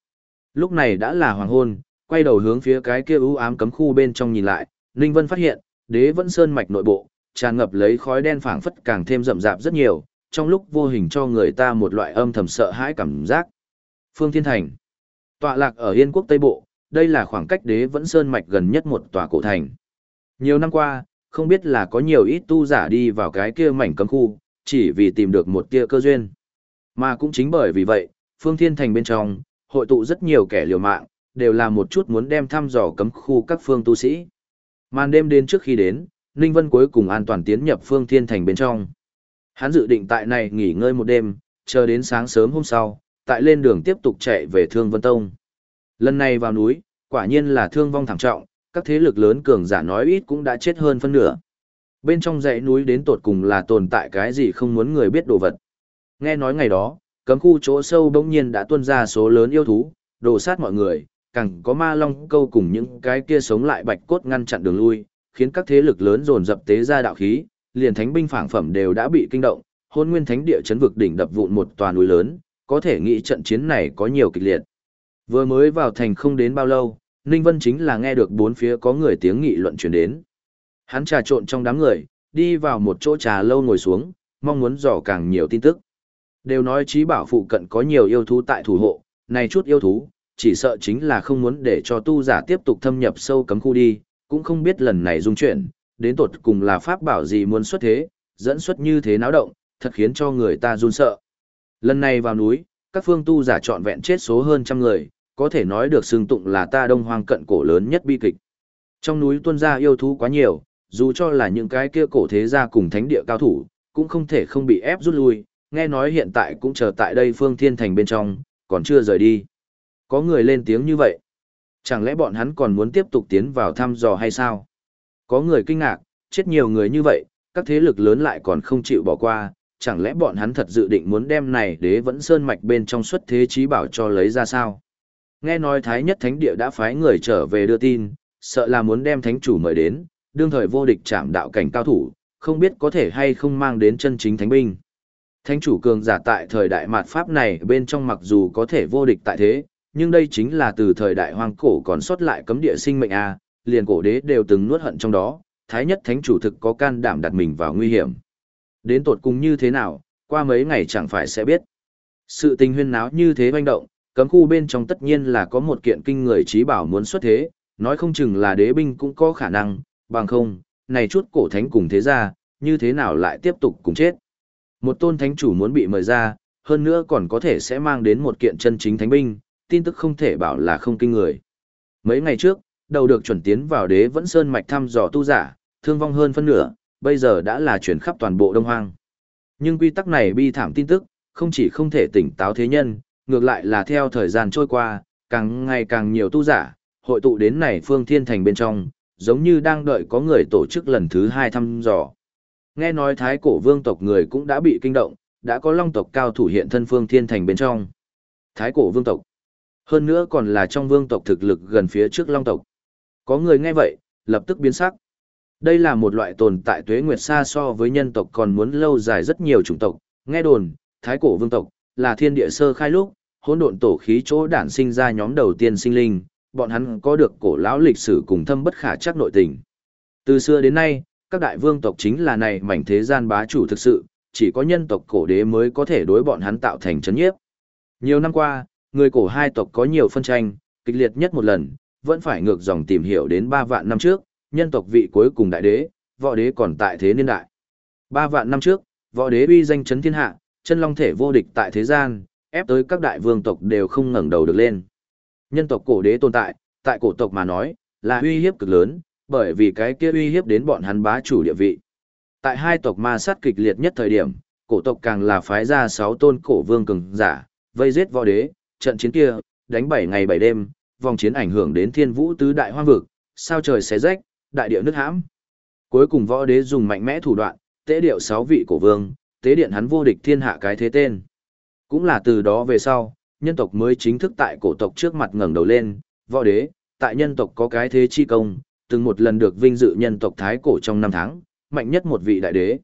Lúc này đã là hoàng hôn, quay đầu hướng phía cái kia u ám cấm khu bên trong nhìn lại, Ninh Vân phát hiện, đế vẫn sơn mạch nội bộ, tràn ngập lấy khói đen phảng phất càng thêm rậm rạp rất nhiều, trong lúc vô hình cho người ta một loại âm thầm sợ hãi cảm giác. Phương Thiên Thành Tọa lạc ở Yên quốc Tây Bộ, đây là khoảng cách đế vẫn sơn mạch gần nhất một tòa cổ thành. Nhiều năm qua, không biết là có nhiều ít tu giả đi vào cái kia mảnh cấm khu, chỉ vì tìm được một tia cơ duyên. Mà cũng chính bởi vì vậy, Phương Thiên Thành bên trong, hội tụ rất nhiều kẻ liều mạng, đều là một chút muốn đem thăm dò cấm khu các phương tu sĩ. Màn đêm đến trước khi đến, Ninh Vân cuối cùng an toàn tiến nhập Phương Thiên Thành bên trong. Hắn dự định tại này nghỉ ngơi một đêm, chờ đến sáng sớm hôm sau, tại lên đường tiếp tục chạy về Thương Vân Tông. Lần này vào núi, quả nhiên là thương vong thảm trọng, các thế lực lớn cường giả nói ít cũng đã chết hơn phân nửa. Bên trong dãy núi đến tột cùng là tồn tại cái gì không muốn người biết đồ vật. Nghe nói ngày đó, cấm khu chỗ sâu bỗng nhiên đã tuôn ra số lớn yêu thú, đổ sát mọi người, càng có ma long câu cùng những cái kia sống lại bạch cốt ngăn chặn đường lui, khiến các thế lực lớn dồn dập tế ra đạo khí, liền thánh binh phảng phẩm đều đã bị kinh động, hôn nguyên thánh địa chấn vực đỉnh đập vụn một tòa núi lớn, có thể nghĩ trận chiến này có nhiều kịch liệt. Vừa mới vào thành không đến bao lâu, Ninh Vân chính là nghe được bốn phía có người tiếng nghị luận truyền đến. Hắn trà trộn trong đám người, đi vào một chỗ trà lâu ngồi xuống, mong muốn dò càng nhiều tin tức. Đều nói trí bảo phụ cận có nhiều yêu thú tại thủ hộ, này chút yêu thú, chỉ sợ chính là không muốn để cho tu giả tiếp tục thâm nhập sâu cấm khu đi, cũng không biết lần này dung chuyển, đến tột cùng là pháp bảo gì muốn xuất thế, dẫn xuất như thế náo động, thật khiến cho người ta run sợ. Lần này vào núi, các phương tu giả trọn vẹn chết số hơn trăm người, có thể nói được xương tụng là ta đông hoang cận cổ lớn nhất bi kịch. Trong núi tuân gia yêu thú quá nhiều, dù cho là những cái kia cổ thế gia cùng thánh địa cao thủ, cũng không thể không bị ép rút lui, nghe nói hiện tại cũng chờ tại đây phương thiên thành bên trong, còn chưa rời đi. Có người lên tiếng như vậy. Chẳng lẽ bọn hắn còn muốn tiếp tục tiến vào thăm dò hay sao? Có người kinh ngạc, chết nhiều người như vậy, các thế lực lớn lại còn không chịu bỏ qua, chẳng lẽ bọn hắn thật dự định muốn đem này đế vẫn sơn mạch bên trong xuất thế trí bảo cho lấy ra sao? Nghe nói Thái nhất thánh địa đã phái người trở về đưa tin, sợ là muốn đem thánh chủ mời đến, đương thời vô địch chạm đạo cảnh cao thủ, không biết có thể hay không mang đến chân chính thánh binh. Thánh chủ cường giả tại thời đại mạt Pháp này bên trong mặc dù có thể vô địch tại thế, nhưng đây chính là từ thời đại hoang cổ còn sót lại cấm địa sinh mệnh A, liền cổ đế đều từng nuốt hận trong đó, thái nhất thánh chủ thực có can đảm đặt mình vào nguy hiểm. Đến tột cùng như thế nào, qua mấy ngày chẳng phải sẽ biết. Sự tình huyên náo như thế banh động, cấm khu bên trong tất nhiên là có một kiện kinh người trí bảo muốn xuất thế, nói không chừng là đế binh cũng có khả năng, bằng không, này chút cổ thánh cùng thế ra, như thế nào lại tiếp tục cùng chết. Một tôn thánh chủ muốn bị mời ra, hơn nữa còn có thể sẽ mang đến một kiện chân chính thánh binh, tin tức không thể bảo là không kinh người. Mấy ngày trước, đầu được chuẩn tiến vào đế vẫn sơn mạch thăm dò tu giả, thương vong hơn phân nửa, bây giờ đã là chuyển khắp toàn bộ Đông Hoang. Nhưng quy tắc này bi thảm tin tức, không chỉ không thể tỉnh táo thế nhân, ngược lại là theo thời gian trôi qua, càng ngày càng nhiều tu giả, hội tụ đến này phương thiên thành bên trong, giống như đang đợi có người tổ chức lần thứ hai thăm dò. Nghe nói thái cổ vương tộc người cũng đã bị kinh động, đã có long tộc cao thủ hiện thân phương thiên thành bên trong. Thái cổ vương tộc. Hơn nữa còn là trong vương tộc thực lực gần phía trước long tộc. Có người nghe vậy, lập tức biến sắc. Đây là một loại tồn tại tuế nguyệt xa so với nhân tộc còn muốn lâu dài rất nhiều chủng tộc. Nghe đồn, thái cổ vương tộc, là thiên địa sơ khai lúc, hỗn độn tổ khí chỗ đản sinh ra nhóm đầu tiên sinh linh, bọn hắn có được cổ lão lịch sử cùng thâm bất khả chắc nội tình. Từ xưa đến nay, các đại vương tộc chính là này mảnh thế gian bá chủ thực sự, chỉ có nhân tộc cổ đế mới có thể đối bọn hắn tạo thành chấn nhiếp. Nhiều năm qua, người cổ hai tộc có nhiều phân tranh, kịch liệt nhất một lần, vẫn phải ngược dòng tìm hiểu đến 3 vạn năm trước, nhân tộc vị cuối cùng đại đế, võ đế còn tại thế niên đại. 3 vạn năm trước, võ đế uy danh chấn thiên hạ, chân long thể vô địch tại thế gian, ép tới các đại vương tộc đều không ngẩng đầu được lên. Nhân tộc cổ đế tồn tại, tại cổ tộc mà nói, là uy hiếp cực lớn, bởi vì cái kia uy hiếp đến bọn hắn bá chủ địa vị. Tại hai tộc ma sát kịch liệt nhất thời điểm, cổ tộc càng là phái ra sáu tôn cổ vương cường giả, vây giết võ đế, trận chiến kia, đánh bảy ngày bảy đêm, vòng chiến ảnh hưởng đến thiên vũ tứ đại hoang vực, sao trời xé rách, đại địa nứt hãm. Cuối cùng võ đế dùng mạnh mẽ thủ đoạn, tế điệu sáu vị cổ vương, tế điện hắn vô địch thiên hạ cái thế tên. Cũng là từ đó về sau, nhân tộc mới chính thức tại cổ tộc trước mặt ngẩng đầu lên, võ đế, tại nhân tộc có cái thế chi công, từng một lần được vinh dự nhân tộc thái cổ trong năm tháng, mạnh nhất một vị đại đế.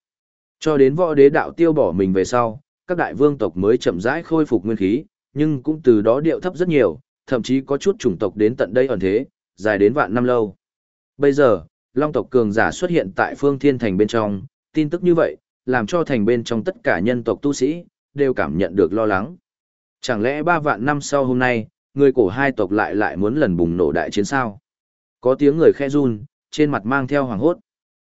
Cho đến võ đế đạo tiêu bỏ mình về sau, các đại vương tộc mới chậm rãi khôi phục nguyên khí, nhưng cũng từ đó điệu thấp rất nhiều, thậm chí có chút chủng tộc đến tận đây ẩn thế, dài đến vạn năm lâu. Bây giờ, Long tộc cường giả xuất hiện tại phương thiên thành bên trong, tin tức như vậy, làm cho thành bên trong tất cả nhân tộc tu sĩ, đều cảm nhận được lo lắng. Chẳng lẽ ba vạn năm sau hôm nay, người cổ hai tộc lại lại muốn lần bùng nổ đại chiến sao? Có tiếng người khe run, trên mặt mang theo hoàng hốt.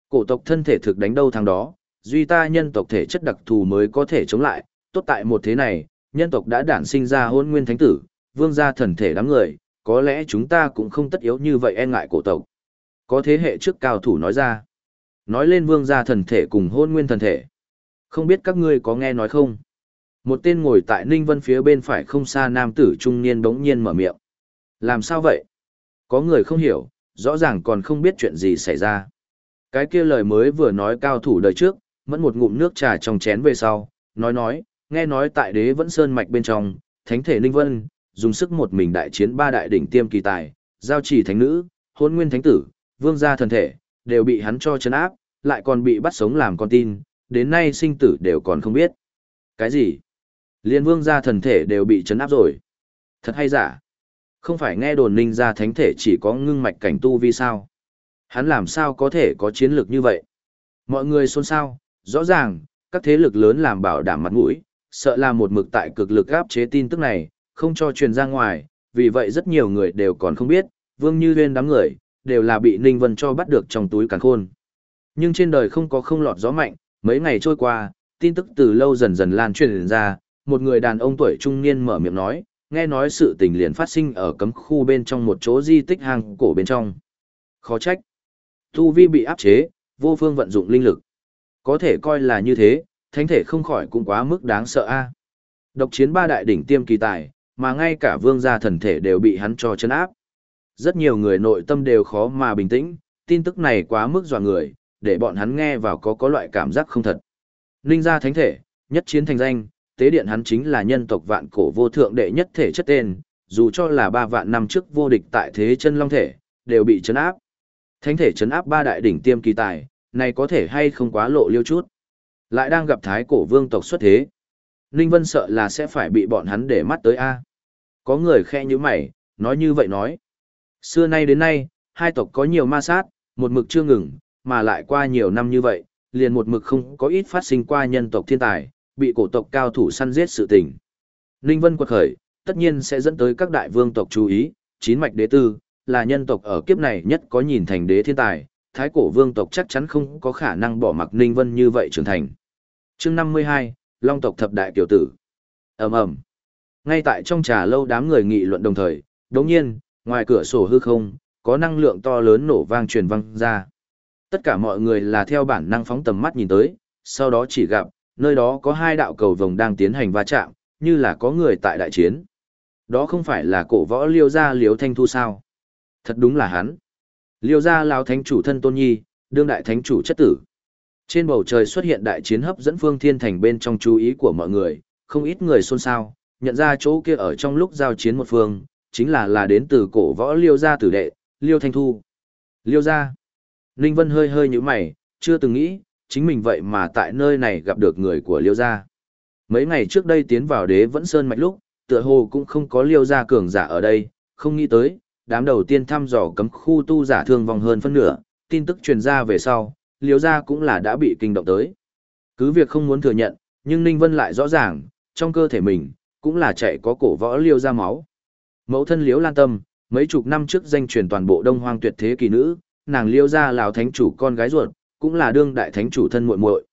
Cổ tộc thân thể thực đánh đâu thằng đó, duy ta nhân tộc thể chất đặc thù mới có thể chống lại, tốt tại một thế này, nhân tộc đã đản sinh ra hôn nguyên thánh tử, vương gia thần thể đám người, có lẽ chúng ta cũng không tất yếu như vậy e ngại cổ tộc. Có thế hệ trước cao thủ nói ra. Nói lên vương gia thần thể cùng hôn nguyên thần thể. Không biết các ngươi có nghe nói không? Một tên ngồi tại Ninh Vân phía bên phải không xa nam tử trung niên bỗng nhiên mở miệng. Làm sao vậy? Có người không hiểu, rõ ràng còn không biết chuyện gì xảy ra. Cái kia lời mới vừa nói cao thủ đời trước, mẫn một ngụm nước trà trong chén về sau, nói nói, nghe nói tại đế vẫn sơn mạch bên trong, thánh thể Ninh Vân, dùng sức một mình đại chiến ba đại đỉnh tiêm kỳ tài, giao chỉ thánh nữ, hôn nguyên thánh tử, vương gia thần thể, đều bị hắn cho chấn áp, lại còn bị bắt sống làm con tin, đến nay sinh tử đều còn không biết. Cái gì? Liên vương gia thần thể đều bị chấn áp rồi. Thật hay giả? Không phải nghe đồn ninh gia thánh thể chỉ có ngưng mạch cảnh tu vi sao? Hắn làm sao có thể có chiến lược như vậy? Mọi người xôn xao, rõ ràng, các thế lực lớn làm bảo đảm mặt mũi, sợ là một mực tại cực lực áp chế tin tức này, không cho truyền ra ngoài, vì vậy rất nhiều người đều còn không biết, Vương Như Huyên đám người, đều là bị Ninh Vân cho bắt được trong túi càn khôn. Nhưng trên đời không có không lọt gió mạnh, mấy ngày trôi qua, tin tức từ lâu dần dần lan truyền ra, một người đàn ông tuổi trung niên mở miệng nói, nghe nói sự tình liền phát sinh ở cấm khu bên trong một chỗ di tích hang cổ bên trong. Khó trách. Tu vi bị áp chế, vô phương vận dụng linh lực. Có thể coi là như thế, thánh thể không khỏi cũng quá mức đáng sợ a. Độc chiến ba đại đỉnh tiêm kỳ tài, mà ngay cả vương gia thần thể đều bị hắn cho chân áp. Rất nhiều người nội tâm đều khó mà bình tĩnh, tin tức này quá mức dọa người, để bọn hắn nghe vào có có loại cảm giác không thật. Ninh gia thánh thể, nhất chiến thành danh, tế điện hắn chính là nhân tộc vạn cổ vô thượng đệ nhất thể chất tên, dù cho là ba vạn năm trước vô địch tại thế chân long thể, đều bị chấn áp. Thánh thể chấn áp ba đại đỉnh tiêm kỳ tài, này có thể hay không quá lộ liêu chút. Lại đang gặp thái cổ vương tộc xuất thế. Ninh Vân sợ là sẽ phải bị bọn hắn để mắt tới A. Có người khe như mày, nói như vậy nói. Xưa nay đến nay, hai tộc có nhiều ma sát, một mực chưa ngừng, mà lại qua nhiều năm như vậy, liền một mực không có ít phát sinh qua nhân tộc thiên tài, bị cổ tộc cao thủ săn giết sự tình. Ninh Vân quật khởi, tất nhiên sẽ dẫn tới các đại vương tộc chú ý, chín mạch đế tư, là nhân tộc ở kiếp này nhất có nhìn thành đế thiên tài, thái cổ vương tộc chắc chắn không có khả năng bỏ mặc Ninh Vân như vậy trưởng thành. chương 52, Long tộc thập đại tiểu tử. ầm ầm Ngay tại trong trà lâu đám người nghị luận đồng thời, đồng nhiên, ngoài cửa sổ hư không, có năng lượng to lớn nổ vang truyền vang ra. Tất cả mọi người là theo bản năng phóng tầm mắt nhìn tới, sau đó chỉ gặp, nơi đó có hai đạo cầu vồng đang tiến hành va chạm, như là có người tại đại chiến. Đó không phải là cổ võ liêu gia liếu thanh thu sao? Thật đúng là hắn. Liêu gia lão thánh chủ thân tôn nhi, đương đại thánh chủ chất tử. Trên bầu trời xuất hiện đại chiến hấp dẫn phương thiên thành bên trong chú ý của mọi người, không ít người xôn xao, nhận ra chỗ kia ở trong lúc giao chiến một phương, chính là là đến từ cổ võ liêu gia tử đệ, liêu thanh thu. Liêu gia. Ninh Vân hơi hơi như mày, chưa từng nghĩ, chính mình vậy mà tại nơi này gặp được người của liêu gia. Mấy ngày trước đây tiến vào đế vẫn sơn mạch lúc, tựa hồ cũng không có liêu gia cường giả ở đây, không nghĩ tới, đám đầu tiên thăm dò cấm khu tu giả thương vong hơn phân nửa, tin tức truyền ra về sau, liêu gia cũng là đã bị kinh động tới. Cứ việc không muốn thừa nhận, nhưng Ninh Vân lại rõ ràng, trong cơ thể mình, cũng là chạy có cổ võ liêu gia máu. Mẫu thân liễu lan tâm, mấy chục năm trước danh truyền toàn bộ đông hoang tuyệt thế kỳ nữ, nàng liêu gia lào thánh chủ con gái ruột, cũng là đương đại thánh chủ thân muội muội.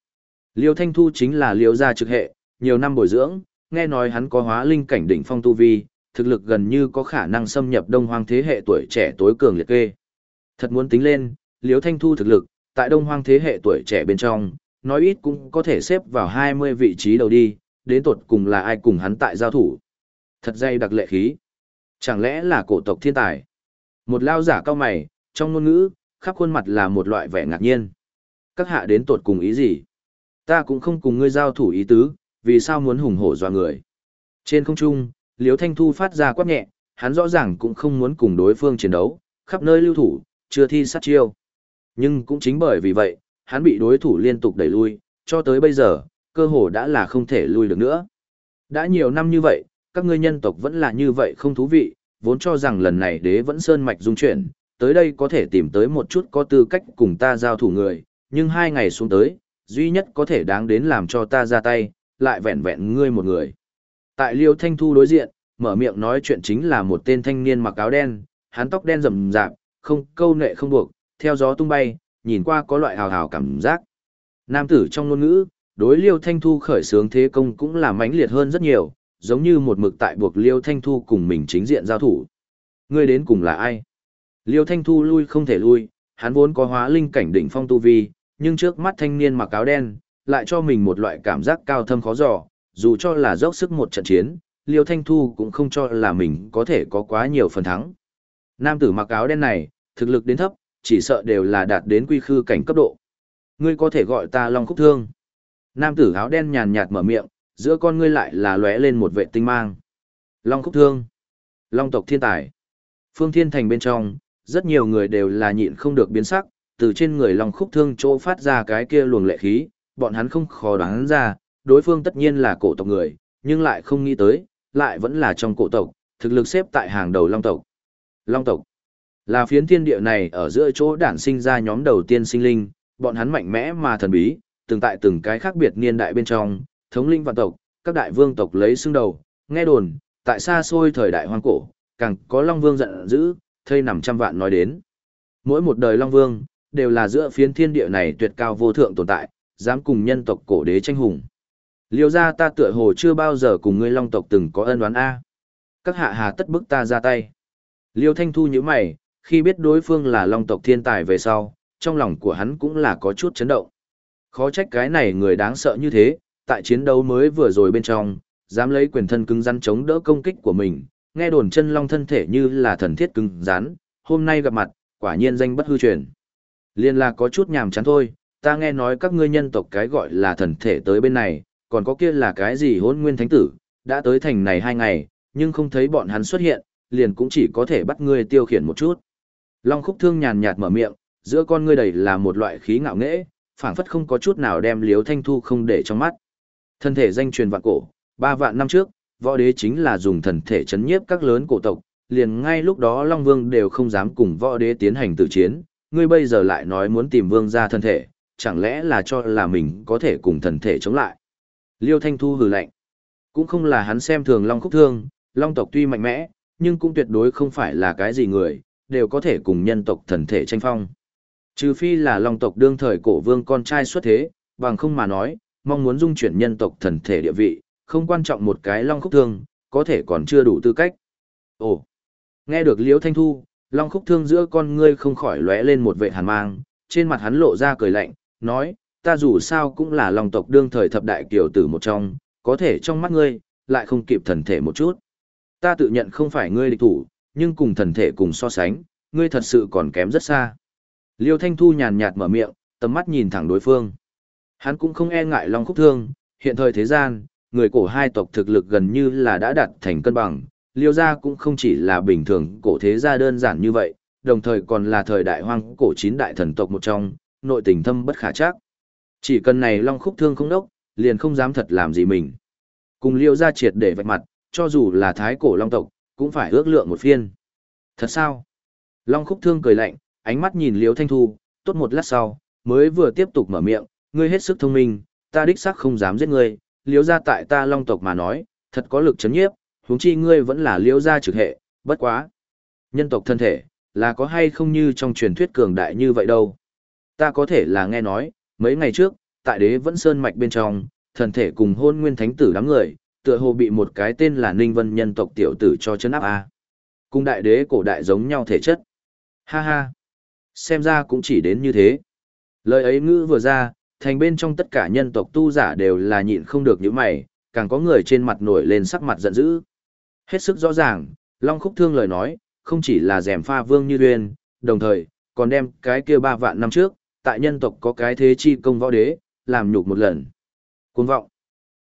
Liêu Thanh Thu chính là liêu gia trực hệ, nhiều năm bồi dưỡng, nghe nói hắn có hóa linh cảnh đỉnh phong tu vi, thực lực gần như có khả năng xâm nhập đông hoang thế hệ tuổi trẻ tối cường liệt kê. Thật muốn tính lên, Liêu Thanh Thu thực lực, tại đông hoang thế hệ tuổi trẻ bên trong, nói ít cũng có thể xếp vào 20 vị trí đầu đi, đến tột cùng là ai cùng hắn tại giao thủ. Thật dây đặc lệ khí. Chẳng lẽ là cổ tộc thiên tài? Một lao giả cao mày, trong ngôn ngữ, khắp khuôn mặt là một loại vẻ ngạc nhiên các hạ đến tột cùng ý gì? Ta cũng không cùng ngươi giao thủ ý tứ, vì sao muốn hùng hổ dọa người? Trên không trung, Liễu Thanh Thu phát ra quát nhẹ, hắn rõ ràng cũng không muốn cùng đối phương chiến đấu, khắp nơi lưu thủ, chưa thi sát chiêu. Nhưng cũng chính bởi vì vậy, hắn bị đối thủ liên tục đẩy lui, cho tới bây giờ, cơ hồ đã là không thể lui được nữa. Đã nhiều năm như vậy, các ngươi nhân tộc vẫn là như vậy không thú vị, vốn cho rằng lần này đế vẫn sơn mạch dung chuyển, tới đây có thể tìm tới một chút có tư cách cùng ta giao thủ người, nhưng hai ngày xuống tới, duy nhất có thể đáng đến làm cho ta ra tay, lại vẹn vẹn ngươi một người. Tại Liêu Thanh Thu đối diện, mở miệng nói chuyện chính là một tên thanh niên mặc áo đen, hắn tóc đen rậm rạp, không câu nệ không buộc, theo gió tung bay, nhìn qua có loại hào hào cảm giác. Nam tử trong ngôn ngữ, đối Liêu Thanh Thu khởi sướng thế công cũng là mãnh liệt hơn rất nhiều, giống như một mực tại buộc Liêu Thanh Thu cùng mình chính diện giao thủ. Ngươi đến cùng là ai? Liêu Thanh Thu lui không thể lui, hắn vốn có hóa linh cảnh đỉnh phong tu vi, nhưng trước mắt thanh niên mặc áo đen, lại cho mình một loại cảm giác cao thâm khó dò, dù cho là dốc sức một trận chiến, Liêu Thanh Thu cũng không cho là mình có thể có quá nhiều phần thắng. Nam tử mặc áo đen này, thực lực đến thấp, chỉ sợ đều là đạt đến quy khư cảnh cấp độ. Ngươi có thể gọi ta Long Khúc Thương. Nam tử áo đen nhàn nhạt mở miệng, giữa con ngươi lại là lóe lên một vệ tinh mang. Long Khúc Thương. Long tộc thiên tài. Phương Thiên Thành bên trong, rất nhiều người đều là nhịn không được biến sắc, từ trên người Long Khúc Thương chỗ phát ra cái kia luồng lệ khí, bọn hắn không khó đoán ra, đối phương tất nhiên là cổ tộc người, nhưng lại không nghĩ tới, lại vẫn là trong cổ tộc, thực lực xếp tại hàng đầu Long tộc. Long tộc là phiến thiên địa này ở giữa chỗ đản sinh ra nhóm đầu tiên sinh linh, bọn hắn mạnh mẽ mà thần bí, từng tại từng cái khác biệt niên đại bên trong, thống linh vạn tộc, các đại vương tộc lấy xương đầu, nghe đồn, tại xa xôi thời đại hoang cổ, càng có Long Vương giận dữ, thây nằm trăm vạn nói đến. Mỗi một đời Long Vương, đều là giữa phiến thiên địa này tuyệt cao vô thượng tồn tại, dám cùng nhân tộc cổ đế tranh hùng. Liêu ra ta tựa hồ chưa bao giờ cùng ngươi Long tộc từng có ân oán A. Các hạ hà tất bức ta ra tay. Liêu Thanh Thu như mày, khi biết đối phương là Long tộc thiên tài về sau, trong lòng của hắn cũng là có chút chấn động. Khó trách cái này người đáng sợ như thế, tại chiến đấu mới vừa rồi bên trong, dám lấy quyền thân cứng rắn chống đỡ công kích của mình, nghe đồn chân long thân thể như là thần thiết cứng rắn, hôm nay gặp mặt, quả nhiên danh bất hư truyền. Liên là có chút nhàm chán thôi, ta nghe nói các ngươi nhân tộc cái gọi là thần thể tới bên này, còn có kia là cái gì hôn nguyên thánh tử, đã tới thành này hai ngày, nhưng không thấy bọn hắn xuất hiện, liền cũng chỉ có thể bắt ngươi tiêu khiển một chút. Long khúc thương nhàn nhạt mở miệng, giữa con ngươi đầy là một loại khí ngạo nghễ, phảng phất không có chút nào đem liếu thanh thu không để trong mắt. Thân thể danh truyền vạn cổ, ba vạn năm trước, võ đế chính là dùng thần thể chấn nhiếp các lớn cổ tộc, liền ngay lúc đó Long Vương đều không dám cùng võ đế tiến hành tử chiến, ngươi bây giờ lại nói muốn tìm vương ra thân thể, chẳng lẽ là cho là mình có thể cùng thần thể chống lại. Liêu Thanh Thu hừ lạnh. Cũng không là hắn xem thường Long Khúc Thương, Long tộc tuy mạnh mẽ, nhưng cũng tuyệt đối không phải là cái gì người, đều có thể cùng nhân tộc thần thể tranh phong. Trừ phi là Long tộc đương thời cổ vương con trai xuất thế, bằng không mà nói, mong muốn dung chuyển nhân tộc thần thể địa vị, không quan trọng một cái Long Khúc Thương, có thể còn chưa đủ tư cách. Ồ, nghe được Liêu Thanh Thu, Long Khúc Thương giữa con ngươi không khỏi lóe lên một vệ hàn mang, trên mặt hắn lộ ra cười lạnh, nói, ta dù sao cũng là Long tộc đương thời thập đại kiều tử một trong, có thể trong mắt ngươi, lại không kịp thần thể một chút. Ta tự nhận không phải ngươi địch thủ, nhưng cùng thần thể cùng so sánh, ngươi thật sự còn kém rất xa. Liêu Thanh Thu nhàn nhạt mở miệng, tầm mắt nhìn thẳng đối phương. Hắn cũng không e ngại Long Khúc Thương, hiện thời thế gian, người cổ hai tộc thực lực gần như là đã đạt thành cân bằng, Liêu gia cũng không chỉ là bình thường cổ thế gia đơn giản như vậy, đồng thời còn là thời đại hoang cổ chín đại thần tộc một trong, nội tình thâm bất khả chắc. Chỉ cần này Long Khúc Thương không đốc, liền không dám thật làm gì mình. Cùng Liêu gia triệt để vạch mặt, cho dù là thái cổ Long tộc, cũng phải ước lượng một phiên. Thật sao? Long Khúc Thương cười lạnh, ánh mắt nhìn Liêu Thanh Thu, tốt một lát sau, mới vừa tiếp tục mở miệng, ngươi hết sức thông minh, ta đích xác không dám giết ngươi, Liêu gia tại ta Long tộc mà nói, thật có lực chấn nhiếp, huống chi ngươi vẫn là Liễu gia trực hệ, bất quá. Nhân tộc thân thể, là có hay không như trong truyền thuyết cường đại như vậy đâu. Ta có thể là nghe nói, mấy ngày trước, tại đế vẫn sơn mạch bên trong, thần thể cùng hôn nguyên thánh tử đám người, tựa hồ bị một cái tên là Ninh Vân nhân tộc tiểu tử cho chấn áp a. Cùng đại đế cổ đại giống nhau thể chất. Ha ha. Xem ra cũng chỉ đến như thế. Lời ấy ngữ vừa ra, thành bên trong tất cả nhân tộc tu giả đều là nhịn không được những mày, càng có người trên mặt nổi lên sắc mặt giận dữ. Hết sức rõ ràng, Long Khúc Thương lời nói, không chỉ là rèm pha vương như duyên, đồng thời, còn đem cái kia ba vạn năm trước, tại nhân tộc có cái thế chi công võ đế, làm nhục một lần. Cuồng vọng.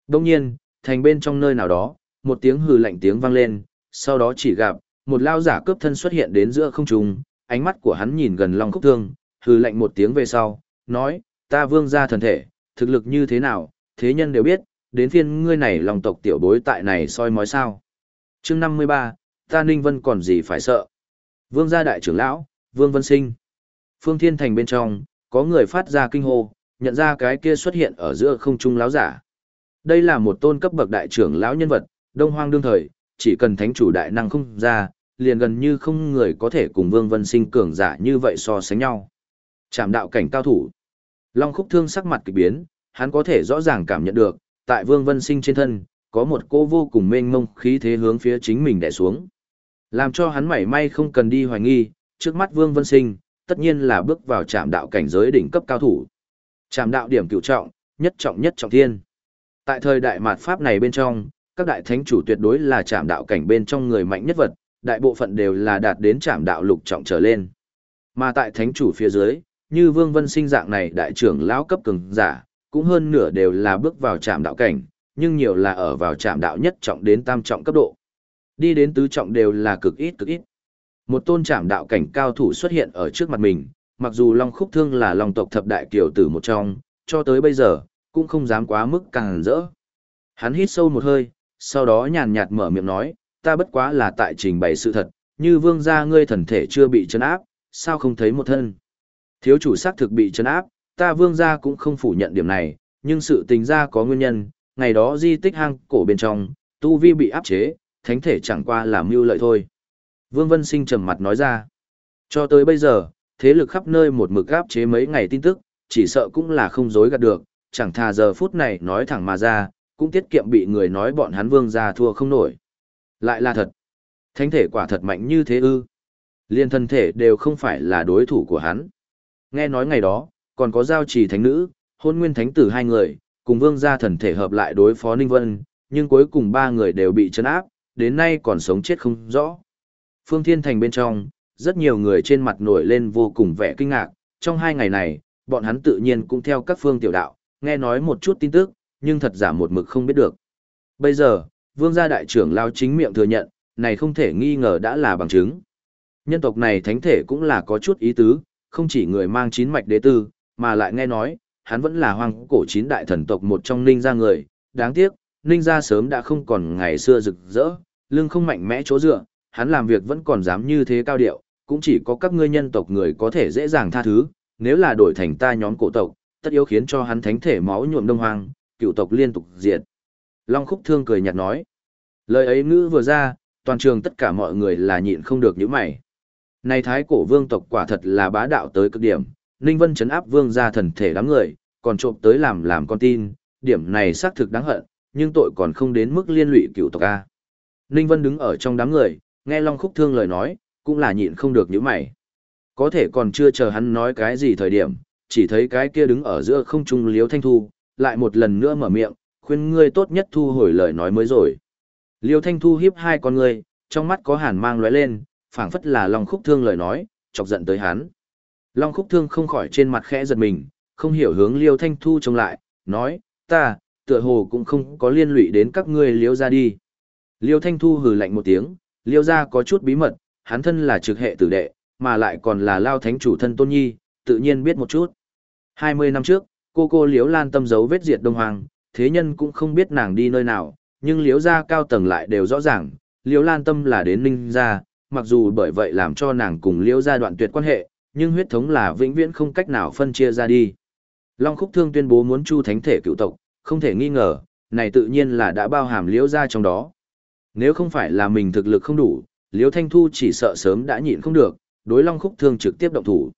Đông nhiên, thành bên trong nơi nào đó, một tiếng hừ lạnh tiếng vang lên, sau đó chỉ gặp, một lao giả cướp thân xuất hiện đến giữa không trung, ánh mắt của hắn nhìn gần Long Khúc Thương, hừ lạnh một tiếng về sau, nói, ta vương gia thần thể, thực lực như thế nào, thế nhân đều biết, đến phiên ngươi này lòng tộc tiểu bối tại này soi mói sao chương 53, ta Ninh Vân còn gì phải sợ. Vương gia đại trưởng lão, Vương Vân Sinh. Phương Thiên Thành bên trong, có người phát ra kinh hô, nhận ra cái kia xuất hiện ở giữa không trung láo giả. Đây là một tôn cấp bậc đại trưởng lão nhân vật, đông hoang đương thời, chỉ cần thánh chủ đại năng không ra, liền gần như không người có thể cùng Vương Vân Sinh cường giả như vậy so sánh nhau. Chạm đạo cảnh cao thủ. Long khúc thương sắc mặt kỳ biến, hắn có thể rõ ràng cảm nhận được, tại Vương Vân Sinh trên thân, có một cô vô cùng mênh mông khí thế hướng phía chính mình đè xuống. Làm cho hắn mảy may không cần đi hoài nghi, trước mắt Vương Vân Sinh, tất nhiên là bước vào trạm đạo cảnh giới đỉnh cấp cao thủ. Trạm đạo điểm cửu trọng, nhất trọng nhất trọng thiên. Tại thời đại mạt pháp này bên trong, các đại thánh chủ tuyệt đối là trạm đạo cảnh bên trong người mạnh nhất vật, đại bộ phận đều là đạt đến trạm đạo lục trọng trở lên. Mà tại thánh chủ phía dưới, như Vương Vân Sinh dạng này đại trưởng lão cấp cường giả, cũng hơn nửa đều là bước vào trạm đạo cảnh, nhưng nhiều là ở vào trạm đạo nhất trọng đến tam trọng cấp độ. Đi đến tứ trọng đều là cực ít cực ít. Một tôn trạm đạo cảnh cao thủ xuất hiện ở trước mặt mình, mặc dù Long Khúc Thương là Long tộc thập đại kiều tử một trong, cho tới bây giờ, cũng không dám quá mức càng rỡ. Hắn hít sâu một hơi, sau đó nhàn nhạt mở miệng nói, ta bất quá là tại trình bày sự thật, như vương gia ngươi thần thể chưa bị chấn áp, sao không thấy một thân. Thiếu chủ xác thực bị chấn áp, ta vương gia cũng không phủ nhận điểm này, nhưng sự tình ra có nguyên nhân, ngày đó di tích hang cổ bên trong, tu vi bị áp chế, thánh thể chẳng qua là mưu lợi thôi. Vương Vân Sinh trầm mặt nói ra, cho tới bây giờ, thế lực khắp nơi một mực áp chế mấy ngày tin tức, chỉ sợ cũng là không dối gạt được, chẳng thà giờ phút này nói thẳng mà ra, cũng tiết kiệm bị người nói bọn hắn vương gia thua không nổi. Lại là thật. Thánh thể quả thật mạnh như thế ư. Liên thân thể đều không phải là đối thủ của hắn. Nghe nói ngày đó, còn có giao trì thánh nữ, hôn nguyên thánh tử hai người, cùng vương gia thần thể hợp lại đối phó Ninh Vân, nhưng cuối cùng ba người đều bị chấn áp, đến nay còn sống chết không rõ. Phương Thiên Thành bên trong, rất nhiều người trên mặt nổi lên vô cùng vẻ kinh ngạc, trong hai ngày này, bọn hắn tự nhiên cũng theo các phương tiểu đạo, nghe nói một chút tin tức, nhưng thật giả một mực không biết được. Bây giờ, vương gia đại trưởng lao chính miệng thừa nhận, này không thể nghi ngờ đã là bằng chứng. Nhân tộc này thánh thể cũng là có chút ý tứ, không chỉ người mang chín mạch đế tư, mà lại nghe nói, hắn vẫn là hoang cổ chín đại thần tộc một trong ninh gia người, đáng tiếc, ninh gia sớm đã không còn ngày xưa rực rỡ, lưng không mạnh mẽ chỗ dựa, hắn làm việc vẫn còn dám như thế cao điệu, cũng chỉ có các ngươi nhân tộc người có thể dễ dàng tha thứ, nếu là đổi thành ta nhóm cổ tộc, tất yếu khiến cho hắn thánh thể máu nhuộm đông hoang, cựu tộc liên tục diệt. Long Khúc Thương cười nhạt nói. Lời ấy ngữ vừa ra, toàn trường tất cả mọi người là nhịn không được những mày. Này thái cổ vương tộc quả thật là bá đạo tới cực điểm, Ninh Vân chấn áp vương gia thần thể đám người, còn trộm tới làm làm con tin, điểm này xác thực đáng hận, nhưng tội còn không đến mức liên lụy cựu tộc A. Ninh Vân đứng ở trong đám người, nghe Long Khúc Thương lời nói, cũng là nhịn không được những mày. Có thể còn chưa chờ hắn nói cái gì thời điểm, chỉ thấy cái kia đứng ở giữa không trung liếu thanh thu, lại một lần nữa mở miệng, khuyên ngươi tốt nhất thu hồi lời nói mới rồi. Liêu Thanh Thu hiếp hai con ngươi, trong mắt có hàn mang lóe lên, phảng phất là Long Khúc Thương lời nói, chọc giận tới hắn. Long Khúc Thương không khỏi trên mặt khẽ giật mình, không hiểu hướng Liêu Thanh Thu trông lại, nói, ta, tựa hồ cũng không có liên lụy đến các ngươi liêu ra đi. Liêu Thanh Thu hừ lạnh một tiếng, liêu ra có chút bí mật, hắn thân là trực hệ tử đệ, mà lại còn là lao thánh chủ thân tôn nhi, tự nhiên biết một chút. 20 năm trước, cô cô liếu lan tâm giấu vết diệt đông hoàng, thế nhân cũng không biết nàng đi nơi nào, nhưng liếu gia cao tầng lại đều rõ ràng, liếu lan tâm là đến ninh gia, mặc dù bởi vậy làm cho nàng cùng liếu gia đoạn tuyệt quan hệ, nhưng huyết thống là vĩnh viễn không cách nào phân chia ra đi. Long Khúc Thương tuyên bố muốn chu thánh thể cựu tộc, không thể nghi ngờ, này tự nhiên là đã bao hàm liễu gia trong đó. Nếu không phải là mình thực lực không đủ, liễu thanh thu chỉ sợ sớm đã nhịn không được, đối Long Khúc Thương trực tiếp động thủ.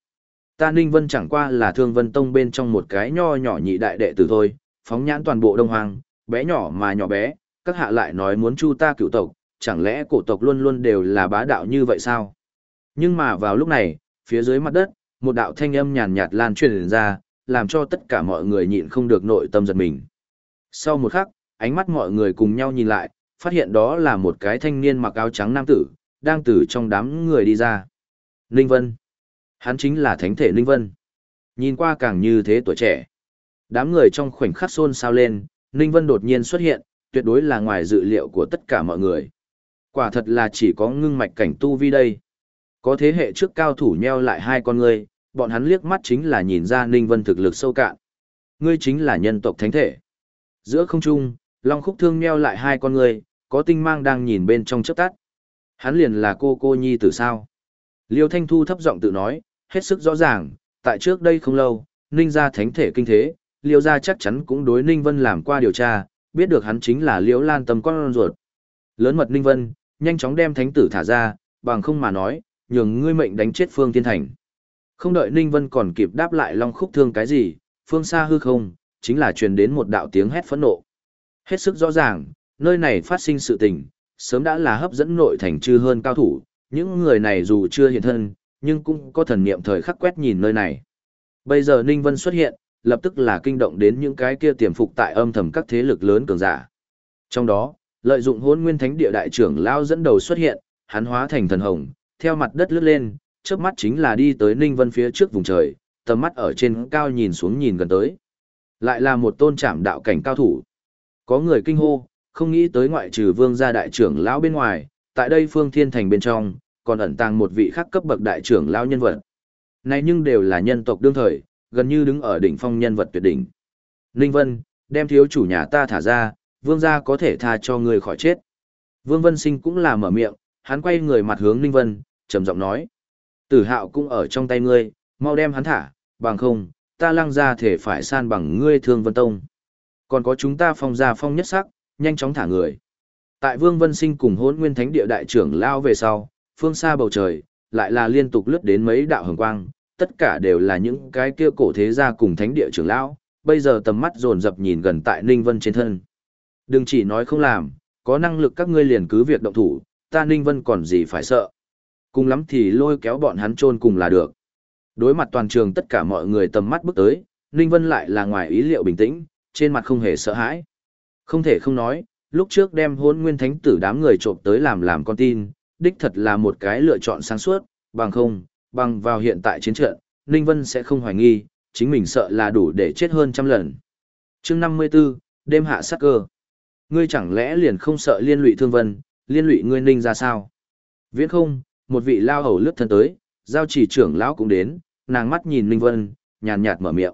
Ta Ninh Vân chẳng qua là Thương Vân Tông bên trong một cái nho nhỏ nhị đại đệ tử thôi, phóng nhãn toàn bộ Đông Hoàng, bé nhỏ mà nhỏ bé, các hạ lại nói muốn chu ta cựu tộc, chẳng lẽ cổ tộc luôn luôn đều là bá đạo như vậy sao? Nhưng mà vào lúc này, phía dưới mặt đất, một đạo thanh âm nhàn nhạt lan truyền ra, làm cho tất cả mọi người nhịn không được nội tâm giật mình. Sau một khắc, ánh mắt mọi người cùng nhau nhìn lại, phát hiện đó là một cái thanh niên mặc áo trắng nam tử, đang từ trong đám người đi ra. Ninh Vân. Hắn chính là thánh thể Ninh Vân. Nhìn qua càng như thế tuổi trẻ. Đám người trong khoảnh khắc xôn xao lên, Ninh Vân đột nhiên xuất hiện, tuyệt đối là ngoài dự liệu của tất cả mọi người. Quả thật là chỉ có ngưng mạch cảnh tu vi đây. Có thế hệ trước cao thủ nheo lại hai con ngươi, bọn hắn liếc mắt chính là nhìn ra Ninh Vân thực lực sâu cạn. Ngươi chính là nhân tộc thánh thể. Giữa không trung, Long Khúc Thương nheo lại hai con ngươi, có tinh mang đang nhìn bên trong chớp tắt. Hắn liền là cô cô nhi tử sao? Liêu Thanh Thu thấp giọng tự nói, hết sức rõ ràng, tại trước đây không lâu, Ninh gia thánh thể kinh thế, Liêu gia chắc chắn cũng đối Ninh Vân làm qua điều tra, biết được hắn chính là Liễu Lan Tâm con ruột. Lớn mật Ninh Vân, nhanh chóng đem thánh tử thả ra, bằng không mà nói, nhường ngươi mệnh đánh chết Phương Thiên Thành. Không đợi Ninh Vân còn kịp đáp lại long khúc thương cái gì, phương xa hư không, chính là truyền đến một đạo tiếng hét phẫn nộ. Hết sức rõ ràng, nơi này phát sinh sự tình, sớm đã là hấp dẫn nội thành chư hơn cao thủ, những người này dù chưa hiện thân, nhưng cũng có thần niệm thời khắc quét nhìn nơi này. Bây giờ Ninh Vân xuất hiện, lập tức là kinh động đến những cái kia tiềm phục tại âm thầm các thế lực lớn cường giả. Trong đó, lợi dụng hôn nguyên thánh địa đại trưởng lao dẫn đầu xuất hiện, hắn hóa thành thần hồng, theo mặt đất lướt lên, trước mắt chính là đi tới Ninh Vân phía trước vùng trời, tầm mắt ở trên cao nhìn xuống nhìn gần tới. Lại là một tôn trảm đạo cảnh cao thủ. Có người kinh hô, không nghĩ tới ngoại trừ vương gia đại trưởng lão bên ngoài, tại đây phương thiên thành bên trong, còn ẩn tàng một vị khác cấp bậc đại trưởng lão nhân vật. Này nhưng đều là nhân tộc đương thời, gần như đứng ở đỉnh phong nhân vật tuyệt đỉnh. Ninh Vân, đem thiếu chủ nhà ta thả ra, vương gia có thể tha cho người khỏi chết. Vương Vân Sinh cũng là mở miệng, hắn quay người mặt hướng Ninh Vân, trầm giọng nói. Tử hạo cũng ở trong tay ngươi, mau đem hắn thả, bằng không, ta lăng ra thể phải san bằng ngươi thương vân tông. Còn có chúng ta phong ra phong nhất sắc, nhanh chóng thả người. Tại Vương Vân Sinh cùng hôn nguyên thánh địa đại trưởng lao về sau, phương xa bầu trời, lại là liên tục lướt đến mấy đạo hồng quang, tất cả đều là những cái kia cổ thế gia cùng thánh địa trưởng lão, bây giờ tầm mắt dồn dập nhìn gần tại Ninh Vân trên thân. Đừng chỉ nói không làm, có năng lực các ngươi liền cứ việc động thủ, ta Ninh Vân còn gì phải sợ. Cùng lắm thì lôi kéo bọn hắn chôn cùng là được. Đối mặt toàn trường tất cả mọi người tầm mắt bước tới, Ninh Vân lại là ngoài ý liệu bình tĩnh, trên mặt không hề sợ hãi. Không thể không nói, lúc trước đem hôn nguyên thánh tử đám người trộm tới làm làm con tin, đích thật là một cái lựa chọn sáng suốt, bằng không, bằng vào hiện tại chiến trận, Ninh Vân sẽ không hoài nghi, chính mình sợ là đủ để chết hơn trăm lần. chương 54, đêm hạ sát cơ. Ngươi chẳng lẽ liền không sợ liên lụy thương vân, liên lụy ngươi ninh ra sao? Viễn không, một vị lao hầu lướt thân tới, giao chỉ trưởng lão cũng đến, nàng mắt nhìn Ninh Vân, nhàn nhạt mở miệng.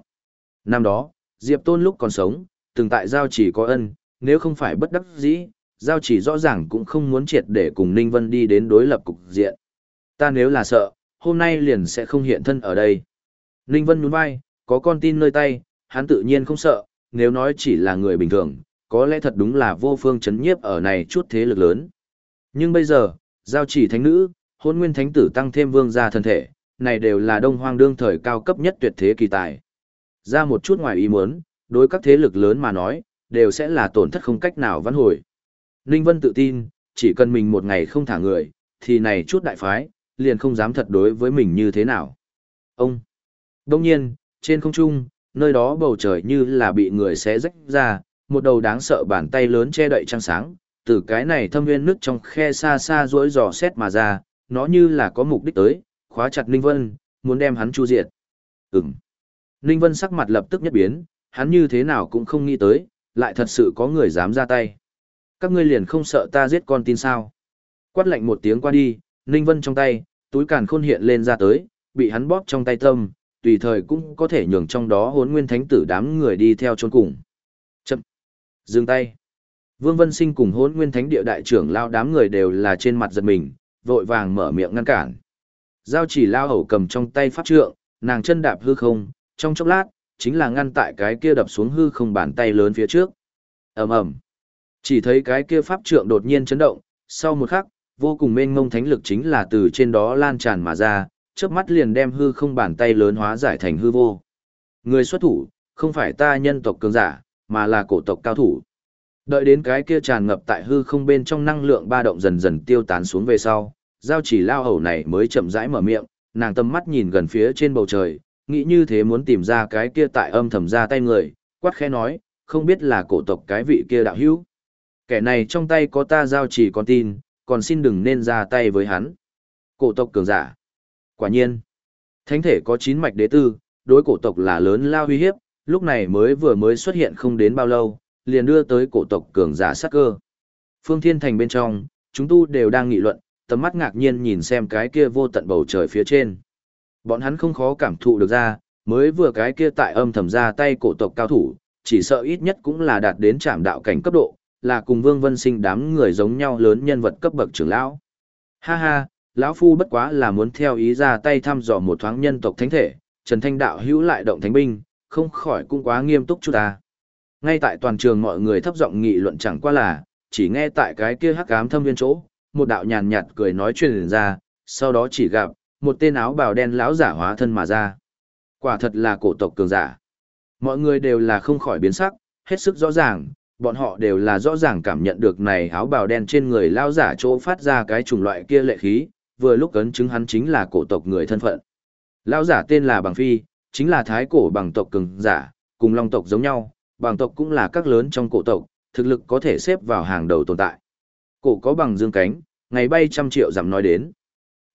Năm đó, Diệp Tôn lúc còn sống, từng tại giao chỉ có ân, nếu không phải bất đắc dĩ, giao chỉ rõ ràng cũng không muốn triệt để cùng Ninh Vân đi đến đối lập cục diện. Ta nếu là sợ, hôm nay liền sẽ không hiện thân ở đây. Ninh Vân nhún vai, có con tin nơi tay, hắn tự nhiên không sợ, nếu nói chỉ là người bình thường, có lẽ thật đúng là vô phương chấn nhiếp ở này chút thế lực lớn. Nhưng bây giờ, giao chỉ thánh nữ, hôn nguyên thánh tử tăng thêm vương gia thân thể, này đều là đông hoang đương thời cao cấp nhất tuyệt thế kỳ tài. Ra một chút ngoài ý muốn, đối các thế lực lớn mà nói, đều sẽ là tổn thất không cách nào vãn hồi. Ninh Vân tự tin, chỉ cần mình một ngày không thả người, thì này chút đại phái, liền không dám thật đối với mình như thế nào. Ông! Đông nhiên, trên không trung, nơi đó bầu trời như là bị người xé rách ra, một đầu đáng sợ bàn tay lớn che đậy trăng sáng, từ cái này thâm nguyên nước trong khe xa xa rỗi dò xét mà ra, nó như là có mục đích tới, khóa chặt Ninh Vân, muốn đem hắn chu diệt. Ừm. Ninh Vân sắc mặt lập tức nhất biến, hắn như thế nào cũng không nghĩ tới, lại thật sự có người dám ra tay. Các ngươi liền không sợ ta giết con tin sao? Quát lạnh một tiếng qua đi, Ninh Vân trong tay, túi càn khôn hiện lên ra tới, bị hắn bóp trong tay tâm, tùy thời cũng có thể nhường trong đó hốn nguyên thánh tử đám người đi theo chôn cùng. Chậm. Dừng tay. Vương Vân Sinh cùng hốn nguyên thánh địa đại trưởng lao đám người đều là trên mặt giật mình, vội vàng mở miệng ngăn cản. Giao chỉ lao hầu cầm trong tay pháp trượng, nàng chân đạp hư không, trong chốc lát, chính là ngăn tại cái kia đập xuống hư không bàn tay lớn phía trước. ầm ầm, Chỉ thấy cái kia pháp trượng đột nhiên chấn động, sau một khắc, vô cùng mênh mông thánh lực chính là từ trên đó lan tràn mà ra, chớp mắt liền đem hư không bàn tay lớn hóa giải thành hư vô. Người xuất thủ, không phải ta nhân tộc cường giả, mà là cổ tộc cao thủ. Đợi đến cái kia tràn ngập tại hư không bên trong năng lượng ba động dần dần tiêu tán xuống về sau, giao chỉ lao hầu này mới chậm rãi mở miệng, nàng tâm mắt nhìn gần phía trên bầu trời, nghĩ như thế muốn tìm ra cái kia tại âm thầm ra tay người, quát khẽ nói, không biết là cổ tộc cái vị kia đạo hữu. Kẻ này trong tay có ta giao chỉ con tin, còn xin đừng nên ra tay với hắn. Cổ tộc cường giả. Quả nhiên, thánh thể có chín mạch đế tư, đối cổ tộc là lớn lao uy hiếp, lúc này mới vừa mới xuất hiện không đến bao lâu, liền đưa tới cổ tộc cường giả sát cơ. Phương Thiên Thành bên trong, chúng tu đều đang nghị luận, tầm mắt ngạc nhiên nhìn xem cái kia vô tận bầu trời phía trên. Bọn hắn không khó cảm thụ được ra, mới vừa cái kia tại âm thầm ra tay cổ tộc cao thủ, chỉ sợ ít nhất cũng là đạt đến trạm đạo cảnh cấp độ, là cùng Vương Vân Sinh đám người giống nhau lớn nhân vật cấp bậc trưởng lão. Ha ha, lão phu bất quá là muốn theo ý ra tay thăm dò một thoáng nhân tộc thánh thể, Trần Thanh đạo hữu lại động thánh binh, không khỏi cũng quá nghiêm túc chút ta. Ngay tại toàn trường mọi người thấp giọng nghị luận chẳng qua là, chỉ nghe tại cái kia hắc ám thâm viên chỗ, một đạo nhàn nhạt cười nói truyền ra, sau đó chỉ gặp một tên áo bào đen lão giả hóa thân mà ra. Quả thật là cổ tộc cường giả. Mọi người đều là không khỏi biến sắc, hết sức rõ ràng, bọn họ đều là rõ ràng cảm nhận được này áo bào đen trên người lão giả chỗ phát ra cái chủng loại kia lệ khí, vừa lúc ấn chứng hắn chính là cổ tộc người thân phận. Lão giả tên là Bằng Phi, chính là thái cổ bằng tộc cường giả, cùng long tộc giống nhau, bằng tộc cũng là các lớn trong cổ tộc, thực lực có thể xếp vào hàng đầu tồn tại. Cổ có bằng dương cánh, ngày bay trăm triệu giảm nói đến.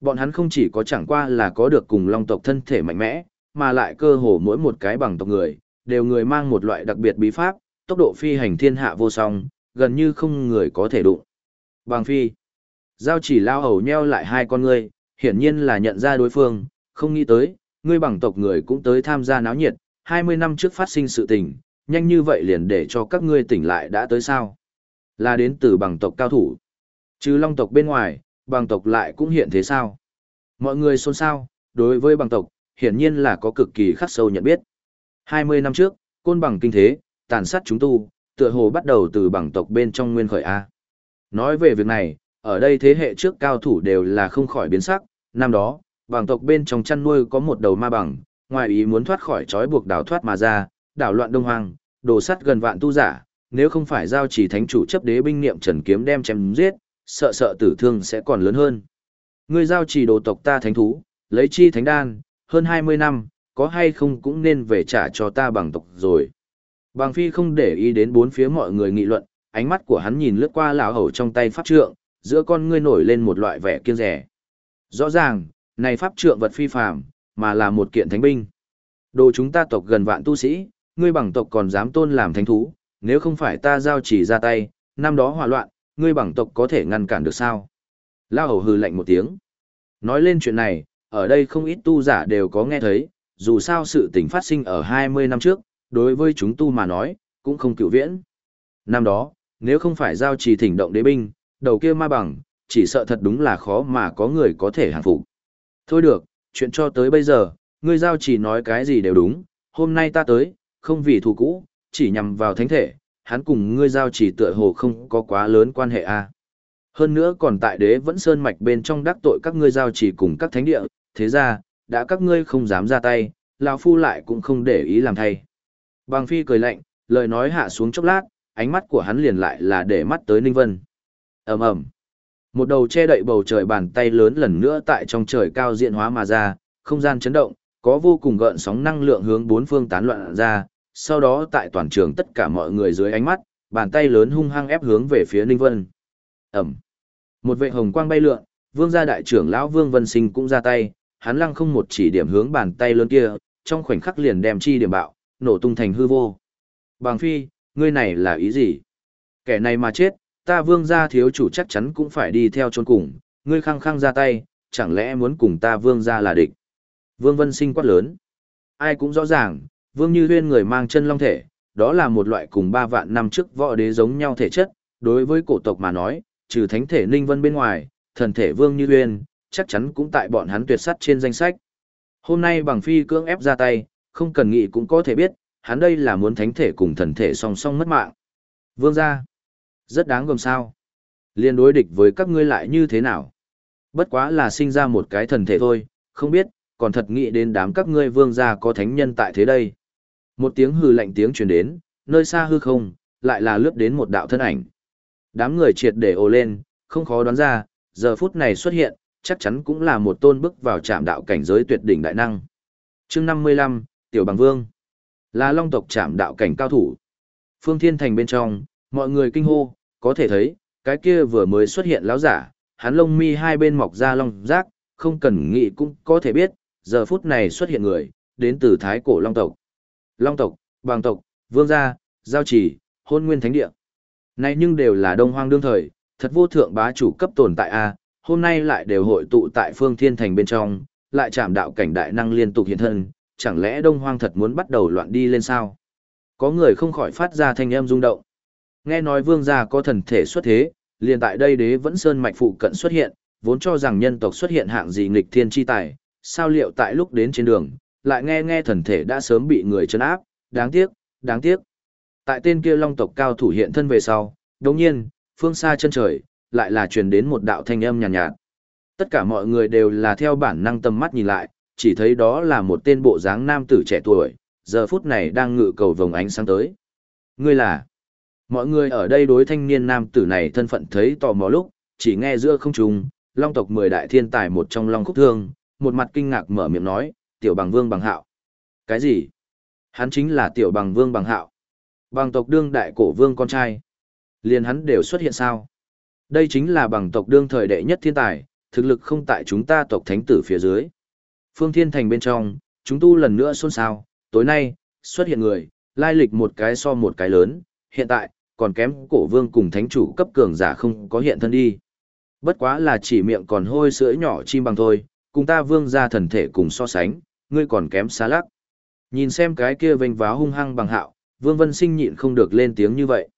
Bọn hắn không chỉ có chẳng qua là có được cùng long tộc thân thể mạnh mẽ, mà lại cơ hồ mỗi một cái bằng tộc người, đều người mang một loại đặc biệt bí pháp, tốc độ phi hành thiên hạ vô song, gần như không người có thể đụng. Bằng phi, giao chỉ lao hầu nheo lại hai con ngươi, hiển nhiên là nhận ra đối phương, không nghĩ tới, ngươi bằng tộc người cũng tới tham gia náo nhiệt, 20 năm trước phát sinh sự tình, nhanh như vậy liền để cho các ngươi tỉnh lại đã tới sao. Là đến từ bằng tộc cao thủ. Chứ long tộc bên ngoài, bằng tộc lại cũng hiện thế sao. Mọi người xôn xao, đối với bằng tộc, hiển nhiên là có cực kỳ khắc sâu nhận biết. 20 năm trước, côn bằng kinh thế, tàn sát chúng tu, tựa hồ bắt đầu từ bằng tộc bên trong nguyên khởi A. Nói về việc này, ở đây thế hệ trước cao thủ đều là không khỏi biến sắc, năm đó, bằng tộc bên trong chăn nuôi có một đầu ma bằng, ngoài ý muốn thoát khỏi trói buộc đảo thoát mà ra, đảo loạn đông hoang, đồ sắt gần vạn tu giả, nếu không phải giao chỉ thánh chủ chấp đế binh niệm trần kiếm đem chém giết, sợ sợ tử thương sẽ còn lớn hơn. Ngươi giao chỉ đồ tộc ta thánh thú, lấy chi thánh đan, hơn 20 năm, có hay không cũng nên về trả cho ta bằng tộc rồi. Bằng phi không để ý đến bốn phía mọi người nghị luận, ánh mắt của hắn nhìn lướt qua lão hầu trong tay pháp trượng, giữa con ngươi nổi lên một loại vẻ kiêng rẻ. Rõ ràng, này pháp trượng vật phi phàm, mà là một kiện thánh binh. Đồ chúng ta tộc gần vạn tu sĩ, ngươi bằng tộc còn dám tôn làm thánh thú, nếu không phải ta giao chỉ ra tay, năm đó hòa loạn, ngươi bằng tộc có thể ngăn cản được sao? Lao hầu hừ lạnh một tiếng. Nói lên chuyện này, ở đây không ít tu giả đều có nghe thấy, dù sao sự tình phát sinh ở 20 năm trước, đối với chúng tu mà nói, cũng không cựu viễn. Năm đó, nếu không phải giao trì thỉnh động đế binh, đầu kia ma bằng, chỉ sợ thật đúng là khó mà có người có thể hàng phục. Thôi được, chuyện cho tới bây giờ, ngươi giao trì nói cái gì đều đúng, hôm nay ta tới, không vì thù cũ, chỉ nhằm vào thánh thể, hắn cùng ngươi giao chỉ tựa hồ không có quá lớn quan hệ a. À. Hơn nữa còn tại đế vẫn sơn mạch bên trong đắc tội các ngươi giao chỉ cùng các thánh địa, thế ra, đã các ngươi không dám ra tay, lão phu lại cũng không để ý làm thay. Bàng Phi cười lạnh, lời nói hạ xuống chốc lát, ánh mắt của hắn liền lại là để mắt tới Ninh Vân. ầm ầm, Một đầu che đậy bầu trời bàn tay lớn lần nữa tại trong trời cao diện hóa mà ra, không gian chấn động, có vô cùng gợn sóng năng lượng hướng bốn phương tán loạn ra, sau đó tại toàn trường tất cả mọi người dưới ánh mắt, bàn tay lớn hung hăng ép hướng về phía Ninh Vân. Ẩm. Một vệ hồng quang bay lượn, vương gia đại trưởng lão Vương Vân Sinh cũng ra tay, hắn lăng không một chỉ điểm hướng bàn tay lớn kia, trong khoảnh khắc liền đem chi điểm bạo, nổ tung thành hư vô. Bàng phi, ngươi này là ý gì? Kẻ này mà chết, ta vương gia thiếu chủ chắc chắn cũng phải đi theo chôn cùng, ngươi khăng khăng ra tay, chẳng lẽ muốn cùng ta vương gia là địch? Vương Vân Sinh quát lớn. Ai cũng rõ ràng, vương như huyên người mang chân long thể, đó là một loại cùng ba vạn năm trước võ đế giống nhau thể chất, đối với cổ tộc mà nói, trừ thánh thể ninh vân bên ngoài, thần thể vương như huyên, chắc chắn cũng tại bọn hắn tuyệt sắt trên danh sách. Hôm nay bằng phi cưỡng ép ra tay, không cần nghĩ cũng có thể biết, hắn đây là muốn thánh thể cùng thần thể song song mất mạng. Vương gia, rất đáng gồm sao. Liên đối địch với các ngươi lại như thế nào? Bất quá là sinh ra một cái thần thể thôi, không biết, còn thật nghĩ đến đám các ngươi vương gia có thánh nhân tại thế đây. Một tiếng hư lạnh tiếng truyền đến, nơi xa hư không, lại là lướt đến một đạo thân ảnh. Đám người triệt để ồ lên, không khó đoán ra, giờ phút này xuất hiện, chắc chắn cũng là một tôn bước vào trạm đạo cảnh giới tuyệt đỉnh đại năng. chương 55, Tiểu Bằng Vương, là long tộc trạm đạo cảnh cao thủ. Phương Thiên Thành bên trong, mọi người kinh hô, có thể thấy, cái kia vừa mới xuất hiện lão giả, hắn lông mi hai bên mọc ra long rác, không cần nghĩ cũng có thể biết, giờ phút này xuất hiện người, đến từ thái cổ long tộc. Long tộc, bàng tộc, vương gia, giao chỉ, hôn nguyên thánh địa. Này nhưng đều là đông hoang đương thời, thật vô thượng bá chủ cấp tồn tại A, hôm nay lại đều hội tụ tại phương thiên thành bên trong, lại chạm đạo cảnh đại năng liên tục hiện thân, chẳng lẽ đông hoang thật muốn bắt đầu loạn đi lên sao? Có người không khỏi phát ra thanh âm rung động. Nghe nói vương gia có thần thể xuất thế, liền tại đây đế vẫn sơn mạch phụ cận xuất hiện, vốn cho rằng nhân tộc xuất hiện hạng gì nghịch thiên chi tài, sao liệu tại lúc đến trên đường, lại nghe nghe thần thể đã sớm bị người chấn áp, đáng tiếc, đáng tiếc. Tại tên kia long tộc cao thủ hiện thân về sau, đồng nhiên, phương xa chân trời, lại là truyền đến một đạo thanh âm nhàn nhạt, nhạt. Tất cả mọi người đều là theo bản năng tâm mắt nhìn lại, chỉ thấy đó là một tên bộ dáng nam tử trẻ tuổi, giờ phút này đang ngự cầu vồng ánh sáng tới. Ngươi là? Mọi người ở đây đối thanh niên nam tử này thân phận thấy tò mò lúc, chỉ nghe giữa không trung, long tộc mười đại thiên tài một trong long khúc thương, một mặt kinh ngạc mở miệng nói, tiểu bằng vương bằng hạo. Cái gì? Hắn chính là tiểu bằng vương bằng hạo. Bằng tộc đương đại cổ vương con trai. Liền hắn đều xuất hiện sao? Đây chính là bằng tộc đương thời đệ nhất thiên tài, thực lực không tại chúng ta tộc thánh tử phía dưới. Phương Thiên Thành bên trong, chúng tu lần nữa xôn xao, tối nay, xuất hiện người, lai lịch một cái so một cái lớn, hiện tại, còn kém cổ vương cùng thánh chủ cấp cường giả không có hiện thân đi. Bất quá là chỉ miệng còn hôi sữa nhỏ chim bằng thôi, cùng ta vương ra thần thể cùng so sánh, ngươi còn kém xa lắc. Nhìn xem cái kia vênh váo hung hăng bằng hạo, vương vân sinh nhịn không được lên tiếng như vậy.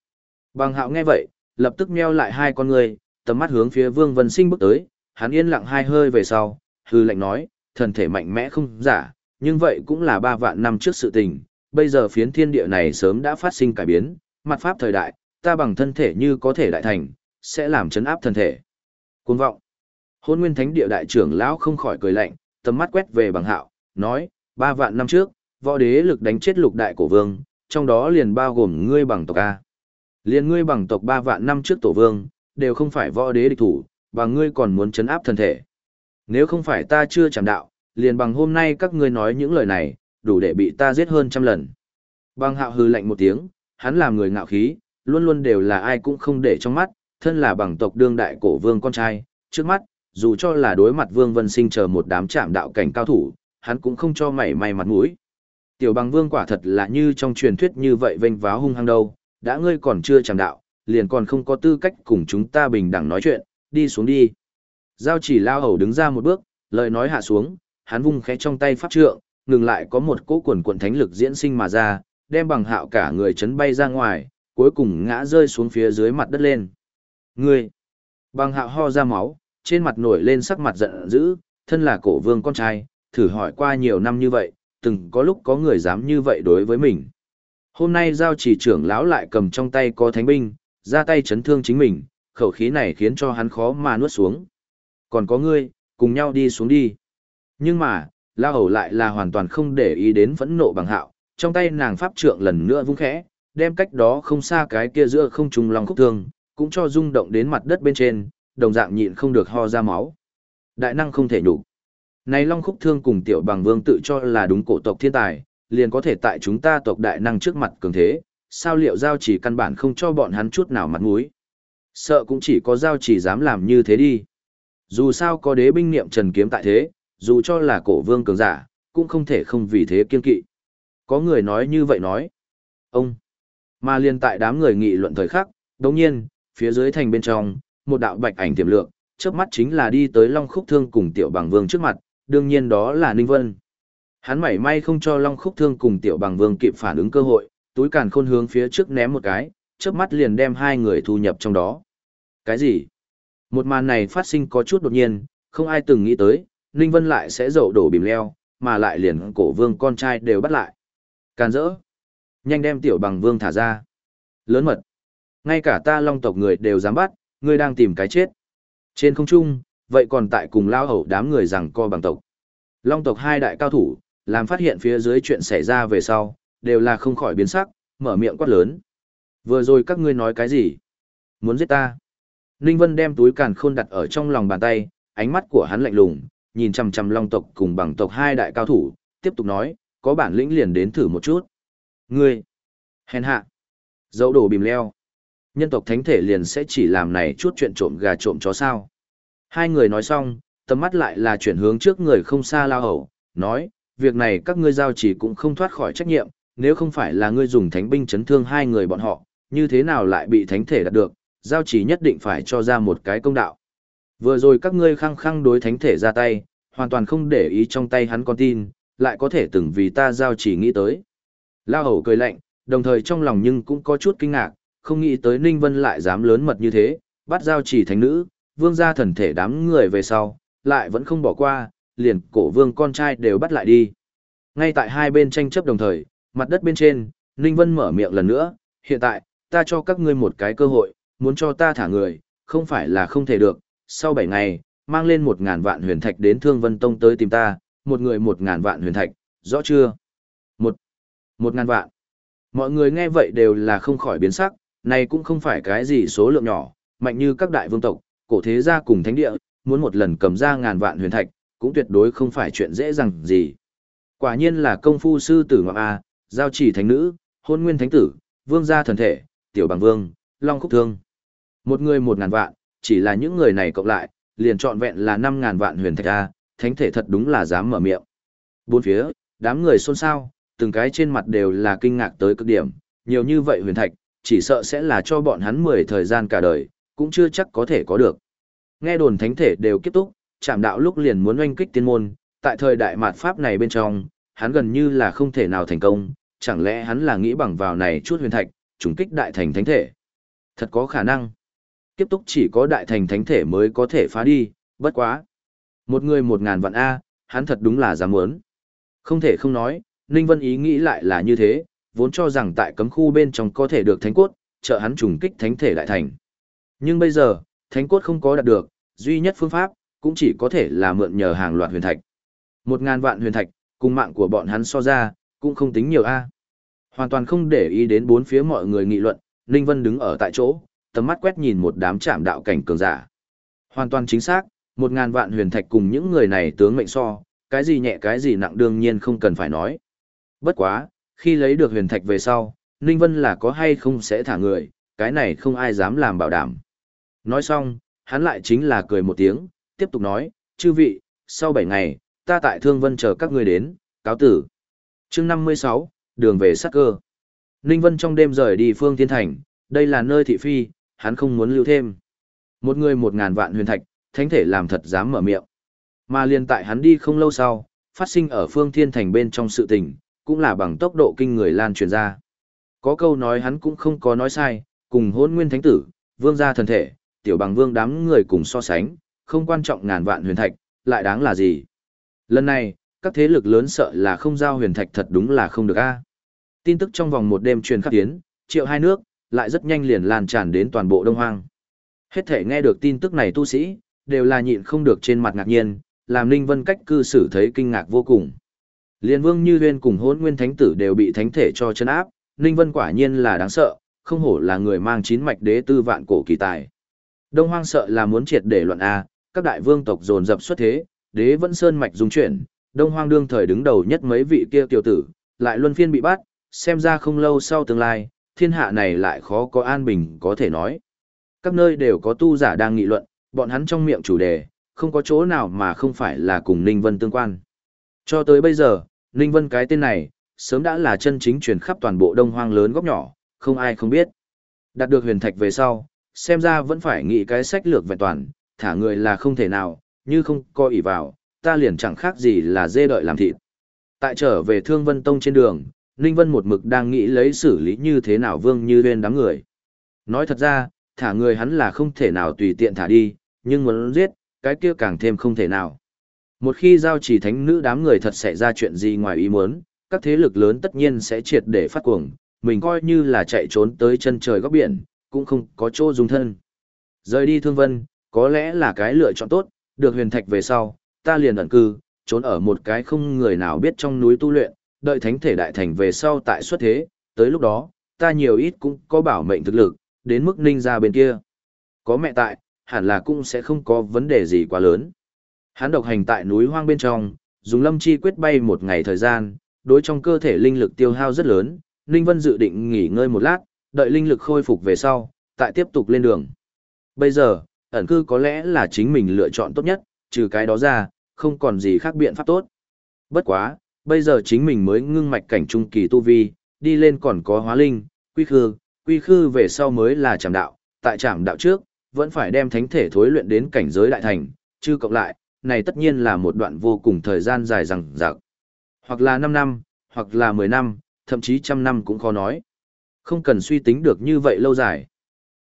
Bằng hạo nghe vậy, lập tức meo lại hai con người, tầm mắt hướng phía vương vân sinh bước tới, hắn yên lặng hai hơi về sau, hư lệnh nói, thần thể mạnh mẽ không giả, nhưng vậy cũng là ba vạn năm trước sự tình, bây giờ phiến thiên địa này sớm đã phát sinh cải biến, mặt pháp thời đại, ta bằng thân thể như có thể đại thành, sẽ làm chấn áp thân thể. Cuồng vọng. Hôn nguyên thánh địa đại trưởng lão không khỏi cười lạnh, tầm mắt quét về bằng hạo, nói, ba vạn năm trước, võ đế lực đánh chết lục đại cổ vương, trong đó liền bao gồm ngươi bằng tộc A. Liền ngươi bằng tộc ba vạn năm trước tổ vương, đều không phải võ đế địch thủ, và ngươi còn muốn chấn áp thân thể. Nếu không phải ta chưa chạm đạo, liền bằng hôm nay các ngươi nói những lời này, đủ để bị ta giết hơn trăm lần. Bằng hạo hư lạnh một tiếng, hắn làm người ngạo khí, luôn luôn đều là ai cũng không để trong mắt, thân là bằng tộc đương đại cổ vương con trai, trước mắt, dù cho là đối mặt vương vân sinh chờ một đám chạm đạo cảnh cao thủ, hắn cũng không cho mảy may mặt mũi. Tiểu bằng vương quả thật là như trong truyền thuyết như vậy vênh váo hung hăng đâu, đã ngươi còn chưa chẳng đạo, liền còn không có tư cách cùng chúng ta bình đẳng nói chuyện, đi xuống đi. Giao chỉ lao hầu đứng ra một bước, lời nói hạ xuống, hắn vung khẽ trong tay pháp trượng, ngừng lại có một cỗ quần quần thánh lực diễn sinh mà ra, đem bằng hạo cả người chấn bay ra ngoài, cuối cùng ngã rơi xuống phía dưới mặt đất lên. Ngươi! Bằng hạo ho ra máu, trên mặt nổi lên sắc mặt giận dữ, thân là cổ vương con trai, thử hỏi qua nhiều năm như vậy, từng có lúc có người dám như vậy đối với mình. Hôm nay giao chỉ trưởng lão lại cầm trong tay có thánh binh, ra tay chấn thương chính mình, khẩu khí này khiến cho hắn khó mà nuốt xuống. Còn có ngươi, cùng nhau đi xuống đi. Nhưng mà, La Hầu lại là hoàn toàn không để ý đến phẫn nộ bằng hạo, trong tay nàng pháp trượng lần nữa vung khẽ, đem cách đó không xa cái kia giữa không trùng lòng khúc thương, cũng cho rung động đến mặt đất bên trên, đồng dạng nhịn không được ho ra máu. Đại năng không thể nhục. Này Long Khúc Thương cùng Tiểu Bằng Vương tự cho là đúng cổ tộc thiên tài, liền có thể tại chúng ta tộc đại năng trước mặt cường thế, sao liệu giao chỉ căn bản không cho bọn hắn chút nào mặt mũi. Sợ cũng chỉ có giao chỉ dám làm như thế đi. Dù sao có đế binh niệm trần kiếm tại thế, dù cho là cổ vương cường giả, cũng không thể không vì thế kiên kỵ. Có người nói như vậy nói. Ông. Mà liên tại đám người nghị luận thời khắc, đồng nhiên, phía dưới thành bên trong, một đạo bạch ảnh tiềm lượng, chớp mắt chính là đi tới Long Khúc Thương cùng Tiểu Bằng Vương trước mặt, đương nhiên đó là Ninh Vân. Hắn mảy may không cho Long Khúc Thương cùng Tiểu Bằng Vương kịp phản ứng cơ hội, túi càn khôn hướng phía trước ném một cái, chớp mắt liền đem hai người thu nhập trong đó. Cái gì? Một màn này phát sinh có chút đột nhiên, không ai từng nghĩ tới, Ninh Vân lại sẽ dậu đổ bìm leo, mà lại liền cổ vương con trai đều bắt lại. Càn rỡ. Nhanh đem Tiểu Bằng Vương thả ra. Lớn mật. Ngay cả ta long tộc người đều dám bắt, ngươi đang tìm cái chết. Trên không trung, vậy còn tại cùng lao hầu đám người rằng co bằng tộc. Long tộc hai đại cao thủ, làm phát hiện phía dưới chuyện xảy ra về sau, đều là không khỏi biến sắc, mở miệng quát lớn. Vừa rồi các ngươi nói cái gì? Muốn giết ta? Ninh Vân đem túi càn khôn đặt ở trong lòng bàn tay, ánh mắt của hắn lạnh lùng, nhìn chằm chằm Long tộc cùng bằng tộc hai đại cao thủ, tiếp tục nói, có bản lĩnh liền đến thử một chút. Ngươi! Hèn hạ! Dẫu đồ bìm leo! Nhân tộc thánh thể liền sẽ chỉ làm này chút chuyện trộm gà trộm chó sao. Hai người nói xong, tầm mắt lại là chuyển hướng trước người không xa lao hầu, nói, việc này các ngươi giao chỉ cũng không thoát khỏi trách nhiệm, nếu không phải là ngươi dùng thánh binh chấn thương hai người bọn họ, như thế nào lại bị thánh thể đạt được, giao chỉ nhất định phải cho ra một cái công đạo. Vừa rồi các ngươi khăng khăng đối thánh thể ra tay, hoàn toàn không để ý trong tay hắn con tin, lại có thể từng vì ta giao chỉ nghĩ tới. Lao hầu cười lạnh, đồng thời trong lòng nhưng cũng có chút kinh ngạc, không nghĩ tới Ninh Vân lại dám lớn mật như thế, bắt giao chỉ thánh nữ, vương gia thần thể đám người về sau, lại vẫn không bỏ qua, liền cổ vương con trai đều bắt lại đi. Ngay tại hai bên tranh chấp đồng thời, mặt đất bên trên, Ninh Vân mở miệng lần nữa, hiện tại, ta cho các ngươi một cái cơ hội, muốn cho ta thả người, không phải là không thể được, sau 7 ngày, mang lên một ngàn vạn huyền thạch đến Thương Vân Tông tới tìm ta, một người một ngàn vạn huyền thạch, rõ chưa? Một, một ngàn vạn. Mọi người nghe vậy đều là không khỏi biến sắc, này cũng không phải cái gì số lượng nhỏ, mạnh như các đại vương tộc, cổ thế gia cùng thánh địa, muốn một lần cầm ra ngàn vạn huyền thạch, cũng tuyệt đối không phải chuyện dễ dàng gì. Quả nhiên là công phu sư tử ngọc A, giao chỉ thánh nữ, hôn nguyên thánh tử, vương gia thần thể, tiểu bằng vương, long khúc thương. Một người một ngàn vạn, chỉ là những người này cộng lại, liền trọn vẹn là năm ngàn vạn huyền thạch A, thánh thể thật đúng là dám mở miệng. Bốn phía, đám người xôn xao, từng cái trên mặt đều là kinh ngạc tới cực điểm, nhiều như vậy huyền thạch, chỉ sợ sẽ là cho bọn hắn 10 thời gian cả đời, cũng chưa chắc có thể có được. Nghe đồn thánh thể đều kiếp túc, chạm đạo lúc liền muốn oanh kích tiên môn, tại thời đại mạt pháp này bên trong, hắn gần như là không thể nào thành công, chẳng lẽ hắn là nghĩ bằng vào này chút huyền thạch, trùng kích đại thành thánh thể. Thật có khả năng. Kiếp túc chỉ có đại thành thánh thể mới có thể phá đi, bất quá. Một người một ngàn vạn A, hắn thật đúng là dám muốn. Không thể không nói, Ninh Vân ý nghĩ lại là như thế, vốn cho rằng tại cấm khu bên trong có thể được thánh cốt, trợ hắn trùng kích thánh thể đại thành. Nhưng bây giờ, thánh cốt không có đạt được, duy nhất phương pháp, cũng chỉ có thể là mượn nhờ hàng loạt huyền thạch. Một ngàn vạn huyền thạch, cùng mạng của bọn hắn so ra, cũng không tính nhiều a. Hoàn toàn không để ý đến bốn phía mọi người nghị luận, Ninh Vân đứng ở tại chỗ, tầm mắt quét nhìn một đám chạm đạo cảnh cường giả. Hoàn toàn chính xác, một ngàn vạn huyền thạch cùng những người này tướng mệnh so, cái gì nhẹ cái gì nặng đương nhiên không cần phải nói. Bất quá, khi lấy được huyền thạch về sau, Ninh Vân là có hay không sẽ thả người, cái này không ai dám làm bảo đảm. Nói xong, hắn lại chính là cười một tiếng, tiếp tục nói, chư vị, sau 7 ngày, ta tại Thương Vân chờ các ngươi đến, cáo tử. chương 56, đường về sát cơ. Ninh Vân trong đêm rời đi Phương Thiên Thành, đây là nơi thị phi, hắn không muốn lưu thêm. Một người một ngàn vạn huyền thạch, thánh thể làm thật dám mở miệng. Mà liền tại hắn đi không lâu sau, phát sinh ở Phương Thiên Thành bên trong sự tình, cũng là bằng tốc độ kinh người lan truyền ra. Có câu nói hắn cũng không có nói sai, cùng hôn nguyên thánh tử, vương gia thần thể, tiểu bằng vương đám người cùng so sánh, không quan trọng ngàn vạn huyền thạch, lại đáng là gì. Lần này, các thế lực lớn sợ là không giao huyền thạch thật đúng là không được a. Tin tức trong vòng một đêm truyền khắp tiến, triệu hai nước, lại rất nhanh liền lan tràn đến toàn bộ Đông Hoang. Hết thể nghe được tin tức này tu sĩ, đều là nhịn không được trên mặt ngạc nhiên, làm Ninh Vân cách cư xử thấy kinh ngạc vô cùng. Liên Vương Như Huyên cùng Hỗn Nguyên Thánh tử đều bị thánh thể cho chân áp, Ninh Vân quả nhiên là đáng sợ, không hổ là người mang chín mạch đế tư vạn cổ kỳ tài. Đông Hoang sợ là muốn triệt để loạn a, các đại vương tộc dồn dập xuất thế, đế vẫn sơn mạch dung chuyển, Đông Hoang đương thời đứng đầu nhất mấy vị kia tiểu tử, lại luân phiên bị bắt, xem ra không lâu sau tương lai, thiên hạ này lại khó có an bình có thể nói. Các nơi đều có tu giả đang nghị luận, bọn hắn trong miệng chủ đề, không có chỗ nào mà không phải là cùng Ninh Vân tương quan. Cho tới bây giờ, Ninh Vân cái tên này, sớm đã là chân chính truyền khắp toàn bộ đông hoang lớn góc nhỏ, không ai không biết. Đạt được huyền thạch về sau, xem ra vẫn phải nghĩ cái sách lược vẹn toàn, thả người là không thể nào, như không coi ỷ vào, ta liền chẳng khác gì là dê đợi làm thịt. Tại trở về Thương Vân Tông trên đường, Ninh Vân một mực đang nghĩ lấy xử lý như thế nào vương như bên đám người. Nói thật ra, thả người hắn là không thể nào tùy tiện thả đi, nhưng muốn giết, cái kia càng thêm không thể nào. Một khi giao chỉ thánh nữ đám người thật xảy ra chuyện gì ngoài ý muốn, các thế lực lớn tất nhiên sẽ triệt để phát cuồng, mình coi như là chạy trốn tới chân trời góc biển, cũng không có chỗ dùng thân. Rời đi thương vân, có lẽ là cái lựa chọn tốt, được huyền thạch về sau, ta liền ẩn cư, trốn ở một cái không người nào biết trong núi tu luyện, đợi thánh thể đại thành về sau tại xuất thế, tới lúc đó, ta nhiều ít cũng có bảo mệnh thực lực, đến mức ninh ra bên kia. Có mẹ tại, hẳn là cũng sẽ không có vấn đề gì quá lớn. Hắn độc hành tại núi hoang bên trong, dùng lâm chi quyết bay một ngày thời gian, đối trong cơ thể linh lực tiêu hao rất lớn, Ninh Vân dự định nghỉ ngơi một lát, đợi linh lực khôi phục về sau, tại tiếp tục lên đường. Bây giờ, ẩn cư có lẽ là chính mình lựa chọn tốt nhất, trừ cái đó ra, không còn gì khác biện pháp tốt. Bất quá, bây giờ chính mình mới ngưng mạch cảnh trung kỳ tu vi, đi lên còn có hóa linh, quy khư, quy khư về sau mới là trảm đạo, tại trảm đạo trước, vẫn phải đem thánh thể thối luyện đến cảnh giới đại thành, chứ cộng lại, này tất nhiên là một đoạn vô cùng thời gian dài rằng rạc. Hoặc là 5 năm, hoặc là 10 năm, thậm chí trăm năm cũng khó nói. Không cần suy tính được như vậy lâu dài.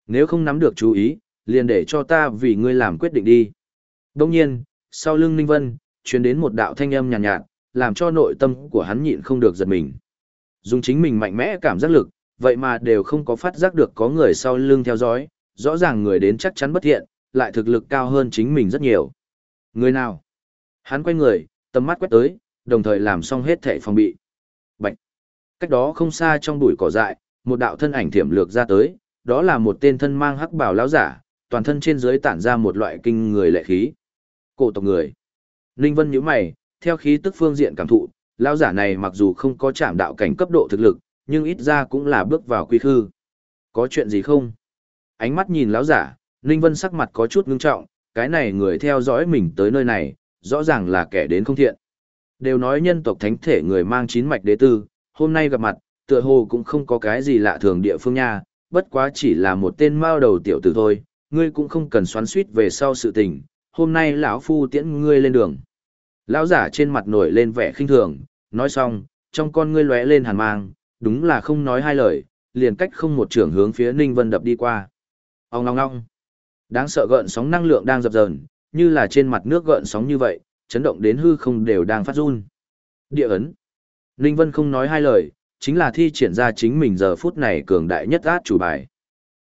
Nếu không nắm được chú ý, liền để cho ta vì ngươi làm quyết định đi. Đông nhiên, sau lưng Ninh Vân, truyền đến một đạo thanh âm nhàn nhạt, nhạt, làm cho nội tâm của hắn nhịn không được giật mình. Dùng chính mình mạnh mẽ cảm giác lực, vậy mà đều không có phát giác được có người sau lưng theo dõi, rõ ràng người đến chắc chắn bất thiện, lại thực lực cao hơn chính mình rất nhiều. Người nào? Hắn quay người, tầm mắt quét tới, đồng thời làm xong hết thể phòng bị. Bạch! Cách đó không xa trong bụi cỏ dại, một đạo thân ảnh thiểm lược ra tới, đó là một tên thân mang hắc bào lão giả, toàn thân trên dưới tản ra một loại kinh người lệ khí. Cổ tộc người. Ninh Vân nhíu mày, theo khí tức phương diện cảm thụ, lão giả này mặc dù không có chạm đạo cảnh cấp độ thực lực, nhưng ít ra cũng là bước vào quy khư. Có chuyện gì không? Ánh mắt nhìn lão giả, Ninh Vân sắc mặt có chút ngưng trọng, cái này người theo dõi mình tới nơi này, rõ ràng là kẻ đến không thiện. Đều nói nhân tộc thánh thể người mang chín mạch đế tư, hôm nay gặp mặt, tựa hồ cũng không có cái gì lạ thường địa phương nha, bất quá chỉ là một tên mao đầu tiểu tử thôi, ngươi cũng không cần xoắn suýt về sau sự tình, hôm nay lão phu tiễn ngươi lên đường. Lão giả trên mặt nổi lên vẻ khinh thường, nói xong, trong con ngươi lóe lên hàn mang, đúng là không nói hai lời, liền cách không một trường hướng phía Ninh Vân đập đi qua. Ông ngong ngong. Đáng sợ gợn sóng năng lượng đang dập dờn, như là trên mặt nước gợn sóng như vậy, chấn động đến hư không đều đang phát run. Địa ấn. Ninh Vân không nói hai lời, chính là thi triển ra chính mình giờ phút này cường đại nhất át chủ bài.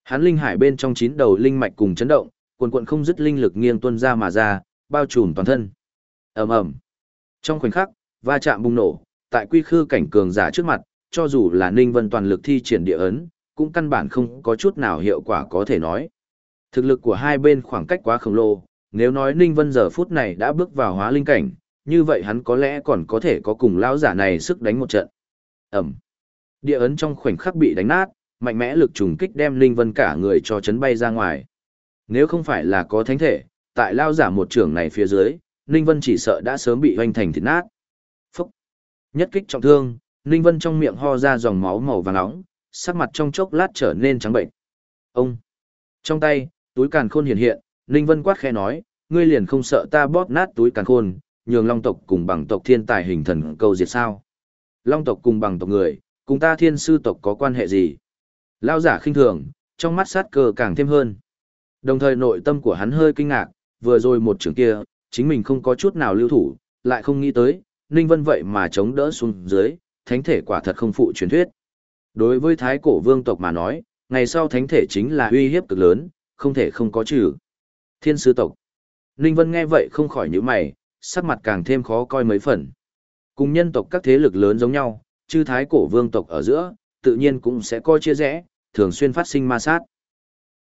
Hắn linh hải bên trong chín đầu linh mạch cùng chấn động, quần quần không dứt linh lực nghiêng tuôn ra mà ra, bao trùm toàn thân. Ầm ầm. Trong khoảnh khắc, va chạm bùng nổ, tại quy khư cảnh cường giả trước mặt, cho dù là Ninh Vân toàn lực thi triển địa ấn, cũng căn bản không có chút nào hiệu quả có thể nói. Thực lực của hai bên khoảng cách quá khổng lồ, nếu nói Ninh Vân giờ phút này đã bước vào hóa linh cảnh, như vậy hắn có lẽ còn có thể có cùng lão giả này sức đánh một trận. Ẩm. Địa ấn trong khoảnh khắc bị đánh nát, mạnh mẽ lực trùng kích đem Ninh Vân cả người cho chấn bay ra ngoài. Nếu không phải là có thánh thể, tại lao giả một trường này phía dưới, Ninh Vân chỉ sợ đã sớm bị hoành thành thịt nát. Phúc! Nhất kích trọng thương, Ninh Vân trong miệng ho ra dòng máu màu vàng nóng, sắc mặt trong chốc lát trở nên trắng bệnh. Ông! Trong tay, túi càn khôn hiện hiện, Ninh Vân quát khẽ nói, ngươi liền không sợ ta bóp nát túi càn khôn, nhường long tộc cùng bằng tộc thiên tài hình thần câu diệt sao. Long tộc cùng bằng tộc người, cùng ta thiên sư tộc có quan hệ gì? Lao giả khinh thường, trong mắt sát cơ càng thêm hơn. Đồng thời nội tâm của hắn hơi kinh ngạc, vừa rồi một trường kia, chính mình không có chút nào lưu thủ, lại không nghĩ tới, Ninh Vân vậy mà chống đỡ xuống dưới, thánh thể quả thật không phụ truyền thuyết. Đối với thái cổ vương tộc mà nói, ngày sau thánh thể chính là uy hiếp cực lớn, không thể không có trừ. Thiên sư tộc. Ninh Vân nghe vậy không khỏi nhíu mày, sắc mặt càng thêm khó coi mấy phần. Cùng nhân tộc các thế lực lớn giống nhau, chư thái cổ vương tộc ở giữa, tự nhiên cũng sẽ coi chia rẽ, thường xuyên phát sinh ma sát.